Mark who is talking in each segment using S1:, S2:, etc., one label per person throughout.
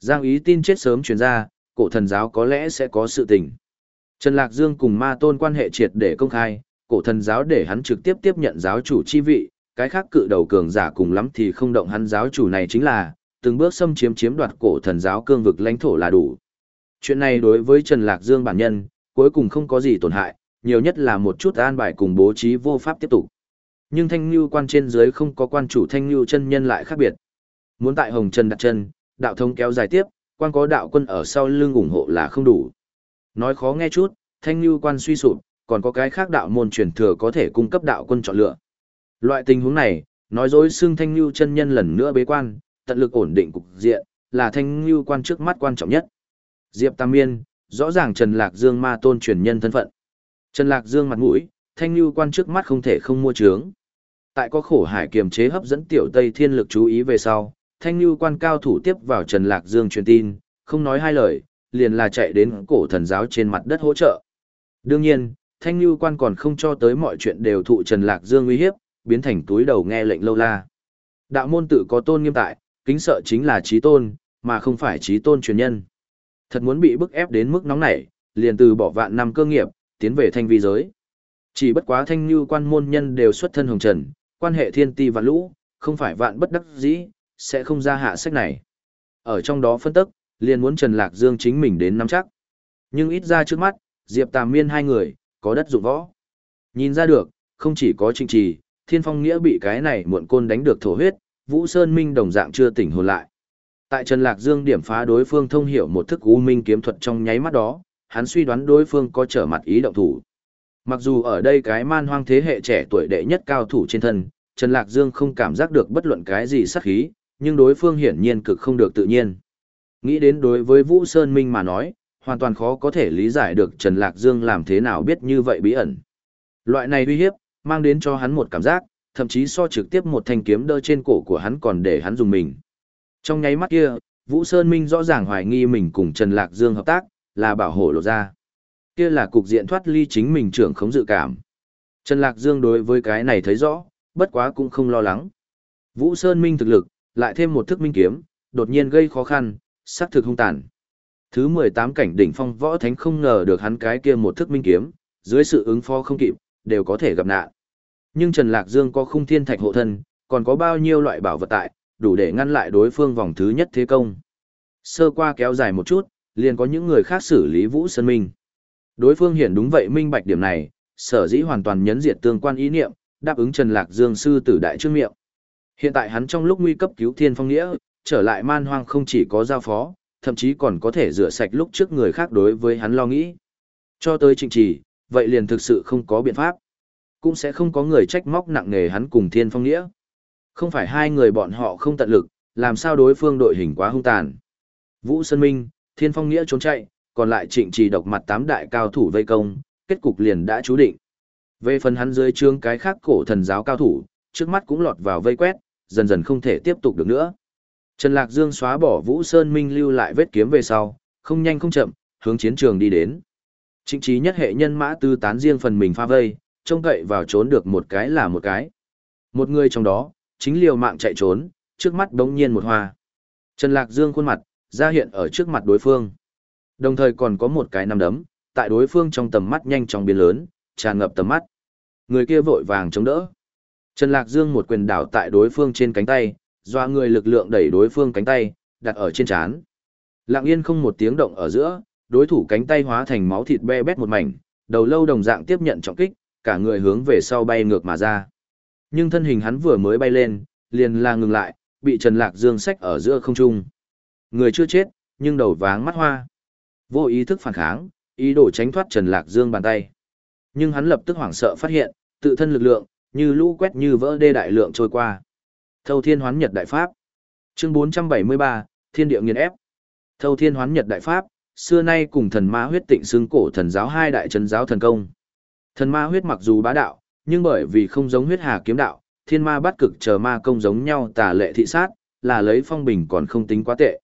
S1: Giang ý tin chết sớm truyền ra, cổ thần giáo có lẽ sẽ có sự tình. Trần Lạc Dương cùng ma tôn quan hệ triệt để công khai, cổ thần giáo để hắn trực tiếp tiếp nhận giáo chủ chi vị, cái khác cự đầu cường giả cùng lắm thì không động hắn giáo chủ này chính là, từng bước xâm chiếm chiếm đoạt cổ thần giáo cương vực lãnh thổ là đủ. Chuyện này đối với Trần Lạc Dương bản nhân, cuối cùng không có gì tổn hại, nhiều nhất là một chút an bài cùng bố trí vô pháp tiếp tục. Nhưng thanh lưu quan trên dưới không có quan chủ thanh lưu chân nhân lại khác biệt. Muốn tại Hồng Trần đặt chân, đạo thông kéo dài tiếp, quan có đạo quân ở sau lưng ủng hộ là không đủ. Nói khó nghe chút, thanh lưu quan suy sụp, còn có cái khác đạo môn truyền thừa có thể cung cấp đạo quân chọn lựa. Loại tình huống này, nói dối xương thanh lưu chân nhân lần nữa bế quan, tận lực ổn định cục diện, là thanh lưu quan trước mắt quan trọng nhất. Diệp Tam Miên, rõ ràng Trần Lạc Dương ma tôn truyền nhân thân phận. Trần Lạc Dương mặt mũi, thanh lưu quan trước mắt không thể không mua trướng. Tại có khổ hải kiềm chế hấp dẫn tiểu Tây Thiên lực chú ý về sau, thanh lưu quan cao thủ tiếp vào Trần Lạc Dương truyền tin, không nói hai lời, liền là chạy đến cổ thần giáo trên mặt đất hỗ trợ. Đương nhiên, thanh lưu quan còn không cho tới mọi chuyện đều thụ Trần Lạc Dương uy hiếp, biến thành túi đầu nghe lệnh lâu la. Đạo môn tự có tôn nghiêm tại, kính sợ chính là trí tôn, mà không phải trí tôn truyền nhân. Thật muốn bị bức ép đến mức nóng nảy, liền từ bỏ vạn năm cơ nghiệp, tiến về thanh vi giới. Chỉ bất quá thanh như quan môn nhân đều xuất thân hồng trần, quan hệ thiên ti và lũ, không phải vạn bất đắc dĩ, sẽ không ra hạ sách này. Ở trong đó phân tức, liền muốn Trần Lạc Dương chính mình đến nắm chắc. Nhưng ít ra trước mắt, Diệp Tàm Miên hai người, có đất dụng võ. Nhìn ra được, không chỉ có Trình trì, thiên phong nghĩa bị cái này muộn côn đánh được thổ huyết, Vũ Sơn Minh đồng dạng chưa tỉnh hồn lại. Tại Trần Lạc Dương điểm phá đối phương thông hiểu một thức u minh kiếm thuật trong nháy mắt đó, hắn suy đoán đối phương có trở mặt ý động thủ. Mặc dù ở đây cái man hoang thế hệ trẻ tuổi đệ nhất cao thủ trên thân, Trần Lạc Dương không cảm giác được bất luận cái gì sát khí, nhưng đối phương hiển nhiên cực không được tự nhiên. Nghĩ đến đối với Vũ Sơn Minh mà nói, hoàn toàn khó có thể lý giải được Trần Lạc Dương làm thế nào biết như vậy bí ẩn. Loại này uy hiếp, mang đến cho hắn một cảm giác, thậm chí so trực tiếp một thanh kiếm đơ trên cổ của hắn còn để hắn dùng mình. Trong nháy mắt kia, Vũ Sơn Minh rõ ràng hoài nghi mình cùng Trần Lạc Dương hợp tác, là bảo hộ lộ ra. Kia là cục diện thoát ly chính mình trưởng khống dự cảm. Trần Lạc Dương đối với cái này thấy rõ, bất quá cũng không lo lắng. Vũ Sơn Minh thực lực, lại thêm một thức minh kiếm, đột nhiên gây khó khăn, sát thực hung tàn. Thứ 18 cảnh đỉnh phong võ thánh không ngờ được hắn cái kia một thức minh kiếm, dưới sự ứng phó không kịp, đều có thể gặp nạn. Nhưng Trần Lạc Dương có khung thiên thạch hộ thân, còn có bao nhiêu loại bảo vật tại, đủ để ngăn lại đối phương vòng thứ nhất thế công. Sơ qua kéo dài một chút, liền có những người khác xử lý Vũ Sơn Minh. Đối phương hiện đúng vậy minh bạch điểm này, sở dĩ hoàn toàn nhấn diệt tương quan ý niệm, đáp ứng Trần Lạc Dương sư tử đại trước miệng. Hiện tại hắn trong lúc nguy cấp cứu Thiên Phong Nghĩa, trở lại man hoang không chỉ có giao phó, thậm chí còn có thể rửa sạch lúc trước người khác đối với hắn lo nghĩ. Cho tới trịnh trì, vậy liền thực sự không có biện pháp. Cũng sẽ không có người trách móc nặng nề hắn cùng Thiên Phong Nghĩa. Không phải hai người bọn họ không tận lực, làm sao đối phương đội hình quá hung tàn. Vũ Sơn Minh, Thiên Phong Nghĩa trốn chạy, còn lại trịnh trì độc mặt tám đại cao thủ vây công, kết cục liền đã chú định. Về phần hắn dưới trương cái khác cổ thần giáo cao thủ, trước mắt cũng lọt vào vây quét, dần dần không thể tiếp tục được nữa. Trần Lạc Dương xóa bỏ Vũ Sơn Minh lưu lại vết kiếm về sau, không nhanh không chậm, hướng chiến trường đi đến. Trịnh trí nhất hệ nhân mã tư tán riêng phần mình pha vây, trông cậy vào trốn được một cái là một cái. Một người trong đó, chính liều mạng chạy trốn, trước mắt đống nhiên một hoa. Trần Lạc Dương khuôn mặt, ra hiện ở trước mặt đối phương. Đồng thời còn có một cái nằm đấm, tại đối phương trong tầm mắt nhanh chóng biến lớn, tràn ngập tầm mắt. Người kia vội vàng chống đỡ. Trần Lạc Dương một quyền đảo tại đối phương trên cánh tay, doa người lực lượng đẩy đối phương cánh tay, đặt ở trên chán. Lặng yên không một tiếng động ở giữa, đối thủ cánh tay hóa thành máu thịt be bét một mảnh, đầu lâu đồng dạng tiếp nhận trọng kích, cả người hướng về sau bay ngược mà ra. Nhưng thân hình hắn vừa mới bay lên, liền là ngừng lại, bị Trần Lạc Dương xách ở giữa không trung. Người chưa chết, nhưng đầu váng mắt hoa. Vô ý thức phản kháng, ý đồ tránh thoát Trần Lạc Dương bàn tay. Nhưng hắn lập tức hoảng sợ phát hiện, tự thân lực lượng, như lũ quét như vỡ đê đại lượng trôi qua. Thâu Thiên Hoán Nhật Đại Pháp. Chương 473, Thiên địa nghiền ép. Thâu Thiên Hoán Nhật Đại Pháp, xưa nay cùng thần ma huyết tịnh xưng cổ thần giáo hai đại trấn giáo thần công. Thần ma huyết mặc dù bá đạo, nhưng bởi vì không giống huyết hà kiếm đạo, thiên ma bắt cực chờ ma công giống nhau tà lệ thị sát, là lấy phong bình còn không tính quá tệ.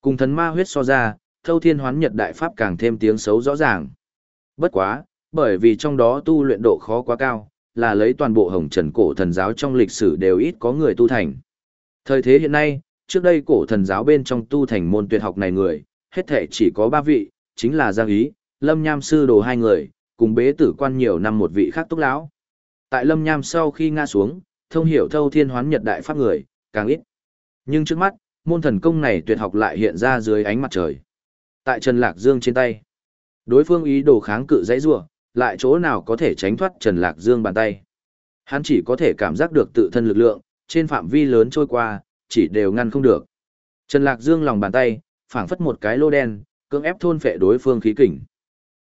S1: Cùng thần ma huyết so ra, thâu thiên hoán nhật đại pháp càng thêm tiếng xấu rõ ràng. Bất quá, bởi vì trong đó tu luyện độ khó quá cao, là lấy toàn bộ hồng trần cổ thần giáo trong lịch sử đều ít có người tu thành. Thời thế hiện nay, trước đây cổ thần giáo bên trong tu thành môn tuyệt học này người, hết thể chỉ có ba vị, chính là Giang Ý, Lâm Nham sư đồ hai người, cùng bế tử quan nhiều năm một vị khác túc lão. Tại Lâm Nham sau khi ngã xuống, thông hiểu thâu thiên hoán nhật đại pháp người, càng ít. Nhưng trước mắt, môn thần công này tuyệt học lại hiện ra dưới ánh mặt trời. Tại Trần Lạc Dương trên tay, đối phương ý đồ kháng cự dãy rủa, lại chỗ nào có thể tránh thoát Trần Lạc Dương bàn tay. Hắn chỉ có thể cảm giác được tự thân lực lượng, trên phạm vi lớn trôi qua, chỉ đều ngăn không được. Trần Lạc Dương lòng bàn tay, phảng phất một cái lô đen, cưỡng ép thôn phệ đối phương khí kình.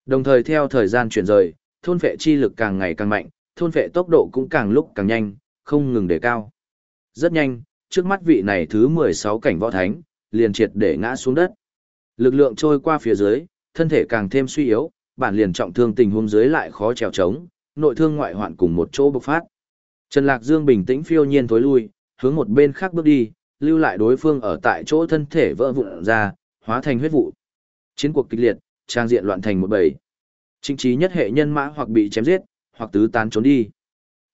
S1: Đồng thời theo thời gian chuyển rời, thôn phệ chi lực càng ngày càng mạnh, thôn phệ tốc độ cũng càng lúc càng nhanh, không ngừng đề cao. Rất nhanh, trước mắt vị này thứ 16 cảnh võ thánh, liền triệt để ngã xuống đất. Lực lượng trôi qua phía dưới, thân thể càng thêm suy yếu, bản liền trọng thương tình huống dưới lại khó trèo trống, nội thương ngoại hoạn cùng một chỗ bộc phát. Trần Lạc Dương bình tĩnh phiêu nhiên tối lui, hướng một bên khác bước đi, lưu lại đối phương ở tại chỗ thân thể vỡ vụn ra, hóa thành huyết vụ. Chiến cuộc kịch liệt, trang diện loạn thành một bầy. Chính trí nhất hệ nhân mã hoặc bị chém giết, hoặc tứ tán trốn đi.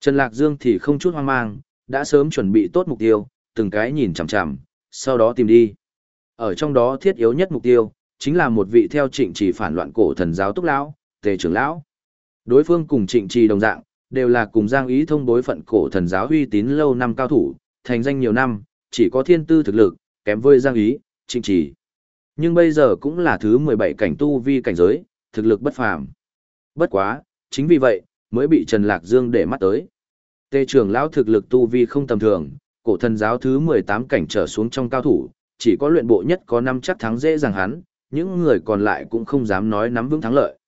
S1: Trần Lạc Dương thì không chút hoang mang, đã sớm chuẩn bị tốt mục tiêu, từng cái nhìn chằm chằm, sau đó tìm đi. Ở trong đó thiết yếu nhất mục tiêu, chính là một vị theo trịnh trì phản loạn cổ thần giáo túc lão, tề trưởng lão. Đối phương cùng trịnh trì đồng dạng, đều là cùng giang ý thông bối phận cổ thần giáo uy tín lâu năm cao thủ, thành danh nhiều năm, chỉ có thiên tư thực lực, kém với giang ý, trịnh trì. Nhưng bây giờ cũng là thứ 17 cảnh tu vi cảnh giới, thực lực bất phàm. Bất quá, chính vì vậy, mới bị Trần Lạc Dương để mắt tới. Tề trưởng lão thực lực tu vi không tầm thường, cổ thần giáo thứ 18 cảnh trở xuống trong cao thủ, chỉ có luyện bộ nhất có năm chắc thắng dễ dàng hắn, những người còn lại cũng không dám nói nắm vững thắng lợi.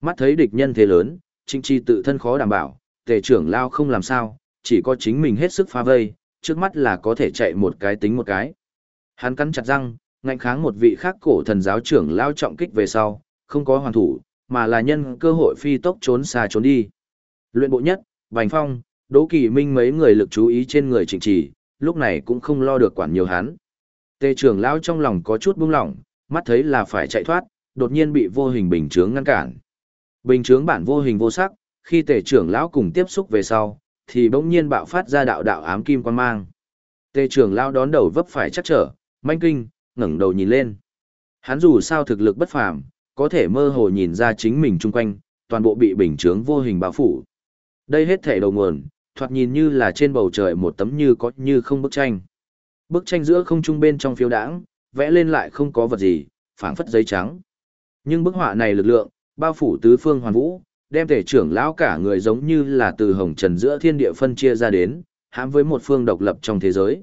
S1: Mắt thấy địch nhân thế lớn, Trịnh Chi tự thân khó đảm bảo, tề trưởng lao không làm sao, chỉ có chính mình hết sức phá vây, trước mắt là có thể chạy một cái tính một cái. Hắn cắn chặt răng, ngạnh kháng một vị khác cổ thần giáo trưởng lao trọng kích về sau, không có hoàn thủ, mà là nhân cơ hội phi tốc trốn xa trốn đi. Luyện bộ nhất, Bành Phong, Đỗ Kỳ Minh mấy người lực chú ý trên người Trịnh Chi, lúc này cũng không lo được quản nhiều hắn. Tề trưởng lão trong lòng có chút buông lỏng, mắt thấy là phải chạy thoát, đột nhiên bị vô hình bình chướng ngăn cản. Bình chướng bản vô hình vô sắc, khi tề trưởng lão cùng tiếp xúc về sau, thì bỗng nhiên bạo phát ra đạo đạo ám kim quan mang. Tề trưởng lão đón đầu vấp phải chắc trở, manh kinh, ngẩng đầu nhìn lên. Hắn dù sao thực lực bất phàm, có thể mơ hồ nhìn ra chính mình chung quanh, toàn bộ bị bình chướng vô hình bao phủ. Đây hết thể đầu nguồn, thoạt nhìn như là trên bầu trời một tấm như có như không bức tranh. Bức tranh giữa không trung bên trong phiếu đãng, vẽ lên lại không có vật gì, phảng phất giấy trắng. Nhưng bức họa này lực lượng, bao phủ tứ phương hoàn vũ, đem thể trưởng lão cả người giống như là từ hồng trần giữa thiên địa phân chia ra đến, hãm với một phương độc lập trong thế giới.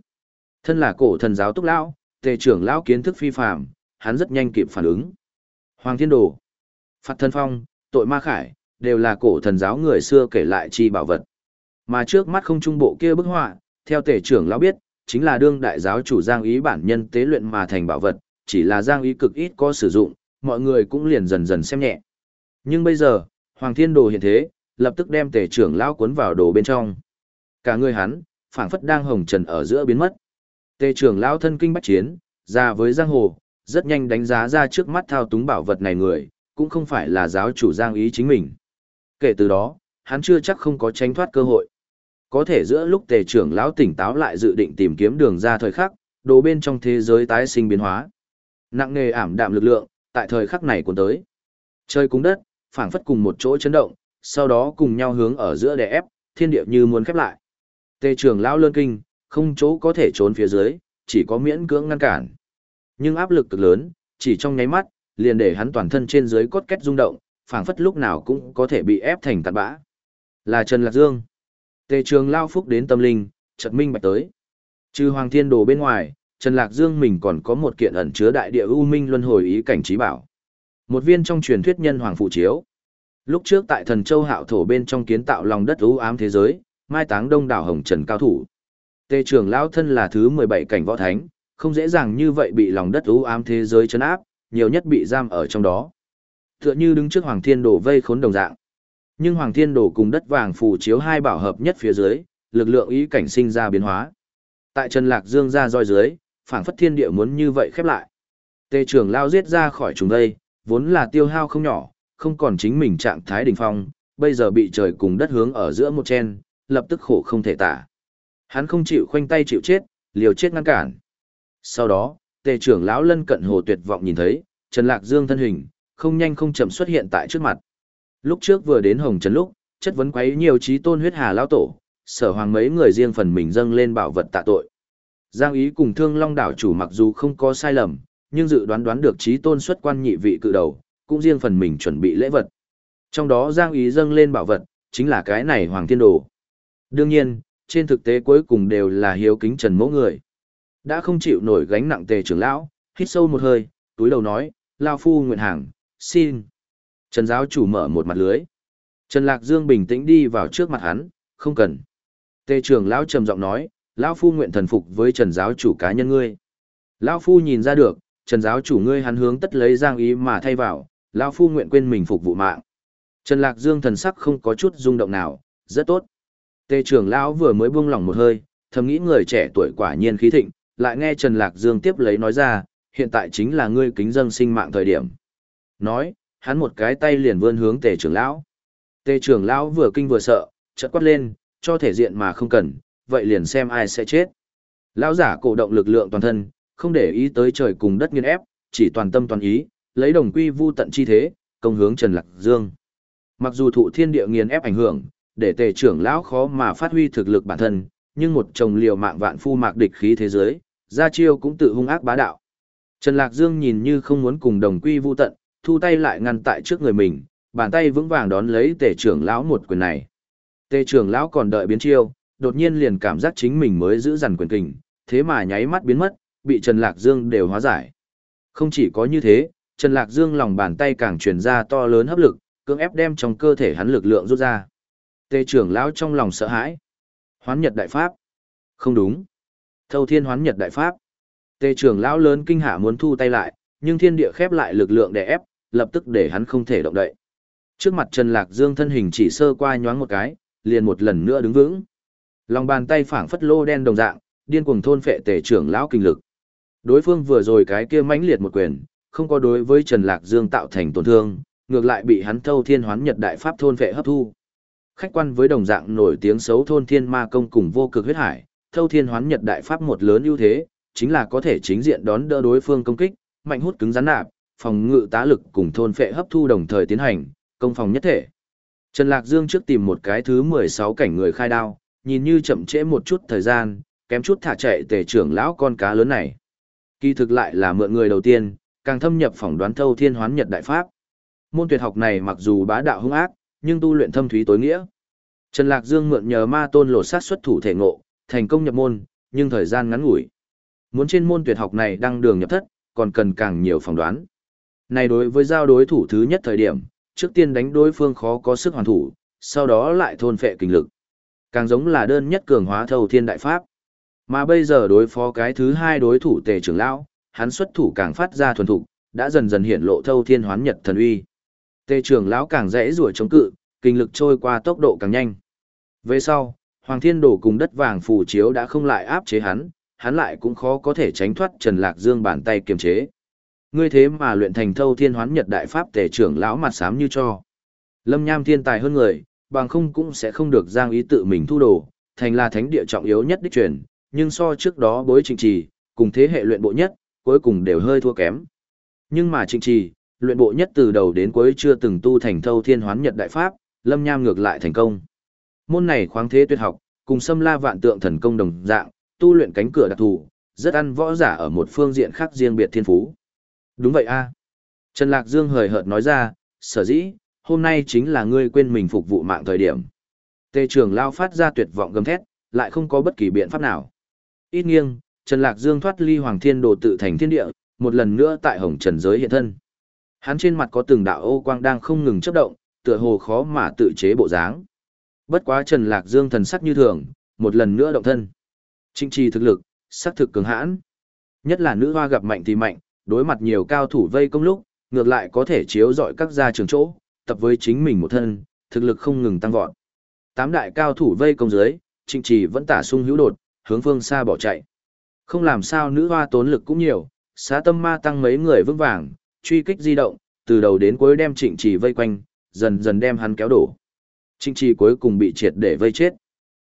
S1: Thân là cổ thần giáo túc lão, tề trưởng lão kiến thức phi phàm, hắn rất nhanh kịp phản ứng. Hoàng Thiên Đồ, phật Thân Phong, Tội Ma Khải, đều là cổ thần giáo người xưa kể lại chi bảo vật. Mà trước mắt không trung bộ kia bức họa, theo tể trưởng lão biết, chính là đương đại giáo chủ Giang Ý bản nhân tế luyện mà thành bảo vật, chỉ là Giang Ý cực ít có sử dụng, mọi người cũng liền dần dần xem nhẹ. Nhưng bây giờ, Hoàng Thiên Đồ hiện thế, lập tức đem tể trưởng lão cuốn vào đồ bên trong. Cả người hắn, phảng phất đang hồng trần ở giữa biến mất. Tề trưởng lão thân kinh bách chiến, ra với giang hồ, rất nhanh đánh giá ra trước mắt thao túng bảo vật này người, cũng không phải là giáo chủ Giang Ý chính mình. Kể từ đó, hắn chưa chắc không có tránh thoát cơ hội. Có thể giữa lúc tề trưởng lão tỉnh táo lại dự định tìm kiếm đường ra thời khắc, đồ bên trong thế giới tái sinh biến hóa. Nặng nề ảm đạm lực lượng, tại thời khắc này cuốn tới. Chơi cúng đất, phảng phất cùng một chỗ chấn động, sau đó cùng nhau hướng ở giữa đè ép, thiên địa như muốn khép lại. Tề trưởng lão lơn kinh, không chỗ có thể trốn phía dưới, chỉ có miễn cưỡng ngăn cản. Nhưng áp lực cực lớn, chỉ trong nháy mắt, liền để hắn toàn thân trên dưới cốt kết rung động, phảng phất lúc nào cũng có thể bị ép thành tạt bã. Là Trần Lạc Dương. Tề trường lao phúc đến tâm linh, chợt minh bạch tới. Trừ Hoàng Thiên Đồ bên ngoài, Trần Lạc Dương mình còn có một kiện ẩn chứa đại địa u minh luân hồi ý cảnh trí bảo. Một viên trong truyền thuyết nhân hoàng phụ chiếu. Lúc trước tại Thần Châu Hạo thổ bên trong kiến tạo lòng đất u ám thế giới, mai táng đông đảo hồng trần cao thủ. Tề trường lao thân là thứ 17 cảnh võ thánh, không dễ dàng như vậy bị lòng đất u ám thế giới chấn áp, nhiều nhất bị giam ở trong đó. Tựa như đứng trước Hoàng Thiên Đồ vây khốn đồng dạng. Nhưng Hoàng Thiên Đồ cùng đất vàng phù chiếu hai bảo hợp nhất phía dưới, lực lượng ý cảnh sinh ra biến hóa. Tại Trần Lạc Dương ra roi dưới, phảng phất thiên địa muốn như vậy khép lại. Tề trưởng lao giết ra khỏi chúng đây, vốn là tiêu hao không nhỏ, không còn chính mình trạng thái đỉnh phong, bây giờ bị trời cùng đất hướng ở giữa một chen, lập tức khổ không thể tả. Hắn không chịu khoanh tay chịu chết, liều chết ngăn cản. Sau đó, tề trưởng lão lân cận hồ tuyệt vọng nhìn thấy, Trần Lạc Dương thân hình, không nhanh không chậm xuất hiện tại trước mặt. Lúc trước vừa đến Hồng Trần lúc, chất vấn quấy nhiều trí tôn huyết hà lão tổ, sở hoàng mấy người riêng phần mình dâng lên bảo vật tạ tội. Giang ý cùng thương long đảo chủ mặc dù không có sai lầm, nhưng dự đoán đoán được trí tôn xuất quan nhị vị cự đầu, cũng riêng phần mình chuẩn bị lễ vật. Trong đó Giang ý dâng lên bảo vật, chính là cái này Hoàng Thiên Đồ. Đương nhiên, trên thực tế cuối cùng đều là hiếu kính trần mẫu người. Đã không chịu nổi gánh nặng tề trưởng lão, hít sâu một hơi, túi đầu nói, Lao Phu nguyện hàng, xin. Trần giáo chủ mở một mặt lưới. Trần Lạc Dương bình tĩnh đi vào trước mặt hắn, không cần. Tề trưởng lão trầm giọng nói, lão phu nguyện thần phục với Trần giáo chủ cá nhân ngươi. Lão phu nhìn ra được, Trần giáo chủ ngươi hắn hướng tất lấy giang ý mà thay vào, lão phu nguyện quên mình phục vụ mạng. Trần Lạc Dương thần sắc không có chút rung động nào, rất tốt. Tề trưởng lão vừa mới buông lỏng một hơi, thầm nghĩ người trẻ tuổi quả nhiên khí thịnh, lại nghe Trần Lạc Dương tiếp lấy nói ra, hiện tại chính là ngươi kính dâng sinh mạng thời điểm. Nói, hắn một cái tay liền vươn hướng Tề trưởng lão. Tề trưởng lão vừa kinh vừa sợ, chợt quát lên, cho thể diện mà không cần, vậy liền xem ai sẽ chết. Lão giả cổ động lực lượng toàn thân, không để ý tới trời cùng đất nghiên ép, chỉ toàn tâm toàn ý, lấy đồng quy vu tận chi thế, công hướng Trần Lạc Dương. Mặc dù thụ thiên địa nghiền ép ảnh hưởng, để tề trưởng lão khó mà phát huy thực lực bản thân, nhưng một chồng liều mạng vạn phu mạc địch khí thế giới, ra chiêu cũng tự hung ác bá đạo. Trần Lạc Dương nhìn như không muốn cùng đồng quy vu tận, thu tay lại ngăn tại trước người mình, bàn tay vững vàng đón lấy tề trưởng lão một quyền này. Tề trưởng lão còn đợi biến chiêu, đột nhiên liền cảm giác chính mình mới giữ dằn quyền kình, thế mà nháy mắt biến mất, bị Trần Lạc Dương đều hóa giải. Không chỉ có như thế, Trần Lạc Dương lòng bàn tay càng truyền ra to lớn hấp lực, cưỡng ép đem trong cơ thể hắn lực lượng rút ra. Tề trưởng lão trong lòng sợ hãi. Hoán Nhật Đại Pháp. Không đúng. Thâu Thiên Hoán Nhật Đại Pháp. Tề trưởng lão lớn kinh hạ muốn thu tay lại, nhưng thiên địa khép lại lực lượng để ép, lập tức để hắn không thể động đậy. Trước mặt Trần Lạc Dương thân hình chỉ sơ qua nhoáng một cái, liền một lần nữa đứng vững. Lòng bàn tay phảng phất lô đen đồng dạng, điên cuồng thôn phệ tề trưởng lão kinh lực. Đối phương vừa rồi cái kia mãnh liệt một quyền, không có đối với Trần Lạc Dương tạo thành tổn thương, ngược lại bị hắn thâu thiên hoán nhật đại pháp thôn phệ hấp thu. Khách quan với đồng dạng nổi tiếng xấu thôn thiên ma công cùng vô cực huyết hải, thâu thiên hoán nhật đại pháp một lớn ưu thế, chính là có thể chính diện đón đỡ đối phương công kích, mạnh hút cứng rắn nạp, phòng ngự tá lực cùng thôn phệ hấp thu đồng thời tiến hành, công phòng nhất thể. Trần Lạc Dương trước tìm một cái thứ 16 cảnh người khai đao, nhìn như chậm trễ một chút thời gian, kém chút thả chạy tề trưởng lão con cá lớn này. Kỳ thực lại là mượn người đầu tiên, càng thâm nhập phỏng đoán thâu thiên hoán nhật đại pháp. Môn tuyệt học này mặc dù bá đạo hung ác, nhưng tu luyện thâm thúy tối nghĩa. Trần Lạc Dương mượn nhờ ma tôn lột sát xuất thủ thể ngộ, thành công nhập môn, nhưng thời gian ngắn ngủi. Muốn trên môn tuyệt học này đăng đường nhập thất, còn cần càng nhiều phỏng đoán. Này đối với giao đối thủ thứ nhất thời điểm, trước tiên đánh đối phương khó có sức hoàn thủ, sau đó lại thôn phệ kinh lực. Càng giống là đơn nhất cường hóa thâu thiên đại pháp. Mà bây giờ đối phó cái thứ hai đối thủ tề trưởng lão, hắn xuất thủ càng phát ra thuần thục, đã dần dần hiện lộ thâu thiên hoán nhật thần uy. Tề trưởng lão càng dễ rủa chống cự, kinh lực trôi qua tốc độ càng nhanh. Về sau, Hoàng Thiên Đồ cùng đất vàng phù chiếu đã không lại áp chế hắn, hắn lại cũng khó có thể tránh thoát Trần Lạc Dương bàn tay kiềm chế. Ngươi thế mà luyện thành thâu thiên hoán nhật đại pháp tề trưởng lão mặt xám như cho. Lâm Nham thiên tài hơn người, bằng không cũng sẽ không được giang ý tự mình thu đồ, thành là thánh địa trọng yếu nhất đích truyền, nhưng so trước đó bối trịnh trì, cùng thế hệ luyện bộ nhất, cuối cùng đều hơi thua kém. Nhưng mà trịnh trì, luyện bộ nhất từ đầu đến cuối chưa từng tu thành thâu thiên hoán nhật đại pháp, lâm nham ngược lại thành công. Môn này khoáng thế tuyệt học, cùng xâm la vạn tượng thần công đồng dạng, tu luyện cánh cửa đặc thù, rất ăn võ giả ở một phương diện khác riêng biệt thiên phú. Đúng vậy a Trần Lạc Dương hời hợt nói ra, sở dĩ, hôm nay chính là ngươi quên mình phục vụ mạng thời điểm. Tề trưởng lao phát ra tuyệt vọng gầm thét, lại không có bất kỳ biện pháp nào. Ít nghiêng, Trần Lạc Dương thoát ly Hoàng Thiên Đồ tự thành thiên địa, một lần nữa tại Hồng Trần giới hiện thân. Hắn trên mặt có từng đạo ô quang đang không ngừng chấp động, tựa hồ khó mà tự chế bộ dáng. Bất quá Trần Lạc Dương thần sắc như thường, một lần nữa động thân. Trinh trì thực lực, sắc thực cường hãn. Nhất là nữ hoa gặp mạnh thì mạnh, đối mặt nhiều cao thủ vây công lúc, ngược lại có thể chiếu dọi các gia trường chỗ, tập với chính mình một thân, thực lực không ngừng tăng vọt. Tám đại cao thủ vây công dưới, Trịnh Trì vẫn tả sung hữu đột, hướng phương xa bỏ chạy. Không làm sao nữ hoa tốn lực cũng nhiều, xá tâm ma tăng mấy người vững vàng, truy kích di động, từ đầu đến cuối đem Trịnh Trì vây quanh, dần dần đem hắn kéo đổ. Trịnh Trì cuối cùng bị triệt để vây chết.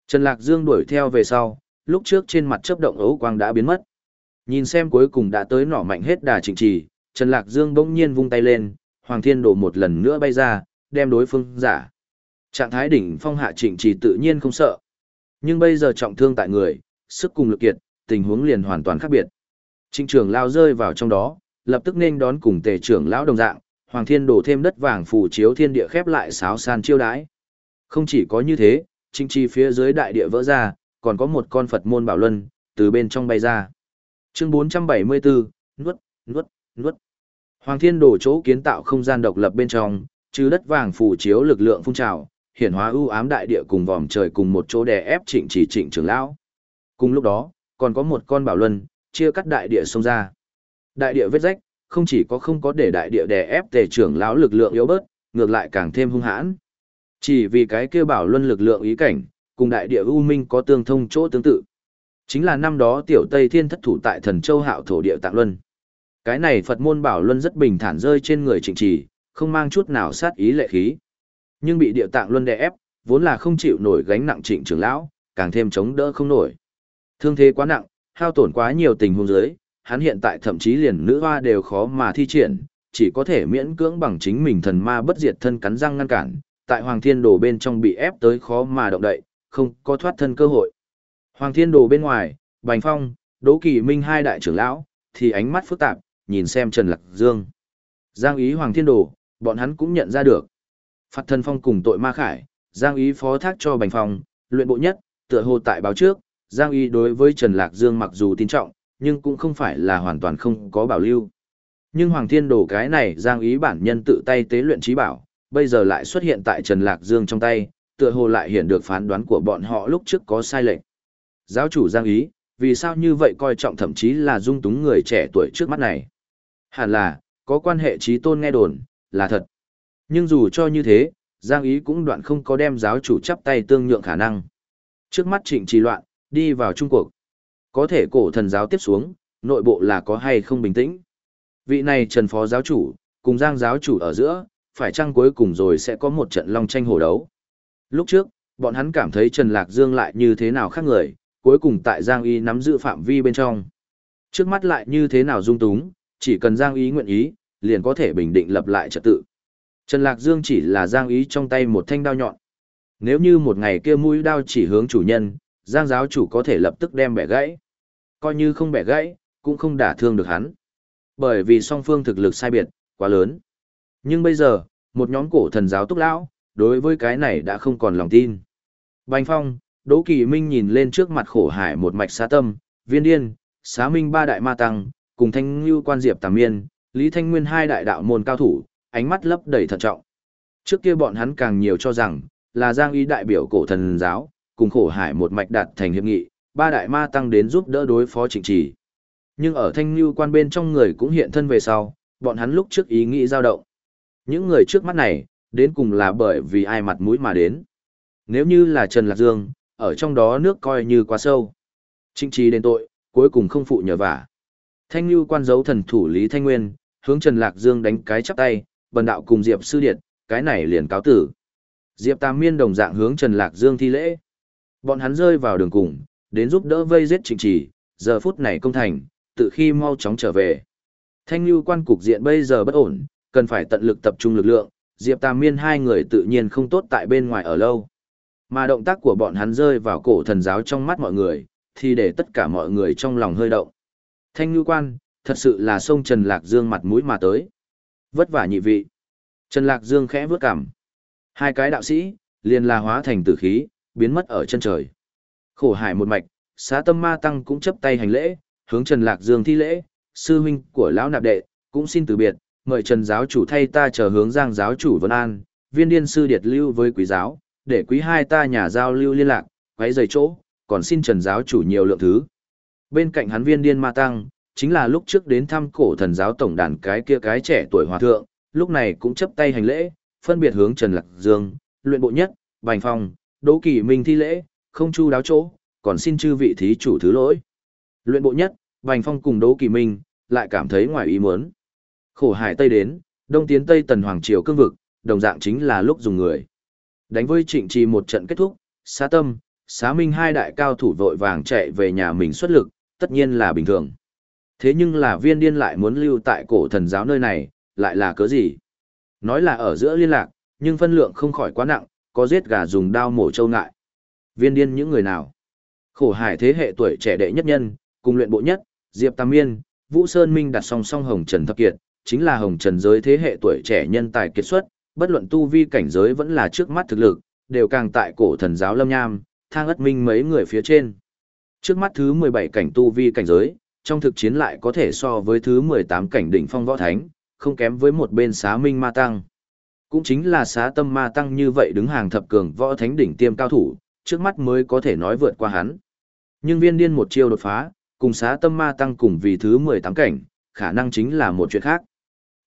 S1: Trần Lạc Dương đuổi theo về sau, lúc trước trên mặt chớp động ấu quang đã biến mất. Nhìn xem cuối cùng đã tới nỏ mạnh hết đà trịnh trì, Trần Lạc Dương bỗng nhiên vung tay lên, Hoàng Thiên Đồ một lần nữa bay ra, đem đối phương giả. Trạng thái đỉnh phong hạ trịnh trì tự nhiên không sợ. Nhưng bây giờ trọng thương tại người, sức cùng lực kiệt, tình huống liền hoàn toàn khác biệt. Trịnh trưởng lao rơi vào trong đó, lập tức nên đón cùng tề trưởng lão đồng dạng, Hoàng Thiên đổ thêm đất vàng phủ chiếu thiên địa khép lại sáo san chiêu đãi. Không chỉ có như thế, trịnh trì phía dưới đại địa vỡ ra, còn có một con Phật môn bảo luân, từ bên trong bay ra. Chương 474, nuốt, nuốt, nuốt. Hoàng Thiên đổ chỗ kiến tạo không gian độc lập bên trong, chứ đất vàng phủ chiếu lực lượng phun trào, hiển hóa ưu ám đại địa cùng vòm trời cùng một chỗ đè ép trịnh chỉ trịnh trưởng lão. Cùng lúc đó, còn có một con bảo luân, chia cắt đại địa xông ra. Đại địa vết rách, không chỉ có không có để đại địa đè ép tề trưởng lão lực lượng yếu bớt, ngược lại càng thêm hung hãn. Chỉ vì cái kia bảo luân lực lượng ý cảnh, cùng đại địa u minh có tương thông chỗ tương tự. Chính là năm đó tiểu Tây Thiên thất thủ tại thần châu hạo thổ địa tạng luân. Cái này Phật môn bảo luân rất bình thản rơi trên người trịnh trì, không mang chút nào sát ý lệ khí. Nhưng bị địa tạng luân đè ép, vốn là không chịu nổi gánh nặng trịnh trưởng lão, càng thêm chống đỡ không nổi. Thương thế quá nặng, hao tổn quá nhiều tình huống dưới, hắn hiện tại thậm chí liền nữ hoa đều khó mà thi triển, chỉ có thể miễn cưỡng bằng chính mình thần ma bất diệt thân cắn răng ngăn cản, tại Hoàng Thiên Đồ bên trong bị ép tới khó mà động đậy, không có thoát thân cơ hội. Hoàng Thiên Đồ bên ngoài, Bành Phong, Đỗ Kỳ Minh hai đại trưởng lão, thì ánh mắt phức tạp, nhìn xem Trần Lạc Dương. Giang ý Hoàng Thiên Đồ, bọn hắn cũng nhận ra được. Phạt Thần phong cùng tội ma khải, Giang ý phó thác cho Bành Phong, luyện bộ nhất, tựa hồ tại báo trước, Giang ý đối với Trần Lạc Dương mặc dù tin trọng, nhưng cũng không phải là hoàn toàn không có bảo lưu. Nhưng Hoàng Thiên Đồ cái này Giang ý bản nhân tự tay tế luyện trí bảo, bây giờ lại xuất hiện tại Trần Lạc Dương trong tay, tựa hồ lại hiện được phán đoán của bọn họ lúc trước có sai lệch. Giáo chủ Giang ý, vì sao như vậy coi trọng thậm chí là dung túng người trẻ tuổi trước mắt này? Hẳn là, có quan hệ trí tôn nghe đồn, là thật. Nhưng dù cho như thế, Giang ý cũng đoạn không có đem giáo chủ chắp tay tương nhượng khả năng. Trước mắt trịnh trì loạn, đi vào Trung cuộc, Có thể cổ thần giáo tiếp xuống, nội bộ là có hay không bình tĩnh. Vị này trần phó giáo chủ, cùng giang giáo chủ ở giữa, phải chăng cuối cùng rồi sẽ có một trận long tranh hổ đấu. Lúc trước, bọn hắn cảm thấy Trần Lạc Dương lại như thế nào khác người, cuối cùng tại Giang Y nắm giữ phạm vi bên trong. Trước mắt lại như thế nào dung túng, chỉ cần Giang Y nguyện ý, liền có thể bình định lập lại trật tự. Trần Lạc Dương chỉ là Giang Y trong tay một thanh đao nhọn. Nếu như một ngày kia mũi đao chỉ hướng chủ nhân, Giang giáo chủ có thể lập tức đem bẻ gãy. Coi như không bẻ gãy, cũng không đả thương được hắn. Bởi vì song phương thực lực sai biệt, quá lớn. Nhưng bây giờ, một nhóm cổ thần giáo túc lão, đối với cái này đã không còn lòng tin. Bành Phong, Đỗ Kỳ Minh nhìn lên trước mặt khổ hải một mạch xá tâm, viên điên, xá minh ba đại ma tăng, cùng thanh như quan diệp tàm miên, Lý Thanh Nguyên hai đại đạo môn cao thủ, ánh mắt lấp đầy thận trọng. Trước kia bọn hắn càng nhiều cho rằng, là giang ý đại biểu cổ thần giáo, cùng khổ hải một mạch đạt thành hiệp nghị, ba đại ma tăng đến giúp đỡ đối phó trịnh trì. Nhưng ở thanh lưu quan bên trong người cũng hiện thân về sau, bọn hắn lúc trước ý nghĩ dao động. Những người trước mắt này, đến cùng là bởi vì ai mặt mũi mà đến. Nếu như là Trần Lạc Dương, ở trong đó nước coi như quá sâu. Trịnh trì đến tội, cuối cùng không phụ nhờ vả. Thanh lưu quan giấu thần thủ Lý Thanh Nguyên, hướng Trần Lạc Dương đánh cái chắp tay, bần đạo cùng Diệp Sư Điệt, cái này liền cáo tử. Diệp Tam Miên đồng dạng hướng Trần Lạc Dương thi lễ. Bọn hắn rơi vào đường cùng, đến giúp đỡ vây giết trịnh trì, giờ phút này công thành, tự khi mau chóng trở về. Thanh lưu quan cục diện bây giờ bất ổn, cần phải tận lực tập trung lực lượng, Diệp Tam Miên hai người tự nhiên không tốt tại bên ngoài ở lâu. Mà động tác của bọn hắn rơi vào cổ thần giáo trong mắt mọi người, thì để tất cả mọi người trong lòng hơi động. Thanh Nhu quan, thật sự là sông Trần Lạc Dương mặt mũi mà tới. Vất vả nhị vị. Trần Lạc Dương khẽ vướt cằm. Hai cái đạo sĩ, liền là hóa thành tử khí, biến mất ở chân trời. Khổ hải một mạch, xá tâm ma tăng cũng chấp tay hành lễ, hướng Trần Lạc Dương thi lễ, sư huynh của lão nạp đệ, cũng xin từ biệt, mời Trần giáo chủ thay ta chờ hướng Giang giáo chủ Vân An, viên điên sư điệt lưu với quý giáo, để quý hai ta nhà giao lưu liên lạc, quấy rầy chỗ, còn xin Trần giáo chủ nhiều lượng thứ. Bên cạnh hắn viên điên ma tăng, chính là lúc trước đến thăm cổ thần giáo tổng đàn cái kia cái trẻ tuổi hòa thượng, lúc này cũng chấp tay hành lễ, phân biệt hướng Trần Lạc Dương, luyện bộ nhất, bành phong, đỗ kỳ minh thi lễ, không chu đáo chỗ, còn xin chư vị thí chủ thứ lỗi. Luyện bộ nhất, Bành Phong cùng Đỗ Kỳ Minh, lại cảm thấy ngoài ý muốn. Khổ hải Tây đến, Đông tiến Tây Tần Hoàng Triều cương vực, đồng dạng chính là lúc dùng người. Đánh với trịnh trì một trận kết thúc, xá tâm, xá minh hai đại cao thủ vội vàng chạy về nhà mình xuất lực, tất nhiên là bình thường. Thế nhưng là viên điên lại muốn lưu tại cổ thần giáo nơi này, lại là cớ gì? Nói là ở giữa liên lạc, nhưng phân lượng không khỏi quá nặng, có giết gà dùng đao mổ trâu ngại. Viên điên những người nào? Khổ hải thế hệ tuổi trẻ đệ nhất nhân, cùng luyện bộ nhất, Diệp Tam Miên, Vũ Sơn Minh đặt song song Hồng Trần Thập Kiệt, chính là Hồng Trần giới thế hệ tuổi trẻ nhân tài kiệt xuất, bất luận tu vi cảnh giới vẫn là trước mắt thực lực, đều càng tại cổ thần giáo Lâm Nham, thang ất minh mấy người phía trên. Trước mắt thứ 17 cảnh tu vi cảnh giới, trong thực chiến lại có thể so với thứ 18 cảnh đỉnh phong võ thánh, không kém với một bên xá minh ma tăng. Cũng chính là xá tâm ma tăng như vậy đứng hàng thập cường võ thánh đỉnh tiêm cao thủ, trước mắt mới có thể nói vượt qua hắn. Nhưng viên điên một chiêu đột phá, cùng xá tâm ma tăng cùng vì thứ 18 cảnh, khả năng chính là một chuyện khác.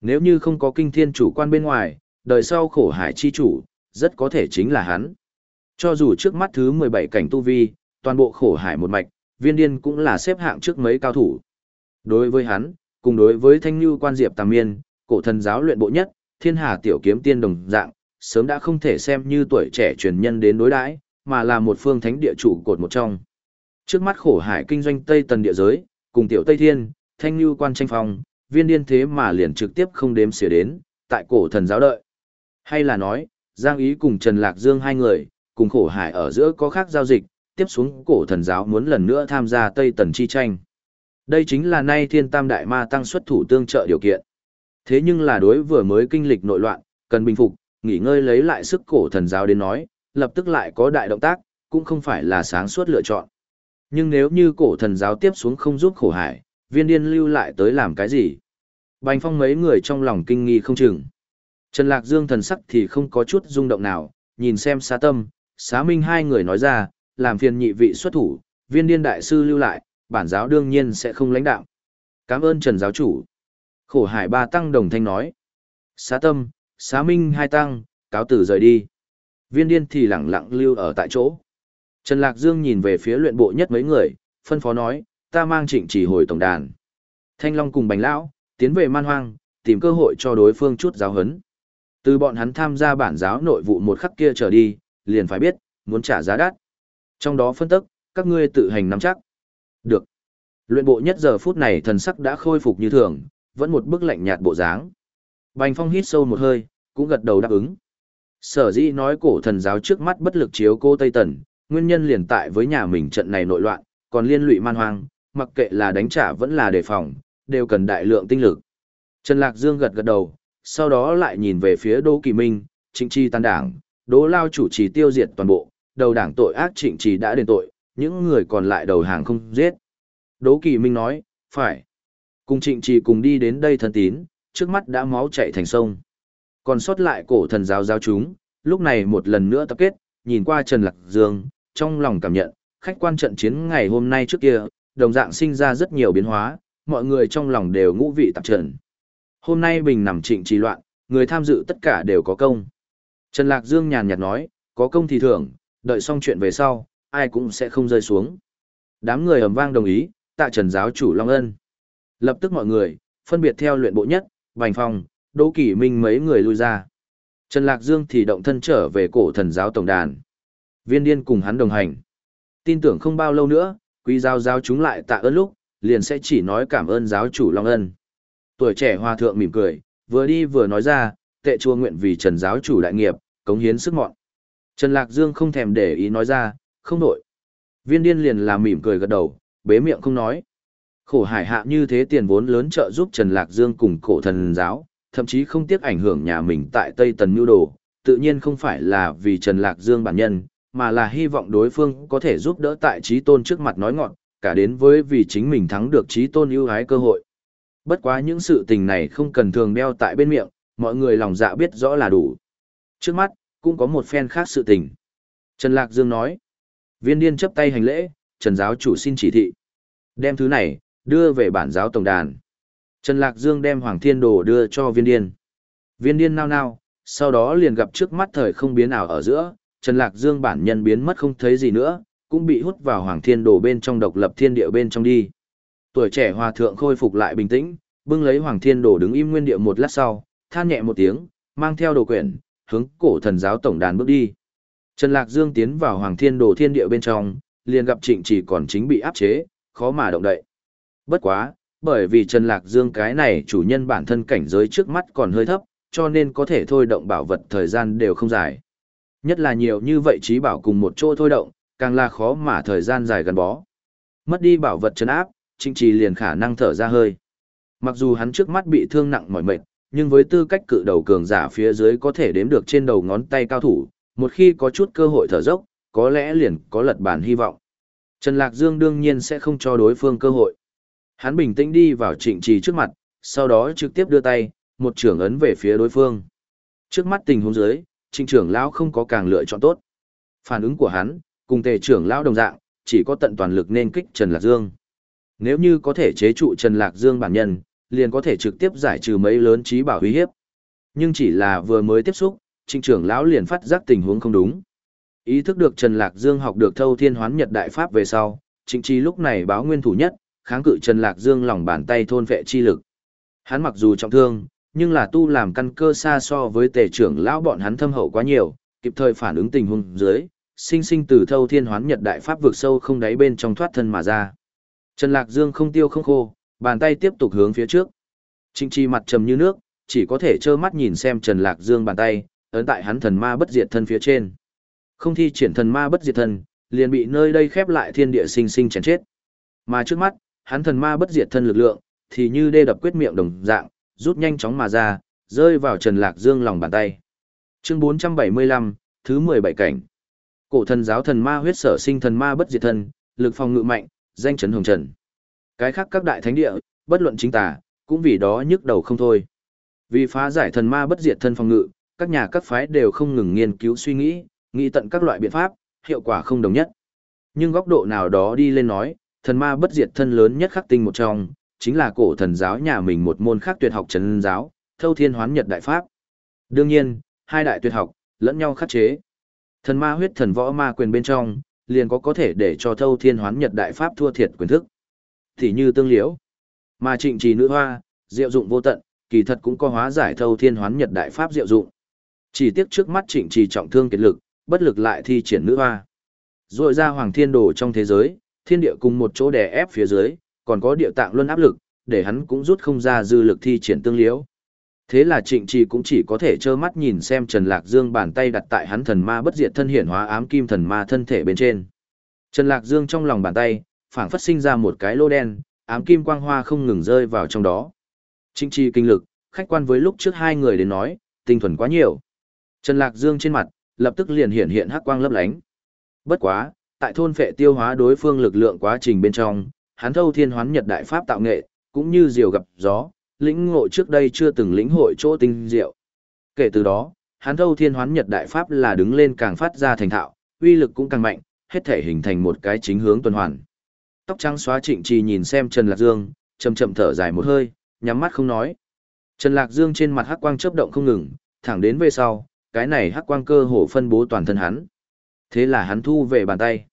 S1: Nếu như không có kinh thiên chủ quan bên ngoài, đời sau khổ hải chi chủ, rất có thể chính là hắn. Cho dù trước mắt thứ 17 cảnh tu vi, toàn bộ khổ hải một mạch, viên điên cũng là xếp hạng trước mấy cao thủ. Đối với hắn, cùng đối với thanh như quan diệp tàm miên, cổ thần giáo luyện bộ nhất, thiên hà tiểu kiếm tiên đồng dạng, sớm đã không thể xem như tuổi trẻ truyền nhân đến đối đãi, mà là một phương thánh địa chủ cột một trong. Trước mắt khổ hải kinh doanh Tây Tần địa giới, cùng tiểu Tây Thiên, thanh như quan tranh phong, viên điên thế mà liền trực tiếp không đếm xỉa đến, tại cổ thần giáo đợi. Hay là nói, Giang Ý cùng Trần Lạc Dương hai người, cùng khổ hải ở giữa có khác giao dịch, tiếp xuống cổ thần giáo muốn lần nữa tham gia Tây Tần chi tranh. Đây chính là nay thiên tam đại ma tăng xuất thủ tương trợ điều kiện. Thế nhưng là đối vừa mới kinh lịch nội loạn, cần bình phục, nghỉ ngơi lấy lại sức cổ thần giáo đến nói, lập tức lại có đại động tác, cũng không phải là sáng suốt lựa chọn. Nhưng nếu như cổ thần giáo tiếp xuống không giúp khổ hải, viên điên lưu lại tới làm cái gì? Bành phong mấy người trong lòng kinh nghi không chừng. Trần Lạc Dương thần sắc thì không có chút rung động nào, nhìn xem xá tâm, xá minh hai người nói ra, làm phiền nhị vị xuất thủ, viên điên đại sư lưu lại, bản giáo đương nhiên sẽ không lãnh đạo. Cảm ơn Trần giáo chủ. Khổ hải ba tăng đồng thanh nói. Xá tâm, xá minh hai tăng, cáo tử rời đi. Viên điên thì lẳng lặng lưu ở tại chỗ. Trần Lạc Dương nhìn về phía luyện bộ nhất mấy người, phân phó nói, ta mang trịnh chỉ hồi tổng đàn. Thanh Long cùng Bành Lão, tiến về man hoang, tìm cơ hội cho đối phương chút giáo hấn. Từ bọn hắn tham gia bản giáo nội vụ một khắc kia trở đi, liền phải biết, muốn trả giá đắt. Trong đó phân tức, các ngươi tự hành nắm chắc. Được. Luyện bộ nhất giờ phút này thần sắc đã khôi phục như thường, vẫn một bức lạnh nhạt bộ dáng. Bành Phong hít sâu một hơi, cũng gật đầu đáp ứng. Sở dĩ nói cổ thần giáo trước mắt bất lực chiếu cô Tây Tần, nguyên nhân liền tại với nhà mình trận này nội loạn, còn liên lụy man hoang, mặc kệ là đánh trả vẫn là đề phòng, đều cần đại lượng tinh lực. Trần Lạc Dương gật gật đầu, sau đó lại nhìn về phía Đỗ Kỳ Minh, Trịnh Chi tan đảng, Đỗ Lao chủ trì tiêu diệt toàn bộ, đầu đảng tội ác Trịnh Chi đã đền tội, những người còn lại đầu hàng không giết. Đỗ Kỳ Minh nói, phải. Cùng Trịnh Chi cùng đi đến đây thần tín, trước mắt đã máu chảy thành sông. Còn sót lại cổ thần giáo giáo chúng, lúc này một lần nữa tập kết, nhìn qua Trần Lạc Dương, trong lòng cảm nhận, khách quan trận chiến ngày hôm nay trước kia, đồng dạng sinh ra rất nhiều biến hóa, mọi người trong lòng đều ngũ vị tạp trần. Hôm nay bình nằm trịnh trì loạn, người tham dự tất cả đều có công. Trần Lạc Dương nhàn nhạt nói, có công thì thưởng, đợi xong chuyện về sau, ai cũng sẽ không rơi xuống. Đám người ầm vang đồng ý, tạ trần giáo chủ Long Ân. Lập tức mọi người, phân biệt theo luyện bộ nhất, Bành Phong, Đỗ Kỷ Minh mấy người lui ra. Trần Lạc Dương thì động thân trở về cổ thần giáo tổng đàn. Viên điên cùng hắn đồng hành. Tin tưởng không bao lâu nữa, quý giáo giáo chúng lại tạ ơn lúc, liền sẽ chỉ nói cảm ơn giáo chủ Long Ân. Tuổi trẻ hòa thượng mỉm cười, vừa đi vừa nói ra, tệ chùa nguyện vì Trần giáo chủ đại nghiệp, cống hiến sức mọn. Trần Lạc Dương không thèm để ý nói ra, không đổi. Viên điên liền làm mỉm cười gật đầu, bế miệng không nói. Khổ hải hạ như thế tiền vốn lớn trợ giúp Trần Lạc Dương cùng cổ thần giáo, thậm chí không tiếc ảnh hưởng nhà mình tại Tây Tần Nhu Đồ, tự nhiên không phải là vì Trần Lạc Dương bản nhân, mà là hy vọng đối phương có thể giúp đỡ tại trí tôn trước mặt nói ngọn, cả đến với vì chính mình thắng được trí tôn ưu ái cơ hội. Bất quá những sự tình này không cần thường đeo tại bên miệng, mọi người lòng dạ biết rõ là đủ. Trước mắt, cũng có một phen khác sự tình. Trần Lạc Dương nói, viên điên chấp tay hành lễ, Trần giáo chủ xin chỉ thị. Đem thứ này, đưa về bản giáo tổng đàn. Trần Lạc Dương đem Hoàng Thiên Đồ đưa cho viên điên. Viên điên nao nao, sau đó liền gặp trước mắt thời không biến ảo ở giữa, Trần Lạc Dương bản nhân biến mất không thấy gì nữa, cũng bị hút vào Hoàng Thiên Đồ bên trong độc lập thiên địa bên trong đi. Tuổi trẻ hòa thượng khôi phục lại bình tĩnh, bưng lấy Hoàng Thiên Đồ đứng im nguyên địa một lát sau, than nhẹ một tiếng, mang theo đồ quyển, hướng cổ thần giáo tổng đàn bước đi. Trần Lạc Dương tiến vào Hoàng Thiên Đồ thiên địa bên trong, liền gặp Trịnh Chỉ còn chính bị áp chế, khó mà động đậy. Bất quá, bởi vì Trần Lạc Dương cái này chủ nhân bản thân cảnh giới trước mắt còn hơi thấp, cho nên có thể thôi động bảo vật thời gian đều không dài. Nhất là nhiều như vậy trí bảo cùng một chỗ thôi động, càng là khó mà thời gian dài gắn bó. Mất đi bảo vật trấn áp, Trịnh Trì liền khả năng thở ra hơi. Mặc dù hắn trước mắt bị thương nặng mỏi mệt, nhưng với tư cách cự đầu cường giả phía dưới có thể đếm được trên đầu ngón tay cao thủ, một khi có chút cơ hội thở dốc, có lẽ liền có lật bàn hy vọng. Trần Lạc Dương đương nhiên sẽ không cho đối phương cơ hội. Hắn bình tĩnh đi vào trịnh trì trước mặt, sau đó trực tiếp đưa tay, một trưởng ấn về phía đối phương. Trước mắt tình huống dưới, trịnh trưởng lão không có càng lựa chọn tốt. Phản ứng của hắn, cùng tề trưởng lão đồng dạng, chỉ có tận toàn lực nên kích Trần Lạc Dương. Nếu như có thể chế trụ Trần Lạc Dương bản nhân, liền có thể trực tiếp giải trừ mấy lớn trí bảo uy hiếp. Nhưng chỉ là vừa mới tiếp xúc, trịnh trưởng lão liền phát giác tình huống không đúng. Ý thức được Trần Lạc Dương học được thâu thiên hoán nhật đại pháp về sau, trịnh trí lúc này báo nguyên thủ nhất, kháng cự Trần Lạc Dương lòng bàn tay thôn vệ chi lực. Hắn mặc dù trọng thương, nhưng là tu làm căn cơ xa so với tề trưởng lão bọn hắn thâm hậu quá nhiều, kịp thời phản ứng tình huống dưới, sinh sinh từ thâu thiên hoán nhật đại pháp vượt sâu không đáy bên trong thoát thân mà ra. Trần Lạc Dương không tiêu không khô, bàn tay tiếp tục hướng phía trước. Trịnh Chi mặt trầm như nước, chỉ có thể trơ mắt nhìn xem Trần Lạc Dương bàn tay, ấn tại hắn thần ma bất diệt thân phía trên. Không thi triển thần ma bất diệt thân, liền bị nơi đây khép lại thiên địa sinh sinh chèn chết. Mà trước mắt, hắn thần ma bất diệt thân lực lượng, thì như đê đập quyết miệng đồng dạng, rút nhanh chóng mà ra, rơi vào Trần Lạc Dương lòng bàn tay. Chương 475, thứ 17 cảnh. Cổ thần giáo thần ma huyết sở sinh thần ma bất diệt thân, lực phòng ngự mạnh, danh chấn hồng trần. Cái khác các đại thánh địa, bất luận chính tà, cũng vì đó nhức đầu không thôi. Vì phá giải thần ma bất diệt thân phòng ngự, các nhà các phái đều không ngừng nghiên cứu suy nghĩ, nghĩ tận các loại biện pháp, hiệu quả không đồng nhất. Nhưng góc độ nào đó đi lên nói, thần ma bất diệt thân lớn nhất khắc tinh một trong, chính là cổ thần giáo nhà mình một môn khác tuyệt học trấn giáo, thâu thiên hoán nhật đại pháp. Đương nhiên, hai đại tuyệt học, lẫn nhau khắc chế. Thần ma huyết thần võ ma quyền bên trong, liền có có thể để cho thâu thiên hoán nhật đại pháp thua thiệt quyền thức. Thì như tương liễu, mà trịnh trì nữ hoa, diệu dụng vô tận, kỳ thật cũng có hóa giải thâu thiên hoán nhật đại pháp diệu dụng. Chỉ tiếc trước mắt trịnh trì trọng thương kiệt lực, bất lực lại thi triển nữ hoa. Rồi ra hoàng thiên đồ trong thế giới, thiên địa cùng một chỗ đè ép phía dưới, còn có địa tạng luân áp lực, để hắn cũng rút không ra dư lực thi triển tương liễu. Thế là trịnh trì cũng chỉ có thể trơ mắt nhìn xem Trần Lạc Dương bàn tay đặt tại hắn thần ma bất diệt thân hiển hóa ám kim thần ma thân thể bên trên. Trần Lạc Dương trong lòng bàn tay, phảng phất sinh ra một cái lô đen, ám kim quang hoa không ngừng rơi vào trong đó. Trịnh trì kinh lực, khách quan với lúc trước hai người đến nói, tinh thuần quá nhiều. Trần Lạc Dương trên mặt, lập tức liền hiện hiện hắc quang lấp lánh. Bất quá, tại thôn phệ tiêu hóa đối phương lực lượng quá trình bên trong, hắn thâu thiên hoán nhật đại pháp tạo nghệ, cũng như diều gặp gió, lĩnh ngộ trước đây chưa từng lĩnh hội chỗ tinh diệu. Kể từ đó, hắn thâu thiên hoán nhật đại pháp là đứng lên càng phát ra thành thạo, uy lực cũng càng mạnh, hết thể hình thành một cái chính hướng tuần hoàn. Tóc trắng xóa trịnh trì nhìn xem Trần Lạc Dương, chậm chậm thở dài một hơi, nhắm mắt không nói. Trần Lạc Dương trên mặt hắc quang chớp động không ngừng, thẳng đến về sau, cái này hắc quang cơ hồ phân bố toàn thân hắn. Thế là hắn thu về bàn tay.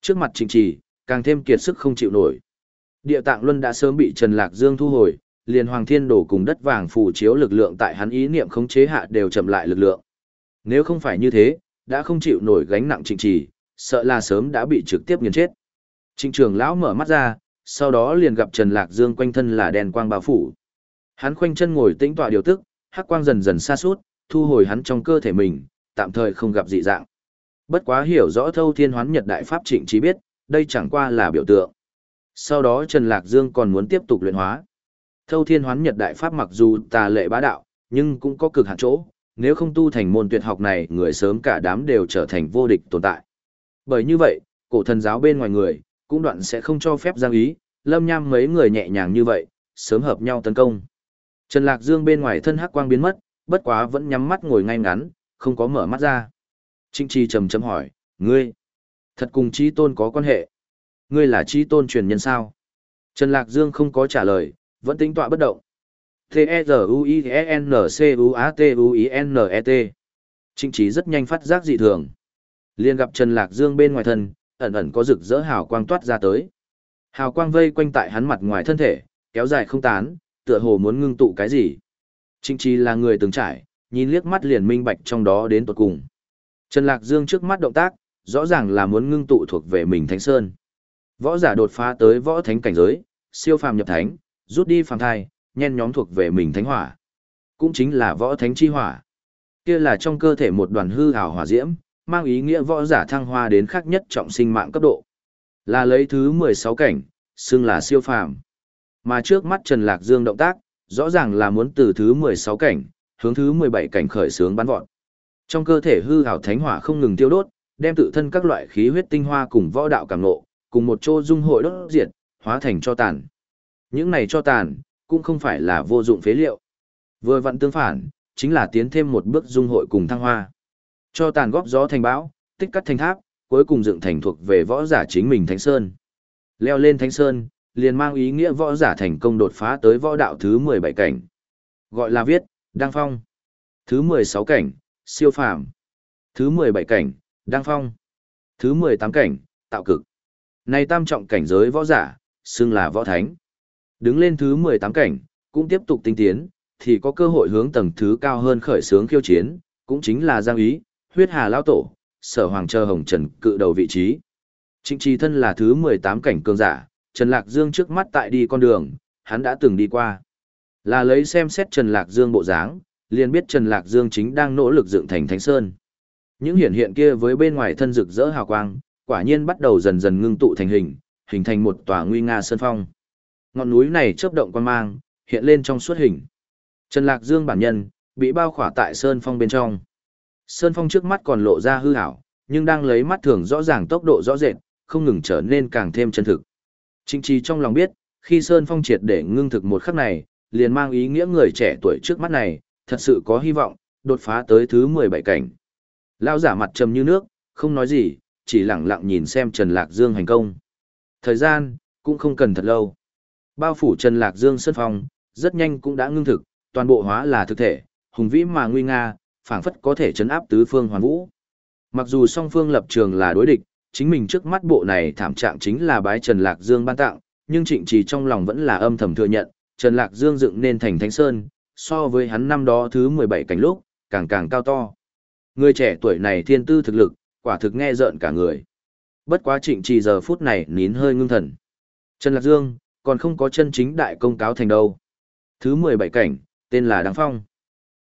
S1: Trước mặt trịnh trì, càng thêm kiệt sức không chịu nổi. Địa tạng luân đã sớm bị Trần Lạc Dương thu hồi, liền Hoàng Thiên Đổ cùng đất vàng phủ chiếu lực lượng tại hắn ý niệm khống chế hạ đều chậm lại lực lượng. Nếu không phải như thế, đã không chịu nổi gánh nặng trịnh trì, sợ là sớm đã bị trực tiếp nghiền chết. Trịnh trường lão mở mắt ra, sau đó liền gặp Trần Lạc Dương quanh thân là đèn quang bao phủ. Hắn khoanh chân ngồi tĩnh tọa điều tức, hắc quang dần dần xa suốt, thu hồi hắn trong cơ thể mình, tạm thời không gặp dị dạng. Bất quá hiểu rõ thâu thiên hoán nhật đại pháp trịnh trí biết, đây chẳng qua là biểu tượng. Sau đó Trần Lạc Dương còn muốn tiếp tục luyện hóa. Thâu thiên hoán nhật đại pháp mặc dù tà lệ bá đạo, nhưng cũng có cực hạn chỗ, nếu không tu thành môn tuyệt học này người sớm cả đám đều trở thành vô địch tồn tại. Bởi như vậy, cổ thần giáo bên ngoài người, cũng đoạn sẽ không cho phép giang ý, lâm nham mấy người nhẹ nhàng như vậy, sớm hợp nhau tấn công. Trần Lạc Dương bên ngoài thân hắc quang biến mất, bất quá vẫn nhắm mắt ngồi ngay ngắn, không có mở mắt ra. Trinh Chi trầm chấm hỏi, ngươi, thật cùng Chi Tôn có quan hệ. Ngươi là Chi Tôn truyền nhân sao? Trần Lạc Dương không có trả lời, vẫn tính tọa bất động. T-E-Z-U-I-E-N-C-U-A-T-U-I-N-E-T Trịnh Trinh rất nhanh phát giác dị thường. liền gặp Trần Lạc Dương bên ngoài thân, ẩn ẩn có rực rỡ hào quang toát ra tới. Hào quang vây quanh tại hắn mặt ngoài thân thể, kéo dài không tán, tựa hồ muốn ngưng tụ cái gì. Trịnh Chi là người từng trải, nhìn liếc mắt liền minh bạch trong đó đến tuột cùng. Trần Lạc Dương trước mắt động tác, rõ ràng là muốn ngưng tụ thuộc về mình Thánh Sơn. Võ giả đột phá tới võ thánh cảnh giới, siêu phàm nhập thánh, rút đi phàm thai, nhen nhóm thuộc về mình thánh hỏa. Cũng chính là võ thánh chi hỏa. Kia là trong cơ thể một đoàn hư ảo hỏa diễm, mang ý nghĩa võ giả thăng hoa đến khác nhất trọng sinh mạng cấp độ. Là lấy thứ 16 cảnh, xưng là siêu phàm. Mà trước mắt Trần Lạc Dương động tác, rõ ràng là muốn từ thứ 16 cảnh, hướng thứ 17 cảnh khởi sướng bắn vọt. Trong cơ thể hư ảo thánh hỏa không ngừng tiêu đốt, đem tự thân các loại khí huyết tinh hoa cùng võ đạo cảm ngộ, cùng một chỗ dung hội đốt diệt, hóa thành cho tàn. Những này cho tàn, cũng không phải là vô dụng phế liệu. Vừa vặn tương phản, chính là tiến thêm một bước dung hội cùng thăng hoa. Cho tàn góp gió thành bão, tích cắt thành tháp, cuối cùng dựng thành thuộc về võ giả chính mình Thánh Sơn. Leo lên Thánh Sơn, liền mang ý nghĩa võ giả thành công đột phá tới võ đạo thứ 17 cảnh. Gọi là viết, đăng phong. Thứ 16 cảnh, siêu phàm. Thứ 17 cảnh, đăng phong. Thứ 18 cảnh, tạo cực. Này tam trọng cảnh giới võ giả, xưng là võ thánh. Đứng lên thứ 18 cảnh, cũng tiếp tục tinh tiến, thì có cơ hội hướng tầng thứ cao hơn khởi sướng khiêu chiến, cũng chính là giang ý, huyết hà lao tổ, sở hoàng chờ hồng trần cự đầu vị trí. Trịnh trì thân là thứ 18 cảnh cường giả, Trần Lạc Dương trước mắt tại đi con đường, hắn đã từng đi qua. Là lấy xem xét Trần Lạc Dương bộ dáng, liền biết Trần Lạc Dương chính đang nỗ lực dựng thành Thánh Sơn. Những hiển hiện kia với bên ngoài thân rực rỡ hào quang, quả nhiên bắt đầu dần dần ngưng tụ thành hình, hình thành một tòa nguy nga sơn phong. Ngọn núi này chớp động quan mang, hiện lên trong suốt hình. Trần Lạc Dương bản nhân, bị bao khỏa tại sơn phong bên trong. Sơn phong trước mắt còn lộ ra hư hảo nhưng đang lấy mắt thường rõ ràng tốc độ rõ rệt, không ngừng trở nên càng thêm chân thực. Trịnh Trì trong lòng biết, khi Sơn Phong triệt để ngưng thực một khắc này, liền mang ý nghĩa người trẻ tuổi trước mắt này, thật sự có hy vọng, đột phá tới thứ 17 cảnh. Lao giả mặt trầm như nước, không nói gì, chỉ lặng lặng nhìn xem Trần Lạc Dương hành công. Thời gian, cũng không cần thật lâu. Bao phủ Trần Lạc Dương Sơn Phong, rất nhanh cũng đã ngưng thực, toàn bộ hóa là thực thể, hùng vĩ mà nguy nga, phảng phất có thể chấn áp tứ phương hoàn vũ. Mặc dù song phương lập trường là đối địch, chính mình trước mắt bộ này thảm trạng chính là bái Trần Lạc Dương ban tặng, nhưng trịnh trì trong lòng vẫn là âm thầm thừa nhận, Trần Lạc Dương dựng nên thành Thánh Sơn, so với hắn năm đó thứ 17 cảnh lúc, càng càng cao to. Người trẻ tuổi này thiên tư thực lực, quả thực nghe rợn cả người. Bất quá trịnh trì giờ phút này nín hơi ngưng thần. Trần Lạc Dương, còn không có chân chính đại công cáo thành đâu. Thứ 17 cảnh, tên là Đăng Phong.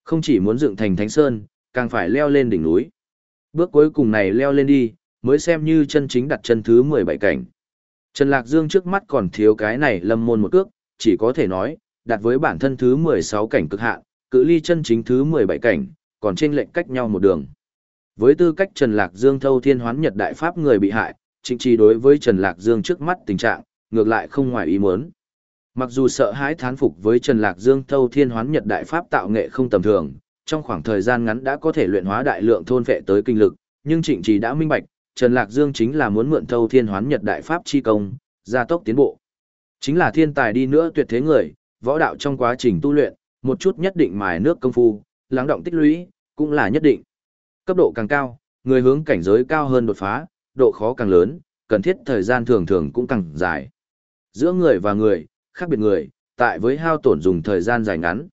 S1: Không chỉ muốn dựng thành Thánh Sơn, càng phải leo lên đỉnh núi. Bước cuối cùng này leo lên đi, mới xem như chân chính đặt chân thứ 17 cảnh. Trần Lạc Dương trước mắt còn thiếu cái này lâm môn một cước, chỉ có thể nói, đặt với bản thân thứ 16 cảnh cực hạn, cự ly chân chính thứ 17 cảnh, còn trên lệnh cách nhau một đường. Với tư cách Trần Lạc Dương thâu thiên hoán nhật đại pháp người bị hại, chính trì đối với Trần Lạc Dương trước mắt tình trạng, ngược lại không ngoài ý muốn. Mặc dù sợ hãi thán phục với Trần Lạc Dương thâu thiên hoán nhật đại pháp tạo nghệ không tầm thường, trong khoảng thời gian ngắn đã có thể luyện hóa đại lượng thôn vệ tới kinh lực, nhưng trịnh trì đã minh bạch, Trần Lạc Dương chính là muốn mượn thâu thiên hoán nhật đại pháp chi công, gia tốc tiến bộ. Chính là thiên tài đi nữa tuyệt thế người, võ đạo trong quá trình tu luyện, một chút nhất định mài nước công phu, lắng động tích lũy, cũng là nhất định. Cấp độ càng cao, người hướng cảnh giới cao hơn đột phá, độ khó càng lớn, cần thiết thời gian thường thường cũng càng dài. Giữa người và người, khác biệt người, tại với hao tổn dùng thời gian dài ngắn.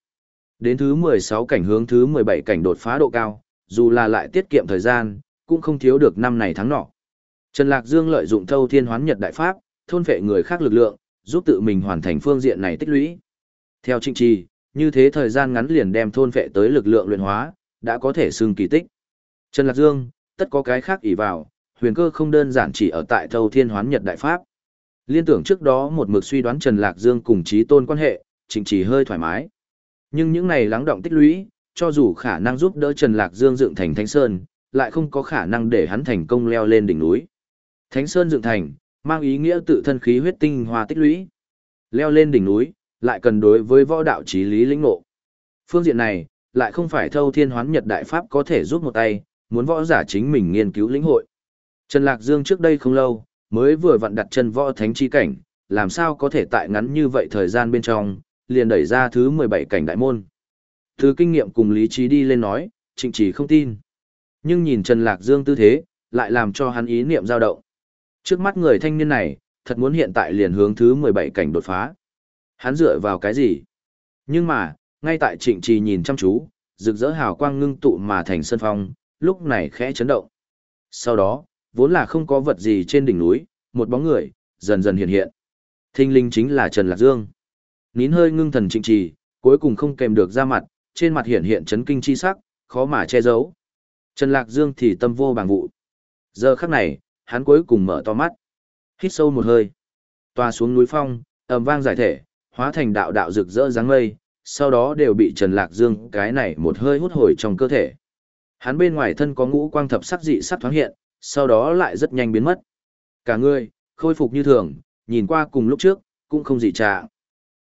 S1: Đến thứ 16 cảnh hướng thứ 17 cảnh đột phá độ cao, dù là lại tiết kiệm thời gian, cũng không thiếu được năm này tháng nọ. Trần Lạc Dương lợi dụng thâu thiên hoán nhật đại pháp, thôn phệ người khác lực lượng, giúp tự mình hoàn thành phương diện này tích lũy. Theo trịnh trì, như thế thời gian ngắn liền đem thôn phệ tới lực lượng luyện hóa, đã có thể xưng kỳ tích. Trần Lạc Dương, tất có cái khác ỷ vào, huyền cơ không đơn giản chỉ ở tại thâu thiên hoán nhật đại pháp. Liên tưởng trước đó một mực suy đoán Trần Lạc Dương cùng trí tôn quan hệ, trịnh trì hơi thoải mái. Nhưng những này lắng động tích lũy, cho dù khả năng giúp đỡ Trần Lạc Dương dựng thành Thánh Sơn, lại không có khả năng để hắn thành công leo lên đỉnh núi. Thánh Sơn dựng thành, mang ý nghĩa tự thân khí huyết tinh hoa tích lũy. Leo lên đỉnh núi, lại cần đối với võ đạo trí lý lĩnh ngộ. Phương diện này, lại không phải thâu thiên hoán nhật đại pháp có thể giúp một tay, muốn võ giả chính mình nghiên cứu lĩnh hội. Trần Lạc Dương trước đây không lâu, mới vừa vặn đặt chân võ thánh chi cảnh, làm sao có thể tại ngắn như vậy thời gian bên trong, liền đẩy ra thứ 17 cảnh đại môn. Thứ kinh nghiệm cùng lý trí đi lên nói, trịnh chỉ không tin. Nhưng nhìn Trần Lạc Dương tư thế, lại làm cho hắn ý niệm dao động. Trước mắt người thanh niên này, thật muốn hiện tại liền hướng thứ 17 cảnh đột phá. Hắn dựa vào cái gì? Nhưng mà, ngay tại trịnh trì nhìn chăm chú, rực rỡ hào quang ngưng tụ mà thành sân phong, lúc này khẽ chấn động. Sau đó, vốn là không có vật gì trên đỉnh núi, một bóng người, dần dần hiện hiện. Thinh linh chính là Trần Lạc Dương. Nín hơi ngưng thần trịnh trì, cuối cùng không kèm được ra mặt, trên mặt hiện hiện chấn kinh chi sắc, khó mà che giấu. Trần Lạc Dương thì tâm vô bằng vụ. Giờ khắc này, hắn cuối cùng mở to mắt. Hít sâu một hơi. Tòa xuống núi phong, ầm vang giải thể, hóa thành đạo đạo rực rỡ dáng mây, sau đó đều bị Trần Lạc Dương cái này một hơi hút hồi trong cơ thể. Hắn bên ngoài thân có ngũ quang thập sắc dị sắc thoáng hiện, sau đó lại rất nhanh biến mất. Cả người, khôi phục như thường, nhìn qua cùng lúc trước, cũng không dị trạng.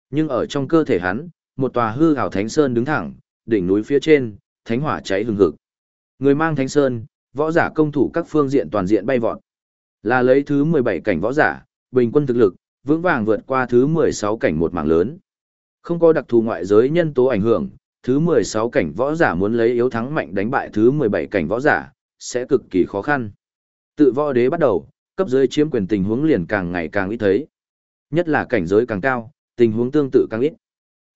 S1: Nhưng ở trong cơ thể hắn, một tòa hư ảo thánh sơn đứng thẳng, đỉnh núi phía trên, thánh hỏa cháy hừng hực. Người mang thánh sơn, võ giả công thủ các phương diện toàn diện bay vọt. Là lấy thứ 17 cảnh võ giả, bình quân thực lực, vững vàng vượt qua thứ 16 cảnh một mảng lớn. Không có đặc thù ngoại giới nhân tố ảnh hưởng, thứ 16 cảnh võ giả muốn lấy yếu thắng mạnh đánh bại thứ 17 cảnh võ giả, sẽ cực kỳ khó khăn. Tự võ đế bắt đầu, cấp dưới chiếm quyền tình huống liền càng ngày càng ít thấy. Nhất là cảnh giới càng cao, tình huống tương tự càng ít.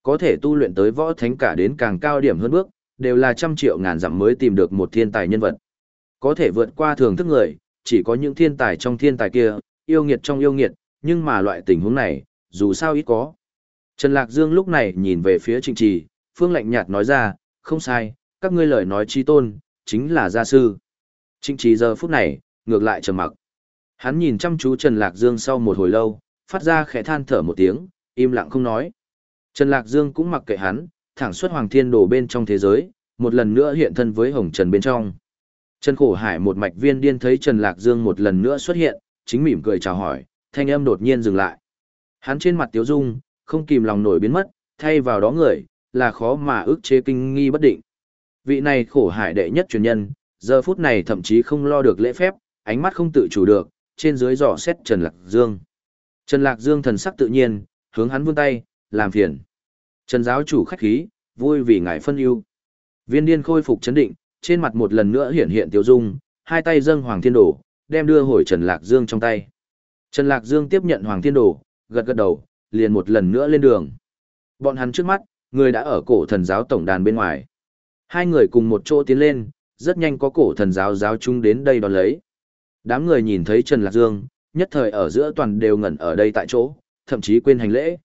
S1: Có thể tu luyện tới võ thánh cả đến càng cao điểm hơn bước, đều là trăm triệu ngàn dặm mới tìm được một thiên tài nhân vật. Có thể vượt qua thường thức người, chỉ có những thiên tài trong thiên tài kia, yêu nghiệt trong yêu nghiệt, nhưng mà loại tình huống này, dù sao ít có. Trần Lạc Dương lúc này nhìn về phía Trịnh Trì, Phương lạnh nhạt nói ra, không sai, các ngươi lời nói chi tôn, chính là gia sư. Trịnh Trì giờ phút này, ngược lại trầm mặc. Hắn nhìn chăm chú Trần Lạc Dương sau một hồi lâu, phát ra khẽ than thở một tiếng, im lặng không nói. Trần Lạc Dương cũng mặc kệ hắn, thẳng xuất Hoàng Thiên Đồ bên trong thế giới, một lần nữa hiện thân với Hồng Trần bên trong. Trần Khổ Hải một mạch viên điên thấy Trần Lạc Dương một lần nữa xuất hiện, chính mỉm cười chào hỏi, thanh âm đột nhiên dừng lại. Hắn trên mặt tiếu dung, không kìm lòng nổi biến mất, thay vào đó người, là khó mà ức chế kinh nghi bất định. Vị này khổ hải đệ nhất truyền nhân, giờ phút này thậm chí không lo được lễ phép, ánh mắt không tự chủ được, trên dưới dò xét Trần Lạc Dương. Trần Lạc Dương thần sắc tự nhiên, hướng hắn vươn tay, làm phiền. Trần giáo chủ khách khí, vui vì ngài phân ưu. Viên điên khôi phục chấn định, trên mặt một lần nữa hiện hiện tiêu dung, hai tay dâng Hoàng Thiên Đồ, đem đưa hồi Trần Lạc Dương trong tay. Trần Lạc Dương tiếp nhận Hoàng Thiên Đồ, gật gật đầu, liền một lần nữa lên đường. Bọn hắn trước mắt, người đã ở cổ thần giáo tổng đàn bên ngoài. Hai người cùng một chỗ tiến lên, rất nhanh có cổ thần giáo giáo chúng đến đây đón lấy. Đám người nhìn thấy Trần Lạc Dương, nhất thời ở giữa toàn đều ngẩn ở đây tại chỗ, thậm chí quên hành lễ.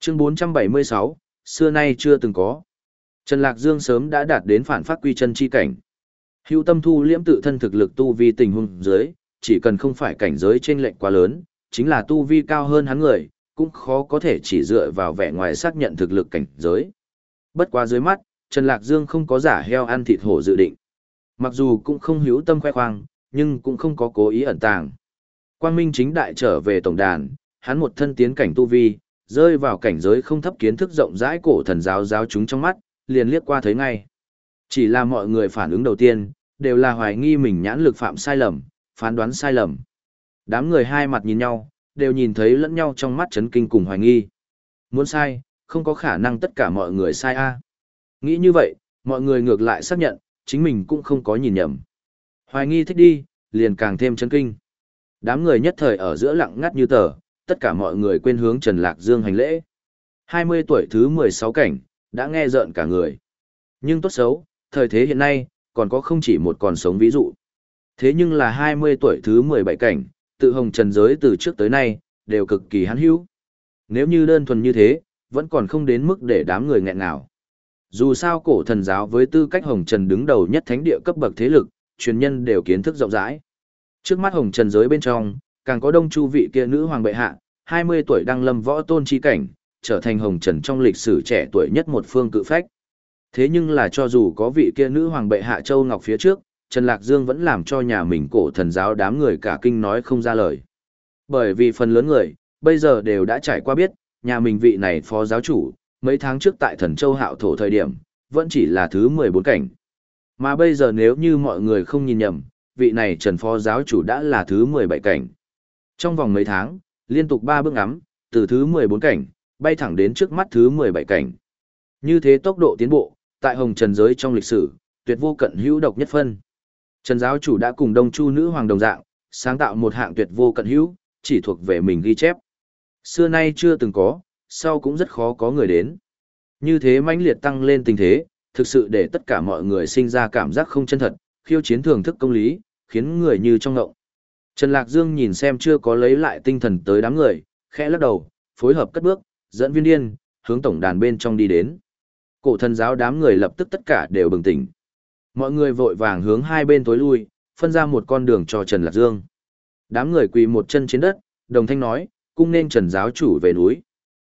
S1: Chương 476, xưa nay chưa từng có. Trần Lạc Dương sớm đã đạt đến phản phát quy chân chi cảnh. Hữu tâm thu liễm tự thân thực lực tu vi tình huống dưới, chỉ cần không phải cảnh giới trên lệnh quá lớn, chính là tu vi cao hơn hắn người, cũng khó có thể chỉ dựa vào vẻ ngoài xác nhận thực lực cảnh giới. Bất quá dưới mắt, Trần Lạc Dương không có giả heo ăn thịt hổ dự định. Mặc dù cũng không hữu tâm khoe khoang, nhưng cũng không có cố ý ẩn tàng. Quang Minh chính đại trở về tổng đàn, hắn một thân tiến cảnh tu vi, rơi vào cảnh giới không thấp kiến thức rộng rãi cổ thần giáo giáo chúng trong mắt, liền liếc qua thấy ngay. Chỉ là mọi người phản ứng đầu tiên, đều là hoài nghi mình nhãn lực phạm sai lầm, phán đoán sai lầm. Đám người hai mặt nhìn nhau, đều nhìn thấy lẫn nhau trong mắt chấn kinh cùng hoài nghi. Muốn sai, không có khả năng tất cả mọi người sai a. Nghĩ như vậy, mọi người ngược lại xác nhận, chính mình cũng không có nhìn nhầm. Hoài nghi thích đi, liền càng thêm chấn kinh. Đám người nhất thời ở giữa lặng ngắt như tờ, tất cả mọi người quên hướng Trần Lạc Dương hành lễ. 20 tuổi thứ 16 cảnh, đã nghe rợn cả người. Nhưng tốt xấu, thời thế hiện nay, còn có không chỉ một còn sống ví dụ. Thế nhưng là 20 tuổi thứ 17 cảnh, tự hồng trần giới từ trước tới nay, đều cực kỳ hắn hữu. Nếu như đơn thuần như thế, vẫn còn không đến mức để đám người nghẹn nào. Dù sao cổ thần giáo với tư cách hồng trần đứng đầu nhất thánh địa cấp bậc thế lực, truyền nhân đều kiến thức rộng rãi. Trước mắt hồng trần giới bên trong, càng có đông chu vị kia nữ hoàng bệ hạ, 20 tuổi đăng lâm võ tôn chi cảnh, trở thành hồng trần trong lịch sử trẻ tuổi nhất một phương cự phách. Thế nhưng là cho dù có vị kia nữ hoàng bệ hạ Châu Ngọc phía trước, Trần Lạc Dương vẫn làm cho nhà mình cổ thần giáo đám người cả kinh nói không ra lời. Bởi vì phần lớn người, bây giờ đều đã trải qua biết, nhà mình vị này phó giáo chủ, mấy tháng trước tại thần châu hạo thổ thời điểm, vẫn chỉ là thứ 14 cảnh. Mà bây giờ nếu như mọi người không nhìn nhầm, vị này trần phó giáo chủ đã là thứ 17 cảnh. Trong vòng mấy tháng, liên tục 3 bước ngắm, từ thứ 14 cảnh, bay thẳng đến trước mắt thứ 17 cảnh. Như thế tốc độ tiến bộ, tại hồng trần giới trong lịch sử, tuyệt vô cận hữu độc nhất phân. Trần giáo chủ đã cùng Đông Chu nữ hoàng đồng dạng, sáng tạo một hạng tuyệt vô cận hữu, chỉ thuộc về mình ghi chép. Xưa nay chưa từng có, sau cũng rất khó có người đến. Như thế mãnh liệt tăng lên tình thế, thực sự để tất cả mọi người sinh ra cảm giác không chân thật, khiêu chiến thưởng thức công lý, khiến người như trong ngộng. Trần Lạc Dương nhìn xem chưa có lấy lại tinh thần tới đám người, khẽ lắc đầu, phối hợp cất bước, dẫn viên điên, hướng tổng đàn bên trong đi đến. Cổ thần giáo đám người lập tức tất cả đều bừng tỉnh. Mọi người vội vàng hướng hai bên tối lui, phân ra một con đường cho Trần Lạc Dương. Đám người quỳ một chân trên đất, đồng thanh nói, cung nên Trần giáo chủ về núi.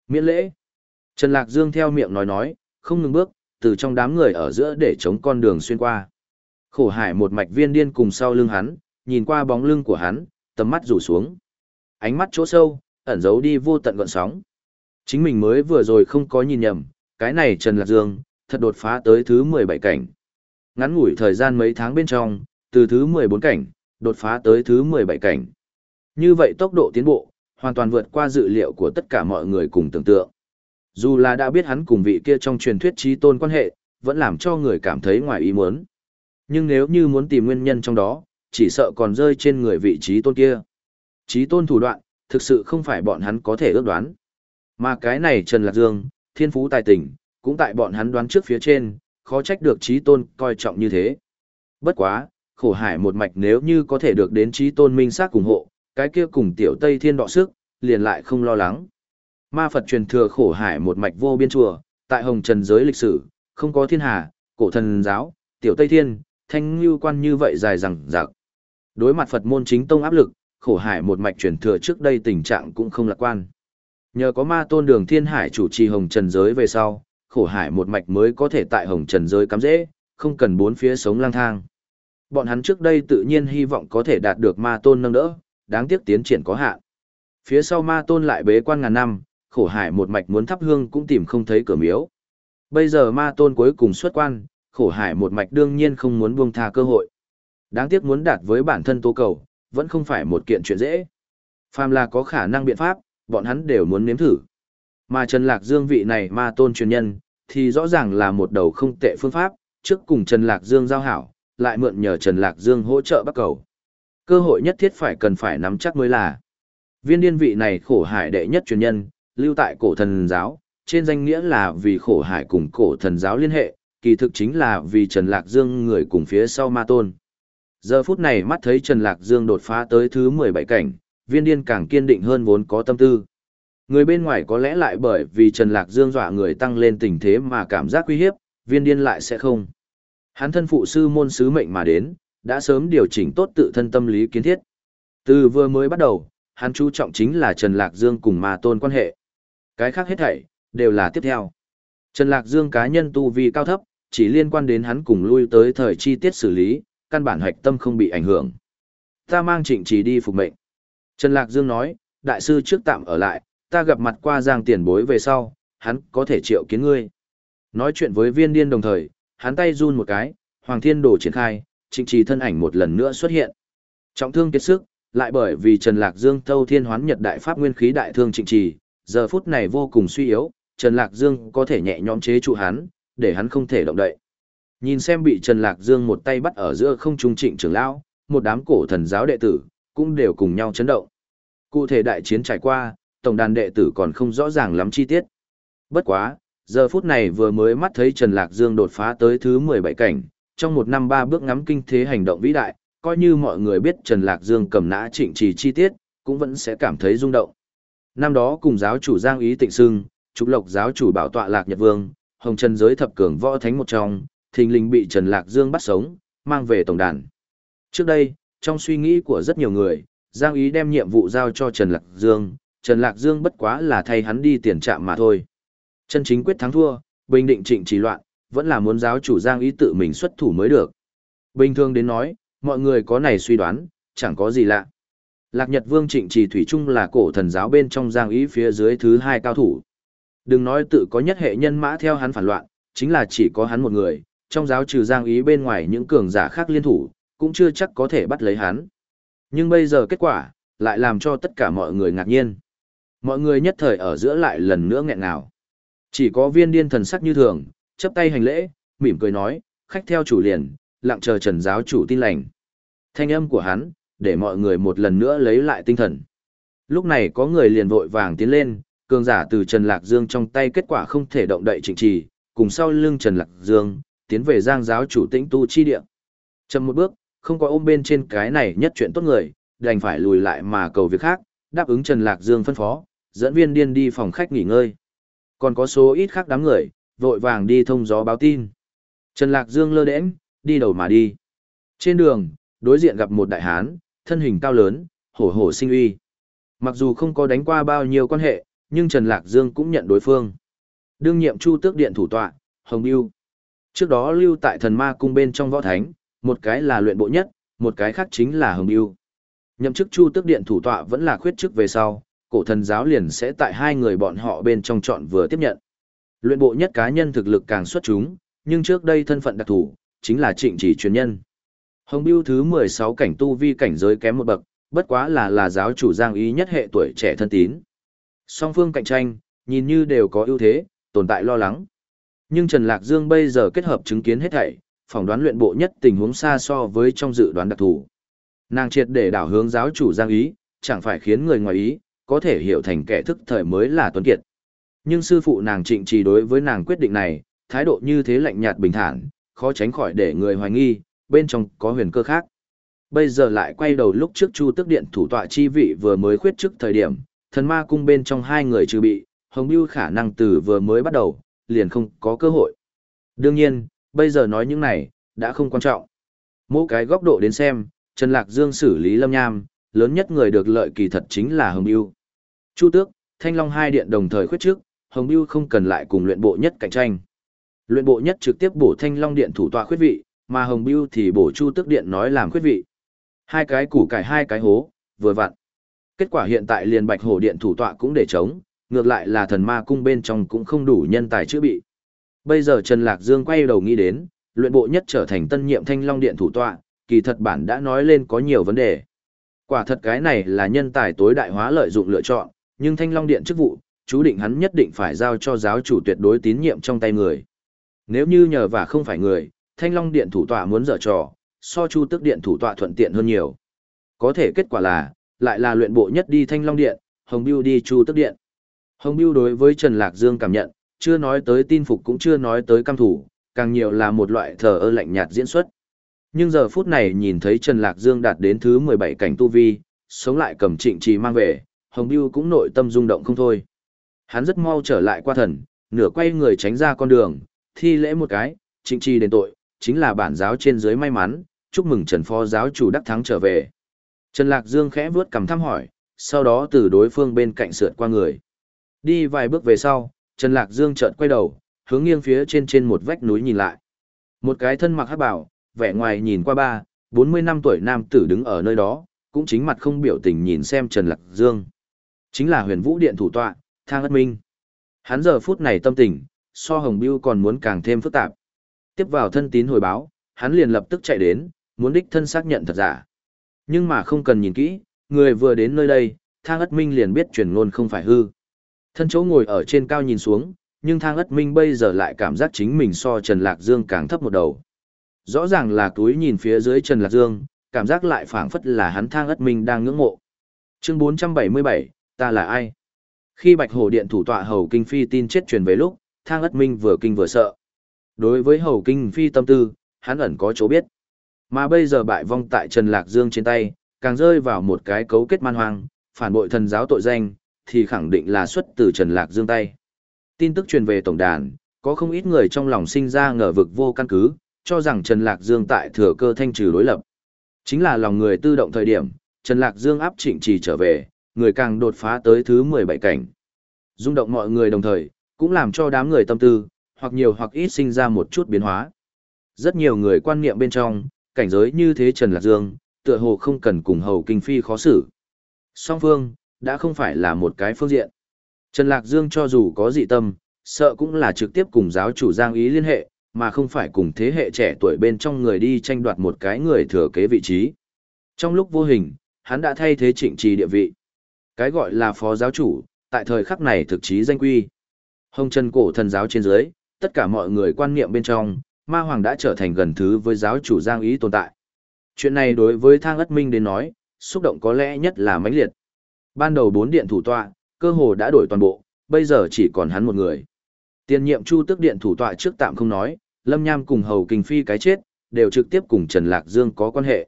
S1: Miễn lễ. Trần Lạc Dương theo miệng nói nói, không ngừng bước, từ trong đám người ở giữa để chống con đường xuyên qua. Khổ hải một mạch viên điên cùng sau lưng hắn, nhìn qua bóng lưng của hắn, tầm mắt rủ xuống. Ánh mắt chỗ sâu, ẩn giấu đi vô tận gọn sóng. Chính mình mới vừa rồi không có nhìn nhầm, cái này Trần Lạc Dương, thật đột phá tới thứ 17 cảnh. Ngắn ngủi thời gian mấy tháng bên trong, từ thứ 14 cảnh, đột phá tới thứ 17 cảnh. Như vậy tốc độ tiến bộ, hoàn toàn vượt qua dự liệu của tất cả mọi người cùng tưởng tượng. Dù là đã biết hắn cùng vị kia trong truyền thuyết trí tôn quan hệ, vẫn làm cho người cảm thấy ngoài ý muốn. Nhưng nếu như muốn tìm nguyên nhân trong đó, chỉ sợ còn rơi trên người vị trí tôn kia. Trí tôn thủ đoạn, thực sự không phải bọn hắn có thể ước đoán. Mà cái này Trần Lạc Dương, thiên phú tài tình, cũng tại bọn hắn đoán trước phía trên, khó trách được trí tôn coi trọng như thế. Bất quá, khổ hải một mạch nếu như có thể được đến trí tôn minh xác ủng hộ, cái kia cùng tiểu Tây Thiên đọ sức, liền lại không lo lắng. Ma Phật truyền thừa khổ hải một mạch vô biên chùa, tại hồng trần giới lịch sử, không có thiên hà, cổ thần giáo, tiểu Tây Thiên, thanh lưu quan như vậy dài rằng rạc. Đối mặt Phật môn chính tông áp lực, khổ hải một mạch truyền thừa trước đây tình trạng cũng không lạc quan. Nhờ có ma tôn đường thiên hải chủ trì hồng trần giới về sau, khổ hải một mạch mới có thể tại hồng trần giới cắm dễ, không cần bốn phía sống lang thang. Bọn hắn trước đây tự nhiên hy vọng có thể đạt được ma tôn nâng đỡ, đáng tiếc tiến triển có hạn. Phía sau ma tôn lại bế quan ngàn năm, khổ hải một mạch muốn thắp hương cũng tìm không thấy cửa miếu. Bây giờ ma tôn cuối cùng xuất quan, khổ hải một mạch đương nhiên không muốn buông tha cơ hội. Đáng tiếc muốn đạt với bản thân tố cầu, vẫn không phải một kiện chuyện dễ. Phàm là có khả năng biện pháp, bọn hắn đều muốn nếm thử. Mà Trần Lạc Dương vị này ma tôn truyền nhân, thì rõ ràng là một đầu không tệ phương pháp, trước cùng Trần Lạc Dương giao hảo, lại mượn nhờ Trần Lạc Dương hỗ trợ bắt cầu. Cơ hội nhất thiết phải cần phải nắm chắc mới là. Viên điên vị này khổ hải đệ nhất truyền nhân, lưu tại cổ thần giáo, trên danh nghĩa là vì khổ hải cùng cổ thần giáo liên hệ, kỳ thực chính là vì Trần Lạc Dương người cùng phía sau ma tôn. Giờ phút này mắt thấy Trần Lạc Dương đột phá tới thứ 17 cảnh, viên điên càng kiên định hơn vốn có tâm tư. Người bên ngoài có lẽ lại bởi vì Trần Lạc Dương dọa người tăng lên tình thế mà cảm giác uy hiếp, viên điên lại sẽ không. Hắn thân phụ sư môn sứ mệnh mà đến, đã sớm điều chỉnh tốt tự thân tâm lý kiến thiết. Từ vừa mới bắt đầu, hắn chú trọng chính là Trần Lạc Dương cùng ma tôn quan hệ. Cái khác hết thảy, đều là tiếp theo. Trần Lạc Dương cá nhân tu vi cao thấp, chỉ liên quan đến hắn cùng lui tới thời chi tiết xử lý, căn bản hoạch tâm không bị ảnh hưởng. Ta mang trịnh trí đi phục mệnh. Trần Lạc Dương nói, đại sư trước tạm ở lại, ta gặp mặt qua giang tiền bối về sau, hắn có thể triệu kiến ngươi. Nói chuyện với viên điên đồng thời, hắn tay run một cái, Hoàng Thiên Đồ triển khai, trịnh trì thân ảnh một lần nữa xuất hiện. Trọng thương kiệt sức, lại bởi vì Trần Lạc Dương thâu thiên hoán nhật đại pháp nguyên khí đại thương trịnh trì, giờ phút này vô cùng suy yếu, Trần Lạc Dương có thể nhẹ nhõm chế trụ hắn, để hắn không thể động đậy. Nhìn xem bị Trần Lạc Dương một tay bắt ở giữa không trung trịnh trưởng lão, một đám cổ thần giáo đệ tử, cũng đều cùng nhau chấn động. Cụ thể đại chiến trải qua, tổng đàn đệ tử còn không rõ ràng lắm chi tiết. Bất quá, giờ phút này vừa mới mắt thấy Trần Lạc Dương đột phá tới thứ 17 cảnh, trong một năm ba bước ngắm kinh thế hành động vĩ đại, coi như mọi người biết Trần Lạc Dương cầm nã trịnh trì chi tiết, cũng vẫn sẽ cảm thấy rung động. Năm đó cùng giáo chủ Giang Ý Tịnh Sưng, trục lộc giáo chủ bảo tọa Lạc Nhật Vương, Hồng Trần giới thập cường võ thánh một trong, thình lình bị Trần Lạc Dương bắt sống, mang về tổng đàn. Trước đây, trong suy nghĩ của rất nhiều người, Giang Ý đem nhiệm vụ giao cho Trần Lạc Dương, Trần Lạc Dương bất quá là thay hắn đi tiền trạm mà thôi. Chân chính quyết thắng thua, bình định trịnh trì loạn, vẫn là muốn giáo chủ Giang Ý tự mình xuất thủ mới được. Bình thường đến nói, mọi người có này suy đoán, chẳng có gì lạ. Lạc Nhật Vương Trịnh Trì Thủy Trung là cổ thần giáo bên trong Giang Ý phía dưới thứ hai cao thủ. Đừng nói tự có nhất hệ nhân mã theo hắn phản loạn, chính là chỉ có hắn một người, trong giáo trừ Giang Ý bên ngoài những cường giả khác liên thủ, cũng chưa chắc có thể bắt lấy hắn. Nhưng bây giờ kết quả, lại làm cho tất cả mọi người ngạc nhiên. Mọi người nhất thời ở giữa lại lần nữa nghẹn ngào. Chỉ có viên điên thần sắc như thường, chấp tay hành lễ, mỉm cười nói, khách theo chủ liền, lặng chờ trần giáo chủ tin lành. Thanh âm của hắn, để mọi người một lần nữa lấy lại tinh thần. Lúc này có người liền vội vàng tiến lên, cường giả từ Trần Lạc Dương trong tay kết quả không thể động đậy chỉnh trì, cùng sau lưng Trần Lạc Dương, tiến về giang giáo chủ tĩnh tu chi địa. Chậm một bước, không có ôm bên trên cái này nhất chuyện tốt người, đành phải lùi lại mà cầu việc khác, đáp ứng Trần Lạc Dương phân phó, dẫn viên điên đi phòng khách nghỉ ngơi. Còn có số ít khác đám người, vội vàng đi thông gió báo tin. Trần Lạc Dương lơ đễnh, đi đầu mà đi. Trên đường, đối diện gặp một đại hán, thân hình cao lớn, hổ hổ sinh uy. Mặc dù không có đánh qua bao nhiêu quan hệ, nhưng Trần Lạc Dương cũng nhận đối phương. Đương nhiệm Chu Tước Điện thủ tọa, Hồng Bưu. Trước đó lưu tại thần ma cung bên trong võ thánh, một cái là luyện bộ nhất, một cái khác chính là Hồng Bưu. Nhậm chức Chu Tước Điện thủ tọa vẫn là khuyết chức về sau, cổ thần giáo liền sẽ tại hai người bọn họ bên trong chọn vừa tiếp nhận. Luyện bộ nhất cá nhân thực lực càng xuất chúng, nhưng trước đây thân phận đặc thủ, chính là trịnh chỉ truyền nhân. Hồng Biêu thứ 16 cảnh tu vi cảnh giới kém một bậc, bất quá là là giáo chủ giang ý nhất hệ tuổi trẻ thân tín. Song phương cạnh tranh, nhìn như đều có ưu thế, tồn tại lo lắng. Nhưng Trần Lạc Dương bây giờ kết hợp chứng kiến hết thảy, phỏng đoán luyện bộ nhất tình huống xa so với trong dự đoán đặc thù. Nàng triệt để đảo hướng giáo chủ giang ý, chẳng phải khiến người ngoài ý, có thể hiểu thành kẻ thức thời mới là tuấn kiệt. Nhưng sư phụ nàng trịnh trì đối với nàng quyết định này, thái độ như thế lạnh nhạt bình thản, khó tránh khỏi để người hoài nghi, bên trong có huyền cơ khác. Bây giờ lại quay đầu lúc trước Chu Tức Điện thủ tọa chi vị vừa mới khuyết trước thời điểm, thần ma cung bên trong hai người trừ bị, Hồng Bưu khả năng từ vừa mới bắt đầu, liền không có cơ hội. Đương nhiên, bây giờ nói những này, đã không quan trọng. Mỗi cái góc độ đến xem, Trần Lạc Dương xử lý Lâm Nham, lớn nhất người được lợi kỳ thật chính là Hồng Bưu. Chu Tước, Thanh Long hai điện đồng thời khuyết trước, Hồng Bưu không cần lại cùng luyện bộ nhất cạnh tranh. Luyện bộ nhất trực tiếp bổ Thanh Long điện thủ tọa khuyết vị, mà Hồng Bưu thì bổ Chu Tước điện nói làm khuyết vị. Hai cái củ cải hai cái hố, vừa vặn. Kết quả hiện tại liền Bạch Hổ điện thủ tọa cũng để chống, ngược lại là thần ma cung bên trong cũng không đủ nhân tài chữa bị. Bây giờ Trần Lạc Dương quay đầu nghĩ đến, luyện bộ nhất trở thành tân nhiệm Thanh Long điện thủ tọa, kỳ thật bản đã nói lên có nhiều vấn đề. Quả thật cái này là nhân tài tối đại hóa lợi dụng lựa chọn, nhưng Thanh Long Điện chức vụ, chú định hắn nhất định phải giao cho giáo chủ tuyệt đối tín nhiệm trong tay người. Nếu như nhờ và không phải người, Thanh Long Điện thủ tọa muốn dở trò, so Chu Tức Điện thủ tọa thuận tiện hơn nhiều. Có thể kết quả là, lại là luyện bộ nhất đi Thanh Long Điện, Hồng Biêu đi Chu Tức Điện. Hồng Biêu đối với Trần Lạc Dương cảm nhận, chưa nói tới tin phục cũng chưa nói tới cam thủ, càng nhiều là một loại thờ ơ lạnh nhạt diễn xuất. Nhưng giờ phút này nhìn thấy Trần Lạc Dương đạt đến thứ 17 cảnh tu vi, sống lại cầm trịnh trì mang về, Hồng Biêu cũng nội tâm rung động không thôi. Hắn rất mau trở lại qua thần, nửa quay người tránh ra con đường, thi lễ một cái, trịnh trì đền tội, chính là bản giáo trên dưới may mắn, chúc mừng Trần Phó giáo chủ đắc thắng trở về. Trần Lạc Dương khẽ vuốt cầm thăm hỏi, sau đó từ đối phương bên cạnh sượt qua người. Đi vài bước về sau, Trần Lạc Dương chợt quay đầu, hướng nghiêng phía trên trên một vách núi nhìn lại. Một cái thân mặc hắc bảo, vẻ ngoài nhìn qua ba, 40 năm tuổi nam tử đứng ở nơi đó, cũng chính mặt không biểu tình nhìn xem Trần Lạc Dương. Chính là huyền vũ điện thủ tọa, Thang Ất Minh. Hắn giờ phút này tâm tình, so Hồng Biêu còn muốn càng thêm phức tạp. Tiếp vào thân tín hồi báo, hắn liền lập tức chạy đến, muốn đích thân xác nhận thật giả. Nhưng mà không cần nhìn kỹ, người vừa đến nơi đây, Thang Ất Minh liền biết truyền ngôn không phải hư. Thân chỗ ngồi ở trên cao nhìn xuống, nhưng Thang Ất Minh bây giờ lại cảm giác chính mình so Trần Lạc Dương càng thấp một đầu. Rõ ràng là túi nhìn phía dưới Trần Lạc Dương, cảm giác lại phảng phất là hắn thang ất minh đang ngưỡng mộ. Chương 477, ta là ai? Khi Bạch Hổ Điện thủ tọa Hầu Kinh Phi tin chết truyền về lúc, thang ất minh vừa kinh vừa sợ. Đối với Hầu Kinh Phi tâm tư, hắn ẩn có chỗ biết. Mà bây giờ bại vong tại Trần Lạc Dương trên tay, càng rơi vào một cái cấu kết man hoang, phản bội thần giáo tội danh, thì khẳng định là xuất từ Trần Lạc Dương tay. Tin tức truyền về tổng đàn, có không ít người trong lòng sinh ra ngờ vực vô căn cứ, cho rằng Trần Lạc Dương tại thừa cơ thanh trừ đối lập. Chính là lòng người tự động thời điểm, Trần Lạc Dương áp trịnh trì trở về, người càng đột phá tới thứ 17 cảnh. Dung động mọi người đồng thời, cũng làm cho đám người tâm tư, hoặc nhiều hoặc ít sinh ra một chút biến hóa. Rất nhiều người quan niệm bên trong, cảnh giới như thế Trần Lạc Dương, tựa hồ không cần cùng hầu kinh phi khó xử. Song phương, đã không phải là một cái phương diện. Trần Lạc Dương cho dù có dị tâm, sợ cũng là trực tiếp cùng giáo chủ Giang Ý liên hệ, mà không phải cùng thế hệ trẻ tuổi bên trong người đi tranh đoạt một cái người thừa kế vị trí. Trong lúc vô hình, hắn đã thay thế trịnh trì địa vị. Cái gọi là phó giáo chủ, tại thời khắc này thực chí danh quy. Hồng chân cổ thần giáo trên dưới, tất cả mọi người quan niệm bên trong, ma hoàng đã trở thành gần thứ với giáo chủ giang ý tồn tại. Chuyện này đối với thang ất minh đến nói, xúc động có lẽ nhất là mãnh liệt. Ban đầu bốn điện thủ tọa, cơ hồ đã đổi toàn bộ, bây giờ chỉ còn hắn một người. Tiền nhiệm Chu Tức Điện thủ tọa trước tạm không nói, Lâm Nham cùng Hầu Kinh Phi cái chết, đều trực tiếp cùng Trần Lạc Dương có quan hệ.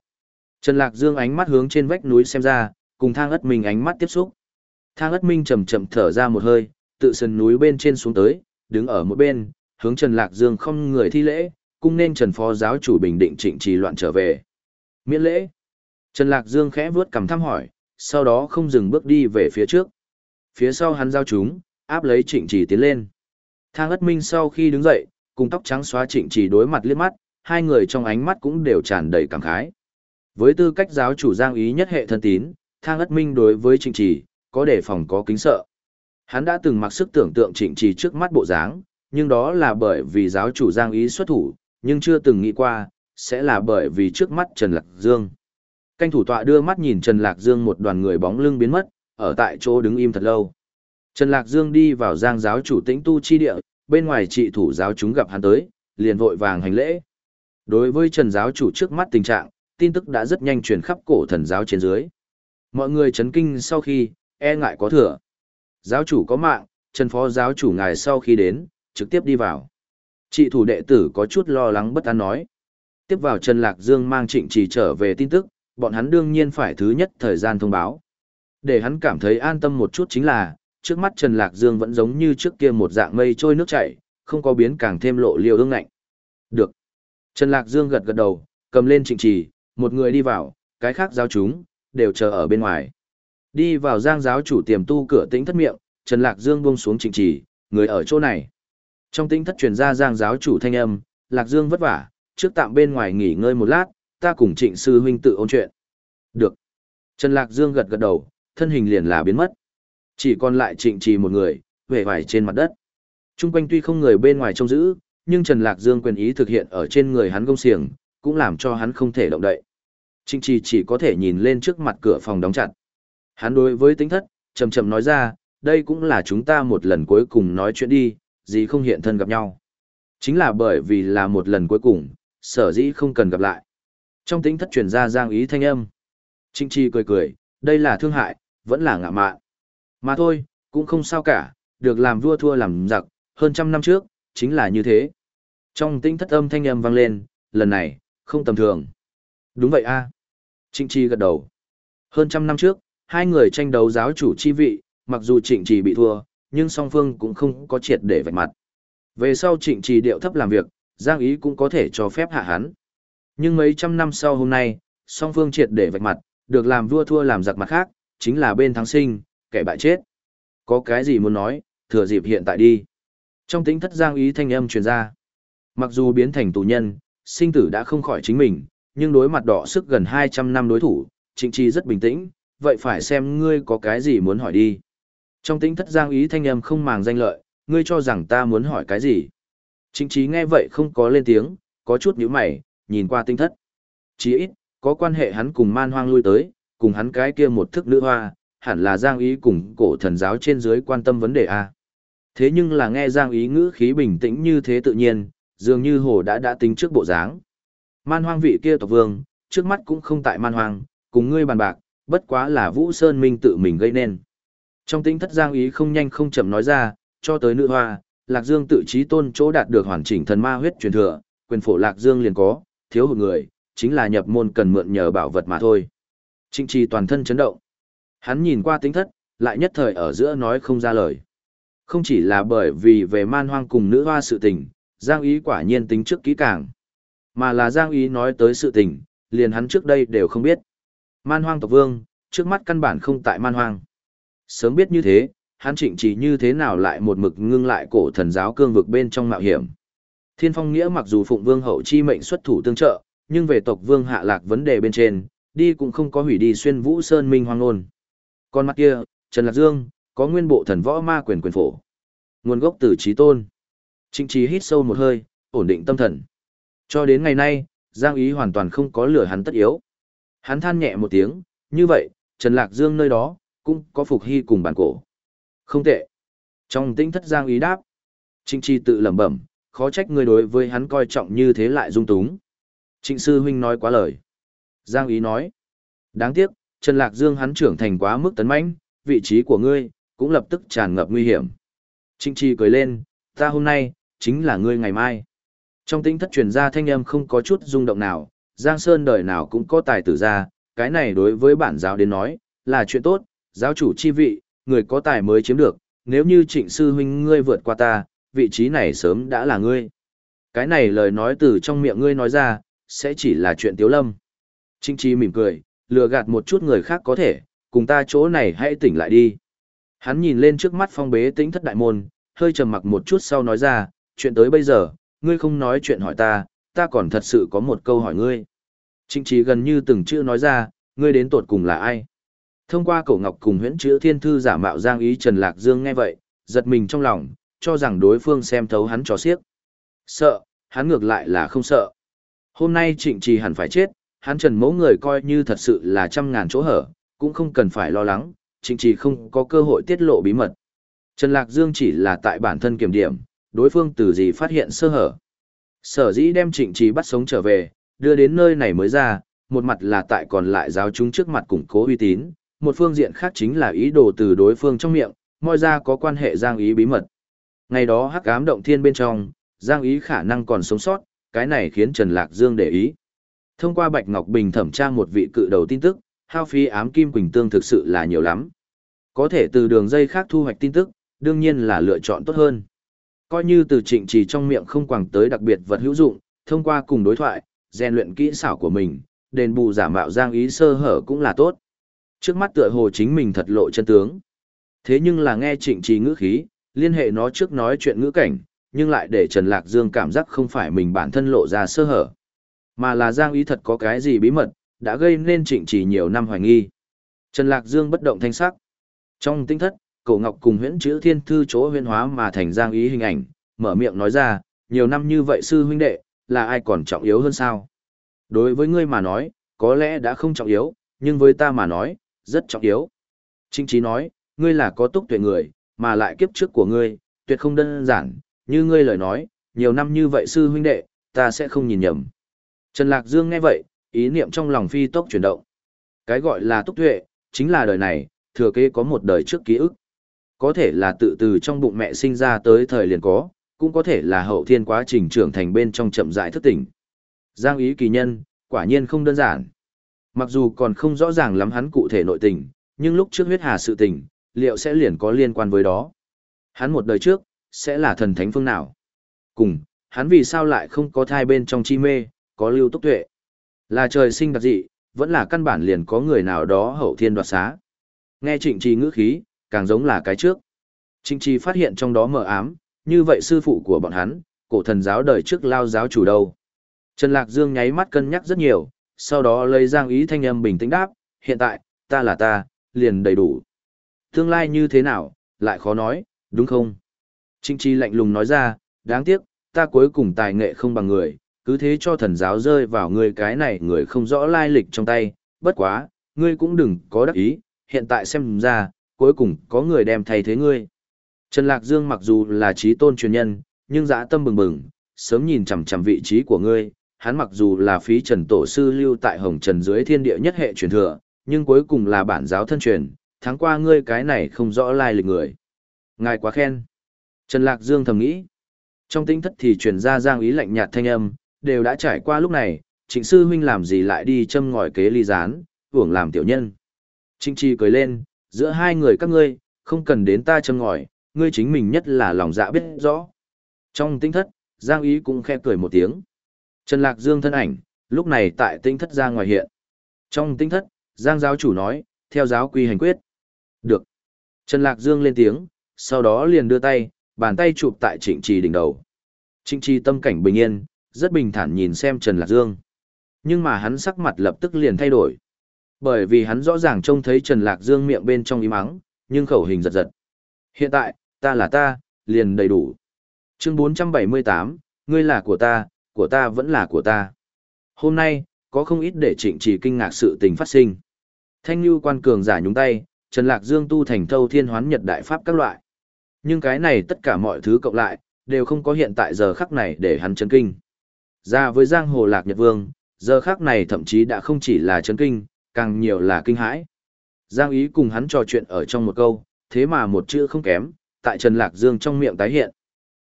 S1: Trần Lạc Dương ánh mắt hướng trên vách núi xem ra, cùng Thang Ất Minh ánh mắt tiếp xúc. Thang Ất Minh chậm chậm thở ra một hơi, tự sân núi bên trên xuống tới, đứng ở một bên, hướng Trần Lạc Dương không người thi lễ, cung nên Trần Phó giáo chủ bình định trịnh trì loạn trở về. Miễn lễ. Trần Lạc Dương khẽ vướt cầm thăm hỏi, sau đó không dừng bước đi về phía trước. Phía sau hắn giao chúng, áp lấy trịnh trì tiến lên. Thang ất minh sau khi đứng dậy, cùng tóc trắng xóa trịnh trì đối mặt liếc mắt, hai người trong ánh mắt cũng đều tràn đầy cảm khái. Với tư cách giáo chủ giang ý nhất hệ thân tín, thang ất minh đối với trịnh trì, có đề phòng có kính sợ. Hắn đã từng mặc sức tưởng tượng trịnh trì trước mắt bộ dáng, nhưng đó là bởi vì giáo chủ giang ý xuất thủ, nhưng chưa từng nghĩ qua, sẽ là bởi vì trước mắt Trần Lạc Dương. Canh thủ tọa đưa mắt nhìn Trần Lạc Dương một đoàn người bóng lưng biến mất, ở tại chỗ đứng im thật lâu. Trần Lạc Dương đi vào giang giáo chủ tĩnh tu chi địa, bên ngoài trị thủ giáo chúng gặp hắn tới, liền vội vàng hành lễ. Đối với Trần giáo chủ trước mắt tình trạng, tin tức đã rất nhanh truyền khắp cổ thần giáo trên dưới. Mọi người chấn kinh sau khi, e ngại có thừa. Giáo chủ có mạng, Trần phó giáo chủ ngài sau khi đến, trực tiếp đi vào. chị thủ đệ tử có chút lo lắng bất an nói. Tiếp vào Trần Lạc Dương mang trịnh trì trở về tin tức, bọn hắn đương nhiên phải thứ nhất thời gian thông báo. Để hắn cảm thấy an tâm một chút chính là, trước mắt Trần Lạc Dương vẫn giống như trước kia một dạng mây trôi nước chảy, không có biến càng thêm lộ liều ương ngạnh. Được. Trần Lạc Dương gật gật đầu, cầm lên trịnh trì, một người đi vào, cái khác giáo chúng, đều chờ ở bên ngoài. Đi vào giang giáo chủ tiềm tu cửa tĩnh thất miệng, Trần Lạc Dương buông xuống trịnh trì, người ở chỗ này. Trong tĩnh thất truyền ra giang giáo chủ thanh âm, Lạc Dương vất vả, trước tạm bên ngoài nghỉ ngơi một lát, ta cùng trịnh sư huynh tự ôn chuyện. Được. Trần Lạc Dương gật gật đầu, thân hình liền là biến mất. Chỉ còn lại trịnh trì một người, về vải trên mặt đất. Trung quanh tuy không người bên ngoài trông giữ, nhưng Trần Lạc Dương quyền ý thực hiện ở trên người hắn gông xiềng, cũng làm cho hắn không thể động đậy. Trịnh trì chỉ có thể nhìn lên trước mặt cửa phòng đóng chặt. Hắn đối với tính thất, chậm chậm nói ra, đây cũng là chúng ta một lần cuối cùng nói chuyện đi, gì không hiện thân gặp nhau. Chính là bởi vì là một lần cuối cùng, sở dĩ không cần gặp lại. Trong tính thất truyền ra giang ý thanh âm. Trịnh trì cười cười, đây là thương hại, vẫn là ngạ mạn. Mà thôi, cũng không sao cả, được làm vua thua làm giặc, hơn trăm năm trước, chính là như thế. Trong tính thất âm thanh âm vang lên, lần này, không tầm thường. Đúng vậy a Trịnh Trì gật đầu. Hơn trăm năm trước, hai người tranh đấu giáo chủ chi vị, mặc dù Trịnh Trì bị thua, nhưng song phương cũng không có triệt để vạch mặt. Về sau Trịnh Trì điệu thấp làm việc, Giang Ý cũng có thể cho phép hạ hắn. Nhưng mấy trăm năm sau hôm nay, song phương triệt để vạch mặt, được làm vua thua làm giặc mặt khác, chính là bên thắng sinh, kẻ bại chết. Có cái gì muốn nói, thừa dịp hiện tại đi. Trong tính thất giang ý thanh âm truyền ra. Mặc dù biến thành tù nhân, sinh tử đã không khỏi chính mình, nhưng đối mặt đỏ sức gần 200 năm đối thủ, trịnh trì rất bình tĩnh, vậy phải xem ngươi có cái gì muốn hỏi đi. Trong tính thất giang ý thanh âm không màng danh lợi, ngươi cho rằng ta muốn hỏi cái gì. chính trí nghe vậy không có lên tiếng, có chút nhíu mày, nhìn qua tinh thất. chí ít, có quan hệ hắn cùng man hoang lui tới, cùng hắn cái kia một thức nữ hoa, hẳn là Giang Ý cùng cổ thần giáo trên dưới quan tâm vấn đề A. Thế nhưng là nghe Giang Ý ngữ khí bình tĩnh như thế tự nhiên, dường như hồ đã đã tính trước bộ dáng. Man hoang vị kia tộc vương, trước mắt cũng không tại man hoang, cùng ngươi bàn bạc, bất quá là Vũ Sơn Minh tự mình gây nên. Trong tính thất Giang Ý không nhanh không chậm nói ra, cho tới nữ hoa, Lạc Dương tự trí tôn chỗ đạt được hoàn chỉnh thần ma huyết truyền thừa, quyền phổ Lạc Dương liền có, thiếu hụt người, chính là nhập môn cần mượn nhờ bảo vật mà thôi. Trịnh trì toàn thân chấn động. Hắn nhìn qua tính thất, lại nhất thời ở giữa nói không ra lời. Không chỉ là bởi vì về man hoang cùng nữ hoa sự tình, Giang Ý quả nhiên tính trước kỹ càng. Mà là Giang Ý nói tới sự tình, liền hắn trước đây đều không biết. Man hoang tộc vương, trước mắt căn bản không tại man hoang. Sớm biết như thế, hắn trịnh chỉ như thế nào lại một mực ngưng lại cổ thần giáo cương vực bên trong mạo hiểm. Thiên phong nghĩa mặc dù phụng vương hậu chi mệnh xuất thủ tương trợ, nhưng về tộc vương hạ lạc vấn đề bên trên, đi cũng không có hủy đi xuyên vũ sơn minh hoang nôn. Con mắt kia, Trần Lạc Dương, có nguyên bộ thần võ ma quyền quyền phổ. Nguồn gốc từ trí tôn. Trịnh trí hít sâu một hơi, ổn định tâm thần. Cho đến ngày nay, Giang Ý hoàn toàn không có lửa hắn tất yếu. Hắn than nhẹ một tiếng, như vậy, Trần Lạc Dương nơi đó, cũng có phục hy cùng bản cổ. Không tệ. Trong tĩnh thất Giang Ý đáp. Trịnh Chi tự lẩm bẩm, khó trách người đối với hắn coi trọng như thế lại dung túng. Trịnh sư huynh nói quá lời. Giang Ý nói. Đáng tiếc, Trần Lạc Dương hắn trưởng thành quá mức tấn mãnh, vị trí của ngươi cũng lập tức tràn ngập nguy hiểm. Trịnh Chi cười lên, ta hôm nay chính là ngươi ngày mai. Trong tĩnh thất truyền ra thanh âm không có chút rung động nào, Giang Sơn đời nào cũng có tài tử ra, cái này đối với bản giáo đến nói, là chuyện tốt, giáo chủ chi vị, người có tài mới chiếm được, nếu như trịnh sư huynh ngươi vượt qua ta, vị trí này sớm đã là ngươi. Cái này lời nói từ trong miệng ngươi nói ra, sẽ chỉ là chuyện tiếu lâm. Trịnh Chi mỉm cười, lừa gạt một chút người khác có thể, cùng ta chỗ này hãy tỉnh lại đi. Hắn nhìn lên trước mắt phong bế tĩnh thất đại môn, hơi trầm mặc một chút sau nói ra, chuyện tới bây giờ, ngươi không nói chuyện hỏi ta, ta còn thật sự có một câu hỏi ngươi. Trịnh trí gần như từng chữ nói ra, ngươi đến tột cùng là ai? Thông qua cổ ngọc cùng huyễn chữ thiên thư giả mạo giang ý Trần Lạc Dương nghe vậy, giật mình trong lòng, cho rằng đối phương xem thấu hắn cho xiếc. Sợ, hắn ngược lại là không sợ. Hôm nay trịnh trì hẳn phải chết, hắn trần mẫu người coi như thật sự là trăm ngàn chỗ hở, cũng không cần phải lo lắng, trịnh trì không có cơ hội tiết lộ bí mật. Trần Lạc Dương chỉ là tại bản thân kiểm điểm, đối phương từ gì phát hiện sơ hở. Sở dĩ đem trịnh trì bắt sống trở về, đưa đến nơi này mới ra, một mặt là tại còn lại giáo chúng trước mặt củng cố uy tín, một phương diện khác chính là ý đồ từ đối phương trong miệng, moi ra có quan hệ giang ý bí mật. Ngày đó hắc ám động thiên bên trong, giang ý khả năng còn sống sót, cái này khiến Trần Lạc Dương để ý. Thông qua Bạch Ngọc Bình thẩm tra một vị cự đầu tin tức, hao phí ám kim quỳnh tương thực sự là nhiều lắm. Có thể từ đường dây khác thu hoạch tin tức, đương nhiên là lựa chọn tốt hơn. Coi như từ trịnh trì trong miệng không quẳng tới đặc biệt vật hữu dụng, thông qua cùng đối thoại, rèn luyện kỹ xảo của mình, đền bù giả mạo giang ý sơ hở cũng là tốt. Trước mắt tựa hồ chính mình thật lộ chân tướng. Thế nhưng là nghe trịnh trì ngữ khí, liên hệ nó trước nói chuyện ngữ cảnh, nhưng lại để Trần Lạc Dương cảm giác không phải mình bản thân lộ ra sơ hở. Mà là giang ý thật có cái gì bí mật, đã gây nên trịnh trì nhiều năm hoài nghi. Trần Lạc Dương bất động thanh sắc. Trong tinh thất, Cổ Ngọc cùng huyễn chữ thiên thư chỗ huyễn hóa mà thành giang ý hình ảnh, mở miệng nói ra, nhiều năm như vậy sư huynh đệ, là ai còn trọng yếu hơn sao? Đối với ngươi mà nói, có lẽ đã không trọng yếu, nhưng với ta mà nói, rất trọng yếu. Trinh Chí nói, ngươi là có túc tuệ người, mà lại kiếp trước của ngươi, tuyệt không đơn giản, như ngươi lời nói, nhiều năm như vậy sư huynh đệ, ta sẽ không nhìn nhầm. Trần Lạc Dương nghe vậy, ý niệm trong lòng phi tốc chuyển động. Cái gọi là túc tuệ, chính là đời này, thừa kế có một đời trước ký ức. Có thể là tự từ trong bụng mẹ sinh ra tới thời liền có, cũng có thể là hậu thiên quá trình trưởng thành bên trong chậm rãi thức tỉnh. Giang ý kỳ nhân, quả nhiên không đơn giản. Mặc dù còn không rõ ràng lắm hắn cụ thể nội tình, nhưng lúc trước huyết hà sự tình, liệu sẽ liền có liên quan với đó. Hắn một đời trước, sẽ là thần thánh phương nào? Cùng, hắn vì sao lại không có thai bên trong chi mê, có lưu túc tuệ? Là trời sinh đặc dị, vẫn là căn bản liền có người nào đó hậu thiên đoạt xá. Nghe trịnh trì ngữ khí, càng giống là cái trước. Trịnh trì phát hiện trong đó mờ ám, như vậy sư phụ của bọn hắn, cổ thần giáo đời trước lao giáo chủ đâu. Trần Lạc Dương nháy mắt cân nhắc rất nhiều, sau đó lấy giang ý thanh âm bình tĩnh đáp, hiện tại, ta là ta, liền đầy đủ. Tương lai như thế nào, lại khó nói, đúng không? Trịnh Chi lạnh lùng nói ra, đáng tiếc, ta cuối cùng tài nghệ không bằng người, cứ thế cho thần giáo rơi vào người cái này người không rõ lai lịch trong tay, bất quá, ngươi cũng đừng có đắc ý, hiện tại xem ra, cuối cùng có người đem thay thế ngươi. Trần Lạc Dương mặc dù là trí tôn truyền nhân, nhưng dã tâm bừng bừng, sớm nhìn chằm chằm vị trí của ngươi, hắn mặc dù là phí trần tổ sư lưu tại hồng trần dưới thiên địa nhất hệ truyền thừa, nhưng cuối cùng là bản giáo thân truyền, tháng qua ngươi cái này không rõ lai lịch người. Ngài quá khen. Trần Lạc Dương thầm nghĩ. Trong tinh thất thì truyền ra giang ý lạnh nhạt thanh âm, đều đã trải qua lúc này, trịnh sư huynh làm gì lại đi châm ngòi kế ly gián, hưởng làm tiểu nhân. Trịnh chi cười lên, giữa hai người các ngươi, không cần đến ta châm ngòi, ngươi chính mình nhất là lòng dạ biết rõ. Trong tinh thất, Giang Ý cũng khe cười một tiếng. Trần Lạc Dương thân ảnh, lúc này tại tinh thất ra ngoài hiện. Trong tinh thất, Giang giáo chủ nói, theo giáo quy hành quyết. Được. Trần Lạc Dương lên tiếng, sau đó liền đưa tay, bàn tay chụp tại trịnh trì đỉnh đầu. Trịnh trì tâm cảnh bình yên, rất bình thản nhìn xem Trần Lạc Dương. Nhưng mà hắn sắc mặt lập tức liền thay đổi. Bởi vì hắn rõ ràng trông thấy Trần Lạc Dương miệng bên trong im ắng, nhưng khẩu hình giật giật. Hiện tại, ta là ta, liền đầy đủ. Chương 478, ngươi là của ta, của ta vẫn là của ta. Hôm nay, có không ít để trịnh trì kinh ngạc sự tình phát sinh. Thanh Lưu quan cường giả nhúng tay, Trần Lạc Dương tu thành thâu thiên hoán nhật đại pháp các loại. Nhưng cái này tất cả mọi thứ cộng lại, đều không có hiện tại giờ khắc này để hắn chấn kinh. Ra với giang hồ lạc nhật vương, giờ khắc này thậm chí đã không chỉ là chấn kinh, càng nhiều là kinh hãi. Giang ý cùng hắn trò chuyện ở trong một câu, thế mà một chữ không kém, tại Trần Lạc Dương trong miệng tái hiện.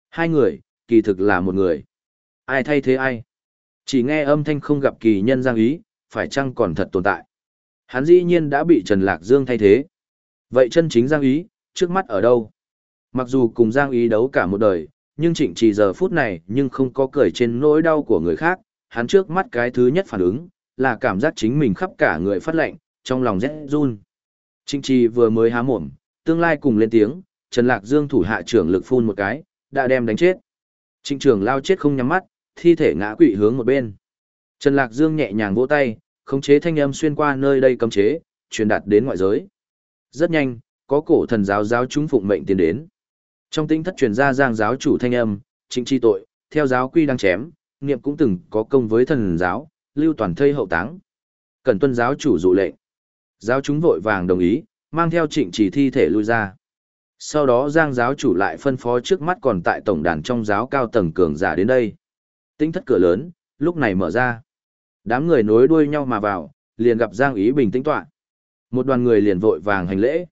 S1: Hai người, kỳ thực là một người. Ai thay thế ai? Chỉ nghe âm thanh không gặp kỳ nhân Giang ý, phải chăng còn thật tồn tại? Hắn dĩ nhiên đã bị Trần Lạc Dương thay thế. Vậy chân chính Giang ý, trước mắt ở đâu? Mặc dù cùng Giang Ý đấu cả một đời, nhưng trịnh trì giờ phút này nhưng không có cười trên nỗi đau của người khác, hắn trước mắt cái thứ nhất phản ứng, là cảm giác chính mình khắp cả người phát lạnh, trong lòng rét run. Trịnh trì vừa mới há mồm, tương lai cùng lên tiếng, Trần Lạc Dương thủ hạ trưởng lực phun một cái, đã đem đánh chết. Trịnh trưởng lao chết không nhắm mắt, thi thể ngã quỵ hướng một bên. Trần Lạc Dương nhẹ nhàng vỗ tay, khống chế thanh âm xuyên qua nơi đây cấm chế, truyền đạt đến ngoại giới. Rất nhanh, có cổ thần giáo giáo chúng phụng mệnh tiến đến. Trong tinh thất truyền ra giang giáo chủ thanh âm, chính chi tội, theo giáo quy đang chém, niệm cũng từng có công với thần giáo, lưu toàn thây hậu táng. Cần tuân giáo chủ dụ lệnh. Giáo chúng vội vàng đồng ý, mang theo trịnh chỉ thi thể lui ra. Sau đó giang giáo chủ lại phân phó trước mắt còn tại tổng đàn trong giáo cao tầng cường giả đến đây. Tinh thất cửa lớn, lúc này mở ra. Đám người nối đuôi nhau mà vào, liền gặp Giang Ý bình tĩnh tọa. Một đoàn người liền vội vàng hành lễ.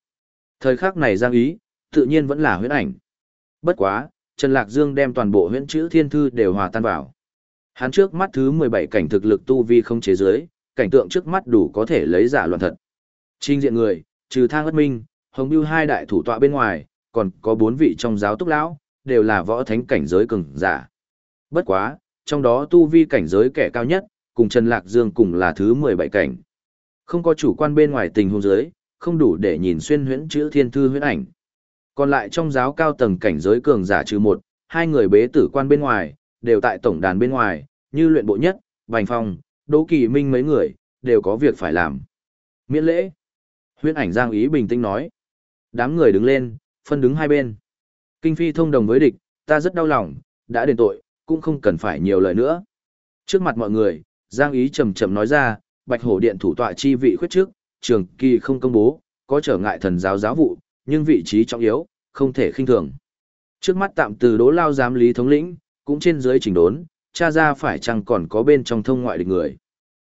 S1: Thời khắc này Giang Ý, tự nhiên vẫn là huyễn ảnh. Bất quá, Trần Lạc Dương đem toàn bộ huyễn chữ thiên thư đều hòa tan vào. Hắn trước mắt thứ 17 cảnh thực lực tu vi không chế giới, cảnh tượng trước mắt đủ có thể lấy giả loạn thật. Trình diện người, trừ thang ất minh, hồng bưu hai đại thủ tọa bên ngoài, còn có bốn vị trong giáo túc lão, đều là võ thánh cảnh giới cường giả. Bất quá, trong đó tu vi cảnh giới kẻ cao nhất, cùng Trần Lạc Dương cùng là thứ 17 cảnh. Không có chủ quan bên ngoài tình huống giới, không đủ để nhìn xuyên huyễn chữ thiên thư huyễn ảnh. Còn lại trong giáo cao tầng cảnh giới cường giả trừ một, hai người bế tử quan bên ngoài, đều tại tổng đàn bên ngoài, như luyện bộ nhất, Bành Phong, Đỗ Kỳ Minh mấy người, đều có việc phải làm. Miễn lễ. Huyễn ảnh Giang Ý bình tĩnh nói. Đám người đứng lên, phân đứng hai bên. Kinh Phi thông đồng với địch, ta rất đau lòng, đã đền tội, cũng không cần phải nhiều lời nữa. Trước mặt mọi người, Giang Ý trầm trầm nói ra, Bạch Hổ Điện thủ tọa chi vị khuyết trước, trường kỳ không công bố, có trở ngại thần giáo giáo vụ, nhưng vị trí trọng yếu, không thể khinh thường. Trước mắt tạm từ đỗ lao giám lý thống lĩnh, cũng trên dưới chỉnh đốn, cha ra phải chăng còn có bên trong thông ngoại địch người.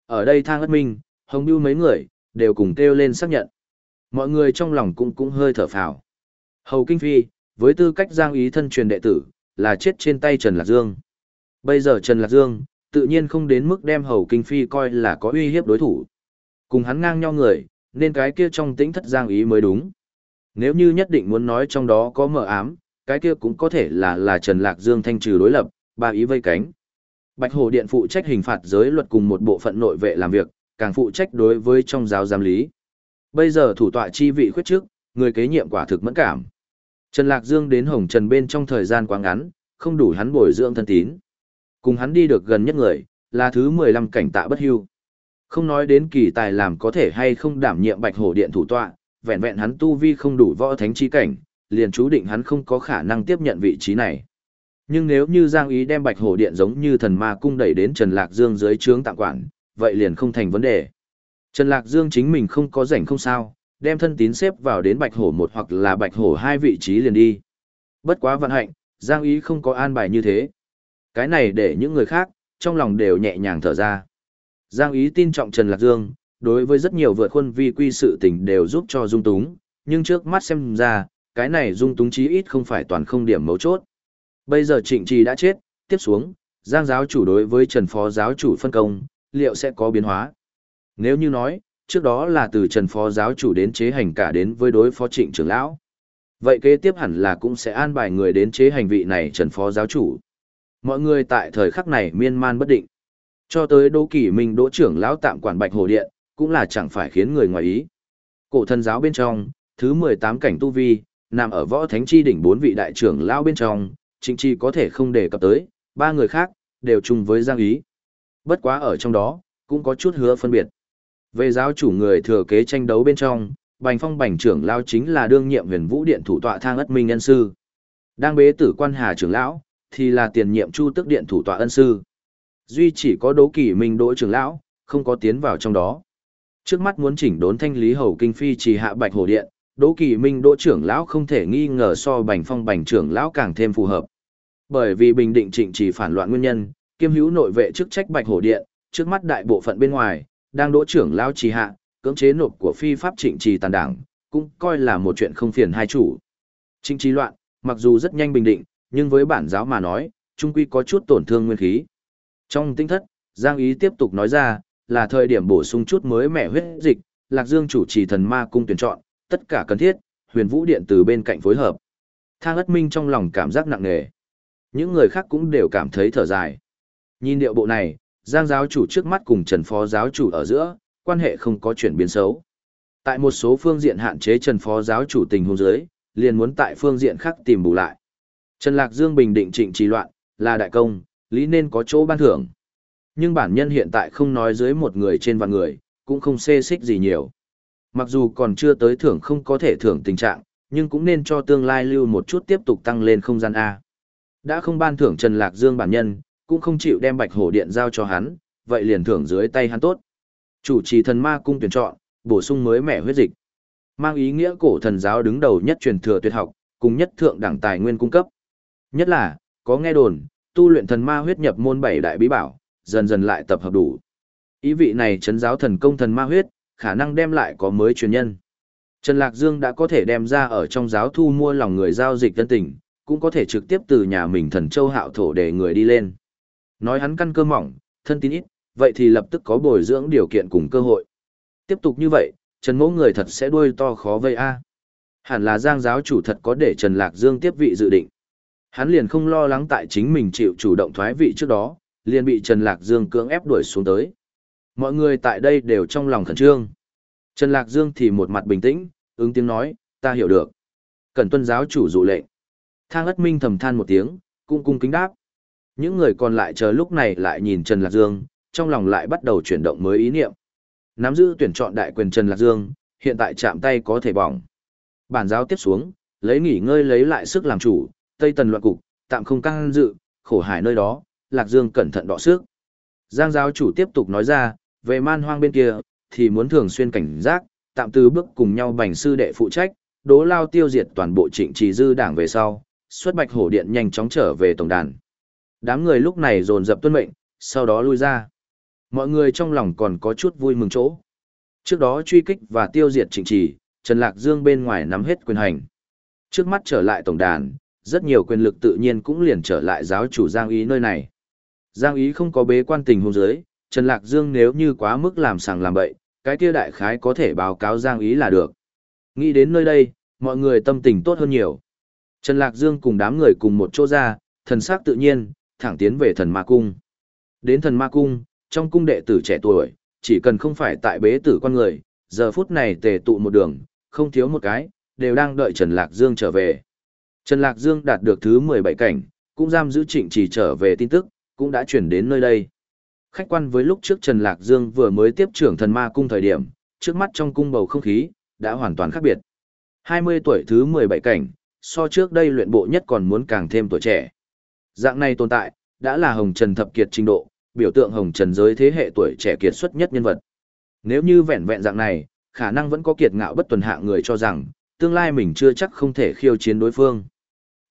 S1: Ở đây thang ất minh, hồng bưu mấy người, đều cùng kêu lên xác nhận. Mọi người trong lòng cũng cũng hơi thở phào. Hầu Kinh Phi, với tư cách giang ý thân truyền đệ tử, là chết trên tay Trần Lạc Dương. Bây giờ Trần Lạc Dương, tự nhiên không đến mức đem Hầu Kinh Phi coi là có uy hiếp đối thủ. Cùng hắn ngang nhau người, nên cái kia trong tĩnh thất giang ý mới đúng. Nếu như nhất định muốn nói trong đó có mờ ám, cái kia cũng có thể là là Trần Lạc Dương thanh trừ đối lập, ba ý vây cánh. Bạch Hồ Điện phụ trách hình phạt giới luật cùng một bộ phận nội vệ làm việc, càng phụ trách đối với trong giáo giám lý. Bây giờ thủ tọa chi vị khuyết trước, người kế nhiệm quả thực mẫn cảm. Trần Lạc Dương đến Hồng Trần bên trong thời gian quá ngắn, không đủ hắn bồi dưỡng thân tín. Cùng hắn đi được gần nhất người, là thứ 15 cảnh tạ bất hưu. Không nói đến kỳ tài làm có thể hay không đảm nhiệm bạch hổ điện thủ tọa, vẹn vẹn hắn tu vi không đủ võ thánh chi cảnh, liền chú định hắn không có khả năng tiếp nhận vị trí này. Nhưng nếu như Giang Ý đem bạch hổ điện giống như thần ma cung đẩy đến Trần Lạc Dương dưới trướng tạm quản, vậy liền không thành vấn đề. Trần Lạc Dương chính mình không có rảnh không sao, đem thân tín xếp vào đến bạch hổ một hoặc là bạch hổ hai vị trí liền đi. Bất quá vận hạnh, Giang Ý không có an bài như thế. Cái này để những người khác, trong lòng đều nhẹ nhàng thở ra. Giang Ý tin trọng Trần Lạc Dương, đối với rất nhiều vượt khuôn vi quy sự tình đều giúp cho dung túng, nhưng trước mắt xem ra, cái này dung túng chí ít không phải toàn không điểm mấu chốt. Bây giờ trịnh trì đã chết, tiếp xuống, Giang giáo chủ đối với Trần phó giáo chủ phân công, liệu sẽ có biến hóa? Nếu như nói, trước đó là từ Trần phó giáo chủ đến chế hành cả đến với đối phó trịnh trưởng lão. Vậy kế tiếp hẳn là cũng sẽ an bài người đến chế hành vị này Trần phó giáo chủ. Mọi người tại thời khắc này miên man bất định. Cho tới Đỗ Kỷ Minh Đỗ trưởng lão tạm quản Bạch Hồ Điện, cũng là chẳng phải khiến người ngoài ý. Cổ thần giáo bên trong, thứ 18 cảnh tu vi, nằm ở võ thánh chi đỉnh bốn vị đại trưởng lão bên trong, chính chi có thể không đề cập tới, ba người khác, đều chung với Giang Ý. Bất quá ở trong đó, cũng có chút hứa phân biệt. Về giáo chủ người thừa kế tranh đấu bên trong, Bành Phong Bành trưởng lão chính là đương nhiệm huyền vũ điện thủ tọa thang ất minh nhân sư. Đang bế tử quan hà trưởng lão, thì là tiền nhiệm chu tức điện thủ tọa ân sư. Duy chỉ có Đỗ kỷ minh đỗ trưởng lão, không có tiến vào trong đó. Trước mắt muốn chỉnh đốn thanh lý hầu kinh phi chỉ hạ bạch hồ điện, đỗ kỷ minh đỗ trưởng lão không thể nghi ngờ so bành phong bành trưởng lão càng thêm phù hợp. Bởi vì bình định trịnh chỉ phản loạn nguyên nhân, kiêm hữu nội vệ chức trách bạch hồ điện, trước mắt đại bộ phận bên ngoài, đang đỗ trưởng lao trì hạ, cưỡng chế nộp của phi pháp trịnh trì tàn đảng, cũng coi là một chuyện không phiền hai chủ. Trịnh trì loạn, mặc dù rất nhanh bình định, nhưng với bản giáo mà nói, trung quy có chút tổn thương nguyên khí. Trong tinh thất, Giang Ý tiếp tục nói ra, là thời điểm bổ sung chút mới mẻ huyết dịch, Lạc Dương chủ trì thần ma cung tuyển chọn, tất cả cần thiết, huyền vũ điện từ bên cạnh phối hợp. Thang ất minh trong lòng cảm giác nặng nề. Những người khác cũng đều cảm thấy thở dài. Nhìn điệu bộ này, Giang giáo chủ trước mắt cùng Trần Phó giáo chủ ở giữa, quan hệ không có chuyển biến xấu. Tại một số phương diện hạn chế Trần Phó giáo chủ tình huống dưới, liền muốn tại phương diện khác tìm bù lại. Trần Lạc Dương bình định trịnh trì loạn, là đại công, lý nên có chỗ ban thưởng. Nhưng bản nhân hiện tại không nói dưới một người trên vạn người, cũng không xê xích gì nhiều. Mặc dù còn chưa tới thưởng không có thể thưởng tình trạng, nhưng cũng nên cho tương lai lưu một chút tiếp tục tăng lên không gian A. Đã không ban thưởng Trần Lạc Dương bản nhân, cũng không chịu đem bạch hổ điện giao cho hắn, vậy liền thưởng dưới tay hắn tốt. Chủ trì thần ma cung tuyển chọn, bổ sung mới mẻ huyết dịch. Mang ý nghĩa cổ thần giáo đứng đầu nhất truyền thừa tuyệt học, cùng nhất thượng đẳng tài nguyên cung cấp. Nhất là, có nghe đồn, tu luyện thần ma huyết nhập môn bảy đại bí bảo, dần dần lại tập hợp đủ. Ý vị này chấn giáo thần công thần ma huyết, khả năng đem lại có mới truyền nhân. Trần Lạc Dương đã có thể đem ra ở trong giáo thu mua lòng người giao dịch tân tình, cũng có thể trực tiếp từ nhà mình thần châu hạo thổ để người đi lên. Nói hắn căn cơ mỏng, thân tín ít, vậy thì lập tức có bồi dưỡng điều kiện cùng cơ hội. Tiếp tục như vậy, Trần Mỗ người thật sẽ đuôi to khó vây a. Hẳn là Giang giáo chủ thật có để Trần Lạc Dương tiếp vị dự định. Hắn liền không lo lắng tại chính mình chịu chủ động thoái vị trước đó, liền bị Trần Lạc Dương cưỡng ép đuổi xuống tới. Mọi người tại đây đều trong lòng khẩn trương. Trần Lạc Dương thì một mặt bình tĩnh, ứng tiếng nói, ta hiểu được. Cần tuân giáo chủ dụ lệnh. Thang ất minh thầm than một tiếng, cung cung kính đáp. Những người còn lại chờ lúc này lại nhìn Trần Lạc Dương, trong lòng lại bắt đầu chuyển động mới ý niệm. Nắm giữ tuyển chọn đại quyền Trần Lạc Dương, hiện tại chạm tay có thể bỏng. Bản giáo tiếp xuống, lấy nghỉ ngơi lấy lại sức làm chủ, Tây Tần loạn cục, tạm không căng dự, khổ hải nơi đó, Lạc Dương cẩn thận đọ sức. Giang giáo chủ tiếp tục nói ra, về man hoang bên kia, thì muốn thường xuyên cảnh giác, tạm từ bước cùng nhau bành sư đệ phụ trách, đố lao tiêu diệt toàn bộ trịnh trì dư đảng về sau, xuất bạch hổ điện nhanh chóng trở về tổng đàn. Đám người lúc này dồn dập tuân mệnh, sau đó lui ra. Mọi người trong lòng còn có chút vui mừng chỗ. Trước đó truy kích và tiêu diệt trịnh trì, Trần Lạc Dương bên ngoài nắm hết quyền hành. Trước mắt trở lại tổng đàn, rất nhiều quyền lực tự nhiên cũng liền trở lại giáo chủ Giang Ý nơi này. Giang Ý không có bế quan tình hôn giới, Trần Lạc Dương nếu như quá mức làm sàng làm bậy, cái kia đại khái có thể báo cáo Giang Ý là được. Nghĩ đến nơi đây, mọi người tâm tình tốt hơn nhiều. Trần Lạc Dương cùng đám người cùng một chỗ ra, thần sắc tự nhiên, thẳng tiến về thần ma cung. Đến thần ma cung, trong cung đệ tử trẻ tuổi, chỉ cần không phải tại bế tử con người, giờ phút này tề tụ một đường, không thiếu một cái, đều đang đợi Trần Lạc Dương trở về. Trần Lạc Dương đạt được thứ 17 cảnh, cũng giam giữ trịnh chỉ trở về tin tức, cũng đã chuyển đến nơi đây. Khách quan với lúc trước Trần Lạc Dương vừa mới tiếp trưởng thần ma cung thời điểm, trước mắt trong cung bầu không khí, đã hoàn toàn khác biệt. 20 tuổi thứ 17 cảnh, so trước đây luyện bộ nhất còn muốn càng thêm tuổi trẻ. Dạng này tồn tại, đã là Hồng Trần thập kiệt trình độ, biểu tượng Hồng Trần giới thế hệ tuổi trẻ kiệt xuất nhất nhân vật. Nếu như vẹn vẹn dạng này, khả năng vẫn có kiệt ngạo bất tuần hạ người cho rằng, tương lai mình chưa chắc không thể khiêu chiến đối phương.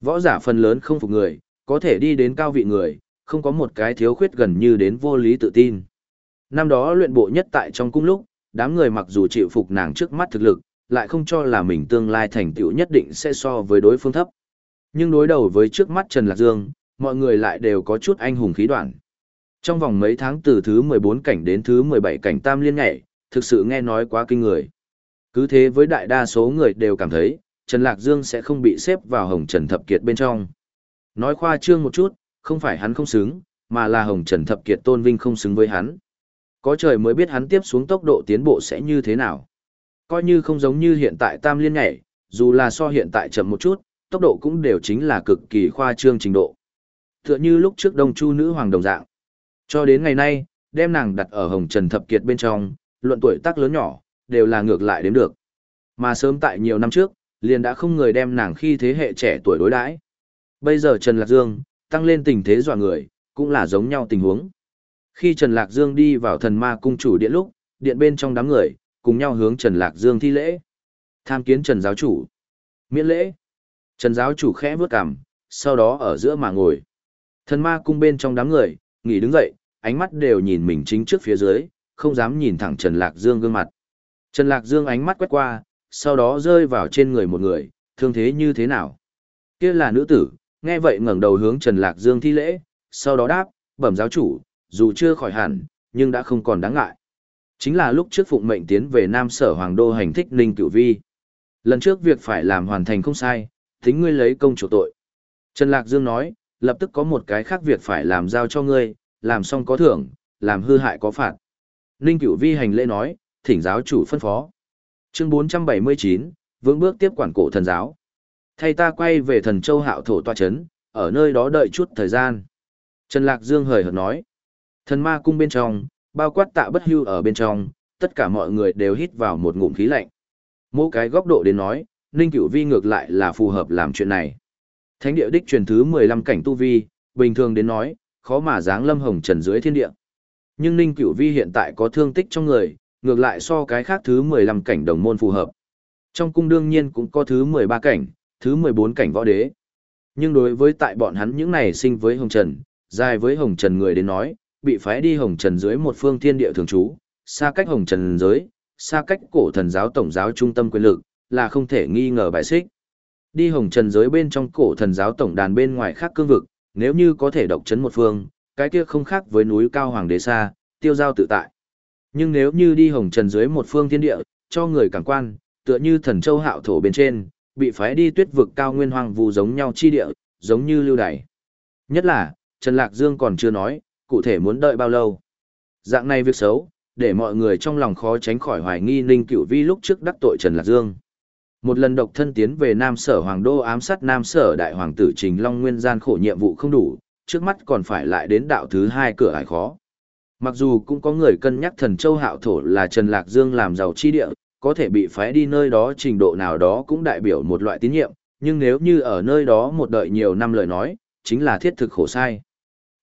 S1: Võ giả phần lớn không phục người, có thể đi đến cao vị người, không có một cái thiếu khuyết gần như đến vô lý tự tin. Năm đó luyện bộ nhất tại trong cung lúc, đám người mặc dù chịu phục nàng trước mắt thực lực, lại không cho là mình tương lai thành tựu nhất định sẽ so với đối phương thấp. Nhưng đối đầu với trước mắt Trần Lạc Dương, mọi người lại đều có chút anh hùng khí đoạn. Trong vòng mấy tháng từ thứ 14 cảnh đến thứ 17 cảnh tam liên nhảy, thực sự nghe nói quá kinh người. Cứ thế với đại đa số người đều cảm thấy, Trần Lạc Dương sẽ không bị xếp vào Hồng Trần Thập Kiệt bên trong. Nói khoa trương một chút, không phải hắn không xứng, mà là Hồng Trần Thập Kiệt tôn vinh không xứng với hắn. Có trời mới biết hắn tiếp xuống tốc độ tiến bộ sẽ như thế nào. Coi như không giống như hiện tại tam liên nhảy, dù là so hiện tại chậm một chút, tốc độ cũng đều chính là cực kỳ khoa trương trình độ. Tựa như lúc trước Đông Chu nữ hoàng đồng dạng. Cho đến ngày nay, đem nàng đặt ở Hồng Trần Thập Kiệt bên trong, luận tuổi tác lớn nhỏ, đều là ngược lại đến được. Mà sớm tại nhiều năm trước, liền đã không người đem nàng khi thế hệ trẻ tuổi đối đãi. Bây giờ Trần Lạc Dương, tăng lên tình thế dọa người, cũng là giống nhau tình huống. Khi Trần Lạc Dương đi vào thần ma cung chủ điện lúc, điện bên trong đám người, cùng nhau hướng Trần Lạc Dương thi lễ. Tham kiến Trần giáo chủ. Miễn lễ. Trần giáo chủ khẽ vướt cằm, sau đó ở giữa mà ngồi. Thần ma cung bên trong đám người, nghỉ đứng dậy, ánh mắt đều nhìn mình chính trước phía dưới, không dám nhìn thẳng Trần Lạc Dương gương mặt. Trần Lạc Dương ánh mắt quét qua, sau đó rơi vào trên người một người, thương thế như thế nào? Kia là nữ tử, nghe vậy ngẩng đầu hướng Trần Lạc Dương thi lễ, sau đó đáp, bẩm giáo chủ, dù chưa khỏi hẳn, nhưng đã không còn đáng ngại. Chính là lúc trước phụng mệnh tiến về Nam Sở Hoàng Đô hành thích Ninh Cửu Vi. Lần trước việc phải làm hoàn thành không sai, Tính ngươi lấy công chủ tội. Trần Lạc Dương nói, lập tức có một cái khác việc phải làm giao cho ngươi, làm xong có thưởng, làm hư hại có phạt. Ninh Cửu Vi hành lễ nói, thỉnh giáo chủ phân phó. Chương 479, vững bước tiếp quản cổ thần giáo. Thay ta quay về thần châu hạo thổ tòa chấn, ở nơi đó đợi chút thời gian. Trần Lạc Dương hời hợt nói. Thần ma cung bên trong, bao quát tạ bất hưu ở bên trong, tất cả mọi người đều hít vào một ngụm khí lạnh. Mỗi cái góc độ đến nói, Ninh Cửu Vi ngược lại là phù hợp làm chuyện này. Thánh địa đích truyền thứ 15 cảnh tu vi, bình thường đến nói, khó mà dáng lâm hồng trần dưới thiên địa. Nhưng Ninh Cửu Vi hiện tại có thương tích trong người, ngược lại so cái khác thứ 15 cảnh đồng môn phù hợp. Trong cung đương nhiên cũng có thứ 13 cảnh, thứ 14 cảnh võ đế. Nhưng đối với tại bọn hắn những này sinh với hồng trần, dài với hồng trần người đến nói, bị phái đi hồng trần dưới một phương thiên địa thường trú, xa cách hồng trần giới, xa cách cổ thần giáo tổng giáo trung tâm quyền lực, là không thể nghi ngờ bài xích. Đi hồng trần giới bên trong cổ thần giáo tổng đàn bên ngoài khác cương vực, nếu như có thể độc chấn một phương, cái kia không khác với núi cao hoàng đế xa, tiêu giao tự tại. Nhưng nếu như đi hồng trần dưới một phương thiên địa, cho người cảm quan, tựa như thần châu hạo thổ bên trên, bị phái đi tuyết vực cao nguyên hoàng vù giống nhau chi địa, giống như lưu đày. Nhất là, Trần Lạc Dương còn chưa nói, cụ thể muốn đợi bao lâu. Dạng này việc xấu, để mọi người trong lòng khó tránh khỏi hoài nghi Ninh Cửu Vi lúc trước đắc tội Trần Lạc Dương. Một lần độc thân tiến về Nam Sở Hoàng Đô ám sát Nam Sở Đại Hoàng tử Trình Long Nguyên gian khổ nhiệm vụ không đủ, trước mắt còn phải lại đến đạo thứ hai cửa ải khó. Mặc dù cũng có người cân nhắc thần châu hạo thổ là Trần Lạc Dương làm giàu chi địa, có thể bị phái đi nơi đó trình độ nào đó cũng đại biểu một loại tín nhiệm, nhưng nếu như ở nơi đó một đợi nhiều năm lời nói, chính là thiết thực khổ sai.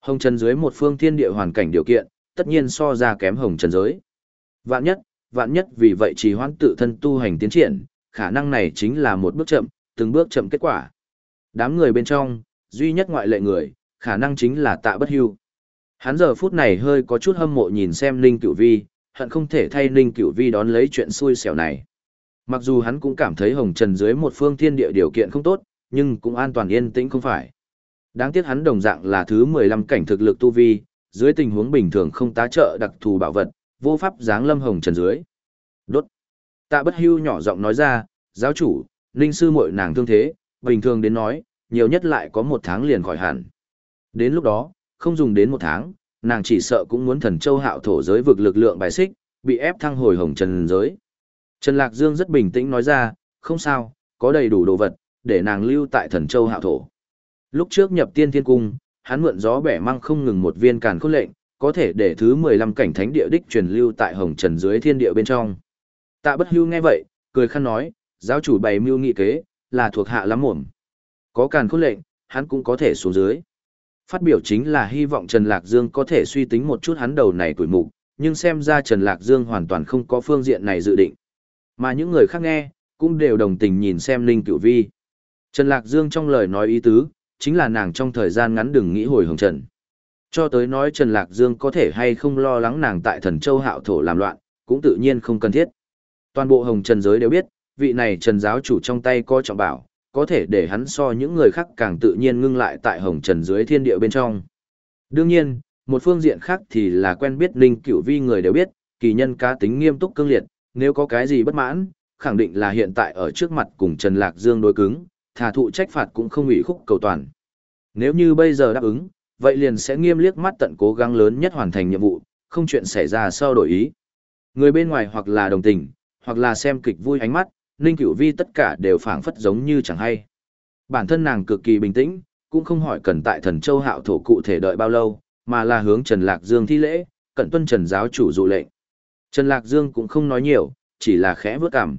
S1: Hồng Trần dưới một phương thiên địa hoàn cảnh điều kiện, tất nhiên so ra kém Hồng Trần giới. Vạn nhất, vạn nhất vì vậy chỉ hoãn tự thân tu hành tiến triển, khả năng này chính là một bước chậm, từng bước chậm kết quả. Đám người bên trong, duy nhất ngoại lệ người, khả năng chính là tạ bất hưu. Hắn giờ phút này hơi có chút hâm mộ nhìn xem Ninh Cửu Vi, hận không thể thay Ninh Cửu Vi đón lấy chuyện xui xẻo này. Mặc dù hắn cũng cảm thấy Hồng Trần dưới một phương thiên địa điều kiện không tốt, nhưng cũng an toàn yên tĩnh không phải. Đáng tiếc hắn đồng dạng là thứ 15 cảnh thực lực tu vi, dưới tình huống bình thường không tá trợ đặc thù bảo vật, vô pháp giáng lâm Hồng Trần dưới. Đốt. Tạ bất hưu nhỏ giọng nói ra, giáo chủ, Ninh sư muội nàng thương thế, bình thường đến nói, nhiều nhất lại có một tháng liền khỏi hẳn. Đến lúc đó, không dùng đến một tháng, nàng chỉ sợ cũng muốn thần châu hạo thổ giới vực lực lượng bài xích, bị ép thăng hồi hồng trần giới. Trần Lạc Dương rất bình tĩnh nói ra, không sao, có đầy đủ đồ vật, để nàng lưu tại thần châu hạo thổ. Lúc trước nhập tiên thiên cung, hắn mượn gió bẻ mang không ngừng một viên càn khôn lệnh, có thể để thứ 15 cảnh thánh địa đích truyền lưu tại hồng trần dưới thiên địa bên trong. Tạ bất hưu nghe vậy, cười khăn nói, giáo chủ bày mưu nghị kế, là thuộc hạ lắm mồm. Có càn khôn lệnh, hắn cũng có thể xuống dưới. Phát biểu chính là hy vọng Trần Lạc Dương có thể suy tính một chút hắn đầu này tuổi mục, nhưng xem ra Trần Lạc Dương hoàn toàn không có phương diện này dự định. Mà những người khác nghe, cũng đều đồng tình nhìn xem Linh Cửu Vi. Trần Lạc Dương trong lời nói ý tứ, chính là nàng trong thời gian ngắn đừng nghĩ hồi hồng trần. Cho tới nói Trần Lạc Dương có thể hay không lo lắng nàng tại thần châu hạo thổ làm loạn, cũng tự nhiên không cần thiết. Toàn bộ hồng trần giới đều biết, vị này trần giáo chủ trong tay có trọng bảo, có thể để hắn so những người khác càng tự nhiên ngưng lại tại hồng trần dưới thiên địa bên trong. Đương nhiên, một phương diện khác thì là quen biết Ninh cửu vi người đều biết, kỳ nhân cá tính nghiêm túc cương liệt, nếu có cái gì bất mãn, khẳng định là hiện tại ở trước mặt cùng Trần Lạc Dương đối cứng, thả thụ trách phạt cũng không ủy khúc cầu toàn. Nếu như bây giờ đáp ứng, vậy liền sẽ nghiêm liếc mắt tận cố gắng lớn nhất hoàn thành nhiệm vụ, không chuyện xảy ra sau đổi ý. Người bên ngoài hoặc là đồng tình, hoặc là xem kịch vui ánh mắt, Ninh Cửu Vi tất cả đều phảng phất giống như chẳng hay. Bản thân nàng cực kỳ bình tĩnh, cũng không hỏi cần tại thần châu hạo thổ cụ thể đợi bao lâu, mà là hướng Trần Lạc Dương thi lễ, cận tuân Trần giáo chủ dụ lệnh. Trần Lạc Dương cũng không nói nhiều, chỉ là khẽ vướt cằm.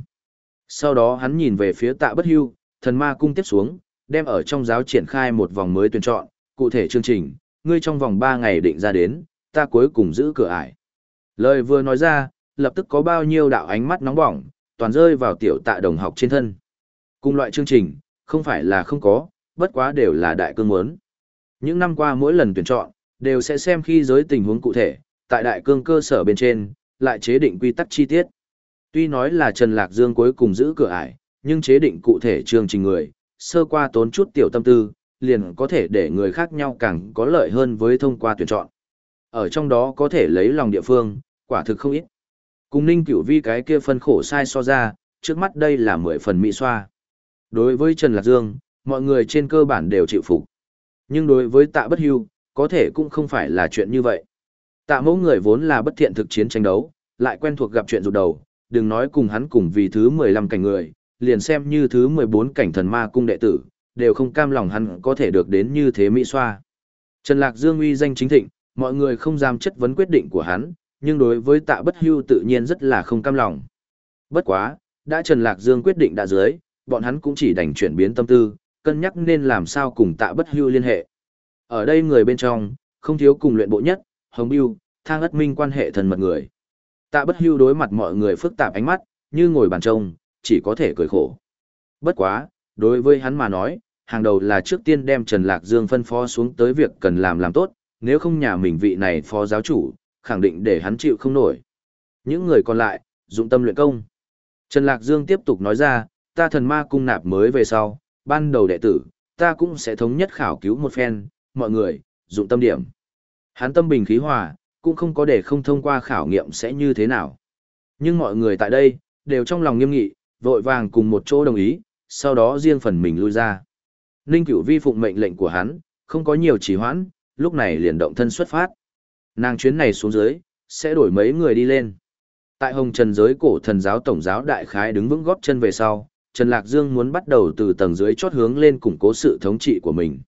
S1: Sau đó hắn nhìn về phía tạ bất hưu, thần ma cung tiếp xuống, đem ở trong giáo triển khai một vòng mới tuyển chọn, cụ thể chương trình, ngươi trong vòng 3 ngày định ra đến, ta cuối cùng giữ cửa ải. Lời vừa nói ra, lập tức có bao nhiêu đạo ánh mắt nóng bỏng, toàn rơi vào tiểu tạ đồng học trên thân. Cùng loại chương trình, không phải là không có, bất quá đều là đại cương muốn. Những năm qua mỗi lần tuyển chọn, đều sẽ xem khi giới tình huống cụ thể, tại đại cương cơ sở bên trên, lại chế định quy tắc chi tiết. Tuy nói là Trần Lạc Dương cuối cùng giữ cửa ải, nhưng chế định cụ thể chương trình người, sơ qua tốn chút tiểu tâm tư, liền có thể để người khác nhau càng có lợi hơn với thông qua tuyển chọn. Ở trong đó có thể lấy lòng địa phương, quả thực không ít. Cùng ninh cửu vi cái kia phân khổ sai so ra, trước mắt đây là mười phần mỹ xoa. Đối với Trần Lạc Dương, mọi người trên cơ bản đều chịu phục. Nhưng đối với tạ bất hưu, có thể cũng không phải là chuyện như vậy. Tạ mẫu người vốn là bất thiện thực chiến tranh đấu, lại quen thuộc gặp chuyện rụt đầu, đừng nói cùng hắn cùng vì thứ 15 cảnh người, liền xem như thứ 14 cảnh thần ma cung đệ tử, đều không cam lòng hắn có thể được đến như thế mỹ xoa. Trần Lạc Dương uy danh chính thịnh, mọi người không dám chất vấn quyết định của hắn, nhưng đối với tạ bất hưu tự nhiên rất là không cam lòng. Bất quá, đã Trần Lạc Dương quyết định đã dưới, bọn hắn cũng chỉ đành chuyển biến tâm tư, cân nhắc nên làm sao cùng tạ bất hưu liên hệ. Ở đây người bên trong, không thiếu cùng luyện bộ nhất, hồng biêu, thang ất minh quan hệ thần mật người. Tạ bất hưu đối mặt mọi người phức tạp ánh mắt, như ngồi bàn trông, chỉ có thể cười khổ. Bất quá, đối với hắn mà nói, hàng đầu là trước tiên đem Trần Lạc Dương phân phó xuống tới việc cần làm làm tốt, nếu không nhà mình vị này phó giáo chủ, khẳng định để hắn chịu không nổi. Những người còn lại, dụng tâm luyện công. Trần Lạc Dương tiếp tục nói ra, ta thần ma cung nạp mới về sau, ban đầu đệ tử, ta cũng sẽ thống nhất khảo cứu một phen, mọi người, dụng tâm điểm. Hắn tâm bình khí hòa, cũng không có để không thông qua khảo nghiệm sẽ như thế nào. Nhưng mọi người tại đây, đều trong lòng nghiêm nghị, vội vàng cùng một chỗ đồng ý, sau đó riêng phần mình lui ra. Ninh Cửu vi phụng mệnh lệnh của hắn, không có nhiều trì hoãn, lúc này liền động thân xuất phát. Nàng chuyến này xuống dưới, sẽ đổi mấy người đi lên. Tại Hồng Trần giới cổ thần giáo tổng giáo đại khái đứng vững góp chân về sau, Trần Lạc Dương muốn bắt đầu từ tầng dưới chót hướng lên củng cố sự thống trị của mình.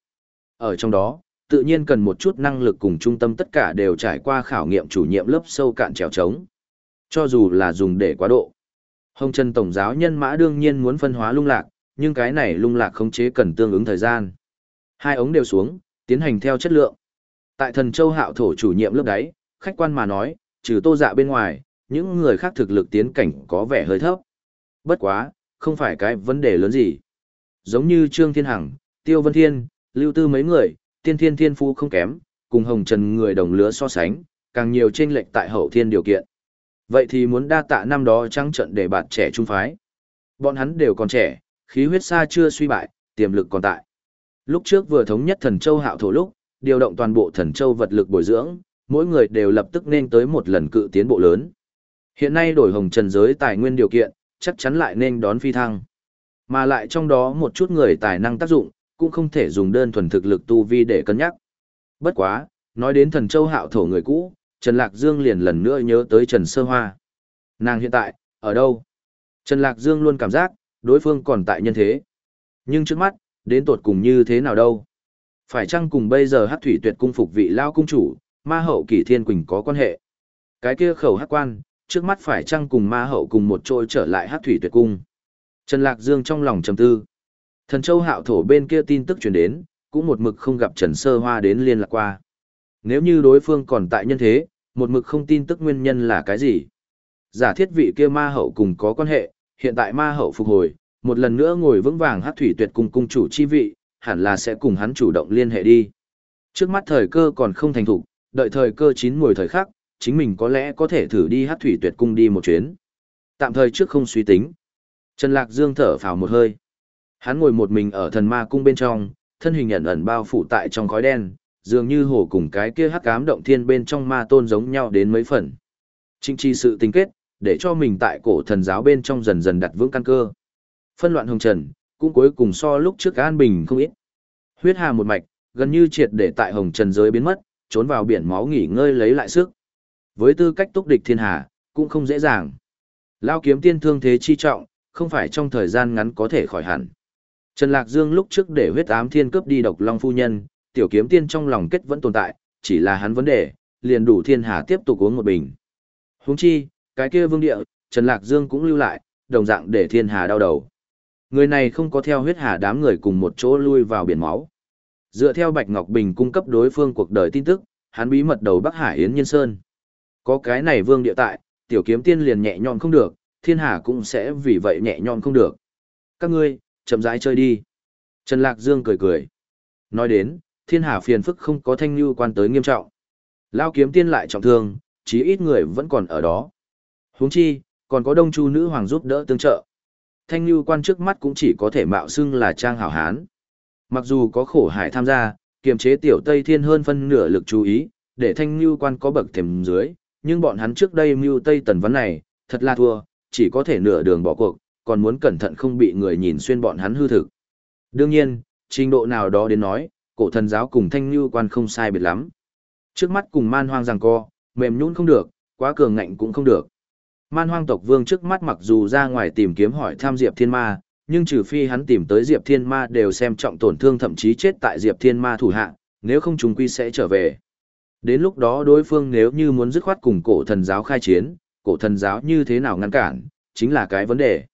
S1: Ở trong đó, tự nhiên cần một chút năng lực cùng trung tâm tất cả đều trải qua khảo nghiệm chủ nhiệm lớp sâu cạn trèo trống. Cho dù là dùng để quá độ. Hồng Trần Tổng giáo nhân mã đương nhiên muốn phân hóa lung lạc, nhưng cái này lung lạc khống chế cần tương ứng thời gian. Hai ống đều xuống, tiến hành theo chất lượng. Tại thần châu hạo thổ chủ nhiệm lớp đáy, khách quan mà nói, trừ tô dạ bên ngoài, những người khác thực lực tiến cảnh có vẻ hơi thấp. Bất quá, không phải cái vấn đề lớn gì. Giống như Trương Thiên Hằng, Tiêu Vân Thiên, Lưu Tư mấy người, tiên thiên thiên phú không kém, cùng hồng trần người đồng lứa so sánh, càng nhiều chênh lệch tại hậu thiên điều kiện. Vậy thì muốn đa tạ năm đó trắng trận để bạn trẻ trung phái. Bọn hắn đều còn trẻ, khí huyết xa chưa suy bại, tiềm lực còn tại. Lúc trước vừa thống nhất thần châu hạo thổ lúc, điều động toàn bộ thần châu vật lực bồi dưỡng, mỗi người đều lập tức nên tới một lần cự tiến bộ lớn. Hiện nay đổi hồng trần giới tài nguyên điều kiện, chắc chắn lại nên đón phi thăng. Mà lại trong đó một chút người tài năng tác dụng, cũng không thể dùng đơn thuần thực lực tu vi để cân nhắc. Bất quá, nói đến thần châu hạo thổ người cũ, Trần Lạc Dương liền lần nữa nhớ tới Trần Sơ Hoa. Nàng hiện tại, ở đâu? Trần Lạc Dương luôn cảm giác, đối phương còn tại nhân thế. Nhưng trước mắt, đến tột cùng như thế nào đâu? Phải chăng cùng bây giờ hát thủy tuyệt cung phục vị lao cung chủ, ma hậu kỷ thiên quỳnh có quan hệ? Cái kia khẩu hát quan, trước mắt phải chăng cùng ma hậu cùng một trôi trở lại hát thủy tuyệt cung? Trần Lạc Dương trong lòng trầm tư. Thần châu hạo thổ bên kia tin tức truyền đến, cũng một mực không gặp Trần Sơ Hoa đến liên lạc qua. Nếu như đối phương còn tại nhân thế, một mực không tin tức nguyên nhân là cái gì? Giả thiết vị kia ma hậu cùng có quan hệ, hiện tại ma hậu phục hồi, một lần nữa ngồi vững vàng hát thủy tuyệt cùng cung chủ chi vị, hẳn là sẽ cùng hắn chủ động liên hệ đi. Trước mắt thời cơ còn không thành thục, đợi thời cơ chín mùi thời khắc, chính mình có lẽ có thể thử đi hát thủy tuyệt cung đi một chuyến. Tạm thời trước không suy tính. Trần Lạc Dương thở phào một hơi. Hắn ngồi một mình ở thần ma cung bên trong, thân hình ẩn ẩn bao phủ tại trong khói đen, dường như hồ cùng cái kia hắc ám động thiên bên trong ma tôn giống nhau đến mấy phần. Trinh chi sự tình kết, để cho mình tại cổ thần giáo bên trong dần dần đặt vững căn cơ. Phân loạn hồng trần, cũng cuối cùng so lúc trước an bình không ít. Huyết hà một mạch, gần như triệt để tại hồng trần giới biến mất, trốn vào biển máu nghỉ ngơi lấy lại sức. Với tư cách túc địch thiên hà, cũng không dễ dàng. Lao kiếm tiên thương thế chi trọng, không phải trong thời gian ngắn có thể khỏi hẳn. Trần Lạc Dương lúc trước để huyết ám thiên cướp đi độc long phu nhân, tiểu kiếm tiên trong lòng kết vẫn tồn tại, chỉ là hắn vấn đề, liền đủ thiên hà tiếp tục uống một bình. Huống chi, cái kia vương địa, Trần Lạc Dương cũng lưu lại, đồng dạng để thiên hà đau đầu. Người này không có theo huyết hà đám người cùng một chỗ lui vào biển máu. Dựa theo Bạch Ngọc Bình cung cấp đối phương cuộc đời tin tức, hắn bí mật đầu Bắc Hải Yến Nhân Sơn. Có cái này vương địa tại, tiểu kiếm tiên liền nhẹ nhõm không được, thiên hà cũng sẽ vì vậy nhẹ nhõm không được. Các ngươi, chậm rãi chơi đi. Trần Lạc Dương cười cười. Nói đến, thiên hà phiền phức không có thanh như quan tới nghiêm trọng. Lao kiếm tiên lại trọng thương, chí ít người vẫn còn ở đó. huống chi, còn có đông chu nữ hoàng giúp đỡ tương trợ. Thanh như quan trước mắt cũng chỉ có thể mạo xưng là trang hảo hán. Mặc dù có khổ hải tham gia, kiềm chế tiểu Tây Thiên hơn phân nửa lực chú ý, để thanh như quan có bậc thềm dưới, nhưng bọn hắn trước đây mưu Tây Tần vấn này, thật là thua, chỉ có thể nửa đường bỏ cuộc, còn muốn cẩn thận không bị người nhìn xuyên bọn hắn hư thực. Đương nhiên, trình độ nào đó đến nói, cổ thần giáo cùng thanh như quan không sai biệt lắm. Trước mắt cùng man hoang rằng co, mềm nhũn không được, quá cường ngạnh cũng không được. Man hoang tộc vương trước mắt mặc dù ra ngoài tìm kiếm hỏi tham Diệp Thiên Ma, nhưng trừ phi hắn tìm tới Diệp Thiên Ma đều xem trọng tổn thương thậm chí chết tại Diệp Thiên Ma thủ hạ, nếu không chúng quy sẽ trở về. Đến lúc đó đối phương nếu như muốn dứt khoát cùng cổ thần giáo khai chiến, cổ thần giáo như thế nào ngăn cản, chính là cái vấn đề.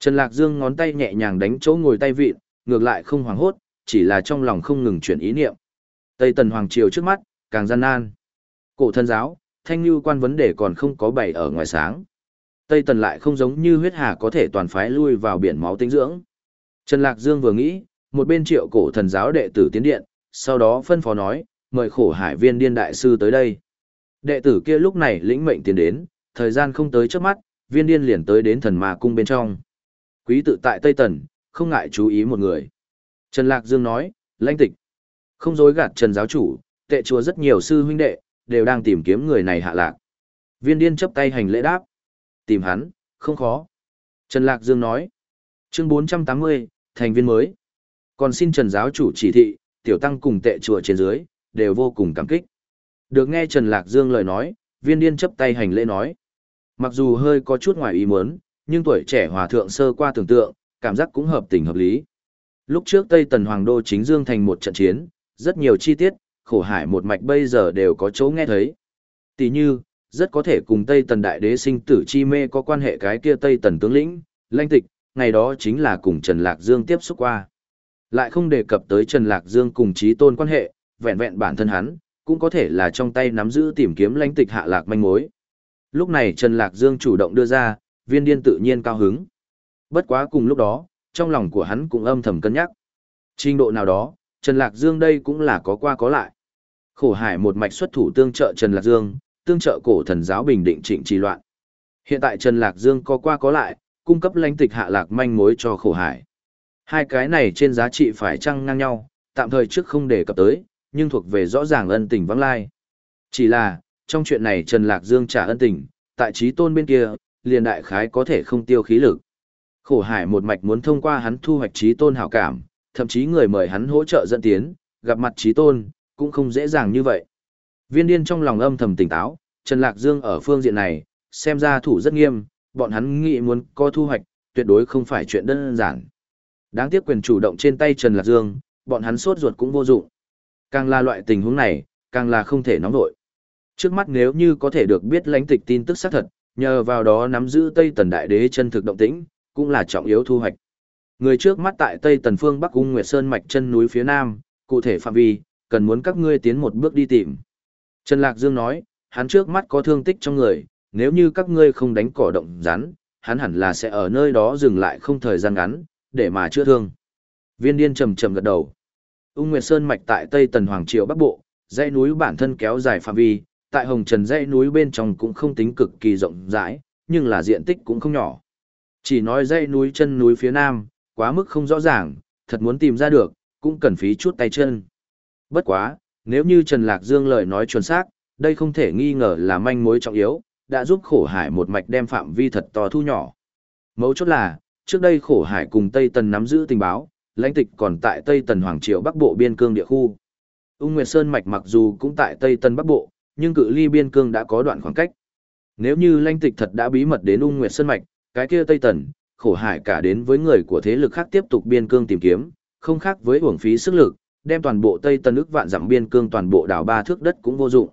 S1: Trần Lạc Dương ngón tay nhẹ nhàng đánh chỗ ngồi tay vịn, ngược lại không hoảng hốt, chỉ là trong lòng không ngừng chuyển ý niệm. Tây Tần Hoàng Triều trước mắt, càng gian nan. Cổ thần giáo, thanh lưu quan vấn đề còn không có bày ở ngoài sáng. Tây Tần lại không giống như huyết hà có thể toàn phái lui vào biển máu tinh dưỡng. Trần Lạc Dương vừa nghĩ, một bên triệu cổ thần giáo đệ tử tiến điện, sau đó phân phó nói, mời khổ hải viên điên đại sư tới đây. Đệ tử kia lúc này lĩnh mệnh tiến đến, thời gian không tới trước mắt, viên điên liền tới đến thần ma cung bên trong. Quý tự tại Tây Tần, không ngại chú ý một người. Trần Lạc Dương nói, lãnh tịch. Không dối gạt Trần giáo chủ, tệ chùa rất nhiều sư huynh đệ, đều đang tìm kiếm người này hạ lạc. Viên điên chấp tay hành lễ đáp. Tìm hắn, không khó. Trần Lạc Dương nói. Chương 480, thành viên mới. Còn xin Trần giáo chủ chỉ thị, tiểu tăng cùng tệ chùa trên dưới, đều vô cùng cảm kích. Được nghe Trần Lạc Dương lời nói, viên điên chấp tay hành lễ nói. Mặc dù hơi có chút ngoài ý muốn, nhưng tuổi trẻ hòa thượng sơ qua tưởng tượng, cảm giác cũng hợp tình hợp lý. Lúc trước Tây Tần Hoàng Đô chính dương thành một trận chiến, rất nhiều chi tiết, khổ hải một mạch bây giờ đều có chỗ nghe thấy. Tỷ như, rất có thể cùng Tây Tần Đại Đế sinh tử chi mê có quan hệ cái kia Tây Tần tướng lĩnh, lãnh tịch, ngày đó chính là cùng Trần Lạc Dương tiếp xúc qua. Lại không đề cập tới Trần Lạc Dương cùng trí tôn quan hệ, vẹn vẹn bản thân hắn, cũng có thể là trong tay nắm giữ tìm kiếm lãnh tịch hạ lạc manh mối. Lúc này Trần Lạc Dương chủ động đưa ra, viên điên tự nhiên cao hứng. Bất quá cùng lúc đó, trong lòng của hắn cũng âm thầm cân nhắc. Trình độ nào đó, Trần Lạc Dương đây cũng là có qua có lại. Khổ hải một mạch xuất thủ tương trợ Trần Lạc Dương, tương trợ cổ thần giáo bình định trịnh trì loạn. Hiện tại Trần Lạc Dương có qua có lại, cung cấp lãnh tịch hạ lạc manh mối cho khổ hải. Hai cái này trên giá trị phải chăng ngang nhau, tạm thời trước không đề cập tới, nhưng thuộc về rõ ràng ân tình vắng lai. Chỉ là, trong chuyện này Trần Lạc Dương trả ân tình, tại trí tôn bên kia, liền đại khái có thể không tiêu khí lực. Khổ hải một mạch muốn thông qua hắn thu hoạch trí tôn hảo cảm, thậm chí người mời hắn hỗ trợ dẫn tiến, gặp mặt trí tôn, cũng không dễ dàng như vậy. Viên điên trong lòng âm thầm tỉnh táo, Trần Lạc Dương ở phương diện này, xem ra thủ rất nghiêm, bọn hắn nghĩ muốn có thu hoạch, tuyệt đối không phải chuyện đơn giản. Đáng tiếc quyền chủ động trên tay Trần Lạc Dương, bọn hắn sốt ruột cũng vô dụng. Càng là loại tình huống này, càng là không thể nóng nổi. Trước mắt nếu như có thể được biết lãnh tịch tin tức xác thật, nhờ vào đó nắm giữ Tây Tần Đại Đế chân thực động tĩnh, cũng là trọng yếu thu hoạch. Người trước mắt tại Tây Tần phương Bắc Cung Nguyệt Sơn mạch chân núi phía Nam, cụ thể phạm vi, cần muốn các ngươi tiến một bước đi tìm. Trần Lạc Dương nói, hắn trước mắt có thương tích trong người, nếu như các ngươi không đánh cỏ động rắn, hắn hẳn là sẽ ở nơi đó dừng lại không thời gian ngắn, để mà chữa thương. Viên điên trầm trầm gật đầu. Ung Nguyệt Sơn mạch tại Tây Tần Hoàng Triều Bắc Bộ, dãy núi bản thân kéo dài phạm vi, tại Hồng Trần dãy núi bên trong cũng không tính cực kỳ rộng rãi, nhưng là diện tích cũng không nhỏ. Chỉ nói dãy núi chân núi phía nam, quá mức không rõ ràng, thật muốn tìm ra được, cũng cần phí chút tay chân. Bất quá, nếu như Trần Lạc Dương lời nói chuẩn xác, đây không thể nghi ngờ là manh mối trọng yếu, đã giúp khổ hải một mạch đem phạm vi thật to thu nhỏ. Mấu chốt là, trước đây khổ hải cùng Tây Tần nắm giữ tình báo, lãnh tịch còn tại Tây Tần Hoàng Triều Bắc Bộ biên cương địa khu. Ung Nguyệt Sơn mạch mặc dù cũng tại Tây Tần Bắc Bộ, nhưng cự ly biên cương đã có đoạn khoảng cách. Nếu như lãnh tịch thật đã bí mật đến Ung Nguyệt Sơn mạch, cái kia Tây Tần, khổ hải cả đến với người của thế lực khác tiếp tục biên cương tìm kiếm, không khác với uổng phí sức lực, đem toàn bộ Tây Tần ức vạn dặm biên cương toàn bộ đảo ba thước đất cũng vô dụng.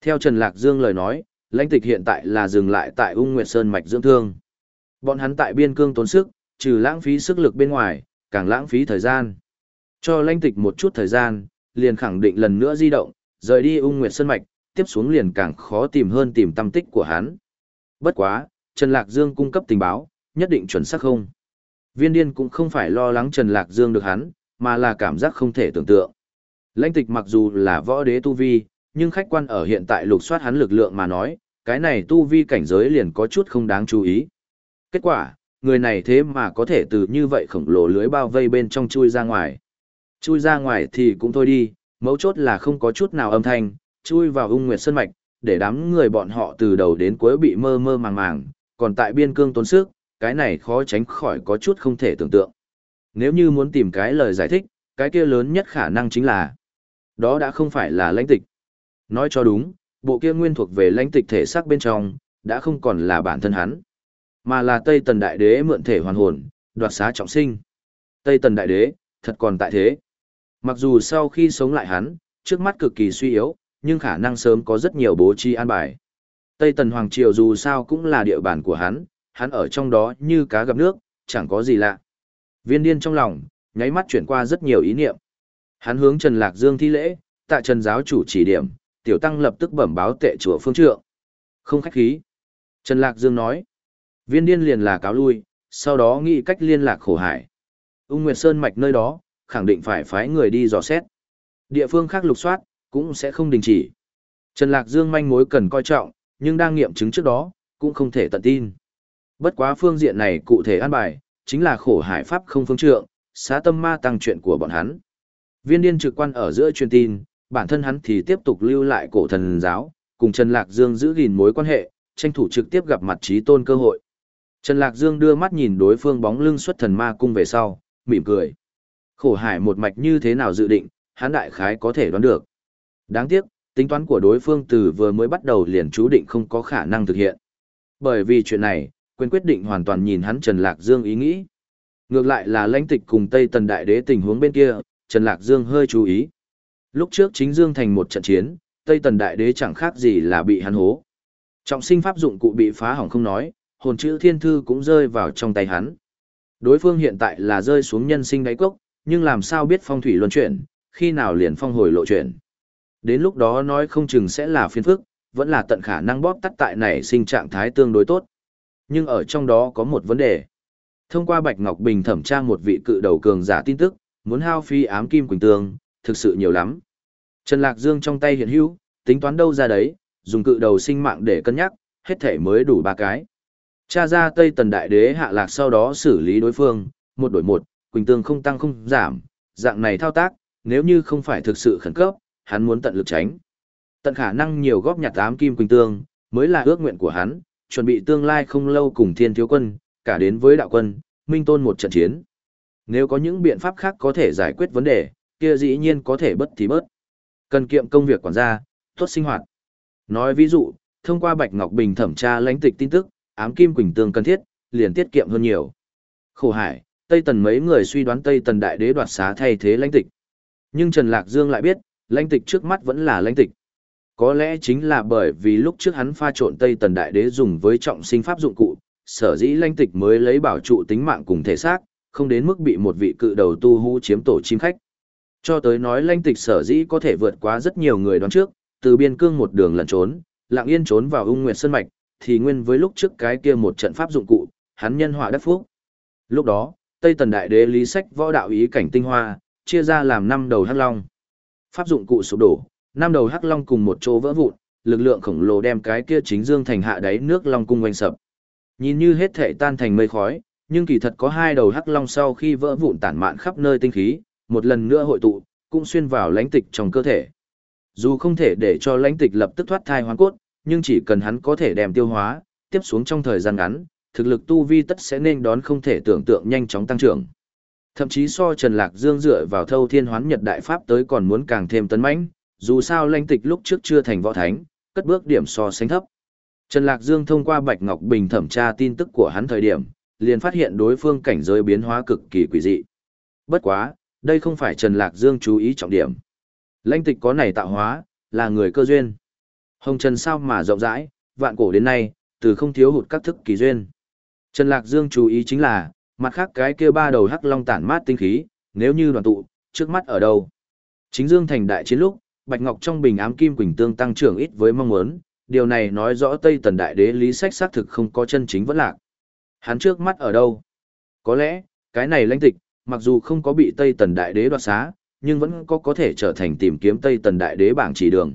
S1: Theo Trần Lạc Dương lời nói, lãnh tịch hiện tại là dừng lại tại Ung Nguyệt Sơn mạch dưỡng thương. Bọn hắn tại biên cương tốn sức, trừ lãng phí sức lực bên ngoài, càng lãng phí thời gian. Cho lãnh tịch một chút thời gian, liền khẳng định lần nữa di động, rời đi ung nguyệt sơn mạch, tiếp xuống liền càng khó tìm hơn tìm tâm tích của hắn. Bất quá, Trần Lạc Dương cung cấp tình báo, nhất định chuẩn xác không. Viên điên cũng không phải lo lắng Trần Lạc Dương được hắn, mà là cảm giác không thể tưởng tượng. Lãnh tịch mặc dù là võ đế tu vi, nhưng khách quan ở hiện tại lục soát hắn lực lượng mà nói, cái này tu vi cảnh giới liền có chút không đáng chú ý. Kết quả, người này thế mà có thể từ như vậy khổng lồ lưới bao vây bên trong chui ra ngoài. Chui ra ngoài thì cũng thôi đi, mấu chốt là không có chút nào âm thanh, chui vào ung nguyệt sơn mạch, để đám người bọn họ từ đầu đến cuối bị mơ mơ màng màng, còn tại biên cương tốn sức, cái này khó tránh khỏi có chút không thể tưởng tượng. Nếu như muốn tìm cái lời giải thích, cái kia lớn nhất khả năng chính là đó đã không phải là lãnh tịch. Nói cho đúng, bộ kia nguyên thuộc về lãnh tịch thể xác bên trong, đã không còn là bản thân hắn, mà là Tây Tần Đại Đế mượn thể hoàn hồn, đoạt xá trọng sinh. Tây Tần Đại Đế, thật còn tại thế. Mặc dù sau khi sống lại hắn, trước mắt cực kỳ suy yếu, nhưng khả năng sớm có rất nhiều bố trí an bài. Tây Tần Hoàng Triều dù sao cũng là địa bàn của hắn, hắn ở trong đó như cá gặp nước, chẳng có gì lạ. Viên điên trong lòng, nháy mắt chuyển qua rất nhiều ý niệm. Hắn hướng Trần Lạc Dương thi lễ, tại Trần giáo chủ chỉ điểm, tiểu tăng lập tức bẩm báo tệ chùa phương trượng. Không khách khí. Trần Lạc Dương nói. Viên điên liền là cáo lui, sau đó nghĩ cách liên lạc khổ hải. Ung Nguyệt Sơn mạch nơi đó, khẳng định phải phái người đi dò xét. Địa phương khác lục soát, cũng sẽ không đình chỉ. Trần Lạc Dương manh mối cần coi trọng, nhưng đang nghiệm chứng trước đó, cũng không thể tận tin. Bất quá phương diện này cụ thể an bài, chính là khổ hải pháp không phương trượng, xá tâm ma tăng chuyện của bọn hắn. Viên điên trực quan ở giữa truyền tin, bản thân hắn thì tiếp tục lưu lại cổ thần giáo, cùng Trần Lạc Dương giữ gìn mối quan hệ, tranh thủ trực tiếp gặp mặt trí tôn cơ hội. Trần Lạc Dương đưa mắt nhìn đối phương bóng lưng xuất thần ma cung về sau, mỉm cười. Khổ hải một mạch như thế nào dự định, hắn đại khái có thể đoán được. Đáng tiếc, tính toán của đối phương từ vừa mới bắt đầu liền chú định không có khả năng thực hiện. Bởi vì chuyện này, quyền quyết định hoàn toàn nhìn hắn Trần Lạc Dương ý nghĩ. Ngược lại là lãnh tịch cùng Tây Tần Đại Đế tình huống bên kia, Trần Lạc Dương hơi chú ý. Lúc trước chính Dương thành một trận chiến, Tây Tần Đại Đế chẳng khác gì là bị hắn hố. Trọng sinh pháp dụng cụ bị phá hỏng không nói, hồn chữ thiên thư cũng rơi vào trong tay hắn. Đối phương hiện tại là rơi xuống nhân sinh đáy cốc, nhưng làm sao biết phong thủy luân chuyển, khi nào liền phong hồi lộ chuyển. Đến lúc đó nói không chừng sẽ là phiên phức, vẫn là tận khả năng bóp tắt tại này sinh trạng thái tương đối tốt. Nhưng ở trong đó có một vấn đề. Thông qua Bạch Ngọc Bình thẩm tra một vị cự đầu cường giả tin tức, muốn hao phi ám kim quỳnh tương, thực sự nhiều lắm. Trần Lạc Dương trong tay hiện hữu, tính toán đâu ra đấy, dùng cự đầu sinh mạng để cân nhắc, hết thể mới đủ ba cái. Cha ra Tây Tần Đại Đế hạ lạc sau đó xử lý đối phương, một đổi một, quỳnh tương không tăng không giảm, dạng này thao tác, nếu như không phải thực sự khẩn cấp, hắn muốn tận lực tránh. Tận khả năng nhiều góp nhặt ám kim quỳnh tương, mới là ước nguyện của hắn, chuẩn bị tương lai không lâu cùng thiên thiếu quân, cả đến với đạo quân, minh tôn một trận chiến. Nếu có những biện pháp khác có thể giải quyết vấn đề, kia dĩ nhiên có thể bất thì bớt. Cần kiệm công việc quản gia, tốt sinh hoạt. Nói ví dụ, thông qua Bạch Ngọc Bình thẩm tra lãnh tịch tin tức, ám kim quỳnh tương cần thiết, liền tiết kiệm hơn nhiều. Khổ hải, Tây Tần mấy người suy đoán Tây Tần đại đế đoạt xá thay thế lãnh tịch. Nhưng Trần Lạc Dương lại biết, lãnh tịch trước mắt vẫn là lãnh tịch. Có lẽ chính là bởi vì lúc trước hắn pha trộn Tây Tần Đại Đế dùng với trọng sinh pháp dụng cụ, sở dĩ lãnh tịch mới lấy bảo trụ tính mạng cùng thể xác, không đến mức bị một vị cự đầu tu hú chiếm tổ chim khách. Cho tới nói lãnh tịch sở dĩ có thể vượt qua rất nhiều người đoán trước, từ biên cương một đường lẩn trốn, lặng yên trốn vào ung nguyệt sơn mạch, thì nguyên với lúc trước cái kia một trận pháp dụng cụ, hắn nhân họa đắc phúc. Lúc đó, Tây Tần Đại Đế lý sách võ đạo ý cảnh tinh hoa, chia ra làm năm đầu hắc long. Pháp dụng cụ sụp đổ, năm đầu hắc long cùng một chỗ vỡ vụn, lực lượng khổng lồ đem cái kia chính dương thành hạ đáy nước long cung quanh sập. Nhìn như hết thệ tan thành mây khói, nhưng kỳ thật có hai đầu hắc long sau khi vỡ vụn tản mạn khắp nơi tinh khí, một lần nữa hội tụ, cũng xuyên vào lãnh tịch trong cơ thể. Dù không thể để cho lãnh tịch lập tức thoát thai hoàn cốt, nhưng chỉ cần hắn có thể đem tiêu hóa, tiếp xuống trong thời gian ngắn, thực lực tu vi tất sẽ nên đón không thể tưởng tượng nhanh chóng tăng trưởng. Thậm chí so Trần Lạc Dương dựa vào thâu thiên hoán nhật đại pháp tới còn muốn càng thêm tấn mãnh, dù sao lãnh tịch lúc trước chưa thành võ thánh, cất bước điểm so sánh thấp. Trần Lạc Dương thông qua Bạch Ngọc Bình thẩm tra tin tức của hắn thời điểm, liền phát hiện đối phương cảnh giới biến hóa cực kỳ quỷ dị. Bất quá, đây không phải Trần Lạc Dương chú ý trọng điểm. Lãnh tịch có này tạo hóa, là người cơ duyên. Hồng Trần sao mà rộng rãi, vạn cổ đến nay, từ không thiếu hụt các thức kỳ duyên. Trần Lạc Dương chú ý chính là, mặt khác cái kia ba đầu hắc long tản mát tinh khí, nếu như đoàn tụ, trước mắt ở đâu. Chính Dương thành đại chiến lúc, Bạch Ngọc trong bình ám kim quỳnh tương tăng trưởng ít với mong muốn, điều này nói rõ Tây Tần Đại Đế lý sách xác thực không có chân chính vẫn lạc. Hắn trước mắt ở đâu? Có lẽ, cái này lãnh tịch, mặc dù không có bị Tây Tần Đại Đế đoạt xá, nhưng vẫn có có thể trở thành tìm kiếm Tây Tần Đại Đế bảng chỉ đường.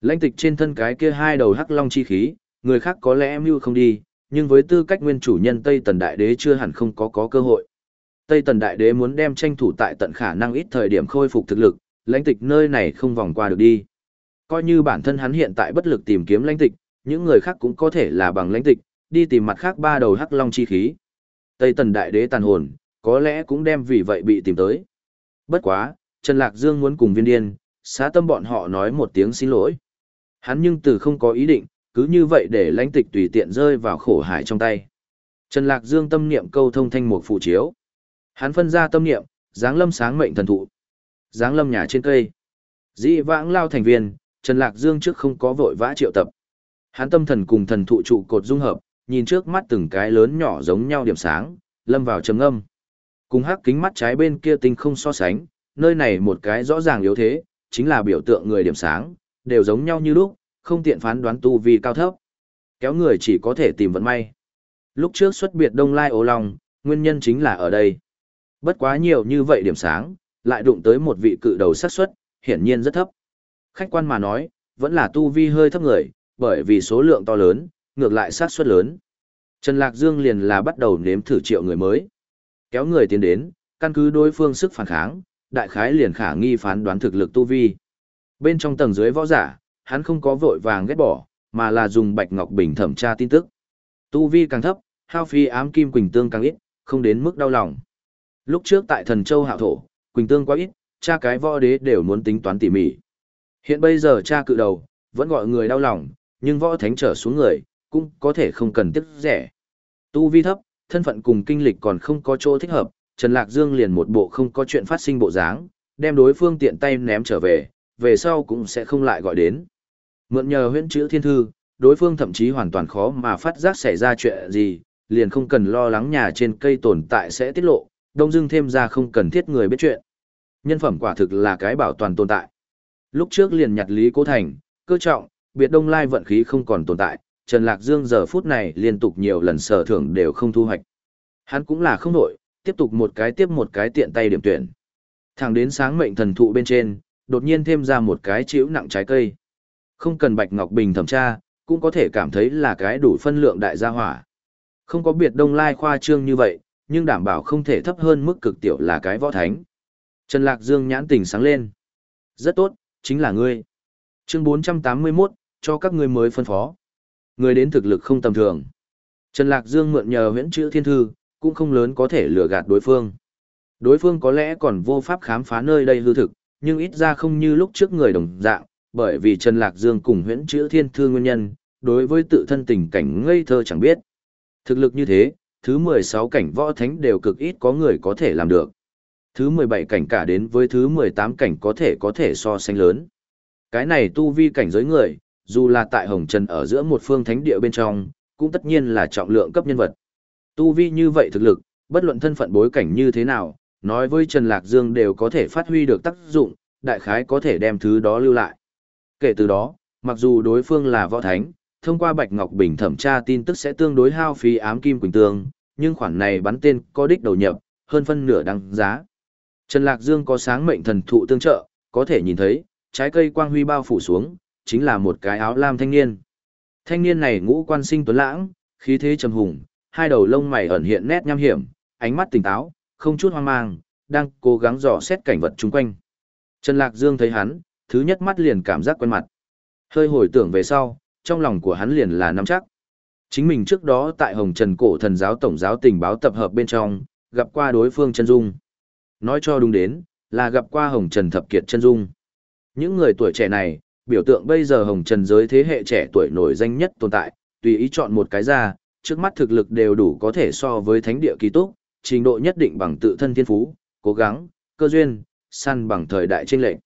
S1: Lãnh tịch trên thân cái kia hai đầu hắc long chi khí, người khác có lẽ mưu không đi, nhưng với tư cách nguyên chủ nhân Tây Tần Đại Đế chưa hẳn không có có cơ hội. Tây Tần Đại Đế muốn đem tranh thủ tại tận khả năng ít thời điểm khôi phục thực lực, lãnh tịch nơi này không vòng qua được đi. Coi như bản thân hắn hiện tại bất lực tìm kiếm lãnh tịch, những người khác cũng có thể là bằng lãnh tịch, đi tìm mặt khác ba đầu hắc long chi khí. Tây Tần Đại Đế tàn hồn, có lẽ cũng đem vì vậy bị tìm tới. Bất quá, Trần Lạc Dương muốn cùng viên điên, xá tâm bọn họ nói một tiếng xin lỗi. Hắn nhưng từ không có ý định, cứ như vậy để lãnh tịch tùy tiện rơi vào khổ hải trong tay. Trần Lạc Dương tâm niệm câu thông thanh một phụ chiếu. Hắn phân ra tâm niệm, dáng lâm sáng mệnh thần thụ giáng lâm nhà trên cây. Dĩ vãng lao thành viên, Trần Lạc Dương trước không có vội vã triệu tập. Hắn tâm thần cùng thần thụ trụ cột dung hợp, nhìn trước mắt từng cái lớn nhỏ giống nhau điểm sáng, lâm vào trầm âm. Cùng hắc kính mắt trái bên kia tinh không so sánh, nơi này một cái rõ ràng yếu thế, chính là biểu tượng người điểm sáng, đều giống nhau như lúc, không tiện phán đoán tu vi cao thấp. Kéo người chỉ có thể tìm vận may. Lúc trước xuất biệt Đông Lai ố long, nguyên nhân chính là ở đây. Bất quá nhiều như vậy điểm sáng, lại đụng tới một vị cự đầu xác suất, hiển nhiên rất thấp. Khách quan mà nói, vẫn là tu vi hơi thấp người, bởi vì số lượng to lớn, ngược lại xác suất lớn. Trần Lạc Dương liền là bắt đầu nếm thử triệu người mới. Kéo người tiến đến, căn cứ đối phương sức phản kháng, đại khái liền khả nghi phán đoán thực lực tu vi. Bên trong tầng dưới võ giả, hắn không có vội vàng ghét bỏ, mà là dùng bạch ngọc bình thẩm tra tin tức. Tu vi càng thấp, hao phi ám kim quỳnh tương càng ít, không đến mức đau lòng. Lúc trước tại thần châu hạo thổ, quỳnh tương quá ít, cha cái võ đế đều muốn tính toán tỉ mỉ. Hiện bây giờ cha cự đầu, vẫn gọi người đau lòng, nhưng võ thánh trở xuống người, cũng có thể không cần tiếc rẻ. Tu vi thấp, thân phận cùng kinh lịch còn không có chỗ thích hợp, Trần Lạc Dương liền một bộ không có chuyện phát sinh bộ dáng, đem đối phương tiện tay ném trở về, về sau cũng sẽ không lại gọi đến. Mượn nhờ huyễn chữ thiên thư, đối phương thậm chí hoàn toàn khó mà phát giác xảy ra chuyện gì, liền không cần lo lắng nhà trên cây tồn tại sẽ tiết lộ, đông dưng thêm ra không cần thiết người biết chuyện. Nhân phẩm quả thực là cái bảo toàn tồn tại. Lúc trước liền nhặt Lý Cố Thành, cơ trọng, biệt đông lai vận khí không còn tồn tại, Trần Lạc Dương giờ phút này liên tục nhiều lần sở thưởng đều không thu hoạch. Hắn cũng là không nổi, tiếp tục một cái tiếp một cái tiện tay điểm tuyển. Thẳng đến sáng mệnh thần thụ bên trên, đột nhiên thêm ra một cái chiếu nặng trái cây. Không cần Bạch Ngọc Bình thẩm tra, cũng có thể cảm thấy là cái đủ phân lượng đại gia hỏa. Không có biệt đông lai khoa trương như vậy, nhưng đảm bảo không thể thấp hơn mức cực tiểu là cái võ thánh. Trần Lạc Dương nhãn tỉnh sáng lên. Rất tốt, chính là ngươi. Chương 481, cho các ngươi mới phân phó. ngươi đến thực lực không tầm thường. Trần Lạc Dương mượn nhờ huyễn chữ thiên thư, cũng không lớn có thể lừa gạt đối phương. Đối phương có lẽ còn vô pháp khám phá nơi đây hư thực, nhưng ít ra không như lúc trước người đồng dạng, bởi vì Trần Lạc Dương cùng huyễn chữ thiên thư nguyên nhân, đối với tự thân tình cảnh ngây thơ chẳng biết. Thực lực như thế, thứ 16 cảnh võ thánh đều cực ít có người có thể làm được. Thứ 17 cảnh cả đến với thứ 18 cảnh có thể có thể so sánh lớn. Cái này tu vi cảnh giới người, dù là tại Hồng Trần ở giữa một phương thánh địa bên trong, cũng tất nhiên là trọng lượng cấp nhân vật. Tu vi như vậy thực lực, bất luận thân phận bối cảnh như thế nào, nói với Trần Lạc Dương đều có thể phát huy được tác dụng, đại khái có thể đem thứ đó lưu lại. Kể từ đó, mặc dù đối phương là võ thánh, thông qua Bạch Ngọc Bình thẩm tra tin tức sẽ tương đối hao phí ám kim quỳnh tương, nhưng khoản này bắn tên có đích đầu nhập, hơn phân nửa đăng giá. Trần Lạc Dương có sáng mệnh thần thụ tương trợ, có thể nhìn thấy, trái cây quang huy bao phủ xuống, chính là một cái áo lam thanh niên. Thanh niên này ngũ quan sinh tuấn lãng, khí thế trầm hùng, hai đầu lông mày ẩn hiện nét nham hiểm, ánh mắt tỉnh táo, không chút hoang mang, đang cố gắng dò xét cảnh vật chung quanh. Trần Lạc Dương thấy hắn, thứ nhất mắt liền cảm giác quen mặt. Hơi hồi tưởng về sau, trong lòng của hắn liền là nắm chắc. Chính mình trước đó tại Hồng Trần Cổ Thần giáo tổng giáo tình báo tập hợp bên trong, gặp qua đối phương chân dung. Nói cho đúng đến, là gặp qua Hồng Trần Thập Kiệt chân dung. Những người tuổi trẻ này, biểu tượng bây giờ Hồng Trần giới thế hệ trẻ tuổi nổi danh nhất tồn tại, tùy ý chọn một cái ra, trước mắt thực lực đều đủ có thể so với thánh địa kỳ túc, trình độ nhất định bằng tự thân thiên phú, cố gắng, cơ duyên, săn bằng thời đại trên lệch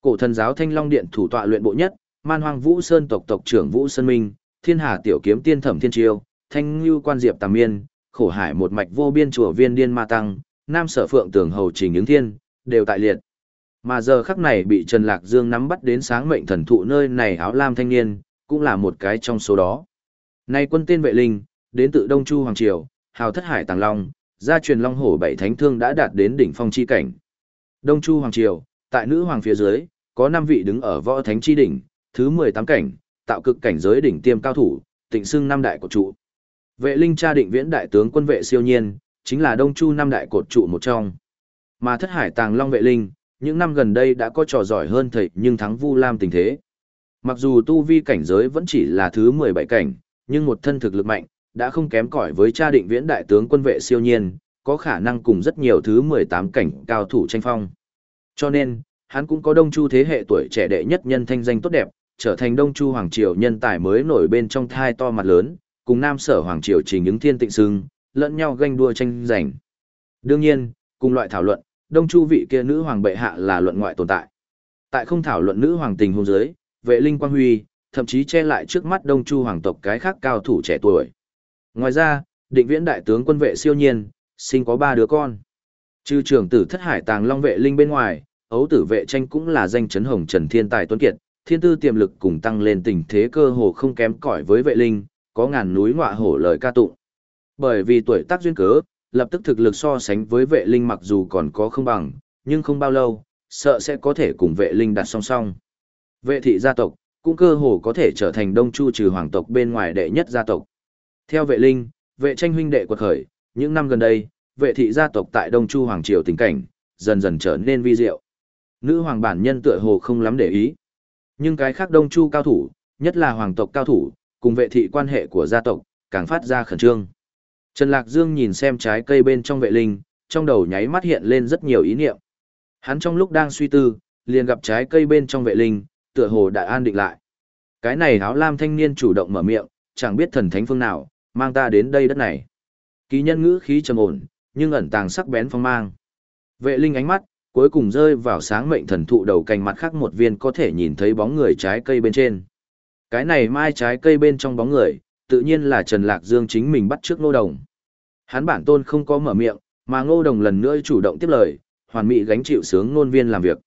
S1: Cổ thần giáo Thanh Long Điện thủ tọa luyện bộ nhất, Man Hoang Vũ Sơn tộc tộc trưởng Vũ Sơn Minh, Thiên Hà tiểu kiếm tiên Thẩm Thiên Chiêu, Thanh Lưu quan diệp Tàm Miên, Khổ Hải một mạch vô biên chùa Viên Điên Ma Tăng, Nam Sở Phượng Tường Hầu Trình Ứng Thiên, đều tại liệt. Mà giờ khắc này bị Trần Lạc Dương nắm bắt đến sáng mệnh thần thụ nơi này áo lam thanh niên, cũng là một cái trong số đó. Nay quân tên vệ linh, đến tự Đông Chu Hoàng Triều, hào thất hải tàng long, gia truyền long hổ bảy thánh thương đã đạt đến đỉnh phong chi cảnh. Đông Chu Hoàng Triều, tại nữ hoàng phía dưới, có 5 vị đứng ở võ thánh chi đỉnh, thứ 18 cảnh, tạo cực cảnh giới đỉnh tiêm cao thủ, tịnh xưng năm đại của trụ. Vệ linh cha định viễn đại tướng quân vệ siêu nhiên, chính là Đông Chu năm đại cột trụ một trong. Mà thất hải tàng long vệ linh, những năm gần đây đã có trò giỏi hơn thầy nhưng thắng Vu Lam tình thế. Mặc dù tu vi cảnh giới vẫn chỉ là thứ 17 cảnh, nhưng một thân thực lực mạnh, đã không kém cỏi với cha định viễn đại tướng quân vệ siêu nhiên, có khả năng cùng rất nhiều thứ 18 cảnh cao thủ tranh phong. Cho nên, hắn cũng có Đông Chu thế hệ tuổi trẻ đệ nhất nhân thanh danh tốt đẹp, trở thành Đông Chu Hoàng Triều nhân tài mới nổi bên trong thai to mặt lớn, cùng Nam Sở Hoàng Triều trình ứng thiên tịnh sưng, lẫn nhau ganh đua tranh giành. Đương nhiên, cùng loại thảo luận, Đông Chu vị kia nữ hoàng bệ hạ là luận ngoại tồn tại. Tại không thảo luận nữ hoàng tình hôn giới, vệ linh quang huy, thậm chí che lại trước mắt Đông Chu hoàng tộc cái khác cao thủ trẻ tuổi. Ngoài ra, định viễn đại tướng quân vệ siêu nhiên, sinh có ba đứa con. Chư trưởng tử thất hải tàng long vệ linh bên ngoài, ấu tử vệ tranh cũng là danh chấn hồng trần thiên tài tuấn kiệt, thiên tư tiềm lực cùng tăng lên tình thế cơ hồ không kém cỏi với vệ linh, có ngàn núi ngọa hổ lời ca tụng. Bởi vì tuổi tác duyên cớ, lập tức thực lực so sánh với vệ linh mặc dù còn có không bằng, nhưng không bao lâu, sợ sẽ có thể cùng vệ linh đặt song song. Vệ thị gia tộc, cũng cơ hồ có thể trở thành đông chu trừ hoàng tộc bên ngoài đệ nhất gia tộc. Theo vệ linh, vệ tranh huynh đệ quật khởi, những năm gần đây, vệ thị gia tộc tại đông chu hoàng triều tình cảnh, dần dần trở nên vi diệu. Nữ hoàng bản nhân tựa hồ không lắm để ý. Nhưng cái khác đông chu cao thủ, nhất là hoàng tộc cao thủ, cùng vệ thị quan hệ của gia tộc, càng phát ra khẩn trương. Trần Lạc Dương nhìn xem trái cây bên trong vệ linh, trong đầu nháy mắt hiện lên rất nhiều ý niệm. Hắn trong lúc đang suy tư, liền gặp trái cây bên trong vệ linh, tựa hồ đã an định lại. Cái này áo lam thanh niên chủ động mở miệng, chẳng biết thần thánh phương nào, mang ta đến đây đất này. Ký nhân ngữ khí trầm ổn, nhưng ẩn tàng sắc bén phong mang. Vệ linh ánh mắt, cuối cùng rơi vào sáng mệnh thần thụ đầu cành mặt khác một viên có thể nhìn thấy bóng người trái cây bên trên. Cái này mai trái cây bên trong bóng người, tự nhiên là Trần Lạc Dương chính mình bắt trước ngô đồng. Hắn bản tôn không có mở miệng, mà ngô đồng lần nữa chủ động tiếp lời, hoàn mỹ gánh chịu sướng ngôn viên làm việc.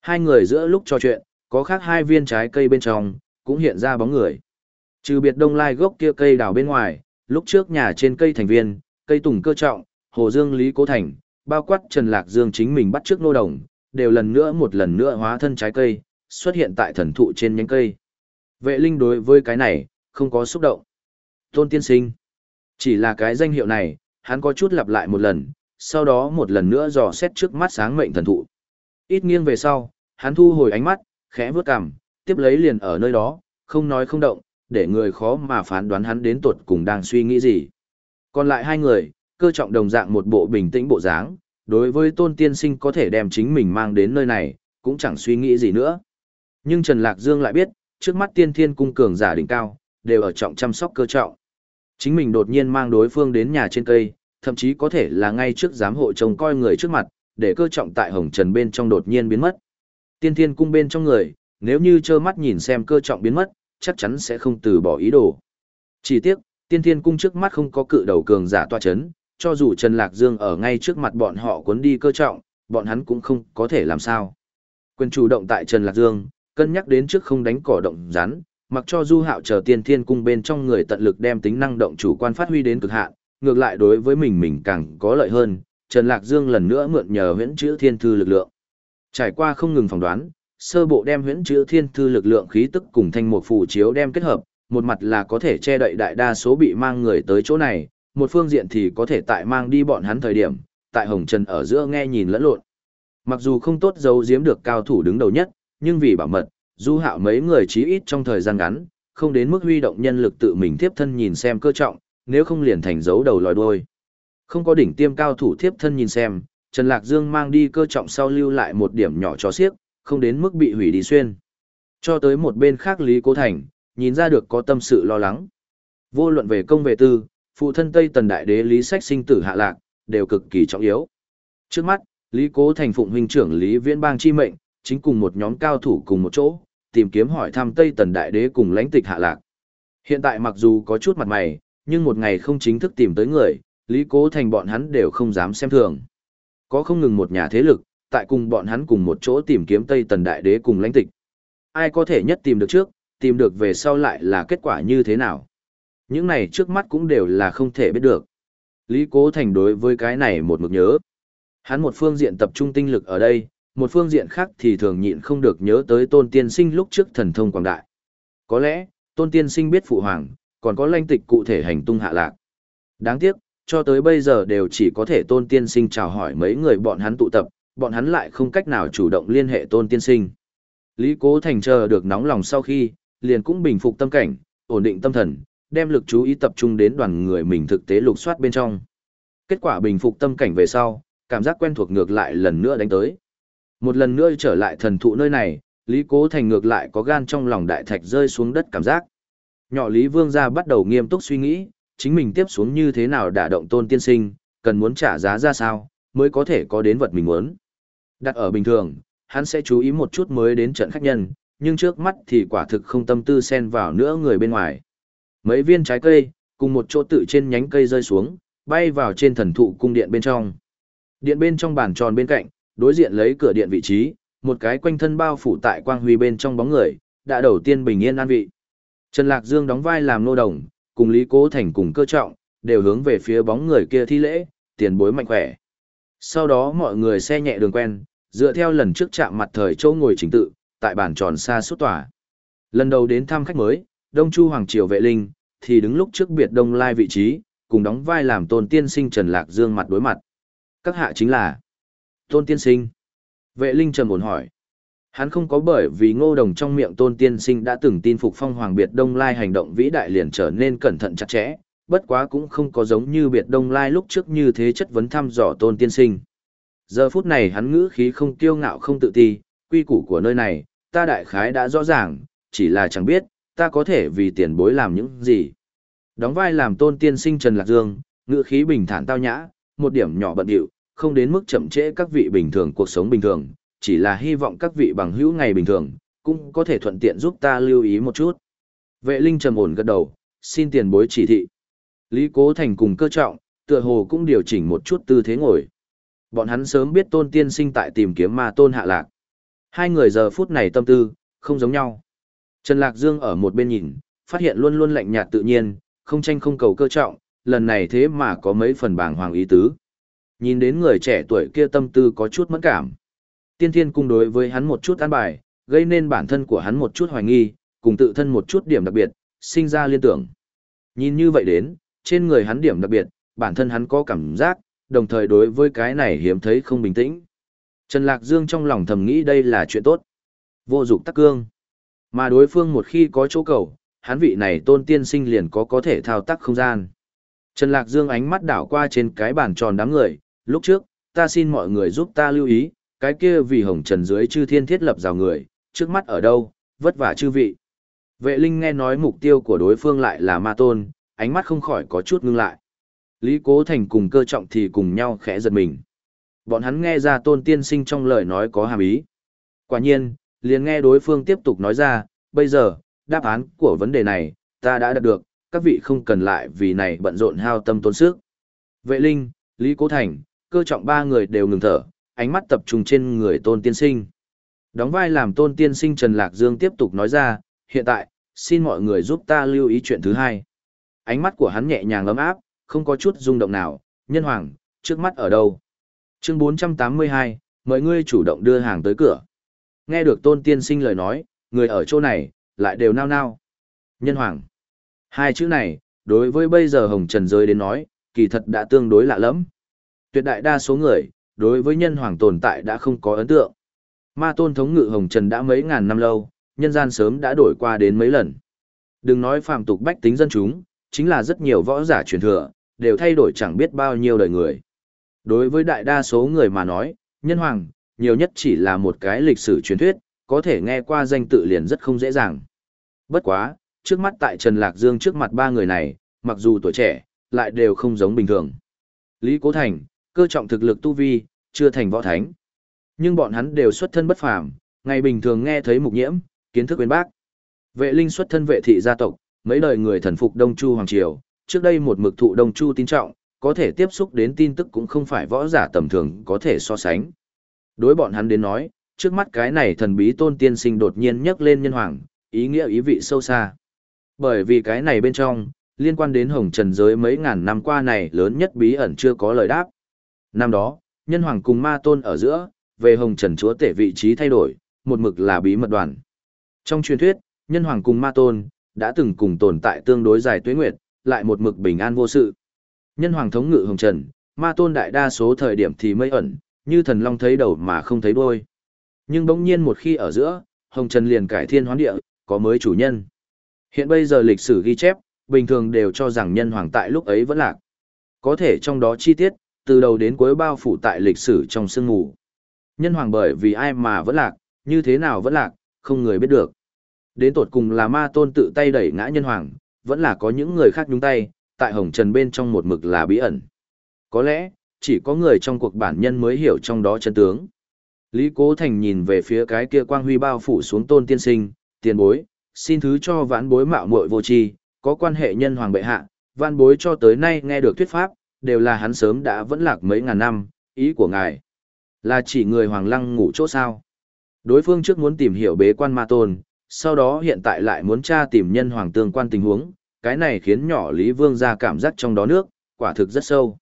S1: Hai người giữa lúc trò chuyện, có khác hai viên trái cây bên trong, cũng hiện ra bóng người. Trừ biệt đông lai gốc kia cây đào bên ngoài, lúc trước nhà trên cây thành viên, cây tùng cơ trọng, hồ dương lý cố thành, bao quát Trần Lạc Dương chính mình bắt trước Ngô đồng, đều lần nữa một lần nữa hóa thân trái cây, xuất hiện tại thần thụ trên nhánh cây. Vệ linh đối với cái này, không có xúc động. Tôn tiên sinh. Chỉ là cái danh hiệu này, hắn có chút lặp lại một lần, sau đó một lần nữa dò xét trước mắt sáng mệnh thần thụ. Ít nghiêng về sau, hắn thu hồi ánh mắt, khẽ vướt cằm, tiếp lấy liền ở nơi đó, không nói không động, để người khó mà phán đoán hắn đến tuột cùng đang suy nghĩ gì. Còn lại hai người, cơ trọng đồng dạng một bộ bình tĩnh bộ dáng, đối với tôn tiên sinh có thể đem chính mình mang đến nơi này, cũng chẳng suy nghĩ gì nữa. Nhưng Trần Lạc Dương lại biết, trước mắt tiên thiên cung cường giả đỉnh cao, đều ở trọng chăm sóc cơ trọng. Chính mình đột nhiên mang đối phương đến nhà trên cây, thậm chí có thể là ngay trước giám hộ trông coi người trước mặt, để cơ trọng tại hồng trần bên trong đột nhiên biến mất. Tiên thiên cung bên trong người, nếu như trơ mắt nhìn xem cơ trọng biến mất, chắc chắn sẽ không từ bỏ ý đồ. Chỉ tiếc, tiên thiên cung trước mắt không có cự đầu cường giả toa chấn, cho dù Trần Lạc Dương ở ngay trước mặt bọn họ cuốn đi cơ trọng, bọn hắn cũng không có thể làm sao. Quyền chủ động tại Trần Lạc Dương, cân nhắc đến trước không đánh cỏ động rắn, mặc cho du hạo chờ tiên thiên cung bên trong người tận lực đem tính năng động chủ quan phát huy đến cực hạn, ngược lại đối với mình mình càng có lợi hơn, Trần Lạc Dương lần nữa mượn nhờ huyễn chữ thiên thư lực lượng. Trải qua không ngừng phỏng đoán, sơ bộ đem huyễn chữ thiên thư lực lượng khí tức cùng thanh một phù chiếu đem kết hợp, một mặt là có thể che đậy đại đa số bị mang người tới chỗ này, một phương diện thì có thể tại mang đi bọn hắn thời điểm, tại Hồng Trần ở giữa nghe nhìn lẫn lộn. Mặc dù không tốt giấu giếm được cao thủ đứng đầu nhất, nhưng vì bảo mật, du hạo mấy người chí ít trong thời gian ngắn, không đến mức huy động nhân lực tự mình tiếp thân nhìn xem cơ trọng, nếu không liền thành dấu đầu lòi đuôi. Không có đỉnh tiêm cao thủ tiếp thân nhìn xem, Trần Lạc Dương mang đi cơ trọng sau lưu lại một điểm nhỏ cho xiếc, không đến mức bị hủy đi xuyên. Cho tới một bên khác Lý Cố Thành, nhìn ra được có tâm sự lo lắng. Vô luận về công về tư, phụ thân Tây Tần Đại Đế Lý Sách sinh tử hạ lạc, đều cực kỳ trọng yếu. Trước mắt, Lý Cố Thành phụng huynh trưởng Lý Viễn Bang chi mệnh, chính cùng một nhóm cao thủ cùng một chỗ, tìm kiếm hỏi thăm Tây Tần Đại Đế cùng lãnh tịch hạ lạc. Hiện tại mặc dù có chút mặt mày, nhưng một ngày không chính thức tìm tới người, Lý Cố Thành bọn hắn đều không dám xem thường. Có không ngừng một nhà thế lực, tại cùng bọn hắn cùng một chỗ tìm kiếm Tây Tần Đại Đế cùng lãnh tịch. Ai có thể nhất tìm được trước, tìm được về sau lại là kết quả như thế nào? Những này trước mắt cũng đều là không thể biết được. Lý Cố Thành đối với cái này một mực nhớ. Hắn một phương diện tập trung tinh lực ở đây, một phương diện khác thì thường nhịn không được nhớ tới tôn tiên sinh lúc trước thần thông quảng đại. Có lẽ, tôn tiên sinh biết phụ hoàng, còn có lãnh tịch cụ thể hành tung hạ lạc. Đáng tiếc, cho tới bây giờ đều chỉ có thể tôn tiên sinh chào hỏi mấy người bọn hắn tụ tập, bọn hắn lại không cách nào chủ động liên hệ tôn tiên sinh. Lý Cố Thành chờ được nóng lòng sau khi, liền cũng bình phục tâm cảnh, ổn định tâm thần, đem lực chú ý tập trung đến đoàn người mình thực tế lục soát bên trong. Kết quả bình phục tâm cảnh về sau, cảm giác quen thuộc ngược lại lần nữa đánh tới. Một lần nữa trở lại thần thụ nơi này, Lý Cố Thành ngược lại có gan trong lòng đại thạch rơi xuống đất cảm giác. Nhỏ Lý Vương gia bắt đầu nghiêm túc suy nghĩ, chính mình tiếp xuống như thế nào đả động tôn tiên sinh, cần muốn trả giá ra sao, mới có thể có đến vật mình muốn. Đặt ở bình thường, hắn sẽ chú ý một chút mới đến trận khách nhân, nhưng trước mắt thì quả thực không tâm tư xen vào nữa người bên ngoài. Mấy viên trái cây, cùng một chỗ tự trên nhánh cây rơi xuống, bay vào trên thần thụ cung điện bên trong. Điện bên trong bàn tròn bên cạnh, đối diện lấy cửa điện vị trí, một cái quanh thân bao phủ tại quang huy bên trong bóng người, đã đầu tiên bình yên an vị. Trần Lạc Dương đóng vai làm nô đồng, cùng Lý Cố Thành cùng cơ trọng, đều hướng về phía bóng người kia thi lễ, tiền bối mạnh khỏe. Sau đó mọi người xe nhẹ đường quen, dựa theo lần trước chạm mặt thời châu ngồi chính tự, tại bàn tròn xa suốt tòa. Lần đầu đến thăm khách mới, Đông Chu Hoàng Triều Vệ Linh, thì đứng lúc trước biệt Đông Lai vị trí, cùng đóng vai làm tôn tiên sinh Trần Lạc Dương mặt đối mặt. Các hạ chính là Tôn tiên sinh. Vệ Linh trầm ổn hỏi. Hắn không có bởi vì ngô đồng trong miệng tôn tiên sinh đã từng tin phục phong hoàng biệt đông lai hành động vĩ đại liền trở nên cẩn thận chặt chẽ, bất quá cũng không có giống như biệt đông lai lúc trước như thế chất vấn thăm dò tôn tiên sinh. Giờ phút này hắn ngữ khí không kiêu ngạo không tự ti, quy củ của nơi này, ta đại khái đã rõ ràng, chỉ là chẳng biết, ta có thể vì tiền bối làm những gì. Đóng vai làm tôn tiên sinh Trần Lạc Dương, ngữ khí bình thản tao nhã, một điểm nhỏ bận điệu, không đến mức chậm trễ các vị bình thường cuộc sống bình thường, chỉ là hy vọng các vị bằng hữu ngày bình thường, cũng có thể thuận tiện giúp ta lưu ý một chút. Vệ Linh trầm ổn gật đầu, xin tiền bối chỉ thị. Lý Cố Thành cùng cơ trọng, tựa hồ cũng điều chỉnh một chút tư thế ngồi. Bọn hắn sớm biết tôn tiên sinh tại tìm kiếm ma tôn hạ lạc. Hai người giờ phút này tâm tư, không giống nhau. Trần Lạc Dương ở một bên nhìn, phát hiện luôn luôn lạnh nhạt tự nhiên, không tranh không cầu cơ trọng, lần này thế mà có mấy phần bảng hoàng ý tứ. Nhìn đến người trẻ tuổi kia tâm tư có chút mẫn cảm. Tiên thiên cung đối với hắn một chút an bài, gây nên bản thân của hắn một chút hoài nghi, cùng tự thân một chút điểm đặc biệt, sinh ra liên tưởng. Nhìn như vậy đến, trên người hắn điểm đặc biệt, bản thân hắn có cảm giác, đồng thời đối với cái này hiếm thấy không bình tĩnh. Trần Lạc Dương trong lòng thầm nghĩ đây là chuyện tốt. Vô dụng tắc cương. Mà đối phương một khi có chỗ cầu, hắn vị này tôn tiên sinh liền có có thể thao tác không gian. Trần Lạc Dương ánh mắt đảo qua trên cái bàn tròn đám người, lúc trước, ta xin mọi người giúp ta lưu ý, cái kia vì hồng trần dưới chư thiên thiết lập rào người, trước mắt ở đâu, vất vả chư vị. Vệ linh nghe nói mục tiêu của đối phương lại là ma tôn, ánh mắt không khỏi có chút ngưng lại. Lý Cố Thành cùng cơ trọng thì cùng nhau khẽ giật mình. Bọn hắn nghe ra tôn tiên sinh trong lời nói có hàm ý. Quả nhiên, liền nghe đối phương tiếp tục nói ra, bây giờ, đáp án của vấn đề này, ta đã đạt được, các vị không cần lại vì này bận rộn hao tâm tốn sức. Vệ Linh, Lý Cố Thành, cơ trọng ba người đều ngừng thở, ánh mắt tập trung trên người tôn tiên sinh. Đóng vai làm tôn tiên sinh Trần Lạc Dương tiếp tục nói ra, hiện tại, xin mọi người giúp ta lưu ý chuyện thứ hai. Ánh mắt của hắn nhẹ nhàng ấm áp, không có chút rung động nào, nhân hoàng, trước mắt ở đâu? Chương 482, mời ngươi chủ động đưa hàng tới cửa. Nghe được tôn tiên sinh lời nói, người ở chỗ này, lại đều nao nao. Nhân hoàng. Hai chữ này, đối với bây giờ hồng trần giới đến nói, kỳ thật đã tương đối lạ lắm. Tuyệt đại đa số người, đối với nhân hoàng tồn tại đã không có ấn tượng. Ma tôn thống ngự hồng trần đã mấy ngàn năm lâu, nhân gian sớm đã đổi qua đến mấy lần. Đừng nói phàm tục bách tính dân chúng, chính là rất nhiều võ giả truyền thừa, đều thay đổi chẳng biết bao nhiêu đời người. Đối với đại đa số người mà nói, nhân hoàng, nhiều nhất chỉ là một cái lịch sử truyền thuyết, có thể nghe qua danh tự liền rất không dễ dàng. Bất quá, trước mắt tại Trần Lạc Dương trước mặt ba người này, mặc dù tuổi trẻ, lại đều không giống bình thường. Lý Cố Thành, cơ trọng thực lực tu vi, chưa thành võ thánh. Nhưng bọn hắn đều xuất thân bất phàm, ngày bình thường nghe thấy mục nhiễm, kiến thức uyên bác. Vệ linh xuất thân vệ thị gia tộc, mấy đời người thần phục Đông Chu Hoàng Triều, trước đây một mực thụ Đông Chu tin trọng, có thể tiếp xúc đến tin tức cũng không phải võ giả tầm thường có thể so sánh. Đối bọn hắn đến nói, trước mắt cái này thần bí tôn tiên sinh đột nhiên nhắc lên nhân hoàng, ý nghĩa ý vị sâu xa. Bởi vì cái này bên trong, liên quan đến hồng trần giới mấy ngàn năm qua này lớn nhất bí ẩn chưa có lời đáp. Năm đó, nhân hoàng cùng ma tôn ở giữa, về hồng trần chúa tể vị trí thay đổi, một mực là bí mật đoàn. Trong truyền thuyết, nhân hoàng cùng ma tôn, đã từng cùng tồn tại tương đối dài tuế nguyệt, lại một mực bình an vô sự. Nhân hoàng thống ngự hồng trần, ma tôn đại đa số thời điểm thì mây ẩn, như thần long thấy đầu mà không thấy đuôi. Nhưng bỗng nhiên một khi ở giữa, hồng trần liền cải thiên hoán địa, có mới chủ nhân. Hiện bây giờ lịch sử ghi chép, bình thường đều cho rằng nhân hoàng tại lúc ấy vẫn lạc. Có thể trong đó chi tiết, từ đầu đến cuối bao phủ tại lịch sử trong sương mù. Nhân hoàng bởi vì ai mà vẫn lạc, như thế nào vẫn lạc, không người biết được. Đến tột cùng là ma tôn tự tay đẩy ngã nhân hoàng, vẫn là có những người khác nhúng tay, tại hồng trần bên trong một mực là bí ẩn. Có lẽ, chỉ có người trong cuộc bản nhân mới hiểu trong đó chân tướng. Lý Cố Thành nhìn về phía cái kia quang huy bao phủ xuống tôn tiên sinh, tiền bối, xin thứ cho vãn bối mạo muội vô tri, có quan hệ nhân hoàng bệ hạ, vãn bối cho tới nay nghe được thuyết pháp, đều là hắn sớm đã vẫn lạc mấy ngàn năm, ý của ngài là chỉ người hoàng lăng ngủ chỗ sao. Đối phương trước muốn tìm hiểu bế quan ma tôn, sau đó hiện tại lại muốn tra tìm nhân hoàng tương quan tình huống, cái này khiến nhỏ Lý Vương ra cảm giác trong đó nước, quả thực rất sâu.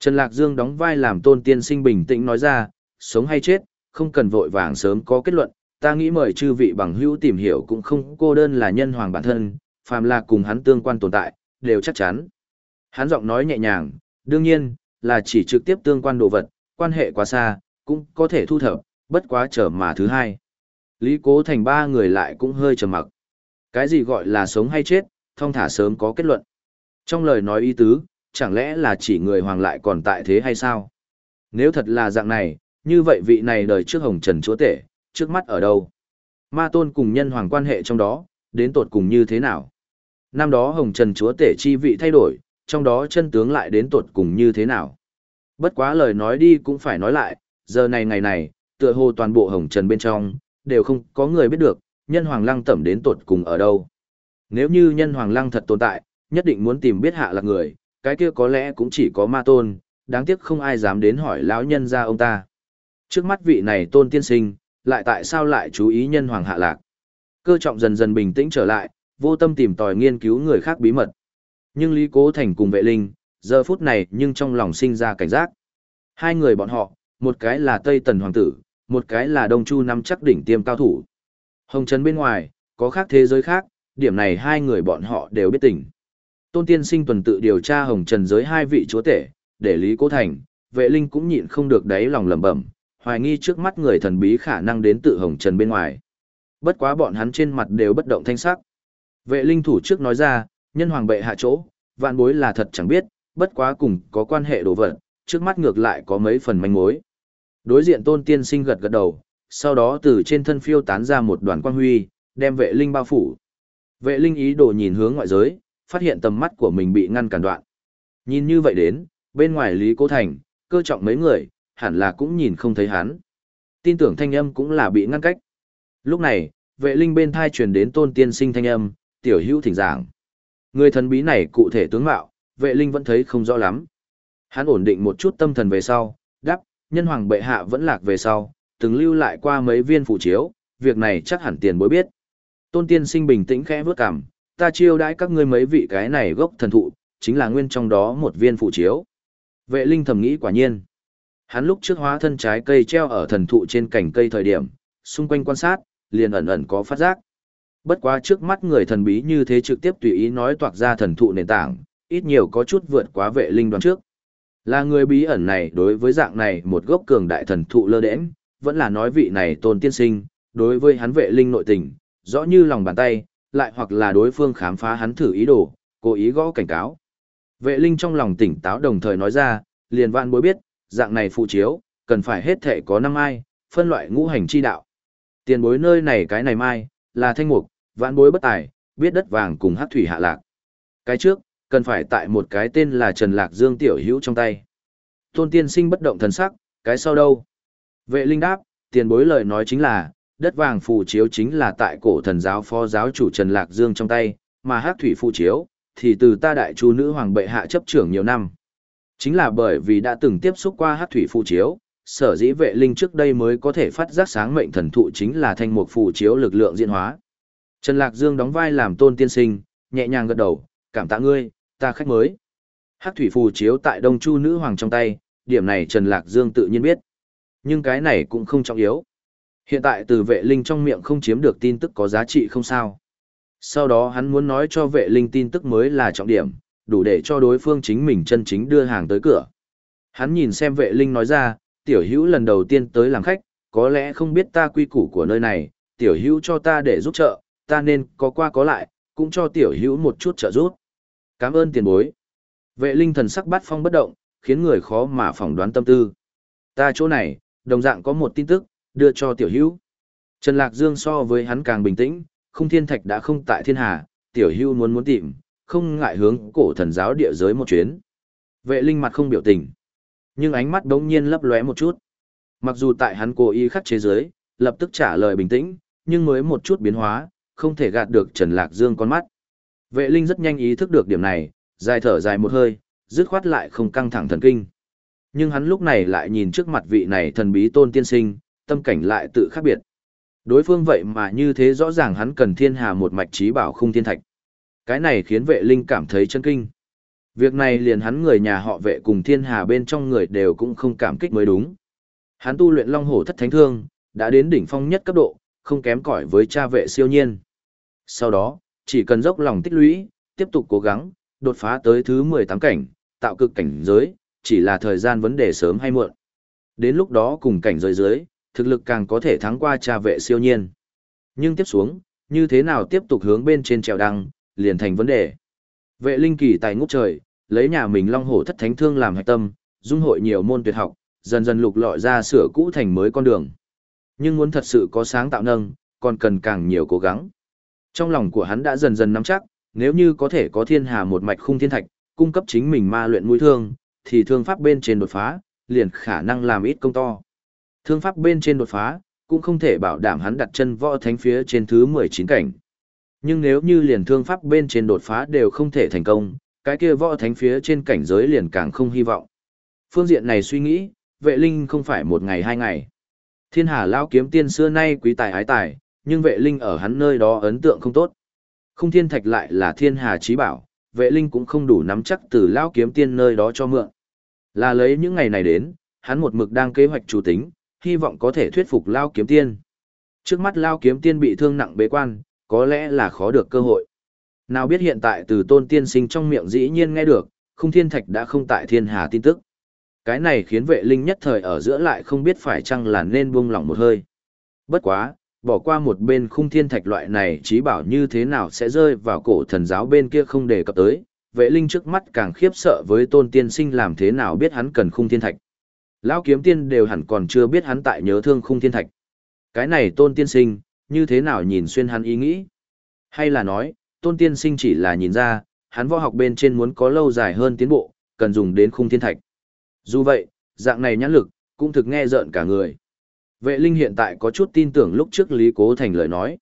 S1: Trần Lạc Dương đóng vai làm tôn tiên sinh bình tĩnh nói ra, sống hay chết, không cần vội vàng sớm có kết luận, ta nghĩ mời chư vị bằng hữu tìm hiểu cũng không cô đơn là nhân hoàng bản thân, phàm là cùng hắn tương quan tồn tại, đều chắc chắn. Hắn giọng nói nhẹ nhàng, đương nhiên, là chỉ trực tiếp tương quan đồ vật, quan hệ quá xa, cũng có thể thu thập, bất quá trở mà thứ hai. Lý cố thành ba người lại cũng hơi trầm mặc. Cái gì gọi là sống hay chết, thông thả sớm có kết luận. Trong lời nói ý tứ, chẳng lẽ là chỉ người hoàng lại còn tại thế hay sao? Nếu thật là dạng này, như vậy vị này đời trước hồng trần chúa tể, trước mắt ở đâu? Ma tôn cùng nhân hoàng quan hệ trong đó, đến tột cùng như thế nào? Năm đó hồng trần chúa tể chi vị thay đổi, trong đó chân tướng lại đến tột cùng như thế nào? Bất quá lời nói đi cũng phải nói lại, giờ này ngày này, tựa hồ toàn bộ hồng trần bên trong, đều không có người biết được, nhân hoàng lăng tẩm đến tột cùng ở đâu. Nếu như nhân hoàng lăng thật tồn tại, nhất định muốn tìm biết hạ là người, cái kia có lẽ cũng chỉ có ma tôn, đáng tiếc không ai dám đến hỏi lão nhân ra ông ta. Trước mắt vị này tôn tiên sinh, lại tại sao lại chú ý nhân hoàng hạ lạc. Cơ trọng dần dần bình tĩnh trở lại, vô tâm tìm tòi nghiên cứu người khác bí mật. Nhưng Lý Cố Thành cùng vệ linh, giờ phút này nhưng trong lòng sinh ra cảnh giác. Hai người bọn họ, một cái là Tây Tần Hoàng tử, một cái là Đông Chu năm chắc đỉnh tiêm cao thủ. Hồng Trấn bên ngoài, có khác thế giới khác, điểm này hai người bọn họ đều biết tình. Tôn Tiên Sinh tuần tự điều tra Hồng Trần giới hai vị chúa tể, để Lý Cố Thành, vệ linh cũng nhịn không được đáy lòng lẩm bẩm, hoài nghi trước mắt người thần bí khả năng đến tự Hồng Trần bên ngoài. Bất quá bọn hắn trên mặt đều bất động thanh sắc. Vệ linh thủ trước nói ra, nhân hoàng bệ hạ chỗ, vạn bối là thật chẳng biết, bất quá cùng có quan hệ đồ vật, trước mắt ngược lại có mấy phần manh mối. Đối diện tôn tiên sinh gật gật đầu, sau đó từ trên thân phiêu tán ra một đoàn quang huy, đem vệ linh bao phủ. Vệ linh ý đồ nhìn hướng ngoại giới, phát hiện tầm mắt của mình bị ngăn cản đoạn. Nhìn như vậy đến, bên ngoài Lý Cố Thành, cơ trọng mấy người, hẳn là cũng nhìn không thấy hắn. Tin tưởng thanh âm cũng là bị ngăn cách. Lúc này, vệ linh bên thai truyền đến tôn tiên sinh thanh âm, tiểu hữu thỉnh giảng. Người thần bí này cụ thể tướng mạo, vệ linh vẫn thấy không rõ lắm. Hắn ổn định một chút tâm thần về sau, đáp, nhân hoàng bệ hạ vẫn lạc về sau, từng lưu lại qua mấy viên phụ chiếu, việc này chắc hẳn tiền bối biết. Tôn tiên sinh bình tĩnh khẽ vớt cằm, ta chiêu đãi các ngươi mấy vị cái này gốc thần thụ, chính là nguyên trong đó một viên phụ chiếu. Vệ linh thầm nghĩ quả nhiên. Hắn lúc trước hóa thân trái cây treo ở thần thụ trên cành cây thời điểm, xung quanh quan sát, liền ẩn ẩn có phát giác. Bất quá trước mắt người thần bí như thế trực tiếp tùy ý nói toạc ra thần thụ nền tảng, ít nhiều có chút vượt quá vệ linh đoán trước. Là người bí ẩn này đối với dạng này một gốc cường đại thần thụ lơ đễnh, vẫn là nói vị này tôn tiên sinh, đối với hắn vệ linh nội tình, rõ như lòng bàn tay, lại hoặc là đối phương khám phá hắn thử ý đồ, cố ý gõ cảnh cáo. Vệ linh trong lòng tỉnh táo đồng thời nói ra, liền vạn bối biết, dạng này phụ chiếu, cần phải hết thể có năm ai, phân loại ngũ hành chi đạo. Tiền bối nơi này cái này mai, là thanh mục, vạn bối bất tài, biết đất vàng cùng hát thủy hạ lạc. Cái trước, cần phải tại một cái tên là Trần Lạc Dương tiểu hữu trong tay. Tôn tiên sinh bất động thần sắc, cái sau đâu? Vệ linh đáp, tiền bối lời nói chính là, đất vàng phù chiếu chính là tại cổ thần giáo phó giáo chủ Trần Lạc Dương trong tay, mà hát thủy phù chiếu, thì từ ta đại chu nữ hoàng bệ hạ chấp trưởng nhiều năm. Chính là bởi vì đã từng tiếp xúc qua hát thủy phù chiếu, sở dĩ vệ linh trước đây mới có thể phát giác sáng mệnh thần thụ chính là thanh mục phù chiếu lực lượng diễn hóa. Trần Lạc Dương đóng vai làm tôn tiên sinh, nhẹ nhàng gật đầu, cảm tạ ngươi, ta khách mới. Hắc thủy phù chiếu tại Đông Chu nữ hoàng trong tay, điểm này Trần Lạc Dương tự nhiên biết. Nhưng cái này cũng không trọng yếu. Hiện tại từ vệ linh trong miệng không chiếm được tin tức có giá trị không sao. Sau đó hắn muốn nói cho vệ linh tin tức mới là trọng điểm, đủ để cho đối phương chính mình chân chính đưa hàng tới cửa. Hắn nhìn xem vệ linh nói ra, tiểu hữu lần đầu tiên tới làm khách, có lẽ không biết ta quy củ của nơi này, tiểu hữu cho ta để giúp trợ, ta nên có qua có lại, cũng cho tiểu hữu một chút trợ giúp. Cảm ơn tiền bối. Vệ linh thần sắc bắt phong bất động, khiến người khó mà phỏng đoán tâm tư. Ta chỗ này, đồng dạng có một tin tức, đưa cho tiểu hữu. Trần Lạc Dương so với hắn càng bình tĩnh, không thiên thạch đã không tại thiên hà, tiểu hữu muốn muốn tìm, không ngại hướng cổ thần giáo địa giới một chuyến. Vệ linh mặt không biểu tình, nhưng ánh mắt đống nhiên lấp lóe một chút. Mặc dù tại hắn cố ý khắc chế giới, lập tức trả lời bình tĩnh, nhưng mới một chút biến hóa, không thể gạt được Trần Lạc Dương con mắt. Vệ linh rất nhanh ý thức được điểm này, dài thở dài một hơi, dứt khoát lại không căng thẳng thần kinh. Nhưng hắn lúc này lại nhìn trước mặt vị này thần bí tôn tiên sinh, tâm cảnh lại tự khác biệt. Đối phương vậy mà như thế rõ ràng hắn cần thiên hà một mạch trí bảo khung thiên thạch. Cái này khiến vệ linh cảm thấy chân kinh. Việc này liền hắn người nhà họ vệ cùng thiên hà bên trong người đều cũng không cảm kích mới đúng. Hắn tu luyện long hổ thất thánh thương, đã đến đỉnh phong nhất cấp độ, không kém cỏi với cha vệ siêu nhiên. Sau đó, chỉ cần dốc lòng tích lũy, tiếp tục cố gắng, đột phá tới thứ 18 cảnh, tạo cực cảnh giới, chỉ là thời gian vấn đề sớm hay muộn. Đến lúc đó cùng cảnh giới dưới, thực lực càng có thể thắng qua cha vệ siêu nhiên. Nhưng tiếp xuống, như thế nào tiếp tục hướng bên trên trèo đăng, liền thành vấn đề. Vệ linh kỳ tài ngút trời, lấy nhà mình long hổ thất thánh thương làm hạch tâm, dung hội nhiều môn tuyệt học, dần dần lục lọi ra sửa cũ thành mới con đường. Nhưng muốn thật sự có sáng tạo nâng, còn cần càng nhiều cố gắng. Trong lòng của hắn đã dần dần nắm chắc, nếu như có thể có thiên hà một mạch khung thiên thạch, cung cấp chính mình ma luyện mũi thương, thì thương pháp bên trên đột phá, liền khả năng làm ít công to. Thương pháp bên trên đột phá, cũng không thể bảo đảm hắn đặt chân võ thánh phía trên thứ 19 cảnh. Nhưng nếu như liền thương pháp bên trên đột phá đều không thể thành công, cái kia võ thánh phía trên cảnh giới liền càng không hy vọng. Phương diện này suy nghĩ, vệ linh không phải một ngày hai ngày. Thiên hà lao kiếm tiên xưa nay quý tài ái tài, nhưng vệ linh ở hắn nơi đó ấn tượng không tốt. Không thiên thạch lại là thiên hà trí bảo, vệ linh cũng không đủ nắm chắc từ lao kiếm tiên nơi đó cho mượn. Là lấy những ngày này đến, hắn một mực đang kế hoạch chủ tính, hy vọng có thể thuyết phục lao kiếm tiên. Trước mắt lao kiếm tiên bị thương nặng bế quan, có lẽ là khó được cơ hội. Nào biết hiện tại từ tôn tiên sinh trong miệng dĩ nhiên nghe được, không thiên thạch đã không tại thiên hà tin tức. Cái này khiến vệ linh nhất thời ở giữa lại không biết phải chăng là nên buông lỏng một hơi. Bất quá, bỏ qua một bên khung thiên thạch loại này trí bảo như thế nào sẽ rơi vào cổ thần giáo bên kia không đề cập tới, vệ linh trước mắt càng khiếp sợ với tôn tiên sinh làm thế nào biết hắn cần khung thiên thạch. Lão kiếm tiên đều hẳn còn chưa biết hắn tại nhớ thương khung thiên thạch. Cái này tôn tiên sinh, như thế nào nhìn xuyên hắn ý nghĩ? Hay là nói, tôn tiên sinh chỉ là nhìn ra, hắn võ học bên trên muốn có lâu dài hơn tiến bộ, cần dùng đến khung thiên thạch. Dù vậy, dạng này nhãn lực, cũng thực nghe rợn cả người. Vệ linh hiện tại có chút tin tưởng lúc trước Lý Cố Thành lời nói.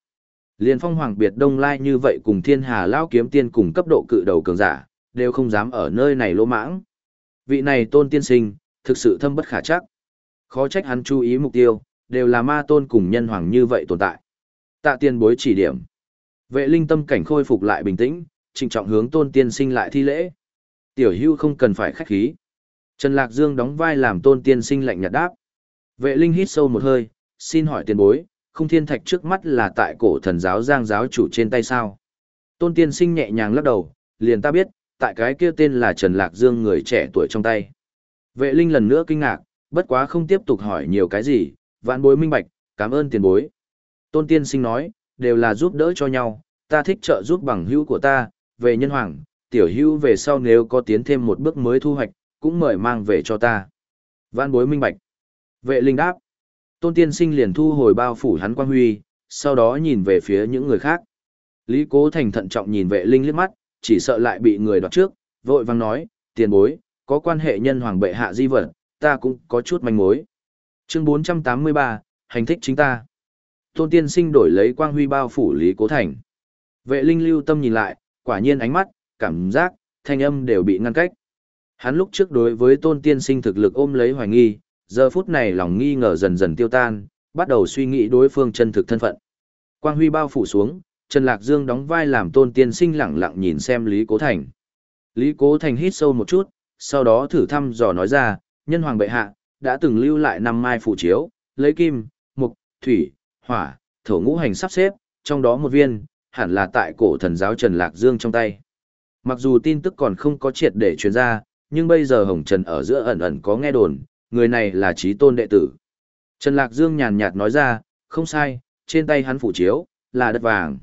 S1: Liên phong hoàng biệt đông lai như vậy cùng thiên hà lao kiếm tiên cùng cấp độ cự đầu cường giả, đều không dám ở nơi này lỗ mãng. Vị này tôn tiên sinh, thực sự thâm bất khả chắc. Khó trách hắn chú ý mục tiêu, đều là ma tôn cùng nhân hoàng như vậy tồn tại. Tạ tiên bối chỉ điểm. Vệ linh tâm cảnh khôi phục lại bình tĩnh, trịnh trọng hướng tôn tiên sinh lại thi lễ. Tiểu hưu không cần phải khách khí. Trần Lạc Dương đóng vai làm tôn tiên sinh lạnh nhạt đáp. Vệ linh hít sâu một hơi, xin hỏi tiền bối, không thiên thạch trước mắt là tại cổ thần giáo giang giáo chủ trên tay sao. Tôn tiên sinh nhẹ nhàng lắc đầu, liền ta biết, tại cái kia tên là Trần Lạc Dương người trẻ tuổi trong tay. Vệ linh lần nữa kinh ngạc, bất quá không tiếp tục hỏi nhiều cái gì, vạn bối minh bạch, cảm ơn tiền bối. Tôn tiên sinh nói, đều là giúp đỡ cho nhau, ta thích trợ giúp bằng hữu của ta, về nhân hoàng, tiểu hữu về sau nếu có tiến thêm một bước mới thu hoạch, cũng mời mang về cho ta. Vạn bối minh bạch. Vệ linh đáp. Tôn tiên sinh liền thu hồi bao phủ hắn quang huy, sau đó nhìn về phía những người khác. Lý cố thành thận trọng nhìn vệ linh liếc mắt, chỉ sợ lại bị người đoạt trước, vội vang nói, tiền bối, có quan hệ nhân hoàng bệ hạ di vật, ta cũng có chút manh mối. Chương 483, hành thích chính ta. Tôn tiên sinh đổi lấy quang huy bao phủ Lý Cố Thành. Vệ linh lưu tâm nhìn lại, quả nhiên ánh mắt, cảm giác, thanh âm đều bị ngăn cách. Hắn lúc trước đối với tôn tiên sinh thực lực ôm lấy hoài nghi, giờ phút này lòng nghi ngờ dần dần tiêu tan, bắt đầu suy nghĩ đối phương chân thực thân phận. Quang huy bao phủ xuống, Trần Lạc Dương đóng vai làm tôn tiên sinh lặng lặng nhìn xem Lý Cố Thành. Lý Cố Thành hít sâu một chút, sau đó thử thăm dò nói ra, nhân hoàng bệ hạ, đã từng lưu lại năm mai phủ chiếu, lấy kim, mục, thủy, hỏa, thổ ngũ hành sắp xếp, trong đó một viên, hẳn là tại cổ thần giáo Trần Lạc Dương trong tay. Mặc dù tin tức còn không có triệt để truyền ra, nhưng bây giờ Hồng Trần ở giữa ẩn ẩn có nghe đồn, người này là trí tôn đệ tử. Trần Lạc Dương nhàn nhạt nói ra, không sai, trên tay hắn phủ chiếu, là đất vàng.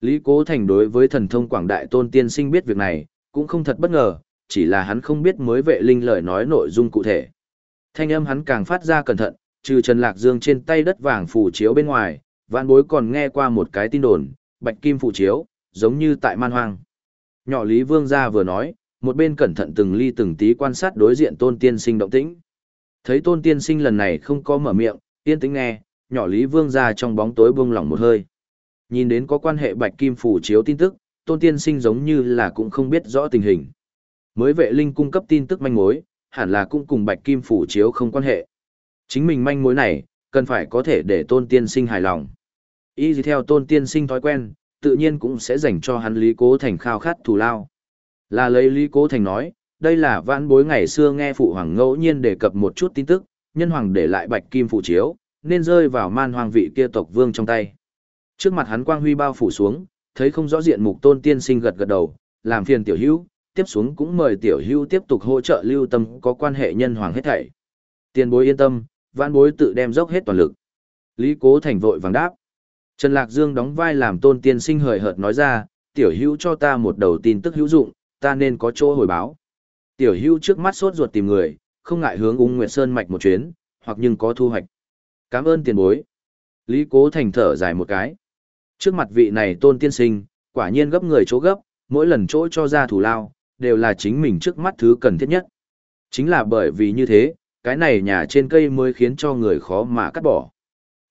S1: Lý Cố Thành đối với thần thông quảng đại tôn tiên sinh biết việc này, cũng không thật bất ngờ, chỉ là hắn không biết mới vệ linh lời nói nội dung cụ thể. Thanh âm hắn càng phát ra cẩn thận, trừ Trần Lạc Dương trên tay đất vàng phủ chiếu bên ngoài, vạn bối còn nghe qua một cái tin đồn, bạch kim phủ chiếu, giống như tại man hoang. Nhỏ Lý Vương gia vừa nói, một bên cẩn thận từng ly từng tí quan sát đối diện tôn tiên sinh động tĩnh. Thấy tôn tiên sinh lần này không có mở miệng, yên tĩnh nghe, nhỏ Lý Vương ra trong bóng tối buông lỏng một hơi. Nhìn đến có quan hệ bạch kim phủ chiếu tin tức, tôn tiên sinh giống như là cũng không biết rõ tình hình. Mới vệ linh cung cấp tin tức manh mối, hẳn là cũng cùng bạch kim phủ chiếu không quan hệ. Chính mình manh mối này, cần phải có thể để tôn tiên sinh hài lòng. Y theo tôn tiên sinh thói quen, tự nhiên cũng sẽ dành cho hắn Lý Cố Thành khao khát thù lao. Là lấy Lý Cố Thành nói, đây là vãn bối ngày xưa nghe phụ hoàng ngẫu nhiên đề cập một chút tin tức, nhân hoàng để lại bạch kim phụ chiếu, nên rơi vào man hoàng vị kia tộc vương trong tay. Trước mặt hắn quang huy bao phủ xuống, thấy không rõ diện mục tôn tiên sinh gật gật đầu, làm phiền tiểu hữu, tiếp xuống cũng mời tiểu hữu tiếp tục hỗ trợ lưu tâm có quan hệ nhân hoàng hết thảy. Tiền bối yên tâm, vãn bối tự đem dốc hết toàn lực. Lý Cố Thành vội vàng đáp. Trần Lạc Dương đóng vai làm tôn tiên sinh hời hợt nói ra, tiểu hữu cho ta một đầu tin tức hữu dụng, ta nên có chỗ hồi báo. Tiểu Hưu trước mắt sốt ruột tìm người, không ngại hướng ung Nguyệt Sơn mạch một chuyến, hoặc nhưng có thu hoạch. Cảm ơn tiền bối. Lý Cố Thành thở dài một cái. Trước mặt vị này tôn tiên sinh, quả nhiên gấp người chỗ gấp, mỗi lần chỗ cho ra thủ lao, đều là chính mình trước mắt thứ cần thiết nhất. Chính là bởi vì như thế, cái này nhà trên cây mới khiến cho người khó mà cắt bỏ.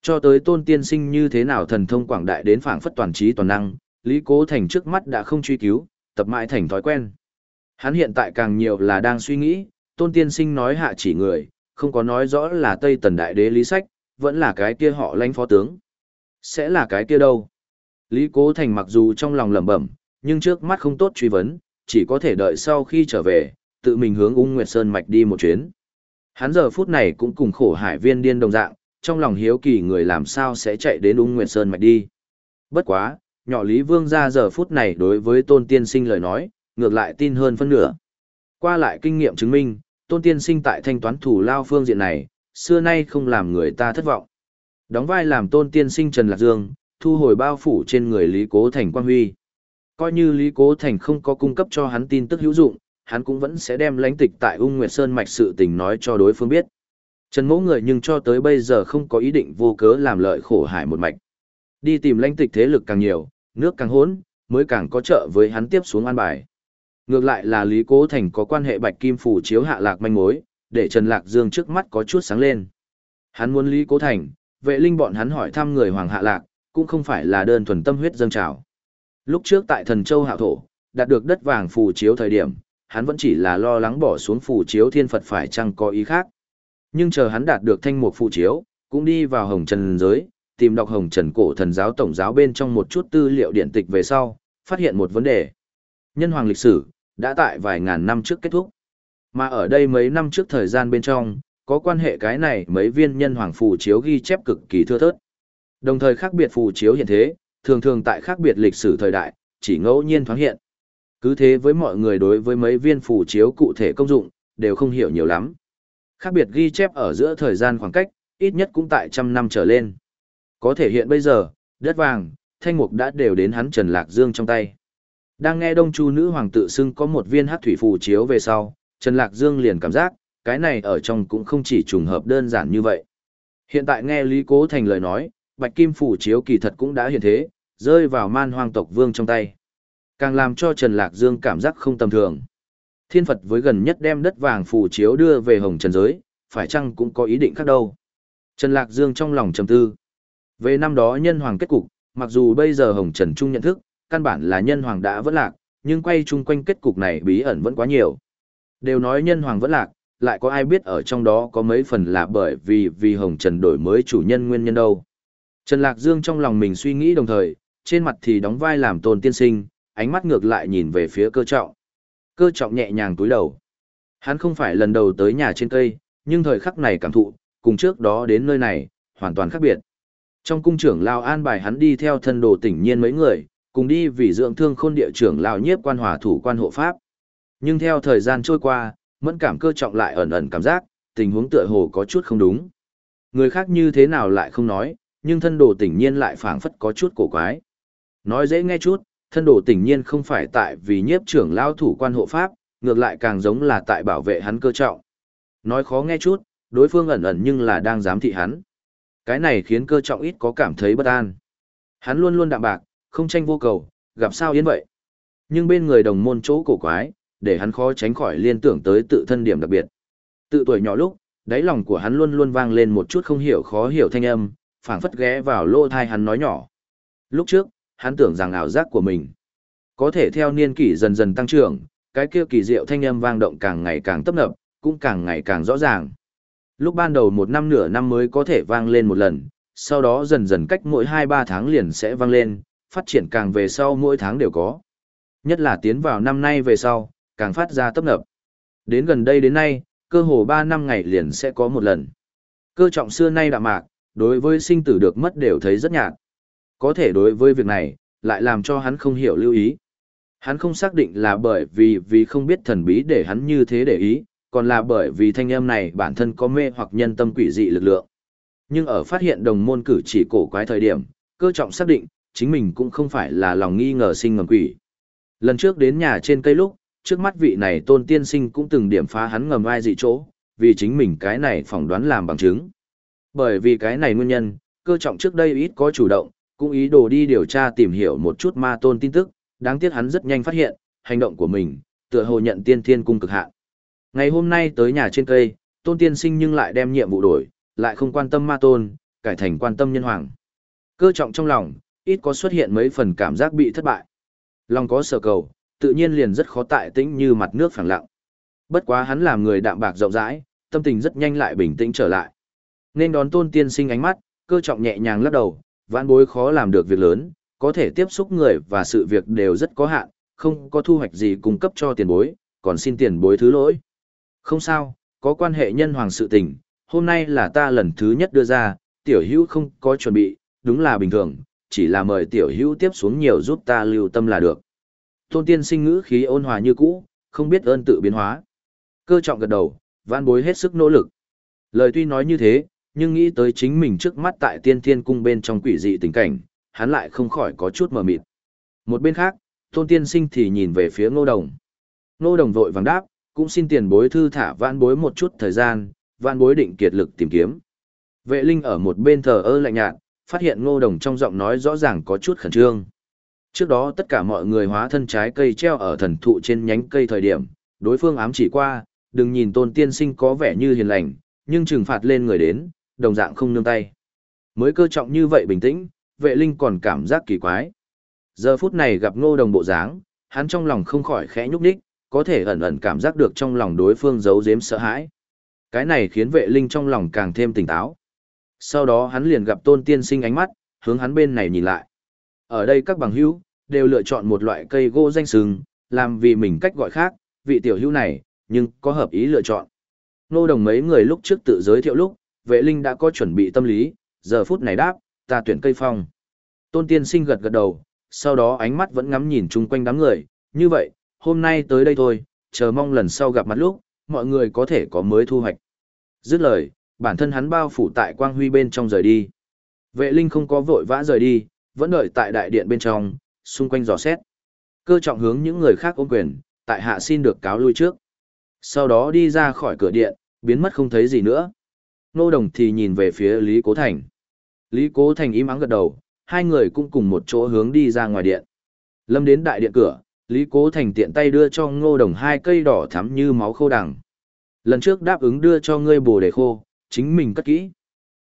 S1: Cho tới tôn tiên sinh như thế nào thần thông quảng đại đến phảng phất toàn trí toàn năng, Lý Cố Thành trước mắt đã không truy cứu, tập mãi thành thói quen. Hắn hiện tại càng nhiều là đang suy nghĩ, tôn tiên sinh nói hạ chỉ người, không có nói rõ là Tây Tần Đại Đế Lý Sách, vẫn là cái kia họ lãnh phó tướng. Sẽ là cái kia đâu? Lý Cố Thành mặc dù trong lòng lẩm bẩm, nhưng trước mắt không tốt truy vấn, chỉ có thể đợi sau khi trở về, tự mình hướng ung Nguyệt Sơn Mạch đi một chuyến. Hắn giờ phút này cũng cùng khổ hải viên điên đồng dạng, trong lòng hiếu kỳ người làm sao sẽ chạy đến ung Nguyệt Sơn Mạch đi. Bất quá, nhỏ Lý Vương ra giờ phút này đối với Tôn Tiên Sinh lời nói, ngược lại tin hơn phân nửa. Qua lại kinh nghiệm chứng minh, Tôn Tiên Sinh tại thanh toán thủ lao phương diện này, xưa nay không làm người ta thất vọng. Đóng vai làm Tôn Tiên Sinh Trần Lạc Dương, thu hồi bao phủ trên người Lý Cố Thành Quang Huy. Coi như Lý Cố Thành không có cung cấp cho hắn tin tức hữu dụng, hắn cũng vẫn sẽ đem lãnh tịch tại Ung Nguyệt Sơn mạch sự tình nói cho đối phương biết. Trần mẫu người nhưng cho tới bây giờ không có ý định vô cớ làm lợi khổ hại một mạch. Đi tìm lãnh tịch thế lực càng nhiều, nước càng hỗn, mới càng có trợ với hắn tiếp xuống an bài. Ngược lại là Lý Cố Thành có quan hệ bạch kim phủ chiếu hạ lạc manh mối, để Trần Lạc Dương trước mắt có chút sáng lên. Hắn muốn Lý Cố Thành, vệ linh bọn hắn hỏi thăm người Hoàng Hạ Lạc, cũng không phải là đơn thuần tâm huyết dâng trào. Lúc trước tại Thần Châu Hạo Thổ, đạt được đất vàng phù chiếu thời điểm, hắn vẫn chỉ là lo lắng bỏ xuống phù chiếu thiên Phật phải chăng có ý khác. Nhưng chờ hắn đạt được thanh mục phù chiếu, cũng đi vào hồng trần giới, tìm đọc hồng trần cổ thần giáo tổng giáo bên trong một chút tư liệu điện tịch về sau, phát hiện một vấn đề. Nhân hoàng lịch sử, đã tại vài ngàn năm trước kết thúc. Mà ở đây mấy năm trước thời gian bên trong, có quan hệ cái này mấy viên nhân hoàng phù chiếu ghi chép cực kỳ thưa thớt. Đồng thời khác biệt phù chiếu hiện thế, thường thường tại khác biệt lịch sử thời đại, chỉ ngẫu nhiên thoáng hiện. Cứ thế với mọi người đối với mấy viên phù chiếu cụ thể công dụng, đều không hiểu nhiều lắm. Khác biệt ghi chép ở giữa thời gian khoảng cách, ít nhất cũng tại trăm năm trở lên. Có thể hiện bây giờ, đất vàng, thanh mục đã đều đến hắn Trần Lạc Dương trong tay. Đang nghe Đông Chu nữ hoàng tự xưng có một viên hát thủy phù chiếu về sau, Trần Lạc Dương liền cảm giác, cái này ở trong cũng không chỉ trùng hợp đơn giản như vậy. Hiện tại nghe Lý Cố Thành lời nói, Bạch Kim phù chiếu kỳ thật cũng đã hiện thế, rơi vào man hoang tộc vương trong tay. Càng làm cho Trần Lạc Dương cảm giác không tầm thường. Thiên Phật với gần nhất đem đất vàng phù chiếu đưa về hồng trần giới, phải chăng cũng có ý định khác đâu. Trần Lạc Dương trong lòng trầm tư. Về năm đó nhân hoàng kết cục, mặc dù bây giờ hồng trần trung nhận thức, căn bản là nhân hoàng đã vẫn lạc, nhưng quay chung quanh kết cục này bí ẩn vẫn quá nhiều. Đều nói nhân hoàng vẫn lạc, lại có ai biết ở trong đó có mấy phần là bởi vì vì hồng trần đổi mới chủ nhân nguyên nhân đâu. Trần Lạc Dương trong lòng mình suy nghĩ đồng thời, trên mặt thì đóng vai làm tôn tiên sinh, ánh mắt ngược lại nhìn về phía cơ trọng. Cơ trọng nhẹ nhàng túi đầu. Hắn không phải lần đầu tới nhà trên cây, nhưng thời khắc này cảm thụ, cùng trước đó đến nơi này, hoàn toàn khác biệt. Trong cung trưởng Lao an bài hắn đi theo thân đồ tỉnh nhiên mấy người, cùng đi vì dưỡng thương khôn địa trưởng Lao nhiếp quan hòa thủ quan hộ pháp. Nhưng theo thời gian trôi qua, mẫn cảm cơ trọng lại ẩn ẩn cảm giác, tình huống tựa hồ có chút không đúng. Người khác như thế nào lại không nói, nhưng thân đồ tỉnh nhiên lại phảng phất có chút cổ quái. Nói dễ nghe chút, thân đồ tỉnh nhiên không phải tại vì nhiếp trưởng lao thủ quan hộ pháp, ngược lại càng giống là tại bảo vệ hắn cơ trọng. Nói khó nghe chút, đối phương ẩn ẩn nhưng là đang giám thị hắn. Cái này khiến cơ trọng ít có cảm thấy bất an. Hắn luôn luôn đạm bạc, không tranh vô cầu, gặp sao yên vậy. Nhưng bên người đồng môn chỗ cổ quái, để hắn khó tránh khỏi liên tưởng tới tự thân điểm đặc biệt. Tự tuổi nhỏ lúc, đáy lòng của hắn luôn luôn vang lên một chút không hiểu khó hiểu thanh âm, phảng phất ghé vào lỗ thai hắn nói nhỏ. Lúc trước, hắn tưởng rằng ảo giác của mình có thể theo niên kỷ dần dần tăng trưởng, cái kia kỳ diệu thanh âm vang động càng ngày càng tấp nập, cũng càng ngày càng rõ ràng. Lúc ban đầu một năm nửa năm mới có thể vang lên một lần, sau đó dần dần cách mỗi 2-3 tháng liền sẽ vang lên, phát triển càng về sau mỗi tháng đều có. Nhất là tiến vào năm nay về sau, càng phát ra tấp nập. Đến gần đây đến nay, cơ hồ 3 năm ngày liền sẽ có một lần. Cơ trọng xưa nay đạm mạc, đối với sinh tử được mất đều thấy rất nhạt. Có thể đối với việc này, lại làm cho hắn không hiểu lưu ý. Hắn không xác định là bởi vì vì không biết thần bí để hắn như thế để ý, còn là bởi vì thanh âm này bản thân có mê hoặc nhân tâm quỷ dị lực lượng. Nhưng ở phát hiện đồng môn cử chỉ cổ quái thời điểm, cơ trọng xác định, chính mình cũng không phải là lòng nghi ngờ sinh ngầm quỷ. Lần trước đến nhà trên cây lúc, trước mắt vị này tôn tiên sinh cũng từng điểm phá hắn ngầm ai dị chỗ, vì chính mình cái này phỏng đoán làm bằng chứng. Bởi vì cái này nguyên nhân, cơ trọng trước đây ít có chủ động, cũng ý đồ đi điều tra tìm hiểu một chút ma tôn tin tức, đáng tiếc hắn rất nhanh phát hiện, hành động của mình, tựa hồ nhận tiên thiên cung cực hạn. Ngày hôm nay tới nhà trên cây, tôn tiên sinh nhưng lại đem nhiệm vụ đổi, lại không quan tâm ma tôn, cải thành quan tâm nhân hoàng. Cơ trọng trong lòng, ít có xuất hiện mấy phần cảm giác bị thất bại. Lòng có sở cầu, tự nhiên liền rất khó tại tĩnh như mặt nước phẳng lặng. Bất quá hắn làm người đạm bạc rộng rãi, tâm tình rất nhanh lại bình tĩnh trở lại. Nên đón tôn tiên sinh ánh mắt, cơ trọng nhẹ nhàng lắc đầu, vãn bối khó làm được việc lớn, có thể tiếp xúc người và sự việc đều rất có hạn, không có thu hoạch gì cung cấp cho tiền bối, còn xin tiền bối thứ lỗi. Không sao, có quan hệ nhân hoàng sự tình, hôm nay là ta lần thứ nhất đưa ra, tiểu hữu không có chuẩn bị, đúng là bình thường, chỉ là mời tiểu hữu tiếp xuống nhiều giúp ta lưu tâm là được. Tôn tiên sinh ngữ khí ôn hòa như cũ, không biết ơn tự biến hóa. Cơ trọng gật đầu, vãn bối hết sức nỗ lực. Lời tuy nói như thế, nhưng nghĩ tới chính mình trước mắt tại tiên thiên cung bên trong quỷ dị tình cảnh, hắn lại không khỏi có chút mờ mịt. Một bên khác, tôn tiên sinh thì nhìn về phía ngô đồng. Ngô đồng vội vàng đáp, cũng xin tiền bối thư thả vãn bối một chút thời gian, vãn bối định kiệt lực tìm kiếm. Vệ linh ở một bên thờ ơ lạnh nhạt, phát hiện ngô đồng trong giọng nói rõ ràng có chút khẩn trương. Trước đó tất cả mọi người hóa thân trái cây treo ở thần thụ trên nhánh cây thời điểm, đối phương ám chỉ qua, đừng nhìn tôn tiên sinh có vẻ như hiền lành, nhưng trừng phạt lên người đến, đồng dạng không nương tay. Mới cơ trọng như vậy bình tĩnh, vệ linh còn cảm giác kỳ quái. Giờ phút này gặp ngô đồng bộ dáng, hắn trong lòng không khỏi khẽ nhúc nhích, có thể ẩn ẩn cảm giác được trong lòng đối phương giấu giếm sợ hãi. Cái này khiến vệ linh trong lòng càng thêm tỉnh táo. Sau đó hắn liền gặp tôn tiên sinh ánh mắt, hướng hắn bên này nhìn lại. Ở đây các bằng hữu, đều lựa chọn một loại cây gỗ danh sừng, làm vì mình cách gọi khác, vị tiểu hữu này, nhưng có hợp ý lựa chọn. Nô đồng mấy người lúc trước tự giới thiệu lúc, vệ linh đã có chuẩn bị tâm lý, giờ phút này đáp, ta tuyển cây phong. Tôn tiên sinh gật gật đầu, sau đó ánh mắt vẫn ngắm nhìn chung quanh đám người, như vậy, hôm nay tới đây thôi, chờ mong lần sau gặp mặt lúc, mọi người có thể có mới thu hoạch. Dứt lời, bản thân hắn bao phủ tại quang huy bên trong rời đi. Vệ linh không có vội vã rời đi, vẫn đợi tại đại điện bên trong, xung quanh dò xét. Cơ trọng hướng những người khác ôm quyền, tại hạ xin được cáo lui trước. Sau đó đi ra khỏi cửa điện, biến mất không thấy gì nữa. Nô đồng thì nhìn về phía Lý Cố Thành. Lý Cố Thành im ắng gật đầu, hai người cũng cùng một chỗ hướng đi ra ngoài điện. Lâm đến đại điện cửa, Lý Cố Thành tiện tay đưa cho ngô đồng hai cây đỏ thắm như máu khô đằng. Lần trước đáp ứng đưa cho ngươi bồ đề khô, chính mình cất kỹ.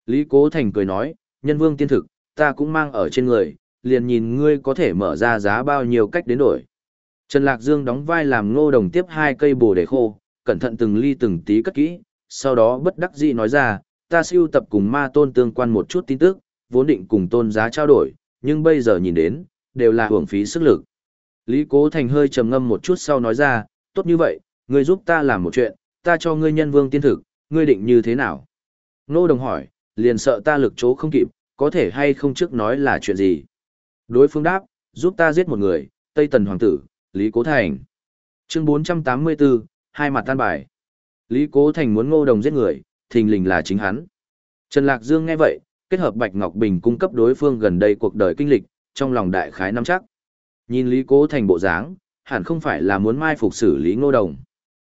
S1: Lý Cố Thành cười nói, nhân vương tiên thực, ta cũng mang ở trên người, liền nhìn ngươi có thể mở ra giá bao nhiêu cách đến đổi. Trần Lạc Dương đóng vai làm ngô đồng tiếp hai cây bồ đề khô, cẩn thận từng ly từng tí cất kỹ, sau đó bất đắc dĩ nói ra, ta siêu tập cùng ma tôn tương quan một chút tin tức, vốn định cùng tôn giá trao đổi, nhưng bây giờ nhìn đến, đều là hưởng phí sức lực. Lý Cố Thành hơi trầm ngâm một chút sau nói ra, tốt như vậy, ngươi giúp ta làm một chuyện, ta cho ngươi nhân vương tiên thực, ngươi định như thế nào? Nô đồng hỏi, liền sợ ta lực chỗ không kịp, có thể hay không trước nói là chuyện gì? Đối phương đáp, giúp ta giết một người, Tây Tần Hoàng tử, Lý Cố Thành. Chương 484, hai mặt tan bài. Lý Cố Thành muốn ngô đồng giết người, thình lình là chính hắn. Trần Lạc Dương nghe vậy, kết hợp Bạch Ngọc Bình cung cấp đối phương gần đây cuộc đời kinh lịch, trong lòng đại khái nắm chắc. Nhìn Lý Cố Thành bộ dáng, hẳn không phải là muốn mai phục xử lý ngô đồng.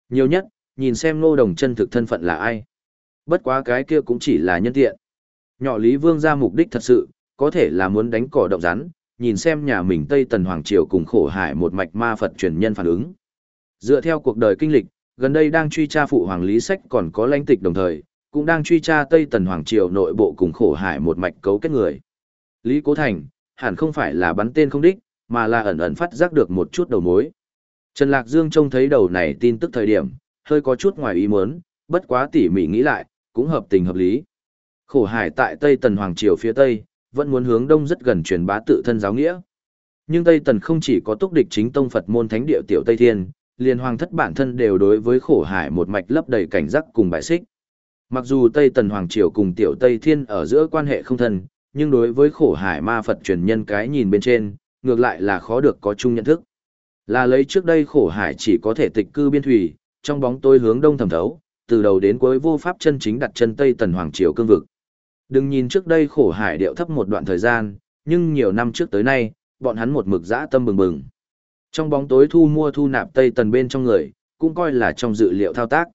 S1: Nhiều nhất, nhìn xem ngô đồng chân thực thân phận là ai. Bất quá cái kia cũng chỉ là nhân tiện. Nhỏ Lý Vương ra mục đích thật sự, có thể là muốn đánh cỏ động rắn, nhìn xem nhà mình Tây Tần Hoàng Triều cùng khổ hải một mạch ma Phật truyền nhân phản ứng. Dựa theo cuộc đời kinh lịch, gần đây đang truy tra phụ hoàng lý sách còn có lãnh tịch đồng thời, cũng đang truy tra Tây Tần Hoàng Triều nội bộ cùng khổ hải một mạch cấu kết người. Lý Cố Thành, hẳn không phải là bắn tên không đích, mà là ẩn ẩn phát giác được một chút đầu mối. Trần Lạc Dương trông thấy đầu này tin tức thời điểm, hơi có chút ngoài ý muốn, bất quá tỉ mỉ nghĩ lại, cũng hợp tình hợp lý. Khổ hải tại Tây Tần Hoàng Triều phía Tây, vẫn muốn hướng đông rất gần truyền bá tự thân giáo nghĩa. Nhưng Tây Tần không chỉ có túc địch chính tông Phật môn thánh địa tiểu Tây Thiên, liền hoàng thất bản thân đều đối với khổ hải một mạch lấp đầy cảnh giác cùng bài xích. Mặc dù Tây Tần Hoàng Triều cùng tiểu Tây Thiên ở giữa quan hệ không thân, nhưng đối với khổ hải ma Phật truyền nhân cái nhìn bên trên, ngược lại là khó được có chung nhận thức. Là lấy trước đây khổ hải chỉ có thể tịch cư biên thủy, trong bóng tối hướng đông thẩm thấu, từ đầu đến cuối vô pháp chân chính đặt chân Tây Tần Hoàng Triều cương vực. Đừng nhìn trước đây khổ hải điệu thấp một đoạn thời gian, nhưng nhiều năm trước tới nay, bọn hắn một mực dã tâm bừng bừng. Trong bóng tối thu mua thu nạp Tây Tần bên trong người, cũng coi là trong dự liệu thao tác.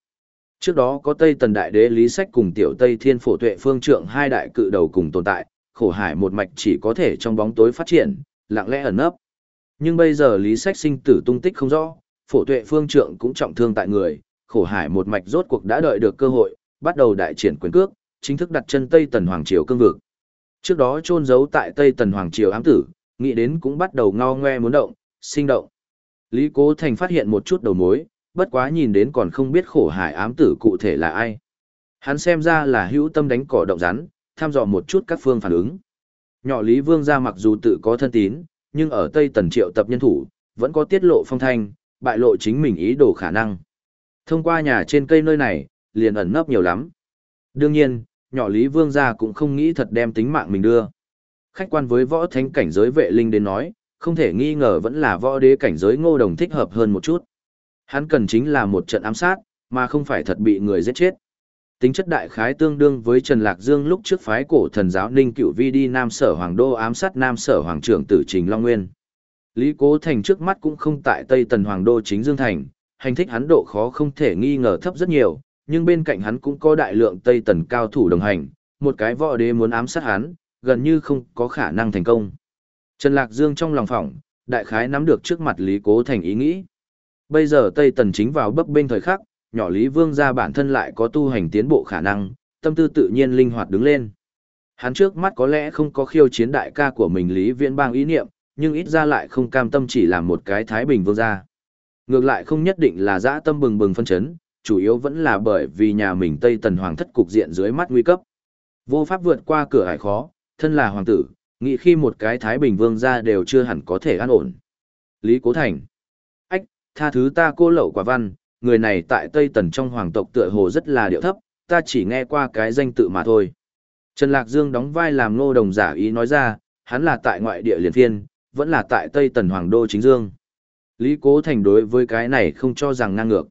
S1: Trước đó có Tây Tần Đại Đế Lý Sách cùng Tiểu Tây Thiên Phổ Tuệ Phương Trượng hai đại cự đầu cùng tồn tại, khổ hải một mạch chỉ có thể trong bóng tối phát triển, lặng lẽ ẩn nấp. Nhưng bây giờ Lý Sách sinh tử tung tích không rõ, Phổ Tuệ Phương Trượng cũng trọng thương tại người, khổ hải một mạch rốt cuộc đã đợi được cơ hội, bắt đầu đại triển quyền cước, chính thức đặt chân Tây Tần Hoàng Triều cương vực. Trước đó trôn giấu tại Tây Tần Hoàng Triều ám tử, nghĩ đến cũng bắt đầu ngao ngoe muốn động, sinh động. Lý Cố Thành phát hiện một chút đầu mối, bất quá nhìn đến còn không biết khổ hải ám tử cụ thể là ai. Hắn xem ra là hữu tâm đánh cỏ động rắn, tham dò một chút các phương phản ứng. Nhỏ Lý Vương ra mặc dù tự có thân tín, nhưng ở Tây Tần triệu tập nhân thủ, vẫn có tiết lộ phong thanh, bại lộ chính mình ý đồ khả năng. Thông qua nhà trên cây nơi này, liền ẩn nấp nhiều lắm. Đương nhiên, nhỏ Lý Vương gia cũng không nghĩ thật đem tính mạng mình đưa. Khách quan với võ thánh cảnh giới vệ linh đến nói, không thể nghi ngờ vẫn là võ đế cảnh giới ngô đồng thích hợp hơn một chút. Hắn cần chính là một trận ám sát, mà không phải thật bị người giết chết. Tính chất đại khái tương đương với Trần Lạc Dương lúc trước phái cổ thần giáo Ninh Cửu Vi đi Nam Sở Hoàng Đô ám sát Nam Sở Hoàng trưởng tử Trình Long Nguyên. Lý Cố Thành trước mắt cũng không tại Tây Tần Hoàng Đô chính Dương Thành, hành thích hắn độ khó không thể nghi ngờ thấp rất nhiều, nhưng bên cạnh hắn cũng có đại lượng Tây Tần cao thủ đồng hành, một cái võ đế muốn ám sát hắn, gần như không có khả năng thành công. Trần Lạc Dương trong lòng phỏng, đại khái nắm được trước mặt Lý Cố Thành ý nghĩ. Bây giờ Tây Tần chính vào bấp bên thời khắc, nhỏ Lý Vương ra bản thân lại có tu hành tiến bộ khả năng, tâm tư tự nhiên linh hoạt đứng lên. Hắn trước mắt có lẽ không có khiêu chiến đại ca của mình Lý Viễn Bang ý niệm, nhưng ít ra lại không cam tâm chỉ làm một cái Thái Bình Vương gia. Ngược lại không nhất định là dã tâm bừng bừng phân chấn, chủ yếu vẫn là bởi vì nhà mình Tây Tần Hoàng thất cục diện dưới mắt nguy cấp. Vô pháp vượt qua cửa hải khó, thân là hoàng tử, nghĩ khi một cái Thái Bình Vương ra đều chưa hẳn có thể an ổn. Lý Cố Thành Ách, tha thứ ta cô lậu quả văn, người này tại Tây Tần trong hoàng tộc tựa hồ rất là điệu thấp, ta chỉ nghe qua cái danh tự mà thôi. Trần Lạc Dương đóng vai làm ngô đồng giả ý nói ra, hắn là tại ngoại địa liền phiên, vẫn là tại Tây Tần Hoàng Đô Chính Dương. Lý Cố Thành đối với cái này không cho rằng ngang ngược.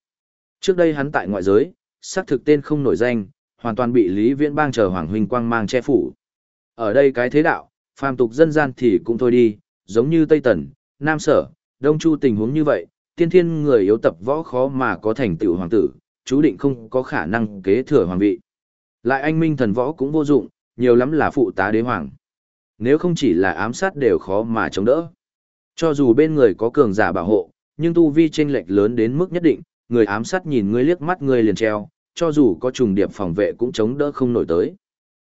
S1: Trước đây hắn tại ngoại giới, xác thực tên không nổi danh, hoàn toàn bị Lý Viễn Bang chờ Hoàng Huynh Quang mang che phủ. Ở đây cái thế đạo, phàm tục dân gian thì cũng thôi đi, giống như Tây Tần, Nam Sở, Đông Chu tình huống như vậy, tiên thiên người yếu tập võ khó mà có thành tựu hoàng tử, chú định không có khả năng kế thừa hoàng vị. Lại anh minh thần võ cũng vô dụng, nhiều lắm là phụ tá đế hoàng. Nếu không chỉ là ám sát đều khó mà chống đỡ. Cho dù bên người có cường giả bảo hộ, nhưng tu vi chênh lệch lớn đến mức nhất định, người ám sát nhìn ngươi liếc mắt ngươi liền treo, cho dù có trùng điệp phòng vệ cũng chống đỡ không nổi tới.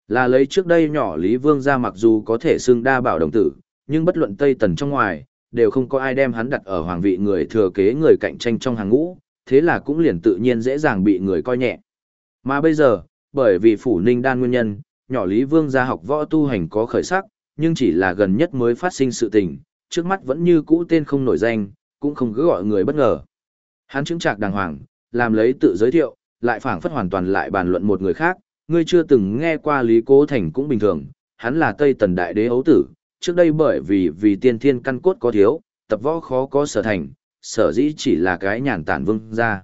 S1: Là lấy trước đây nhỏ Lý Vương ra mặc dù có thể xưng đa bảo đồng tử, nhưng bất luận Tây Tần trong ngoài, đều không có ai đem hắn đặt ở hoàng vị người thừa kế người cạnh tranh trong hàng ngũ, thế là cũng liền tự nhiên dễ dàng bị người coi nhẹ. Mà bây giờ, bởi vì phủ ninh đan nguyên nhân, nhỏ Lý Vương gia học võ tu hành có khởi sắc, nhưng chỉ là gần nhất mới phát sinh sự tình, trước mắt vẫn như cũ tên không nổi danh, cũng không cứ gọi người bất ngờ. Hắn chứng trạc đàng hoàng, làm lấy tự giới thiệu, lại phảng phất hoàn toàn lại bàn luận một người khác, ngươi chưa từng nghe qua Lý Cố Thành cũng bình thường, hắn là Tây Tần Đại Đế ấu tử, trước đây bởi vì vì tiên thiên căn cốt có thiếu, tập võ khó có sở thành, sở dĩ chỉ là cái nhàn tản vương ra.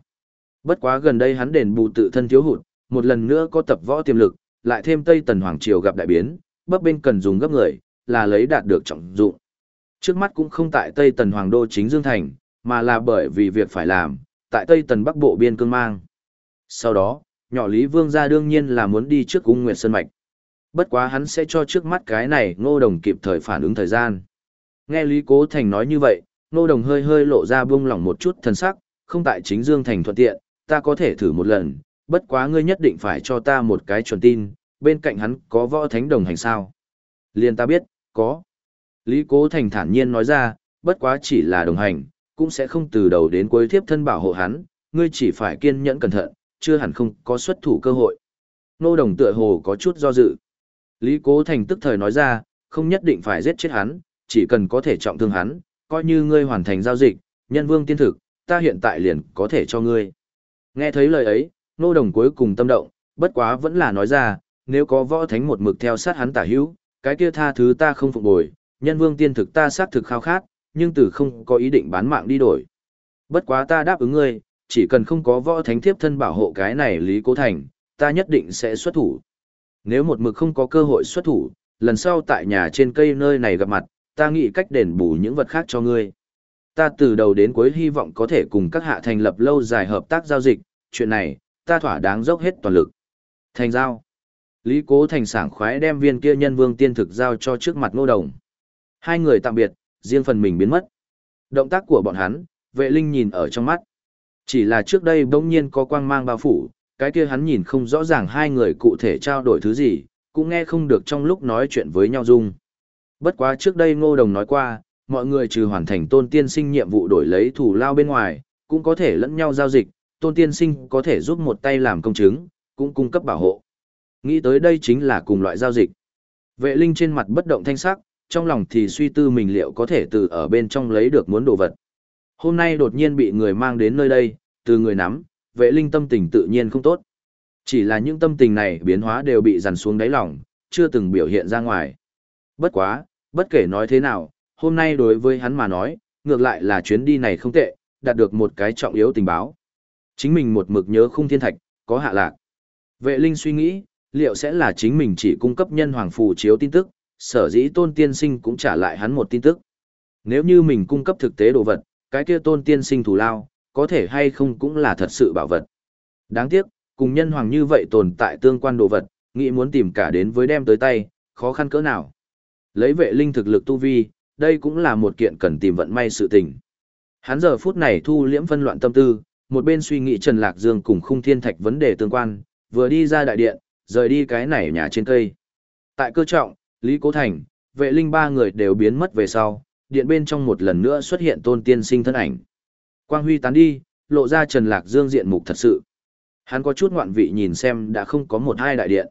S1: Bất quá gần đây hắn đền bù tự thân thiếu hụt, một lần nữa có tập võ tiềm lực, lại thêm Tây Tần Hoàng Triều gặp đại biến, bấp bên cần dùng gấp người, là lấy đạt được trọng dụng. Trước mắt cũng không tại Tây Tần Hoàng Đô chính Dương Thành, mà là bởi vì việc phải làm, tại Tây Tần Bắc Bộ biên cương mang. Sau đó, nhỏ Lý Vương gia đương nhiên là muốn đi trước cung Nguyệt Sơn Mạch. Bất quá hắn sẽ cho trước mắt cái này ngô đồng kịp thời phản ứng thời gian. Nghe Lý Cố Thành nói như vậy, ngô đồng hơi hơi lộ ra buông lỏng một chút thần sắc, không tại chính Dương Thành thuận tiện, ta có thể thử một lần, bất quá ngươi nhất định phải cho ta một cái chuẩn tin, bên cạnh hắn có võ thánh đồng hành sao. Liên ta biết, có. Lý Cố Thành thản nhiên nói ra, bất quá chỉ là đồng hành, cũng sẽ không từ đầu đến cuối thiếp thân bảo hộ hắn, ngươi chỉ phải kiên nhẫn cẩn thận, chưa hẳn không có xuất thủ cơ hội. Nô đồng tựa hồ có chút do dự. Lý Cố Thành tức thời nói ra, không nhất định phải giết chết hắn, chỉ cần có thể trọng thương hắn, coi như ngươi hoàn thành giao dịch, nhân vương tiên thực, ta hiện tại liền có thể cho ngươi. Nghe thấy lời ấy, nô đồng cuối cùng tâm động, bất quá vẫn là nói ra, nếu có võ thánh một mực theo sát hắn tả hữu, cái kia tha thứ ta không phục bồi, nhân vương tiên thực ta xác thực khao khát, nhưng từ không có ý định bán mạng đi đổi. Bất quá ta đáp ứng ngươi, chỉ cần không có võ thánh thiếp thân bảo hộ cái này Lý Cố Thành, ta nhất định sẽ xuất thủ. Nếu một mực không có cơ hội xuất thủ, lần sau tại nhà trên cây nơi này gặp mặt, ta nghĩ cách đền bù những vật khác cho ngươi. Ta từ đầu đến cuối hy vọng có thể cùng các hạ thành lập lâu dài hợp tác giao dịch, chuyện này, ta thỏa đáng dốc hết toàn lực. Thành giao. Lý Cố Thành sảng khoái đem viên kia nhân vương tiên thực giao cho trước mặt ngô đồng. Hai người tạm biệt, riêng phần mình biến mất. Động tác của bọn hắn, vệ linh nhìn ở trong mắt. Chỉ là trước đây bỗng nhiên có quang mang bao phủ, cái kia hắn nhìn không rõ ràng hai người cụ thể trao đổi thứ gì, cũng nghe không được trong lúc nói chuyện với nhau dung. Bất quá trước đây ngô đồng nói qua, mọi người trừ hoàn thành tôn tiên sinh nhiệm vụ đổi lấy thủ lao bên ngoài, cũng có thể lẫn nhau giao dịch, tôn tiên sinh có thể giúp một tay làm công chứng, cũng cung cấp bảo hộ. Nghĩ tới đây chính là cùng loại giao dịch. Vệ linh trên mặt bất động thanh sắc, trong lòng thì suy tư mình liệu có thể từ ở bên trong lấy được muốn đồ vật. Hôm nay đột nhiên bị người mang đến nơi đây, từ người nắm, vệ linh tâm tình tự nhiên không tốt. Chỉ là những tâm tình này biến hóa đều bị dằn xuống đáy lòng, chưa từng biểu hiện ra ngoài. Bất quá, bất kể nói thế nào, hôm nay đối với hắn mà nói, ngược lại là chuyến đi này không tệ, đạt được một cái trọng yếu tình báo. Chính mình một mực nhớ khung thiên thạch, có hạ lạc. Vệ linh suy nghĩ, liệu sẽ là chính mình chỉ cung cấp nhân hoàng phù chiếu tin tức, sở dĩ tôn tiên sinh cũng trả lại hắn một tin tức. Nếu như mình cung cấp thực tế đồ vật, cái kia tôn tiên sinh thù lao, có thể hay không cũng là thật sự bảo vật. Đáng tiếc, cùng nhân hoàng như vậy tồn tại tương quan đồ vật, nghĩ muốn tìm cả đến với đem tới tay, khó khăn cỡ nào. Lấy vệ linh thực lực tu vi, đây cũng là một kiện cần tìm vận may sự tình. Hắn giờ phút này thu liễm phân loạn tâm tư, một bên suy nghĩ Trần Lạc Dương cùng khung thiên thạch vấn đề tương quan, vừa đi ra đại điện, rời đi cái này nhà trên cây. Tại cơ trọng, Lý Cố Thành, vệ linh ba người đều biến mất về sau, điện bên trong một lần nữa xuất hiện tôn tiên sinh thân ảnh. Quang Huy tán đi, lộ ra Trần Lạc Dương diện mục thật sự. Hắn có chút ngoạn vị nhìn xem đã không có một hai đại điện.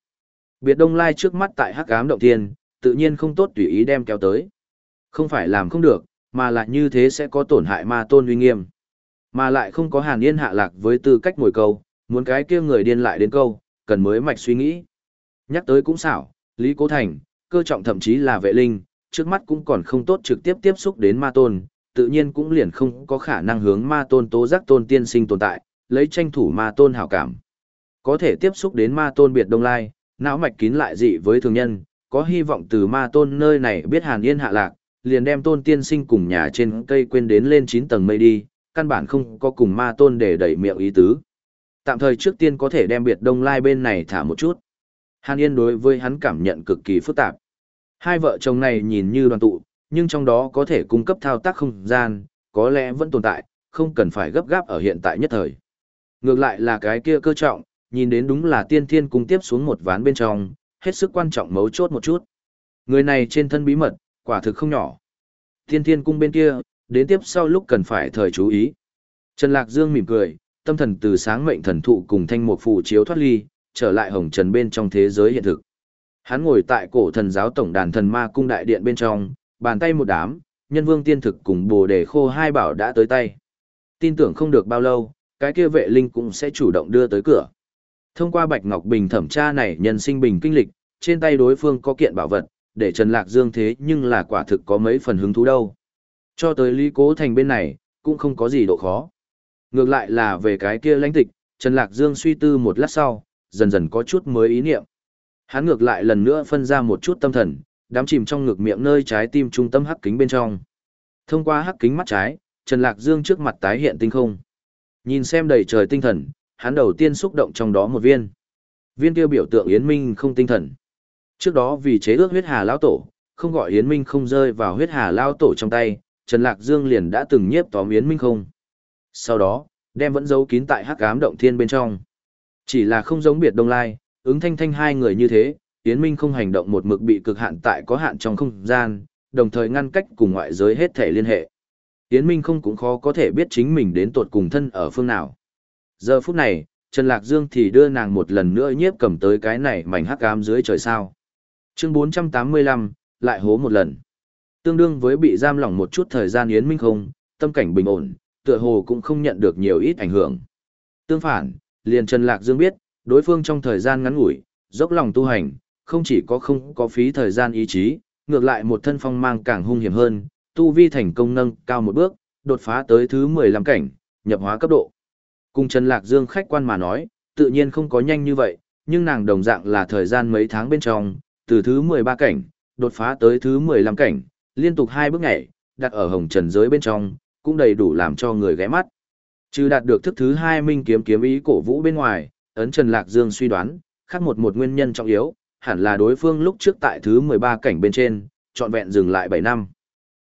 S1: Biệt Đông Lai trước mắt tại Hắc Ám động thiên, tự nhiên không tốt tùy ý đem kéo tới. Không phải làm không được, mà lại như thế sẽ có tổn hại ma tôn uy nghiêm. Mà lại không có Hàn Yên hạ lạc với tư cách ngồi câu, muốn cái kia người điên lại đến câu, cần mới mạch suy nghĩ. Nhắc tới cũng xảo, Lý Cố Thành, cơ trọng thậm chí là vệ linh, trước mắt cũng còn không tốt trực tiếp tiếp xúc đến ma tôn, tự nhiên cũng liền không có khả năng hướng ma tôn tố giác tôn tiên sinh tồn tại, lấy tranh thủ ma tôn hảo cảm. Có thể tiếp xúc đến ma tôn biệt đông lai, não mạch kín lại dị với thường nhân, có hy vọng từ ma tôn nơi này biết hàn yên hạ lạc, liền đem tôn tiên sinh cùng nhà trên cây quên đến lên 9 tầng mây đi, căn bản không có cùng ma tôn để đẩy miệng ý tứ. Tạm thời trước tiên có thể đem biệt đông lai bên này thả một chút. Hàn Yên đối với hắn cảm nhận cực kỳ phức tạp. Hai vợ chồng này nhìn như đoàn tụ, nhưng trong đó có thể cung cấp thao tác không gian, có lẽ vẫn tồn tại, không cần phải gấp gáp ở hiện tại nhất thời. Ngược lại là cái kia cơ trọng, nhìn đến đúng là tiên thiên cung tiếp xuống một ván bên trong, hết sức quan trọng mấu chốt một chút. Người này trên thân bí mật, quả thực không nhỏ. Tiên thiên cung bên kia, đến tiếp sau lúc cần phải thời chú ý. Trần Lạc Dương mỉm cười, tâm thần từ sáng mệnh thần thụ cùng thanh một phù chiếu thoát ly, trở lại hồng trần bên trong thế giới hiện thực. Hắn ngồi tại cổ thần giáo tổng đàn thần ma cung đại điện bên trong, bàn tay một đám, nhân vương tiên thực cùng bồ đề khô hai bảo đã tới tay. Tin tưởng không được bao lâu, cái kia vệ linh cũng sẽ chủ động đưa tới cửa. Thông qua Bạch Ngọc Bình thẩm tra này nhân sinh bình kinh lịch, trên tay đối phương có kiện bảo vật, để Trần Lạc Dương thế nhưng là quả thực có mấy phần hứng thú đâu. Cho tới Lý Cố Thành bên này, cũng không có gì độ khó. Ngược lại là về cái kia lãnh tịch, Trần Lạc Dương suy tư một lát sau, dần dần có chút mới ý niệm. Hắn ngược lại lần nữa phân ra một chút tâm thần, đám chìm trong ngực miệng nơi trái tim trung tâm hắc kính bên trong. Thông qua hắc kính mắt trái, Trần Lạc Dương trước mặt tái hiện tinh không. Nhìn xem đầy trời tinh thần, hắn đầu tiên xúc động trong đó một viên. Viên kia biểu tượng Yến Minh không tinh thần. Trước đó vì chế ước huyết hà lão tổ, không gọi Yến Minh không rơi vào huyết hà lão tổ trong tay, Trần Lạc Dương liền đã từng nhiếp tóm Yến Minh không. Sau đó, đem vẫn giấu kín tại hắc ám động thiên bên trong. Chỉ là không giống biệt đông lai, ứng thanh thanh hai người như thế, Yến Minh không hành động một mực bị cực hạn tại có hạn trong không gian, đồng thời ngăn cách cùng ngoại giới hết thể liên hệ. Yến Minh không cũng khó có thể biết chính mình đến tột cùng thân ở phương nào. Giờ phút này, Trần Lạc Dương thì đưa nàng một lần nữa nhiếp cầm tới cái này mảnh hắc ám dưới trời sao. Chương 485, lại hố một lần. Tương đương với bị giam lỏng một chút thời gian Yến Minh không, tâm cảnh bình ổn, tựa hồ cũng không nhận được nhiều ít ảnh hưởng. Tương phản, liền Trần Lạc Dương biết, đối phương trong thời gian ngắn ngủi, dốc lòng tu hành, không chỉ có không có phí thời gian ý chí, ngược lại một thân phong mang càng hung hiểm hơn, tu vi thành công nâng cao một bước, đột phá tới thứ 15 cảnh, nhập hóa cấp độ. Cùng Trần Lạc Dương khách quan mà nói, tự nhiên không có nhanh như vậy, nhưng nàng đồng dạng là thời gian mấy tháng bên trong, từ thứ 13 cảnh, đột phá tới thứ 15 cảnh, liên tục hai bước nhảy, đặt ở hồng trần giới bên trong, cũng đầy đủ làm cho người ghé mắt. Trừ đạt được thức thứ hai minh kiếm kiếm ý cổ vũ bên ngoài, ấn Trần Lạc Dương suy đoán, khác một một nguyên nhân trọng yếu, hẳn là đối phương lúc trước tại thứ 13 cảnh bên trên, trọn vẹn dừng lại 7 năm.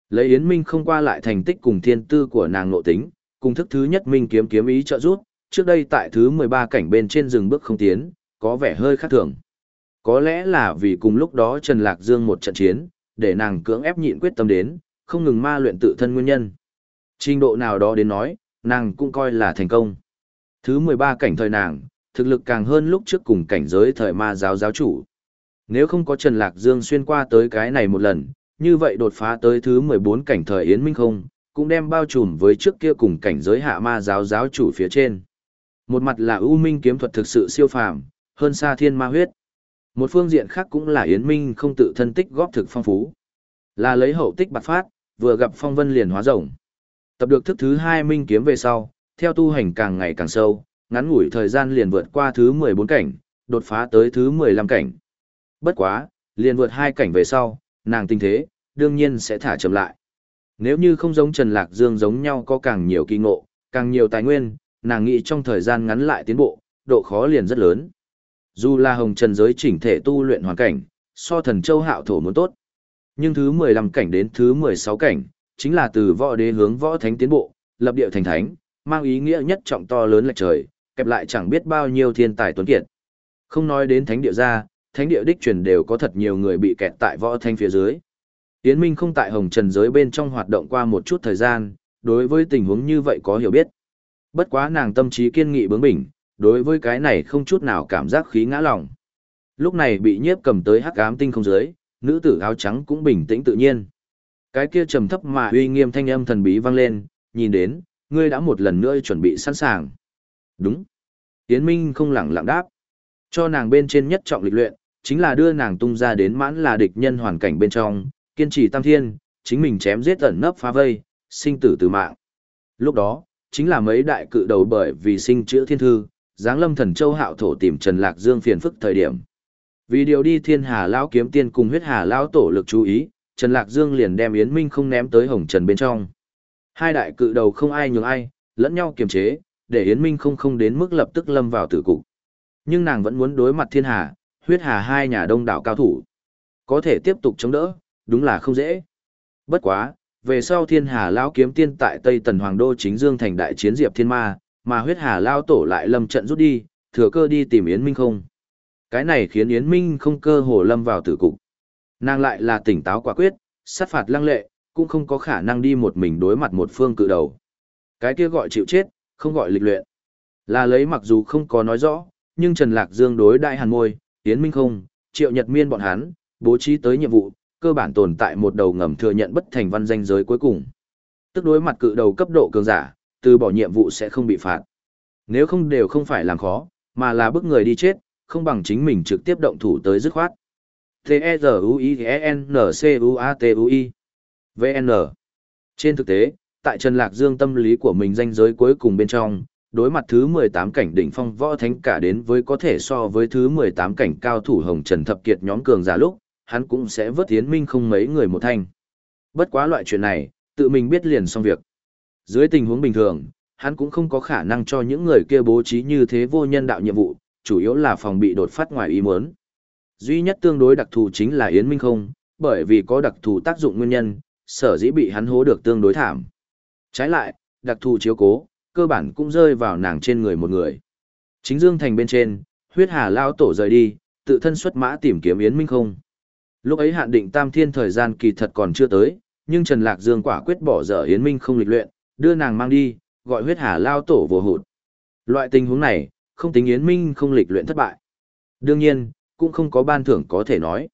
S1: Lấy Yến Minh không qua lại thành tích cùng thiên tư của nàng nội tính, cùng thức thứ nhất Minh kiếm kiếm ý trợ giúp, trước đây tại thứ 13 cảnh bên trên dừng bước không tiến, có vẻ hơi khác thường. Có lẽ là vì cùng lúc đó Trần Lạc Dương một trận chiến, để nàng cưỡng ép nhịn quyết tâm đến, không ngừng ma luyện tự thân nguyên nhân. Trình độ nào đó đến nói, nàng cũng coi là thành công. Thứ 13 cảnh thời nàng, thực lực càng hơn lúc trước cùng cảnh giới thời ma giáo giáo chủ. Nếu không có Trần Lạc Dương xuyên qua tới cái này một lần, như vậy đột phá tới thứ 14 cảnh thời Yến Minh không, cũng đem bao trùm với trước kia cùng cảnh giới hạ ma giáo giáo chủ phía trên. Một mặt là ưu minh kiếm thuật thực sự siêu phàm, hơn xa thiên ma huyết. Một phương diện khác cũng là Yến Minh không tự thân tích góp thực phong phú. Là lấy hậu tích bạc phát, vừa gặp phong vân liền hóa rồng. Tập được thức thứ hai minh kiếm về sau, theo tu hành càng ngày càng sâu, ngắn ngủi thời gian liền vượt qua thứ 14 cảnh, đột phá tới thứ 15 cảnh. Bất quá, liền vượt hai cảnh về sau, nàng tinh thế, đương nhiên sẽ thả chậm lại. Nếu như không giống Trần Lạc Dương giống nhau có càng nhiều kỳ ngộ, càng nhiều tài nguyên, nàng nghĩ trong thời gian ngắn lại tiến bộ, độ khó liền rất lớn. Dù là hồng trần giới chỉnh thể tu luyện hoàn cảnh, so thần châu hạo thổ muốn tốt. Nhưng thứ 15 cảnh đến thứ 16 cảnh, chính là từ võ đế hướng võ thánh tiến bộ, lập địa thành thánh, mang ý nghĩa nhất trọng to lớn lệch trời, kẹp lại chẳng biết bao nhiêu thiên tài tuấn kiệt. Không nói đến thánh địa ra, thánh địa đích truyền đều có thật nhiều người bị kẹt tại võ thanh phía dưới. Yến Minh không tại hồng trần giới bên trong hoạt động qua một chút thời gian, đối với tình huống như vậy có hiểu biết. Bất quá nàng tâm trí kiên nghị bướng bỉnh, đối với cái này không chút nào cảm giác khí ngã lòng. Lúc này bị nhiếp cầm tới hắc ám tinh không giới, nữ tử áo trắng cũng bình tĩnh tự nhiên. Cái kia trầm thấp mà uy nghiêm thanh âm thần bí vang lên, nhìn đến, ngươi đã một lần nữa chuẩn bị sẵn sàng. Đúng. Yến Minh không lẳng lặng đáp. Cho nàng bên trên nhất trọng lịch luyện, chính là đưa nàng tung ra đến mãn là địch nhân hoàn cảnh bên trong, kiên trì tam thiên, chính mình chém giết ẩn nấp phá vây, sinh tử từ mạng. Lúc đó, chính là mấy đại cự đầu bởi vì sinh chữa thiên thư, giáng lâm thần châu hạo thổ tìm Trần Lạc Dương phiền phức thời điểm. Vì điều đi thiên hà lão kiếm tiên cùng huyết hà lão tổ lực chú ý, Trần Lạc Dương liền đem Yến Minh không ném tới hồng trần bên trong. Hai đại cự đầu không ai nhường ai, lẫn nhau kiềm chế, để Yến Minh không không đến mức lập tức lâm vào tử cục. Nhưng nàng vẫn muốn đối mặt thiên hà, huyết hà hai nhà đông đảo cao thủ. Có thể tiếp tục chống đỡ, đúng là không dễ. Bất quá, về sau thiên hà lão kiếm tiên tại Tây Tần Hoàng Đô chính dương thành đại chiến diệp thiên ma, mà huyết hà lao tổ lại lâm trận rút đi, thừa cơ đi tìm Yến Minh không. Cái này khiến Yến Minh không cơ hồ lâm vào tử cục. Nàng lại là tỉnh táo quả quyết, sát phạt lăng lệ, cũng không có khả năng đi một mình đối mặt một phương cự đầu. Cái kia gọi chịu chết, không gọi lịch luyện. Là lấy mặc dù không có nói rõ, nhưng Trần Lạc Dương đối đại hàn môi, Yến Minh không, triệu nhật miên bọn hắn, bố trí tới nhiệm vụ, cơ bản tồn tại một đầu ngầm thừa nhận bất thành văn danh giới cuối cùng. Tức đối mặt cự đầu cấp độ cường giả, từ bỏ nhiệm vụ sẽ không bị phạt. Nếu không đều không phải làm khó, mà là bức người đi chết, không bằng chính mình trực tiếp động thủ tới dứt khoát. T-E-Z-U-I-E-N-C-U-A-T-U-I. VN Trên thực tế, tại Trần Lạc Dương tâm lý của mình danh giới cuối cùng bên trong, đối mặt thứ 18 cảnh đỉnh phong võ thánh cả đến với có thể so với thứ 18 cảnh cao thủ hồng trần thập kiệt nhóm cường giả lúc, hắn cũng sẽ vớt tiến minh không mấy người một thanh. Bất quá loại chuyện này, tự mình biết liền xong việc. Dưới tình huống bình thường, hắn cũng không có khả năng cho những người kia bố trí như thế vô nhân đạo nhiệm vụ, chủ yếu là phòng bị đột phát ngoài ý muốn. Duy nhất tương đối đặc thù chính là Yến Minh không, bởi vì có đặc thù tác dụng nguyên nhân, sở dĩ bị hắn hố được tương đối thảm. Trái lại, đặc thù chiếu cố, cơ bản cũng rơi vào nàng trên người một người. Chính Dương Thành bên trên, huyết hà lao tổ rời đi, tự thân xuất mã tìm kiếm Yến Minh không. Lúc ấy hạn định tam thiên thời gian kỳ thật còn chưa tới, nhưng Trần Lạc Dương quả quyết bỏ dở Yến Minh không lịch luyện, đưa nàng mang đi, gọi huyết hà lao tổ vô hụt. Loại tình huống này, không tính Yến Minh không lịch luyện thất bại. Đương nhiên, cũng không có ban thưởng có thể nói.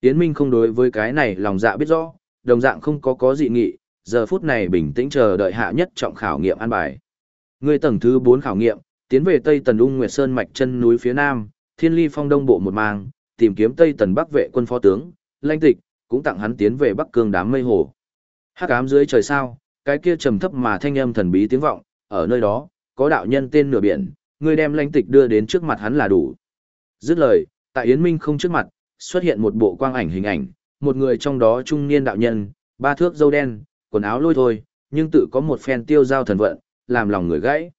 S1: Yến Minh không đối với cái này lòng dạ biết rõ, đồng dạng không có có dị nghị, giờ phút này bình tĩnh chờ đợi hạ nhất trọng khảo nghiệm an bài. Người tầng thứ 4 khảo nghiệm, tiến về Tây Tần Ung Nguyệt Sơn mạch chân núi phía nam, Thiên Ly Phong Đông bộ một mang, tìm kiếm Tây Tần Bắc vệ quân phó tướng, lãnh Tịch, cũng tặng hắn tiến về Bắc Cương đám mây hồ. Hắc ám dưới trời sao, cái kia trầm thấp mà thanh âm thần bí tiếng vọng, ở nơi đó, có đạo nhân tên nửa biển, người đem lãnh Tịch đưa đến trước mặt hắn là đủ. Dứt lời, tại Yến Minh không trước mặt, xuất hiện một bộ quang ảnh hình ảnh, một người trong đó trung niên đạo nhân, ba thước dâu đen, quần áo lôi thôi, nhưng tự có một phen tiêu giao thần vận, làm lòng người gãy.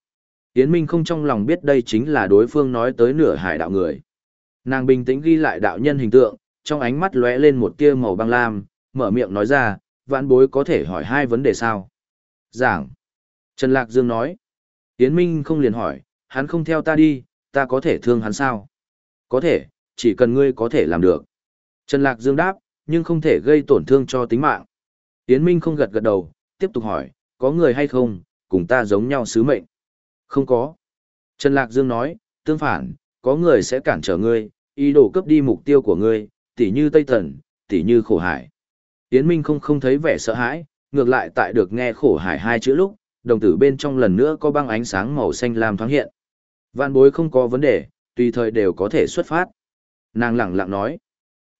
S1: Yến Minh không trong lòng biết đây chính là đối phương nói tới nửa hải đạo người. Nàng bình tĩnh ghi lại đạo nhân hình tượng, trong ánh mắt lóe lên một tia màu băng lam, mở miệng nói ra, vãn bối có thể hỏi hai vấn đề sao? Giảng. Trần Lạc Dương nói. Yến Minh không liền hỏi, hắn không theo ta đi, ta có thể thương hắn sao? Có thể, chỉ cần ngươi có thể làm được. Trần Lạc Dương đáp, nhưng không thể gây tổn thương cho tính mạng. Yến Minh không gật gật đầu, tiếp tục hỏi, có người hay không, cùng ta giống nhau sứ mệnh. Không có. Trần Lạc Dương nói, tương phản, có người sẽ cản trở ngươi, ý đồ cướp đi mục tiêu của ngươi, tỉ như Tây Thần, tỉ như khổ hải. Yến Minh không không thấy vẻ sợ hãi, ngược lại tại được nghe khổ hải hai chữ lúc, đồng tử bên trong lần nữa có băng ánh sáng màu xanh lam thoáng hiện. Vạn bối không có vấn đề, tùy thời đều có thể xuất phát. Nàng lẳng lặng nói.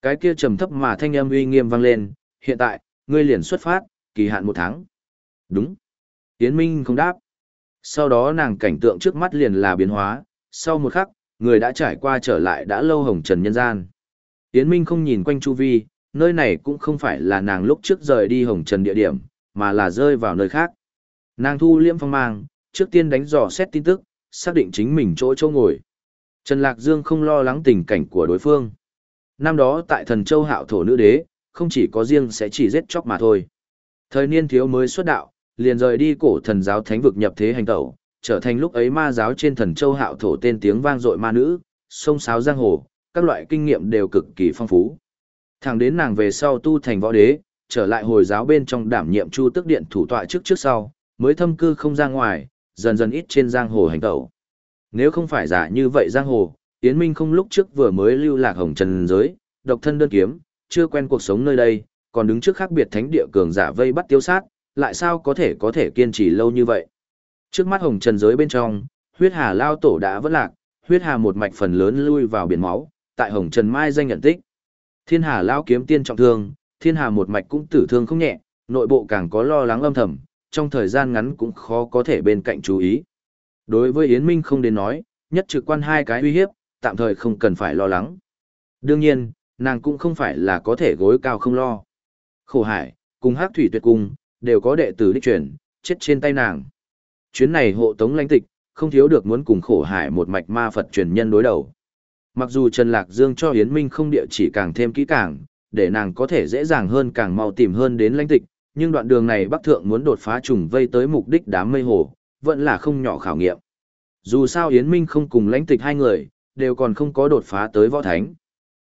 S1: Cái kia trầm thấp mà thanh âm uy nghiêm vang lên, hiện tại, ngươi liền xuất phát, kỳ hạn một tháng. Đúng. tiến Minh không đáp. Sau đó nàng cảnh tượng trước mắt liền là biến hóa, sau một khắc, người đã trải qua trở lại đã lâu hồng trần nhân gian. tiến Minh không nhìn quanh chu vi, nơi này cũng không phải là nàng lúc trước rời đi hồng trần địa điểm, mà là rơi vào nơi khác. Nàng thu liễm phong mang, trước tiên đánh dò xét tin tức, xác định chính mình chỗ chỗ ngồi. Trần Lạc Dương không lo lắng tình cảnh của đối phương. Năm đó tại thần châu hạo thổ nữ đế, không chỉ có riêng sẽ chỉ giết chóc mà thôi. Thời niên thiếu mới xuất đạo, liền rời đi cổ thần giáo thánh vực nhập thế hành tẩu, trở thành lúc ấy ma giáo trên thần châu hạo thổ tên tiếng vang dội ma nữ, sông sáo giang hồ, các loại kinh nghiệm đều cực kỳ phong phú. Thẳng đến nàng về sau tu thành võ đế, trở lại hồi giáo bên trong đảm nhiệm chu tức điện thủ tọa trước trước sau, mới thâm cư không ra ngoài, dần dần ít trên giang hồ hành tẩu. Nếu không phải giả như vậy giang hồ, Yến Minh không lúc trước vừa mới lưu lạc hồng trần giới, độc thân đơn kiếm, chưa quen cuộc sống nơi đây, còn đứng trước khác biệt thánh địa cường giả vây bắt tiêu sát, lại sao có thể có thể kiên trì lâu như vậy. Trước mắt hồng trần giới bên trong, huyết hà lao tổ đã vất lạc, huyết hà một mạch phần lớn lui vào biển máu, tại hồng trần mai danh nhận tích. Thiên hà lao kiếm tiên trọng thương, thiên hà một mạch cũng tử thương không nhẹ, nội bộ càng có lo lắng âm thầm, trong thời gian ngắn cũng khó có thể bên cạnh chú ý. Đối với Yến Minh không đến nói, nhất trực quan hai cái uy hiếp, tạm thời không cần phải lo lắng. Đương nhiên, nàng cũng không phải là có thể gối cao không lo. Khổ hải, cùng hắc thủy tuyệt cung, đều có đệ tử đích truyền, chết trên tay nàng. Chuyến này hộ tống lãnh tịch, không thiếu được muốn cùng khổ hải một mạch ma Phật truyền nhân đối đầu. Mặc dù Trần Lạc Dương cho Yến Minh không địa chỉ càng thêm kỹ càng, để nàng có thể dễ dàng hơn càng mau tìm hơn đến lãnh tịch, nhưng đoạn đường này Bắc Thượng muốn đột phá trùng vây tới mục đích đám mây hồ, vẫn là không nhỏ khảo nghiệm. Dù sao Yến Minh không cùng lãnh tịch hai người, đều còn không có đột phá tới võ thánh.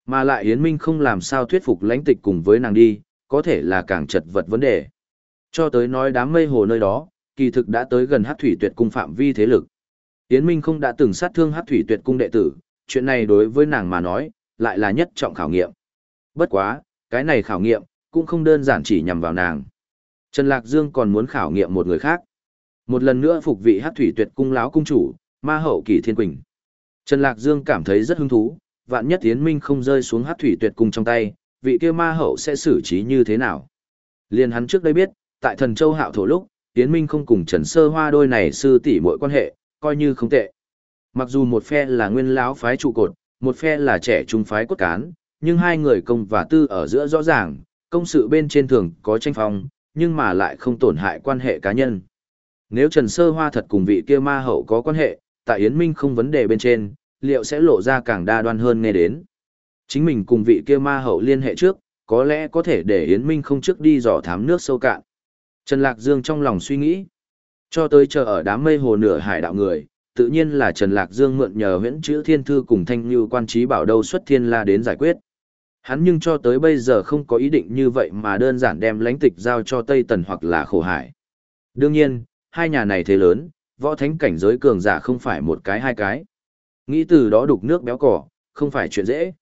S1: Mà lại Yến Minh không làm sao thuyết phục lãnh tịch cùng với nàng đi, có thể là càng chật vật vấn đề. Cho tới nói đám mây hồ nơi đó, kỳ thực đã tới gần hát thủy tuyệt cung phạm vi thế lực. Yến Minh không đã từng sát thương hát thủy tuyệt cung đệ tử, chuyện này đối với nàng mà nói, lại là nhất trọng khảo nghiệm. Bất quá, cái này khảo nghiệm, cũng không đơn giản chỉ nhằm vào nàng. Trần Lạc Dương còn muốn khảo nghiệm một người khác. Một lần nữa phục vị hát thủy tuyệt cung láo cung chủ, ma hậu kỳ thiên quỳnh. Trần Lạc Dương cảm thấy rất hứng thú, vạn nhất Yến Minh không rơi xuống hát thủy tuyệt cung trong tay, vị kia ma hậu sẽ xử trí như thế nào. Liên hắn trước đây biết, tại thần châu hạo thổ lúc, Yến Minh không cùng Trần Sơ Hoa đôi này sư tỷ muội quan hệ, coi như không tệ. Mặc dù một phe là nguyên lão phái trụ cột, một phe là trẻ trung phái cốt cán, nhưng hai người công và tư ở giữa rõ ràng, công sự bên trên thường có tranh phong, nhưng mà lại không tổn hại quan hệ cá nhân. Nếu Trần Sơ Hoa thật cùng vị kia ma hậu có quan hệ, tại Yến Minh không vấn đề bên trên, liệu sẽ lộ ra càng đa đoan hơn nghe đến. Chính mình cùng vị kia ma hậu liên hệ trước, có lẽ có thể để Yến Minh không trước đi dò thám nước sâu cạn. Trần Lạc Dương trong lòng suy nghĩ. Cho tới chờ ở đám mây hồ nửa hải đạo người, tự nhiên là Trần Lạc Dương mượn nhờ huyễn chữ thiên thư cùng thanh như quan trí bảo đâu xuất thiên la đến giải quyết. Hắn nhưng cho tới bây giờ không có ý định như vậy mà đơn giản đem lãnh tịch giao cho Tây Tần hoặc là khổ hải. Đương nhiên, hai nhà này thế lớn, võ thánh cảnh giới cường giả không phải một cái hai cái. Nghĩ từ đó đục nước béo cỏ, không phải chuyện dễ.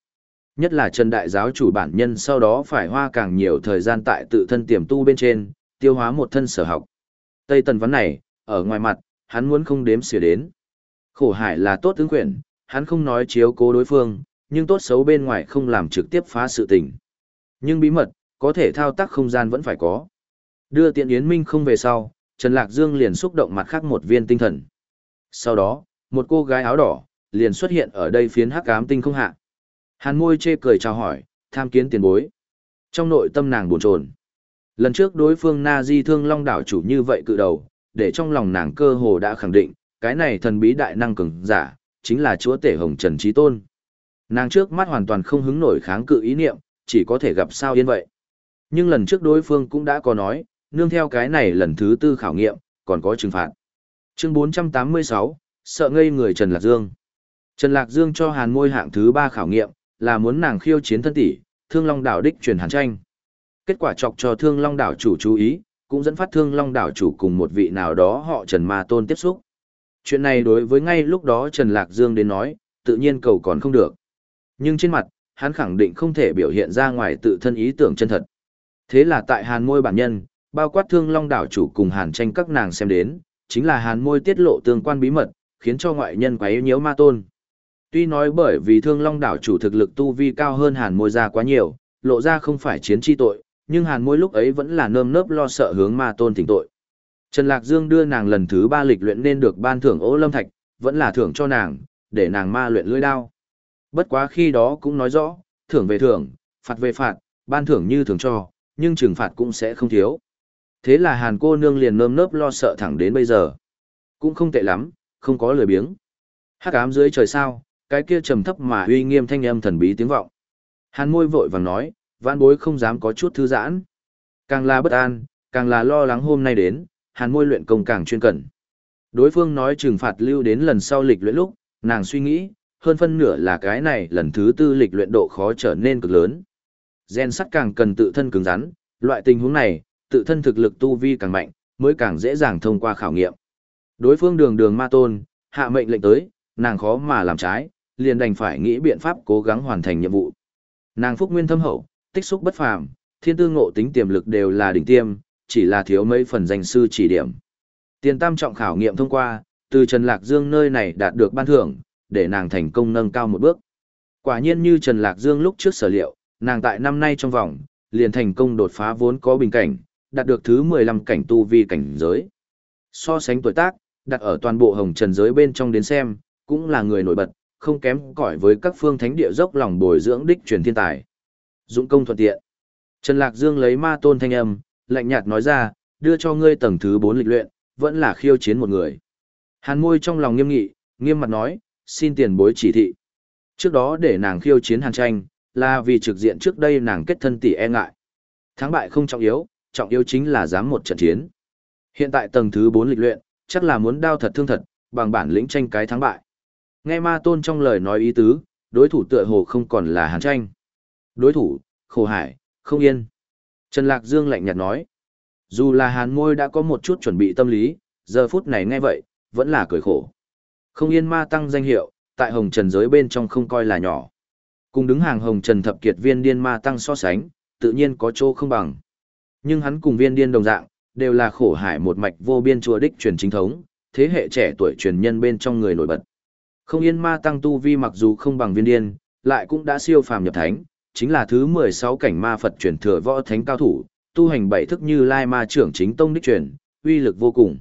S1: Nhất là Trần Đại giáo chủ bản nhân sau đó phải hoa càng nhiều thời gian tại tự thân tiềm tu bên trên, tiêu hóa một thân sở học. Tây Tần vấn này, ở ngoài mặt, hắn muốn không đếm xỉa đến. Khổ hải là tốt tướng quyển, hắn không nói chiếu cố đối phương, nhưng tốt xấu bên ngoài không làm trực tiếp phá sự tình. Nhưng bí mật, có thể thao tác không gian vẫn phải có. Đưa tiện Yến Minh không về sau, Trần Lạc Dương liền xúc động mặt khác một viên tinh thần. Sau đó, một cô gái áo đỏ, liền xuất hiện ở đây phiến hắc ám tinh không hạ. Hàn môi chê cười chào hỏi, tham kiến tiền bối. Trong nội tâm nàng buồn chồn. Lần trước đối phương Na Di thương long đảo chủ như vậy cự đầu, để trong lòng nàng cơ hồ đã khẳng định, cái này thần bí đại năng cường giả, chính là chúa tể hồng trần trí tôn. Nàng trước mắt hoàn toàn không hứng nổi kháng cự ý niệm, chỉ có thể gặp sao yên vậy. Nhưng lần trước đối phương cũng đã có nói, nương theo cái này lần thứ tư khảo nghiệm, còn có trừng phạt. Chương 486, sợ ngây người Trần Lạc Dương. Trần Lạc Dương cho Hàn Môi hạng thứ ba khảo nghiệm, là muốn nàng khiêu chiến thân tỷ, Thương Long đảo đích truyền Hàn tranh. Kết quả chọc cho Thương Long đảo chủ chú ý, cũng dẫn phát Thương Long đảo chủ cùng một vị nào đó họ Trần Ma Tôn tiếp xúc. Chuyện này đối với ngay lúc đó Trần Lạc Dương đến nói, tự nhiên cầu còn không được. Nhưng trên mặt, hắn khẳng định không thể biểu hiện ra ngoài tự thân ý tưởng chân thật. Thế là tại Hàn Môi bản nhân, bao quát Thương Long đảo chủ cùng Hàn tranh các nàng xem đến, chính là Hàn Môi tiết lộ tương quan bí mật, khiến cho ngoại nhân quấy nhiễu Ma Tôn. Tuy nói bởi vì Thương Long đảo chủ thực lực tu vi cao hơn Hàn Môi ra quá nhiều, lộ ra không phải chiến chi tội, nhưng Hàn Môi lúc ấy vẫn là nơm nớp lo sợ hướng Ma Tôn thỉnh tội. Trần Lạc Dương đưa nàng lần thứ ba lịch luyện nên được ban thưởng Ô Lâm Thạch, vẫn là thưởng cho nàng, để nàng ma luyện lưỡi đao. Bất quá khi đó cũng nói rõ, thưởng về thưởng, phạt về phạt, ban thưởng như thường cho, nhưng trừng phạt cũng sẽ không thiếu. Thế là Hàn cô nương liền nơm nớp lo sợ thẳng đến bây giờ. Cũng không tệ lắm, không có lười biếng. Hắc ám dưới trời sao, cái kia trầm thấp mà uy nghiêm thanh âm thần bí tiếng vọng. Hàn môi vội vàng nói, vãn bối không dám có chút thư giãn. Càng là bất an, càng là lo lắng hôm nay đến, hàn môi luyện công càng chuyên cần. Đối phương nói trừng phạt lưu đến lần sau lịch luyện lúc, nàng suy nghĩ, hơn phân nửa là cái này lần thứ tư lịch luyện độ khó trở nên cực lớn. Gen sắt càng cần tự thân cứng rắn, loại tình huống này, tự thân thực lực tu vi càng mạnh, mới càng dễ dàng thông qua khảo nghiệm. Đối phương đường đường ma tôn, hạ mệnh lệnh tới, nàng khó mà làm trái, liền đành phải nghĩ biện pháp cố gắng hoàn thành nhiệm vụ. Nàng phúc nguyên thâm hậu, tích xúc bất phàm, thiên tư ngộ tính tiềm lực đều là đỉnh tiêm, chỉ là thiếu mấy phần danh sư chỉ điểm. Tiền tam trọng khảo nghiệm thông qua, từ Trần Lạc Dương nơi này đạt được ban thưởng, để nàng thành công nâng cao một bước. Quả nhiên như Trần Lạc Dương lúc trước sở liệu, nàng tại năm nay trong vòng, liền thành công đột phá vốn có bình cảnh, đạt được thứ 15 cảnh tu vi cảnh giới. So sánh tuổi tác, đặt ở toàn bộ hồng trần giới bên trong đến xem, cũng là người nổi bật, không kém cỏi với các phương thánh địa dốc lòng bồi dưỡng đích truyền thiên tài. Dũng công thuận tiện. Trần Lạc Dương lấy ma tôn thanh âm, lạnh nhạt nói ra, đưa cho ngươi tầng thứ 4 lịch luyện, vẫn là khiêu chiến một người. Hàn môi trong lòng nghiêm nghị, nghiêm mặt nói, xin tiền bối chỉ thị. Trước đó để nàng khiêu chiến hàn tranh, là vì trực diện trước đây nàng kết thân tỷ e ngại. Thắng bại không trọng yếu, trọng yếu chính là dám một trận chiến. Hiện tại tầng thứ 4 lịch luyện, chắc là muốn đao thật thương thật, bằng bản lĩnh tranh cái thắng bại. Nghe ma tôn trong lời nói ý tứ, đối thủ tựa hồ không còn là hàn tranh. Đối thủ, khổ hải, không yên. Trần Lạc Dương lạnh nhạt nói. Dù là hàn môi đã có một chút chuẩn bị tâm lý, giờ phút này nghe vậy, vẫn là cười khổ. Không yên ma tăng danh hiệu, tại hồng trần giới bên trong không coi là nhỏ. Cùng đứng hàng hồng trần thập kiệt viên điên ma tăng so sánh, tự nhiên có chỗ không bằng. Nhưng hắn cùng viên điên đồng dạng, đều là khổ hải một mạch vô biên chùa đích truyền chính thống, thế hệ trẻ tuổi truyền nhân bên trong người nổi bật. Không yên ma tăng tu vi mặc dù không bằng viên điên, lại cũng đã siêu phàm nhập thánh, chính là thứ 16 cảnh ma Phật truyền thừa võ thánh cao thủ, tu hành bảy thức như lai ma trưởng chính tông đích truyền, uy lực vô cùng.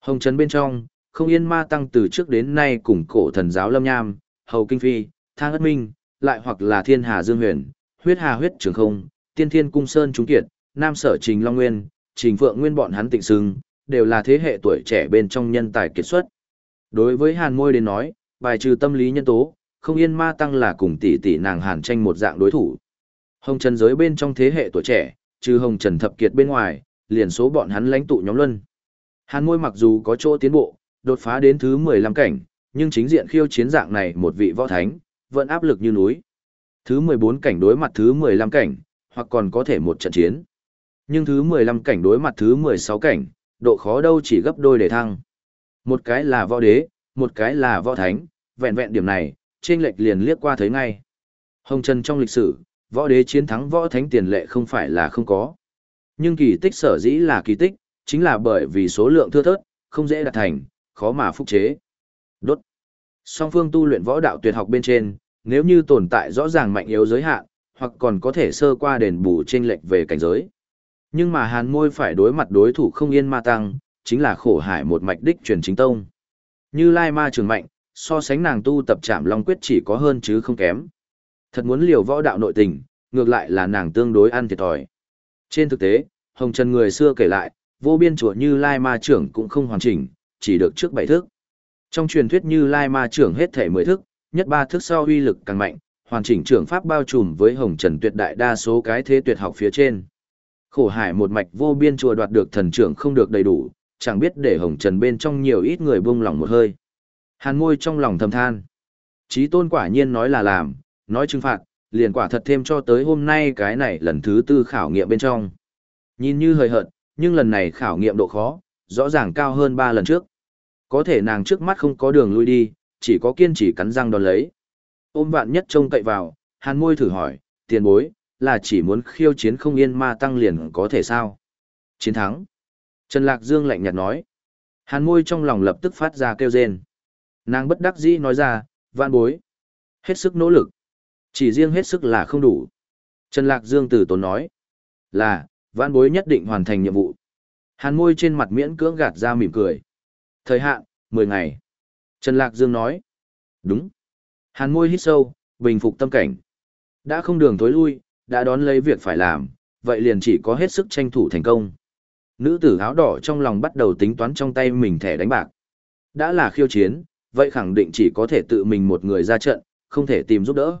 S1: Hồng trấn bên trong, không yên ma tăng từ trước đến nay cùng cổ thần giáo lâm nham, hầu kinh phi, thang ất minh, lại hoặc là thiên hà dương huyền, huyết hà huyết trường không, tiên thiên cung sơn trung kiệt, nam sở trình long nguyên, trình phượng nguyên bọn hắn tịnh sưng, đều là thế hệ tuổi trẻ bên trong nhân tài kiệt xuất. Đối với hàn môi đến nói, bài trừ tâm lý nhân tố, không yên ma tăng là cùng tỷ tỷ nàng hàn tranh một dạng đối thủ. Hồng Trần giới bên trong thế hệ tuổi trẻ, trừ Hồng Trần thập kiệt bên ngoài, liền số bọn hắn lãnh tụ nhóm luân. Hàn môi mặc dù có chỗ tiến bộ, đột phá đến thứ 15 cảnh, nhưng chính diện khiêu chiến dạng này một vị võ thánh, vẫn áp lực như núi. Thứ 14 cảnh đối mặt thứ 15 cảnh, hoặc còn có thể một trận chiến. Nhưng thứ 15 cảnh đối mặt thứ 16 cảnh, độ khó đâu chỉ gấp đôi để thăng. Một cái là võ đế, một cái là võ thánh, vẹn vẹn điểm này, trên lệch liền liếc qua thấy ngay. Hồng Trần trong lịch sử, võ đế chiến thắng võ thánh tiền lệ không phải là không có. Nhưng kỳ tích sở dĩ là kỳ tích, chính là bởi vì số lượng thưa thớt, không dễ đạt thành, khó mà phúc chế. Đốt. Song phương tu luyện võ đạo tuyệt học bên trên, nếu như tồn tại rõ ràng mạnh yếu giới hạn, hoặc còn có thể sơ qua đền bù trên lệch về cảnh giới. Nhưng mà hàn môi phải đối mặt đối thủ không yên ma tăng, chính là khổ hải một mạch đích truyền chính tông. Như Lai ma trường mạnh, so sánh nàng tu tập trảm long quyết chỉ có hơn chứ không kém. Thật muốn liều võ đạo nội tình, ngược lại là nàng tương đối ăn thiệt thòi. Trên thực tế, Hồng Trần người xưa kể lại, vô biên chùa như Lai ma trưởng cũng không hoàn chỉnh, chỉ được trước bảy thức. Trong truyền thuyết như Lai ma trưởng hết thể mười thức, nhất ba thức sau uy lực càng mạnh, hoàn chỉnh trưởng pháp bao trùm với Hồng Trần tuyệt đại đa số cái thế tuyệt học phía trên. Khổ hải một mạch vô biên chùa đoạt được thần trưởng không được đầy đủ, chẳng biết để Hồng Trần bên trong nhiều ít người buông lòng một hơi. Hàn môi trong lòng thầm than. Chí tôn quả nhiên nói là làm, nói trừng phạt, liền quả thật thêm cho tới hôm nay cái này lần thứ tư khảo nghiệm bên trong. Nhìn như hời hợt, nhưng lần này khảo nghiệm độ khó, rõ ràng cao hơn ba lần trước. Có thể nàng trước mắt không có đường lui đi, chỉ có kiên trì cắn răng đón lấy. Ôm vạn nhất trông cậy vào, hàn môi thử hỏi, tiền bối, là chỉ muốn khiêu chiến không yên ma tăng liền có thể sao? Chiến thắng. Trần Lạc Dương lạnh nhạt nói. Hàn môi trong lòng lập tức phát ra kêu rên. Nàng bất đắc dĩ nói ra, vạn bối. Hết sức nỗ lực. Chỉ riêng hết sức là không đủ. Trần Lạc Dương từ tốn nói. Là, vạn bối nhất định hoàn thành nhiệm vụ. Hàn môi trên mặt miễn cưỡng gạt ra mỉm cười. Thời hạn, 10 ngày. Trần Lạc Dương nói. Đúng. Hàn môi hít sâu, bình phục tâm cảnh. Đã không đường tối lui, đã đón lấy việc phải làm, vậy liền chỉ có hết sức tranh thủ thành công. Nữ tử áo đỏ trong lòng bắt đầu tính toán trong tay mình thẻ đánh bạc. Đã là khiêu chiến, vậy khẳng định chỉ có thể tự mình một người ra trận, không thể tìm giúp đỡ.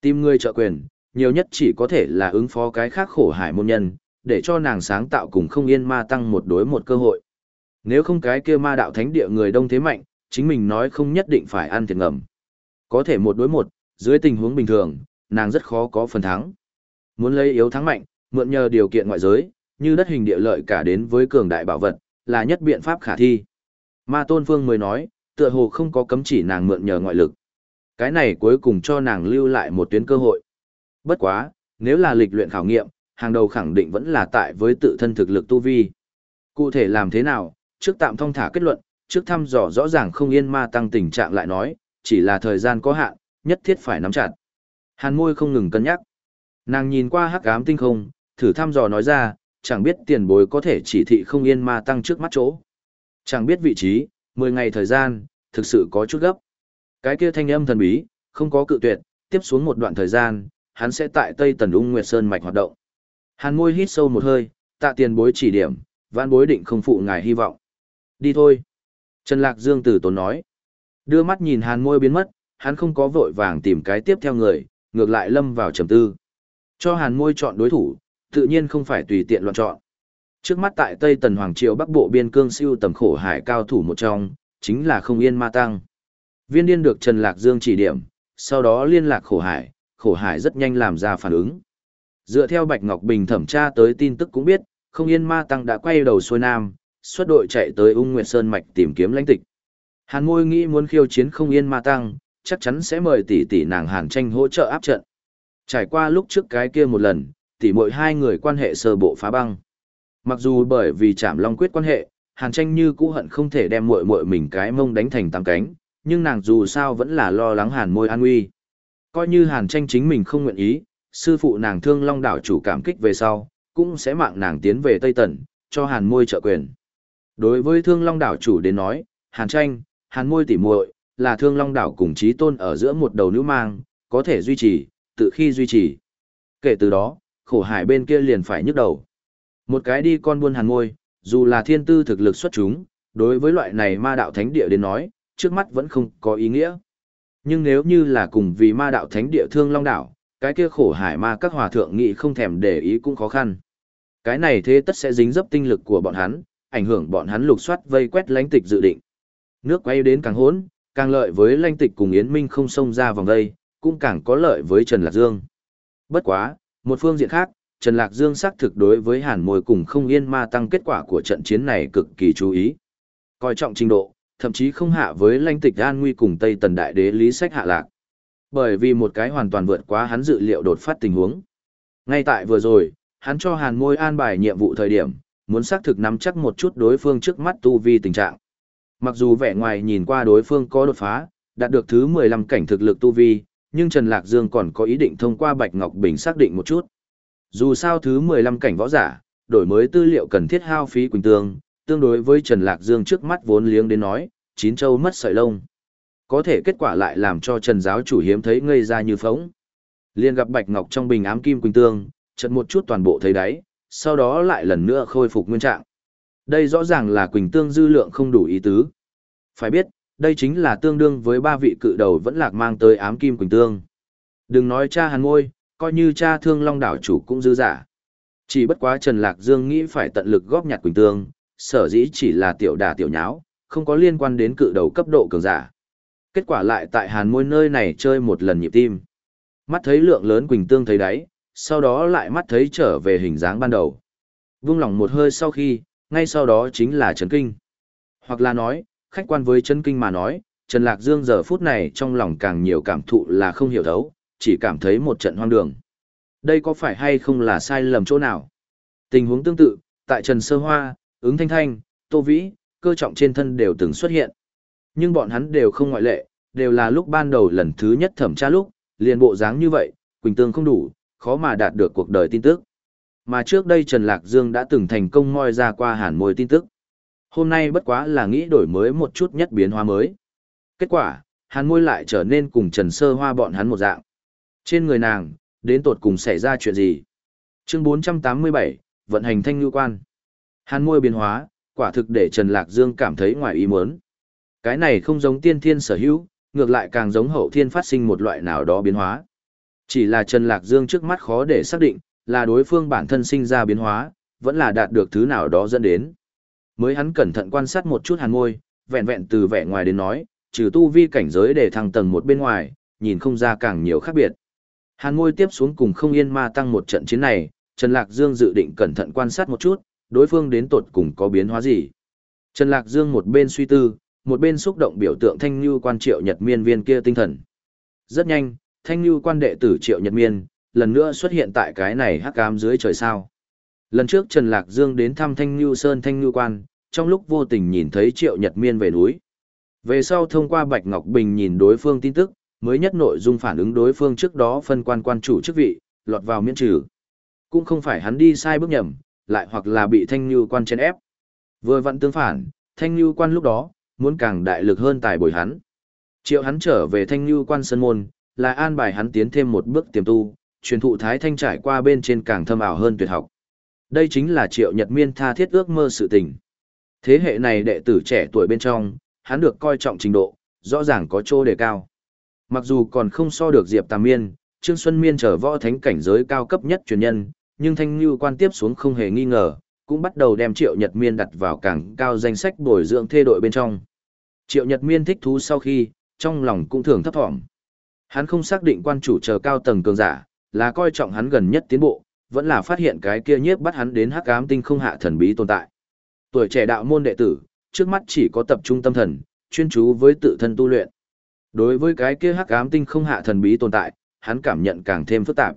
S1: Tìm người trợ quyền, nhiều nhất chỉ có thể là ứng phó cái khác khổ hải môn nhân, để cho nàng sáng tạo cùng không yên ma tăng một đối một cơ hội. Nếu không cái kia ma đạo thánh địa người đông thế mạnh, chính mình nói không nhất định phải ăn thiệt ngầm. Có thể một đối một, dưới tình huống bình thường, nàng rất khó có phần thắng. Muốn lấy yếu thắng mạnh, mượn nhờ điều kiện ngoại giới, như đất hình địa lợi cả đến với cường đại bảo vật, là nhất biện pháp khả thi. Ma Tôn Phương mới nói, tựa hồ không có cấm chỉ nàng mượn nhờ ngoại lực. Cái này cuối cùng cho nàng lưu lại một tuyến cơ hội. Bất quá, nếu là lịch luyện khảo nghiệm, hàng đầu khẳng định vẫn là tại với tự thân thực lực tu vi. Cụ thể làm thế nào, trước tạm thông thả kết luận, trước thăm dò rõ ràng không yên ma tăng tình trạng lại nói, chỉ là thời gian có hạn, nhất thiết phải nắm chặt. Hàn môi không ngừng cân nhắc. Nàng nhìn qua hắc ám tinh không, thử thăm dò nói ra, chẳng biết tiền bối có thể chỉ thị không yên ma tăng trước mắt chỗ. Chẳng biết vị trí, 10 ngày thời gian, thực sự có chút gấp. Cái kia thanh âm thần bí, không có cự tuyệt, tiếp xuống một đoạn thời gian, hắn sẽ tại Tây Tần Ung Nguyệt Sơn mạch hoạt động. Hàn môi hít sâu một hơi, tạ tiền bối chỉ điểm, vãn bối định không phụ ngài hy vọng. Đi thôi. Trần Lạc Dương tử tốn nói. Đưa mắt nhìn hàn môi biến mất, hắn không có vội vàng tìm cái tiếp theo người, ngược lại lâm vào trầm tư. Cho hàn môi chọn đối thủ, tự nhiên không phải tùy tiện loạn chọn. Trước mắt tại Tây Tần Hoàng Triều Bắc Bộ biên cương siêu tầm khổ hải cao thủ một trong, chính là không yên ma tăng. Viên điên được Trần Lạc Dương chỉ điểm, sau đó liên lạc khổ hải, khổ hải rất nhanh làm ra phản ứng. Dựa theo Bạch Ngọc Bình thẩm tra tới tin tức cũng biết, không yên ma tăng đã quay đầu xuôi nam, xuất đội chạy tới ung nguyệt sơn mạch tìm kiếm lãnh tịch. Hàn Ngôi nghĩ muốn khiêu chiến không yên ma tăng, chắc chắn sẽ mời tỷ tỷ nàng Hàn tranh hỗ trợ áp trận. Trải qua lúc trước cái kia một lần, tỷ muội hai người quan hệ sơ bộ phá băng. Mặc dù bởi vì chạm long quyết quan hệ, Hàn tranh như cũ hận không thể đem muội muội mình cái mông đánh thành tám cánh, nhưng nàng dù sao vẫn là lo lắng Hàn môi an nguy. Coi như Hàn tranh chính mình không nguyện ý, sư phụ nàng thương long đảo chủ cảm kích về sau, cũng sẽ mạng nàng tiến về Tây Tần, cho Hàn môi trợ quyền. Đối với thương long đảo chủ đến nói, Hàn tranh, Hàn môi tỉ muội là thương long đảo cùng trí tôn ở giữa một đầu nữ mang, có thể duy trì, tự khi duy trì. Kể từ đó, khổ hải bên kia liền phải nhức đầu. Một cái đi con buôn hàn môi, dù là thiên tư thực lực xuất chúng, đối với loại này ma đạo thánh địa đến nói, trước mắt vẫn không có ý nghĩa. Nhưng nếu như là cùng vì ma đạo thánh địa thương long đảo, cái kia khổ hải ma các hòa thượng nghị không thèm để ý cũng khó khăn. Cái này thế tất sẽ dính dấp tinh lực của bọn hắn, ảnh hưởng bọn hắn lục soát vây quét lãnh tịch dự định. Nước quay đến càng hỗn, càng lợi với lãnh tịch cùng Yến Minh không xông ra vòng đây, cũng càng có lợi với Trần Lạc Dương. Bất quá, một phương diện khác, Trần Lạc Dương xác thực đối với Hàn Môi cùng không yên ma tăng kết quả của trận chiến này cực kỳ chú ý. Coi trọng trình độ, thậm chí không hạ với lãnh tịch an nguy cùng Tây Tần Đại Đế Lý Sách hạ lạc. Bởi vì một cái hoàn toàn vượt quá hắn dự liệu đột phát tình huống. Ngay tại vừa rồi, hắn cho Hàn Môi an bài nhiệm vụ thời điểm, muốn xác thực nắm chắc một chút đối phương trước mắt tu vi tình trạng. Mặc dù vẻ ngoài nhìn qua đối phương có đột phá, đạt được thứ 15 cảnh thực lực tu vi, nhưng Trần Lạc Dương còn có ý định thông qua Bạch Ngọc Bình xác định một chút. Dù sao thứ 15 cảnh võ giả, đổi mới tư liệu cần thiết hao phí quỳnh tương, tương đối với Trần Lạc Dương trước mắt vốn liếng đến nói, chín châu mất sợi lông. Có thể kết quả lại làm cho Trần giáo chủ hiếm thấy ngây ra như phóng. Liên gặp Bạch Ngọc trong bình ám kim quỳnh tương, chợt một chút toàn bộ thấy đáy, sau đó lại lần nữa khôi phục nguyên trạng. Đây rõ ràng là quỳnh tương dư lượng không đủ ý tứ. Phải biết, đây chính là tương đương với ba vị cự đầu vẫn lạc mang tới ám kim quỳnh tương. Đừng nói cha hàn ngôi, coi như cha thương long đảo chủ cũng dư giả. Chỉ bất quá Trần Lạc Dương nghĩ phải tận lực góp nhặt quỳnh tương, sở dĩ chỉ là tiểu đà tiểu nháo, không có liên quan đến cự đầu cấp độ cường giả. Kết quả lại tại hàn môi nơi này chơi một lần nhịp tim. Mắt thấy lượng lớn quỳnh tương thấy đáy, sau đó lại mắt thấy trở về hình dáng ban đầu. Vung lòng một hơi sau khi, ngay sau đó chính là chấn kinh. Hoặc là nói, khách quan với chân kinh mà nói, Trần Lạc Dương giờ phút này trong lòng càng nhiều cảm thụ là không hiểu thấu, chỉ cảm thấy một trận hoang đường. Đây có phải hay không là sai lầm chỗ nào? Tình huống tương tự, tại Trần Sơ Hoa, ứng thanh thanh, tô vĩ, cơ trọng trên thân đều từng xuất hiện. Nhưng bọn hắn đều không ngoại lệ, đều là lúc ban đầu lần thứ nhất thẩm tra lúc, liền bộ dáng như vậy, Quỳnh Tương không đủ, khó mà đạt được cuộc đời tin tức. Mà trước đây Trần Lạc Dương đã từng thành công moi ra qua hàn môi tin tức. Hôm nay bất quá là nghĩ đổi mới một chút nhất biến hóa mới. Kết quả, hàn môi lại trở nên cùng Trần Sơ Hoa bọn hắn một dạng. Trên người nàng, đến tột cùng xảy ra chuyện gì? Chương 487, vận hành thanh lưu quan. Hàn môi biến hóa, quả thực để Trần Lạc Dương cảm thấy ngoài ý muốn. Cái này không giống tiên thiên sở hữu, ngược lại càng giống hậu thiên phát sinh một loại nào đó biến hóa. Chỉ là Trần Lạc Dương trước mắt khó để xác định, là đối phương bản thân sinh ra biến hóa, vẫn là đạt được thứ nào đó dẫn đến. Mới hắn cẩn thận quan sát một chút hàn môi, vẹn vẹn từ vẻ ngoài đến nói, trừ tu vi cảnh giới để thăng tầng một bên ngoài, nhìn không ra càng nhiều khác biệt. Hàn môi tiếp xuống cùng không yên ma tăng một trận chiến này, Trần Lạc Dương dự định cẩn thận quan sát một chút, đối phương đến tột cùng có biến hóa gì. Trần Lạc Dương một bên suy tư, một bên xúc động biểu tượng thanh như quan triệu nhật miên viên kia tinh thần. Rất nhanh, thanh như quan đệ tử triệu nhật miên, lần nữa xuất hiện tại cái này hắc ám dưới trời sao. Lần trước Trần Lạc Dương đến thăm thanh như sơn thanh như quan, trong lúc vô tình nhìn thấy triệu nhật miên về núi. Về sau thông qua Bạch Ngọc Bình nhìn đối phương tin tức, mới nhất nội dung phản ứng đối phương trước đó phân quan quan chủ chức vị, lọt vào miễn trừ. Cũng không phải hắn đi sai bước nhầm, lại hoặc là bị thanh như quan chen ép. Vừa vặn tương phản, thanh như quan lúc đó, muốn càng đại lực hơn tài bồi hắn. Triệu hắn trở về thanh như quan Sơn môn, là an bài hắn tiến thêm một bước tiềm tu, truyền thụ thái thanh trải qua bên trên càng thâm ảo hơn tuyệt học. Đây chính là triệu nhật miên tha thiết ước mơ sự tình. Thế hệ này đệ tử trẻ tuổi bên trong, hắn được coi trọng trình độ, rõ ràng có chỗ đề cao. Mặc dù còn không so được Diệp Tàm Miên, Trương Xuân Miên trở võ thánh cảnh giới cao cấp nhất truyền nhân, nhưng Thanh Nhu quan tiếp xuống không hề nghi ngờ, cũng bắt đầu đem Triệu Nhật Miên đặt vào càng cao danh sách bồi dưỡng thê đội bên trong. Triệu Nhật Miên thích thú sau khi, trong lòng cũng thường thấp thỏm. Hắn không xác định quan chủ chờ cao tầng cường giả, là coi trọng hắn gần nhất tiến bộ, vẫn là phát hiện cái kia nhiếp bắt hắn đến hắc ám tinh không hạ thần bí tồn tại. Tuổi trẻ đạo môn đệ tử, trước mắt chỉ có tập trung tâm thần, chuyên chú với tự thân tu luyện. Đối với cái kia hắc ám tinh không hạ thần bí tồn tại, hắn cảm nhận càng thêm phức tạp.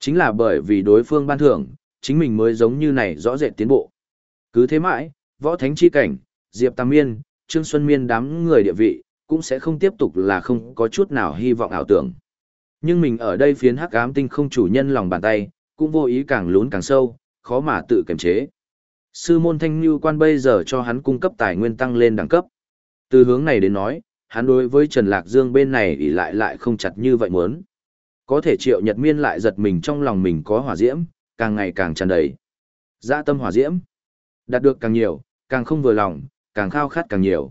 S1: Chính là bởi vì đối phương ban thưởng, chính mình mới giống như này rõ rệt tiến bộ. Cứ thế mãi, võ thánh chi cảnh, Diệp Tam Miên, Trương Xuân Miên đám người địa vị, cũng sẽ không tiếp tục là không có chút nào hy vọng ảo tưởng. Nhưng mình ở đây phiến hắc ám tinh không chủ nhân lòng bàn tay, cũng vô ý càng lún càng sâu, khó mà tự kiềm chế. Sư môn thanh như quan bây giờ cho hắn cung cấp tài nguyên tăng lên đẳng cấp. Từ hướng này đến nói, hắn đối với Trần Lạc Dương bên này ỉ lại lại không chặt như vậy muốn. Có thể triệu nhật miên lại giật mình trong lòng mình có hỏa diễm, càng ngày càng tràn đầy. Dạ tâm hỏa diễm. Đạt được càng nhiều, càng không vừa lòng, càng khao khát càng nhiều.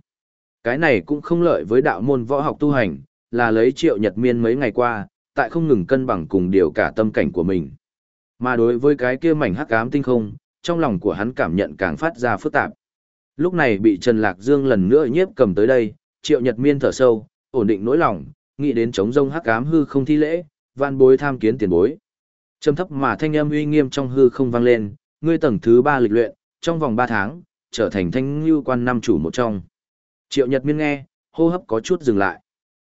S1: Cái này cũng không lợi với đạo môn võ học tu hành, là lấy triệu nhật miên mấy ngày qua, tại không ngừng cân bằng cùng điều cả tâm cảnh của mình. Mà đối với cái kia mảnh hắc ám tinh không, trong lòng của hắn cảm nhận càng phát ra phức tạp. Lúc này bị Trần Lạc Dương lần nữa nhiếp cầm tới đây, triệu nhật miên thở sâu, ổn định nỗi lòng, nghĩ đến chống rông hắc ám hư không thi lễ, van bối tham kiến tiền bối. Trầm thấp mà thanh âm uy nghiêm trong hư không vang lên, ngươi tầng thứ ba lịch luyện, trong vòng ba tháng, trở thành thanh lưu quan năm chủ một trong. Triệu Nhật Miên nghe, hô hấp có chút dừng lại.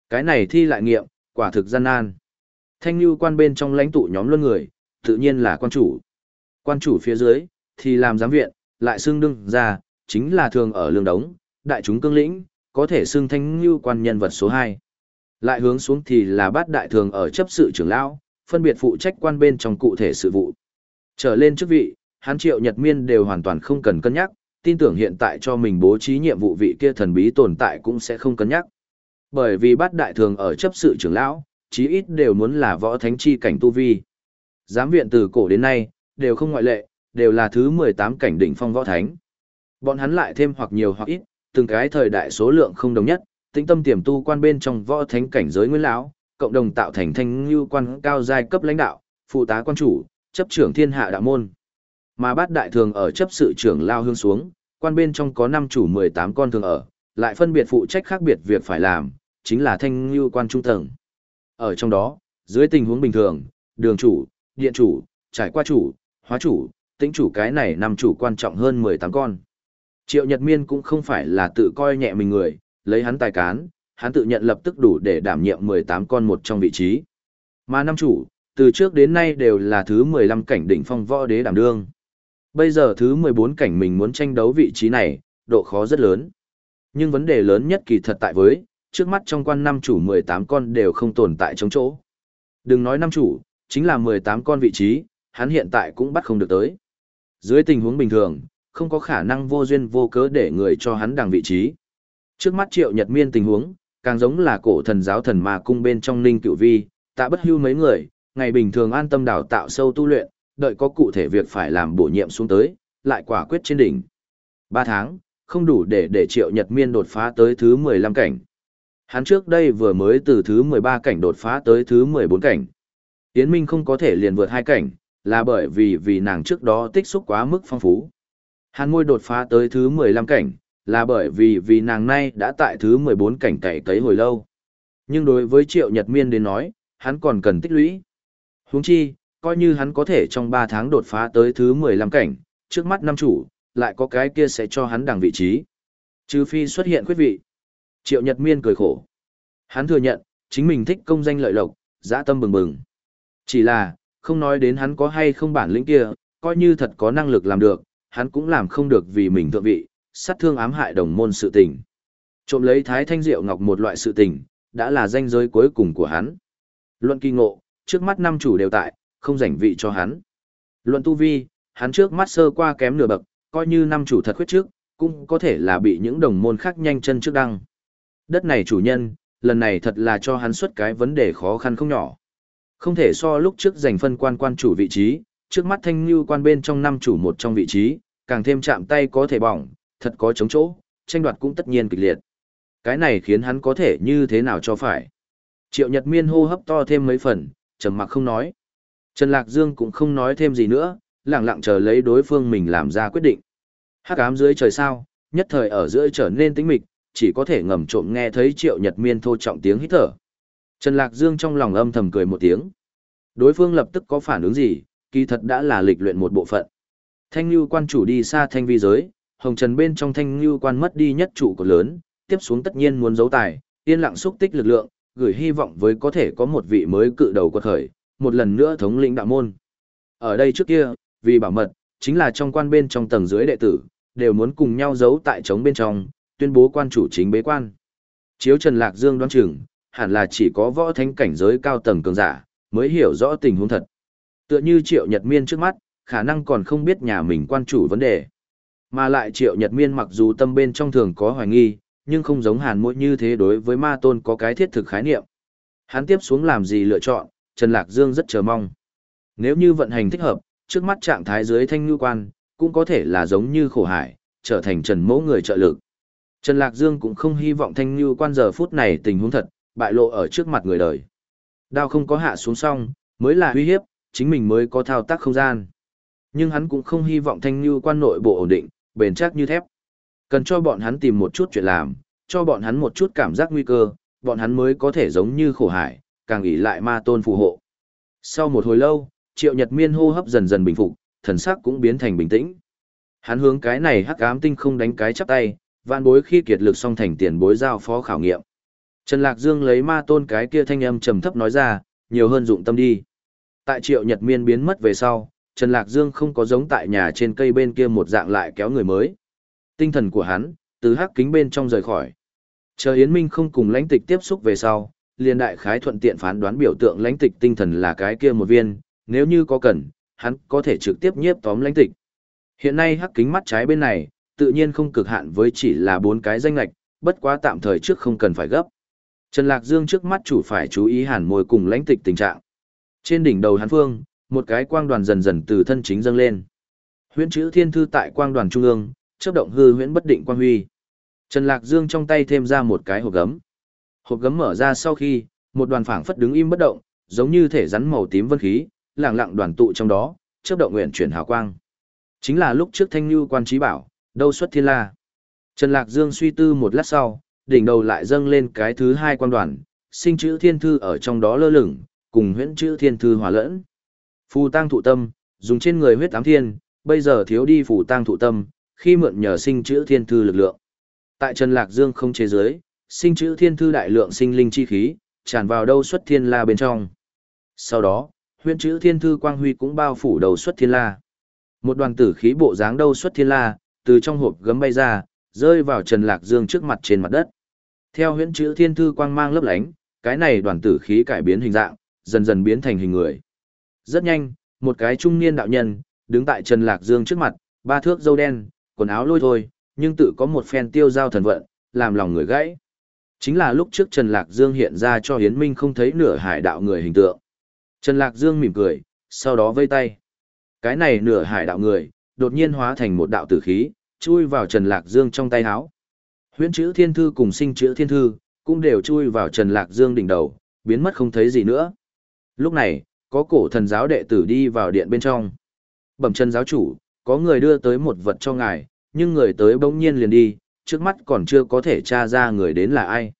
S1: Cái này thi lại nghiệm, quả thực gian nan. Thanh lưu quan bên trong lãnh tụ nhóm luân người, tự nhiên là quan chủ. Quan chủ phía dưới, thì làm giám viện, lại xưng đương ra, chính là thường ở lương đống, đại chúng cương lĩnh, có thể xưng thanh lưu quan nhân vật số 2. Lại hướng xuống thì là bát đại thường ở chấp sự trưởng lão, phân biệt phụ trách quan bên trong cụ thể sự vụ. Trở lên chức vị, hán triệu nhật miên đều hoàn toàn không cần cân nhắc, tin tưởng hiện tại cho mình bố trí nhiệm vụ vị kia thần bí tồn tại cũng sẽ không cân nhắc. Bởi vì bát đại thường ở chấp sự trưởng lão, chí ít đều muốn là võ thánh chi cảnh tu vi. Giám viện từ cổ đến nay, đều không ngoại lệ, đều là thứ 18 cảnh đỉnh phong võ thánh. Bọn hắn lại thêm hoặc nhiều hoặc ít, từng cái thời đại số lượng không đồng nhất, tĩnh tâm tiềm tu quan bên trong võ thánh cảnh giới nguyên lão, cộng đồng tạo thành thanh lưu quan cao giai cấp lãnh đạo, phụ tá quan chủ, chấp trưởng thiên hạ đạo môn. Mà bát đại thường ở chấp sự trưởng lao hương xuống, quan bên trong có năm chủ 18 con thường ở, lại phân biệt phụ trách khác biệt việc phải làm, chính là thanh lưu quan trung tầng. Ở trong đó, dưới tình huống bình thường, đường chủ, điện chủ, trải qua chủ, hóa chủ, tĩnh chủ cái này năm chủ quan trọng hơn 18 con. Triệu Nhật Miên cũng không phải là tự coi nhẹ mình người, lấy hắn tài cán, hắn tự nhận lập tức đủ để đảm nhiệm 18 con một trong vị trí. Mà năm chủ, từ trước đến nay đều là thứ 15 cảnh đỉnh phong võ đế đảm đương. Bây giờ thứ 14 cảnh mình muốn tranh đấu vị trí này, độ khó rất lớn. Nhưng vấn đề lớn nhất kỳ thật tại với, trước mắt trong quan năm chủ 18 con đều không tồn tại trong chỗ. Đừng nói năm chủ, chính là 18 con vị trí, hắn hiện tại cũng bắt không được tới. Dưới tình huống bình thường, không có khả năng vô duyên vô cớ để người cho hắn đằng vị trí. Trước mắt triệu nhật miên tình huống, càng giống là cổ thần giáo thần mà cung bên trong ninh cựu vi, tạ bất hưu mấy người, ngày bình thường an tâm đào tạo sâu tu luyện, đợi có cụ thể việc phải làm bổ nhiệm xuống tới, lại quả quyết trên đỉnh. Ba tháng, không đủ để để triệu nhật miên đột phá tới thứ 15 cảnh. Hắn trước đây vừa mới từ thứ 13 cảnh đột phá tới thứ 14 cảnh. Yến Minh không có thể liền vượt hai cảnh, là bởi vì vì nàng trước đó tích xúc quá mức phong phú. Hàn môi đột phá tới thứ 15 cảnh, là bởi vì vì nàng nay đã tại thứ 14 cảnh cày cấy hồi lâu. Nhưng đối với Triệu Nhật Miên đến nói, hắn còn cần tích lũy. Huống chi, coi như hắn có thể trong 3 tháng đột phá tới thứ 15 cảnh, trước mắt năm chủ, lại có cái kia sẽ cho hắn đằng vị trí. Trừ phi xuất hiện khuyết vị. Triệu Nhật Miên cười khổ. Hắn thừa nhận, chính mình thích công danh lợi lộc, dã tâm bừng bừng. Chỉ là, không nói đến hắn có hay không bản lĩnh kia, coi như thật có năng lực làm được, hắn cũng làm không được vì mình thượng vị, sát thương ám hại đồng môn sự tình. Trộm lấy Thái Thanh Diệu Ngọc một loại sự tình, đã là danh giới cuối cùng của hắn. Luận kỳ ngộ, trước mắt năm chủ đều tại, không rảnh vị cho hắn. Luận tu vi, hắn trước mắt sơ qua kém nửa bậc, coi như năm chủ thật khuyết trước, cũng có thể là bị những đồng môn khác nhanh chân trước đăng. Đất này chủ nhân, lần này thật là cho hắn xuất cái vấn đề khó khăn không nhỏ. Không thể so lúc trước giành phân quan quan chủ vị trí, trước mắt thanh như quan bên trong năm chủ một trong vị trí, càng thêm chạm tay có thể bỏng, thật có chống chỗ, tranh đoạt cũng tất nhiên kịch liệt. Cái này khiến hắn có thể như thế nào cho phải. Triệu Nhật Miên hô hấp to thêm mấy phần, trầm mặc không nói. Trần Lạc Dương cũng không nói thêm gì nữa, lặng lặng chờ lấy đối phương mình làm ra quyết định. Hắc ám dưới trời sao, nhất thời ở giữa trở nên tĩnh mịch, chỉ có thể ngầm trộm nghe thấy Triệu Nhật Miên thô trọng tiếng hít thở. Trần Lạc Dương trong lòng âm thầm cười một tiếng. Đối phương lập tức có phản ứng gì, kỳ thật đã là lịch luyện một bộ phận. Thanh Lưu quan chủ đi xa thanh vi giới, hồng trần bên trong thanh Lưu quan mất đi nhất chủ cột lớn, tiếp xuống tất nhiên muốn giấu tài, yên lặng xúc tích lực lượng, gửi hy vọng với có thể có một vị mới cự đầu quật khởi, một lần nữa thống lĩnh đạo môn. Ở đây trước kia, vì bảo mật, chính là trong quan bên trong tầng dưới đệ tử, đều muốn cùng nhau giấu tại trống bên trong, tuyên bố quan chủ chính bế quan. Chiếu Trần Lạc Dương đoán chừng, hẳn là chỉ có võ thánh cảnh giới cao tầng cường giả, mới hiểu rõ tình huống thật. Tựa như Triệu Nhật Miên trước mắt, khả năng còn không biết nhà mình quan chủ vấn đề. Mà lại Triệu Nhật Miên mặc dù tâm bên trong thường có hoài nghi, nhưng không giống hàn mỗi như thế đối với ma tôn có cái thiết thực khái niệm. Hắn tiếp xuống làm gì lựa chọn, Trần Lạc Dương rất chờ mong. Nếu như vận hành thích hợp, trước mắt trạng thái dưới thanh ngư quan, cũng có thể là giống như khổ hải, trở thành Trần Mỗ người trợ lực. Trần Lạc Dương cũng không hy vọng Thanh nhu quan giờ phút này tình huống thật, bại lộ ở trước mặt người đời. Đao không có hạ xuống xong, mới là uy hiếp, chính mình mới có thao tác không gian. Nhưng hắn cũng không hy vọng Thanh Như quan nội bộ ổn định, bền chắc như thép. Cần cho bọn hắn tìm một chút chuyện làm, cho bọn hắn một chút cảm giác nguy cơ, bọn hắn mới có thể giống như khổ hải, càng ủy lại ma tôn phù hộ. Sau một hồi lâu, triệu nhật miên hô hấp dần dần bình phục, thần sắc cũng biến thành bình tĩnh. Hắn hướng cái này hắc ám tinh không đánh cái chắp tay, vạn bối khi kiệt lực xong thành tiền bối giao phó khảo nghiệm. Trần Lạc Dương lấy ma tôn cái kia thanh âm trầm thấp nói ra, nhiều hơn dụng tâm đi. Tại triệu nhật miên biến mất về sau, Trần Lạc Dương không có giống tại nhà trên cây bên kia một dạng lại kéo người mới. Tinh thần của hắn, từ hắc kính bên trong rời khỏi. Chờ Yến Minh không cùng lãnh tịch tiếp xúc về sau, liền đại khái thuận tiện phán đoán biểu tượng lãnh tịch tinh thần là cái kia một viên, nếu như có cần, hắn có thể trực tiếp nhiếp tóm lãnh tịch. Hiện nay hắc kính mắt trái bên này, tự nhiên không cực hạn với chỉ là bốn cái danh lạch, bất quá tạm thời trước không cần phải gấp. Trần Lạc Dương trước mắt chủ phải chú ý hàn môi cùng lãnh tịch tình trạng. Trên đỉnh đầu hắn phương, một cái quang đoàn dần dần từ thân chính dâng lên. Huyễn chữ thiên thư tại quang đoàn trung ương, chớp động hư huyễn bất định quang huy. Trần Lạc Dương trong tay thêm ra một cái hộp gấm. Hộp gấm mở ra sau khi, một đoàn phảng phất đứng im bất động, giống như thể rắn màu tím vân khí, lặng lặng đoàn tụ trong đó, chớp động nguyện chuyển hào quang. Chính là lúc trước Thanh Nhu quan trí bảo, đâu xuất thiên la. Trần Lạc Dương suy tư một lát sau, đỉnh đầu lại dâng lên cái thứ hai quan đoàn, sinh chữ thiên thư ở trong đó lơ lửng, cùng huyễn chữ thiên thư hòa lẫn. Phù tăng thụ tâm, dùng trên người huyết ám thiên, bây giờ thiếu đi phù tăng thụ tâm, khi mượn nhờ sinh chữ thiên thư lực lượng. Tại Trần Lạc Dương không chế giới, sinh chữ thiên thư đại lượng sinh linh chi khí, tràn vào đâu xuất thiên la bên trong. Sau đó, huyễn chữ thiên thư quang huy cũng bao phủ đầu xuất thiên la. Một đoàn tử khí bộ dáng đâu xuất thiên la, từ trong hộp gấm bay ra, rơi vào Trần Lạc Dương trước mặt trên mặt đất. Theo huyễn chữ thiên thư quang mang lấp lánh, cái này đoàn tử khí cải biến hình dạng, dần dần biến thành hình người. Rất nhanh, một cái trung niên đạo nhân, đứng tại Trần Lạc Dương trước mặt, ba thước dâu đen, quần áo lôi thôi, nhưng tự có một phen tiêu giao thần vận, làm lòng người gãy. Chính là lúc trước Trần Lạc Dương hiện ra cho Hiến Minh không thấy nửa hải đạo người hình tượng. Trần Lạc Dương mỉm cười, sau đó vây tay. Cái này nửa hải đạo người, đột nhiên hóa thành một đạo tử khí, chui vào Trần Lạc Dương trong tay háo. Huyễn chữ thiên thư cùng sinh chữ thiên thư, cũng đều chui vào Trần Lạc Dương đỉnh đầu, biến mất không thấy gì nữa. Lúc này, có cổ thần giáo đệ tử đi vào điện bên trong. Bẩm chân giáo chủ, có người đưa tới một vật cho ngài, nhưng người tới bỗng nhiên liền đi, trước mắt còn chưa có thể tra ra người đến là ai.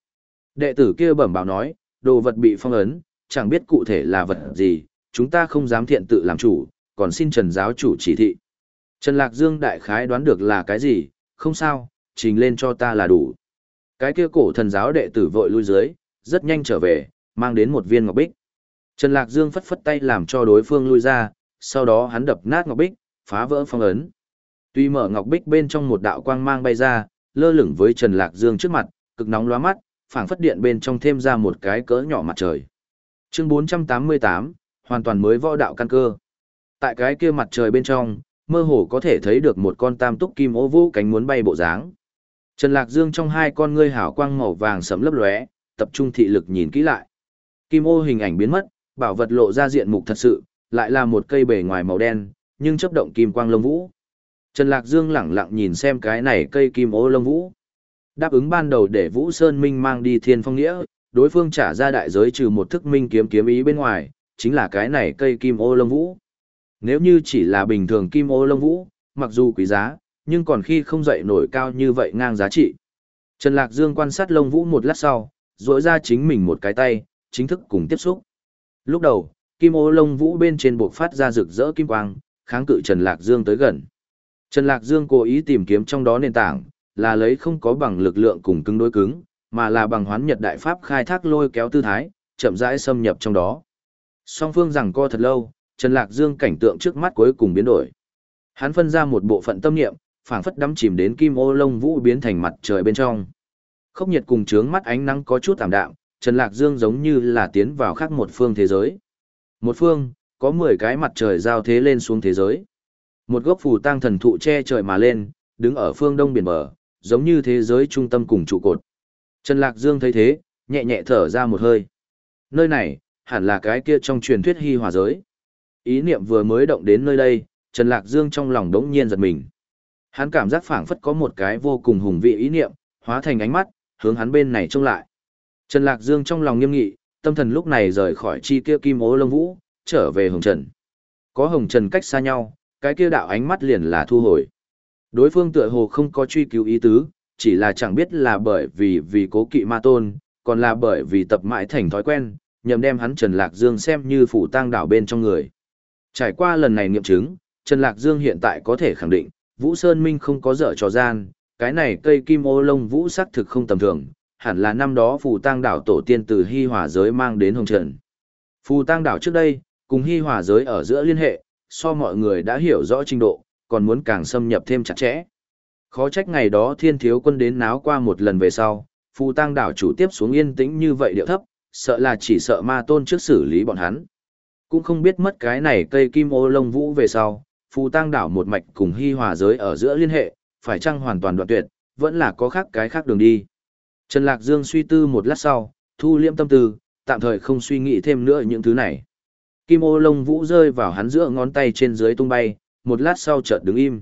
S1: Đệ tử kia bẩm báo nói, đồ vật bị phong ấn, chẳng biết cụ thể là vật gì, chúng ta không dám thiện tự làm chủ, còn xin Trần giáo chủ chỉ thị. Trần Lạc Dương đại khái đoán được là cái gì, không sao, trình lên cho ta là đủ. Cái kia cổ thần giáo đệ tử vội lui dưới, rất nhanh trở về, mang đến một viên ngọc bích. Trần Lạc Dương phất phất tay làm cho đối phương lui ra, sau đó hắn đập nát ngọc bích, phá vỡ phong ấn. Tuy mở ngọc bích bên trong một đạo quang mang bay ra, lơ lửng với Trần Lạc Dương trước mặt, cực nóng lóa mắt, phảng phất điện bên trong thêm ra một cái cỡ nhỏ mặt trời. Chương 488, hoàn toàn mới võ đạo căn cơ. Tại cái kia mặt trời bên trong, mơ hồ có thể thấy được một con tam túc kim ô vũ cánh muốn bay bộ dáng. Trần Lạc Dương trong hai con ngươi hào quang màu vàng sẫm lấp lóe, tập trung thị lực nhìn kỹ lại. Kim ô hình ảnh biến mất, bảo vật lộ ra diện mục thật sự, lại là một cây bề ngoài màu đen, nhưng chấp động kim quang lông vũ. Trần Lạc Dương lẳng lặng nhìn xem cái này cây kim ô lông vũ. Đáp ứng ban đầu để Vũ Sơn Minh mang đi thiên phong nghĩa, đối phương trả ra đại giới trừ một thức minh kiếm kiếm ý bên ngoài, chính là cái này cây kim ô lông vũ. Nếu như chỉ là bình thường kim ô lông vũ, mặc dù quý giá, nhưng còn khi không dậy nổi cao như vậy ngang giá trị. Trần Lạc Dương quan sát lông vũ một lát sau, rỗi ra chính mình một cái tay, chính thức cùng tiếp xúc. Lúc đầu, kim ô lông vũ bên trên buộc phát ra rực rỡ kim quang, kháng cự Trần Lạc Dương tới gần. Trần Lạc Dương cố ý tìm kiếm trong đó nền tảng, là lấy không có bằng lực lượng cùng cứng đối cứng, mà là bằng hoán nhật đại pháp khai thác lôi kéo tư thái, chậm rãi xâm nhập trong đó. Song phương rằng co thật lâu, Trần Lạc Dương cảnh tượng trước mắt cuối cùng biến đổi. Hắn phân ra một bộ phận tâm niệm, phảng phất đắm chìm đến kim ô lông vũ biến thành mặt trời bên trong. Khốc nhiệt cùng chướng mắt ánh nắng có chút tạm đạm, Trần Lạc Dương giống như là tiến vào khác một phương thế giới. Một phương, có 10 cái mặt trời giao thế lên xuống thế giới. Một gốc phù tang thần thụ che trời mà lên, đứng ở phương đông biển bờ, giống như thế giới trung tâm cùng trụ cột. Trần Lạc Dương thấy thế, nhẹ nhẹ thở ra một hơi. Nơi này, hẳn là cái kia trong truyền thuyết hy hòa giới. Ý niệm vừa mới động đến nơi đây, Trần Lạc Dương trong lòng đống nhiên giật mình. Hắn cảm giác phảng phất có một cái vô cùng hùng vị ý niệm, hóa thành ánh mắt, hướng hắn bên này trông lại. Trần Lạc Dương trong lòng nghiêm nghị, tâm thần lúc này rời khỏi chi kia kim ố lông vũ, trở về hồng trần. Có hồng trần cách xa nhau, cái kia đạo ánh mắt liền là thu hồi. Đối phương tựa hồ không có truy cứu ý tứ, chỉ là chẳng biết là bởi vì vì cố kỵ ma tôn, còn là bởi vì tập mãi thành thói quen, nhầm đem hắn Trần Lạc Dương xem như phủ tang đảo bên trong người. Trải qua lần này nghiệm chứng, Trần Lạc Dương hiện tại có thể khẳng định, Vũ Sơn Minh không có dở trò gian, cái này cây kim ô lông vũ sắc thực không tầm thường, hẳn là năm đó phù tang đảo tổ tiên từ Hy Hòa giới mang đến Hồng Trần. Phù tang đảo trước đây, cùng Hy Hòa giới ở giữa liên hệ, so mọi người đã hiểu rõ trình độ, còn muốn càng xâm nhập thêm chặt chẽ. Khó trách ngày đó thiên thiếu quân đến náo qua một lần về sau, phù tang đảo chủ tiếp xuống yên tĩnh như vậy điệu thấp, sợ là chỉ sợ ma tôn trước xử lý bọn hắn. Cũng không biết mất cái này cây kim ô lông vũ về sau, phù tang đảo một mạch cùng hy hòa giới ở giữa liên hệ, phải chăng hoàn toàn đoạn tuyệt, vẫn là có khác cái khác đường đi. Trần Lạc Dương suy tư một lát sau, thu liễm tâm tư, tạm thời không suy nghĩ thêm nữa những thứ này. Kim ô lông vũ rơi vào hắn giữa ngón tay trên dưới tung bay, một lát sau chợt đứng im.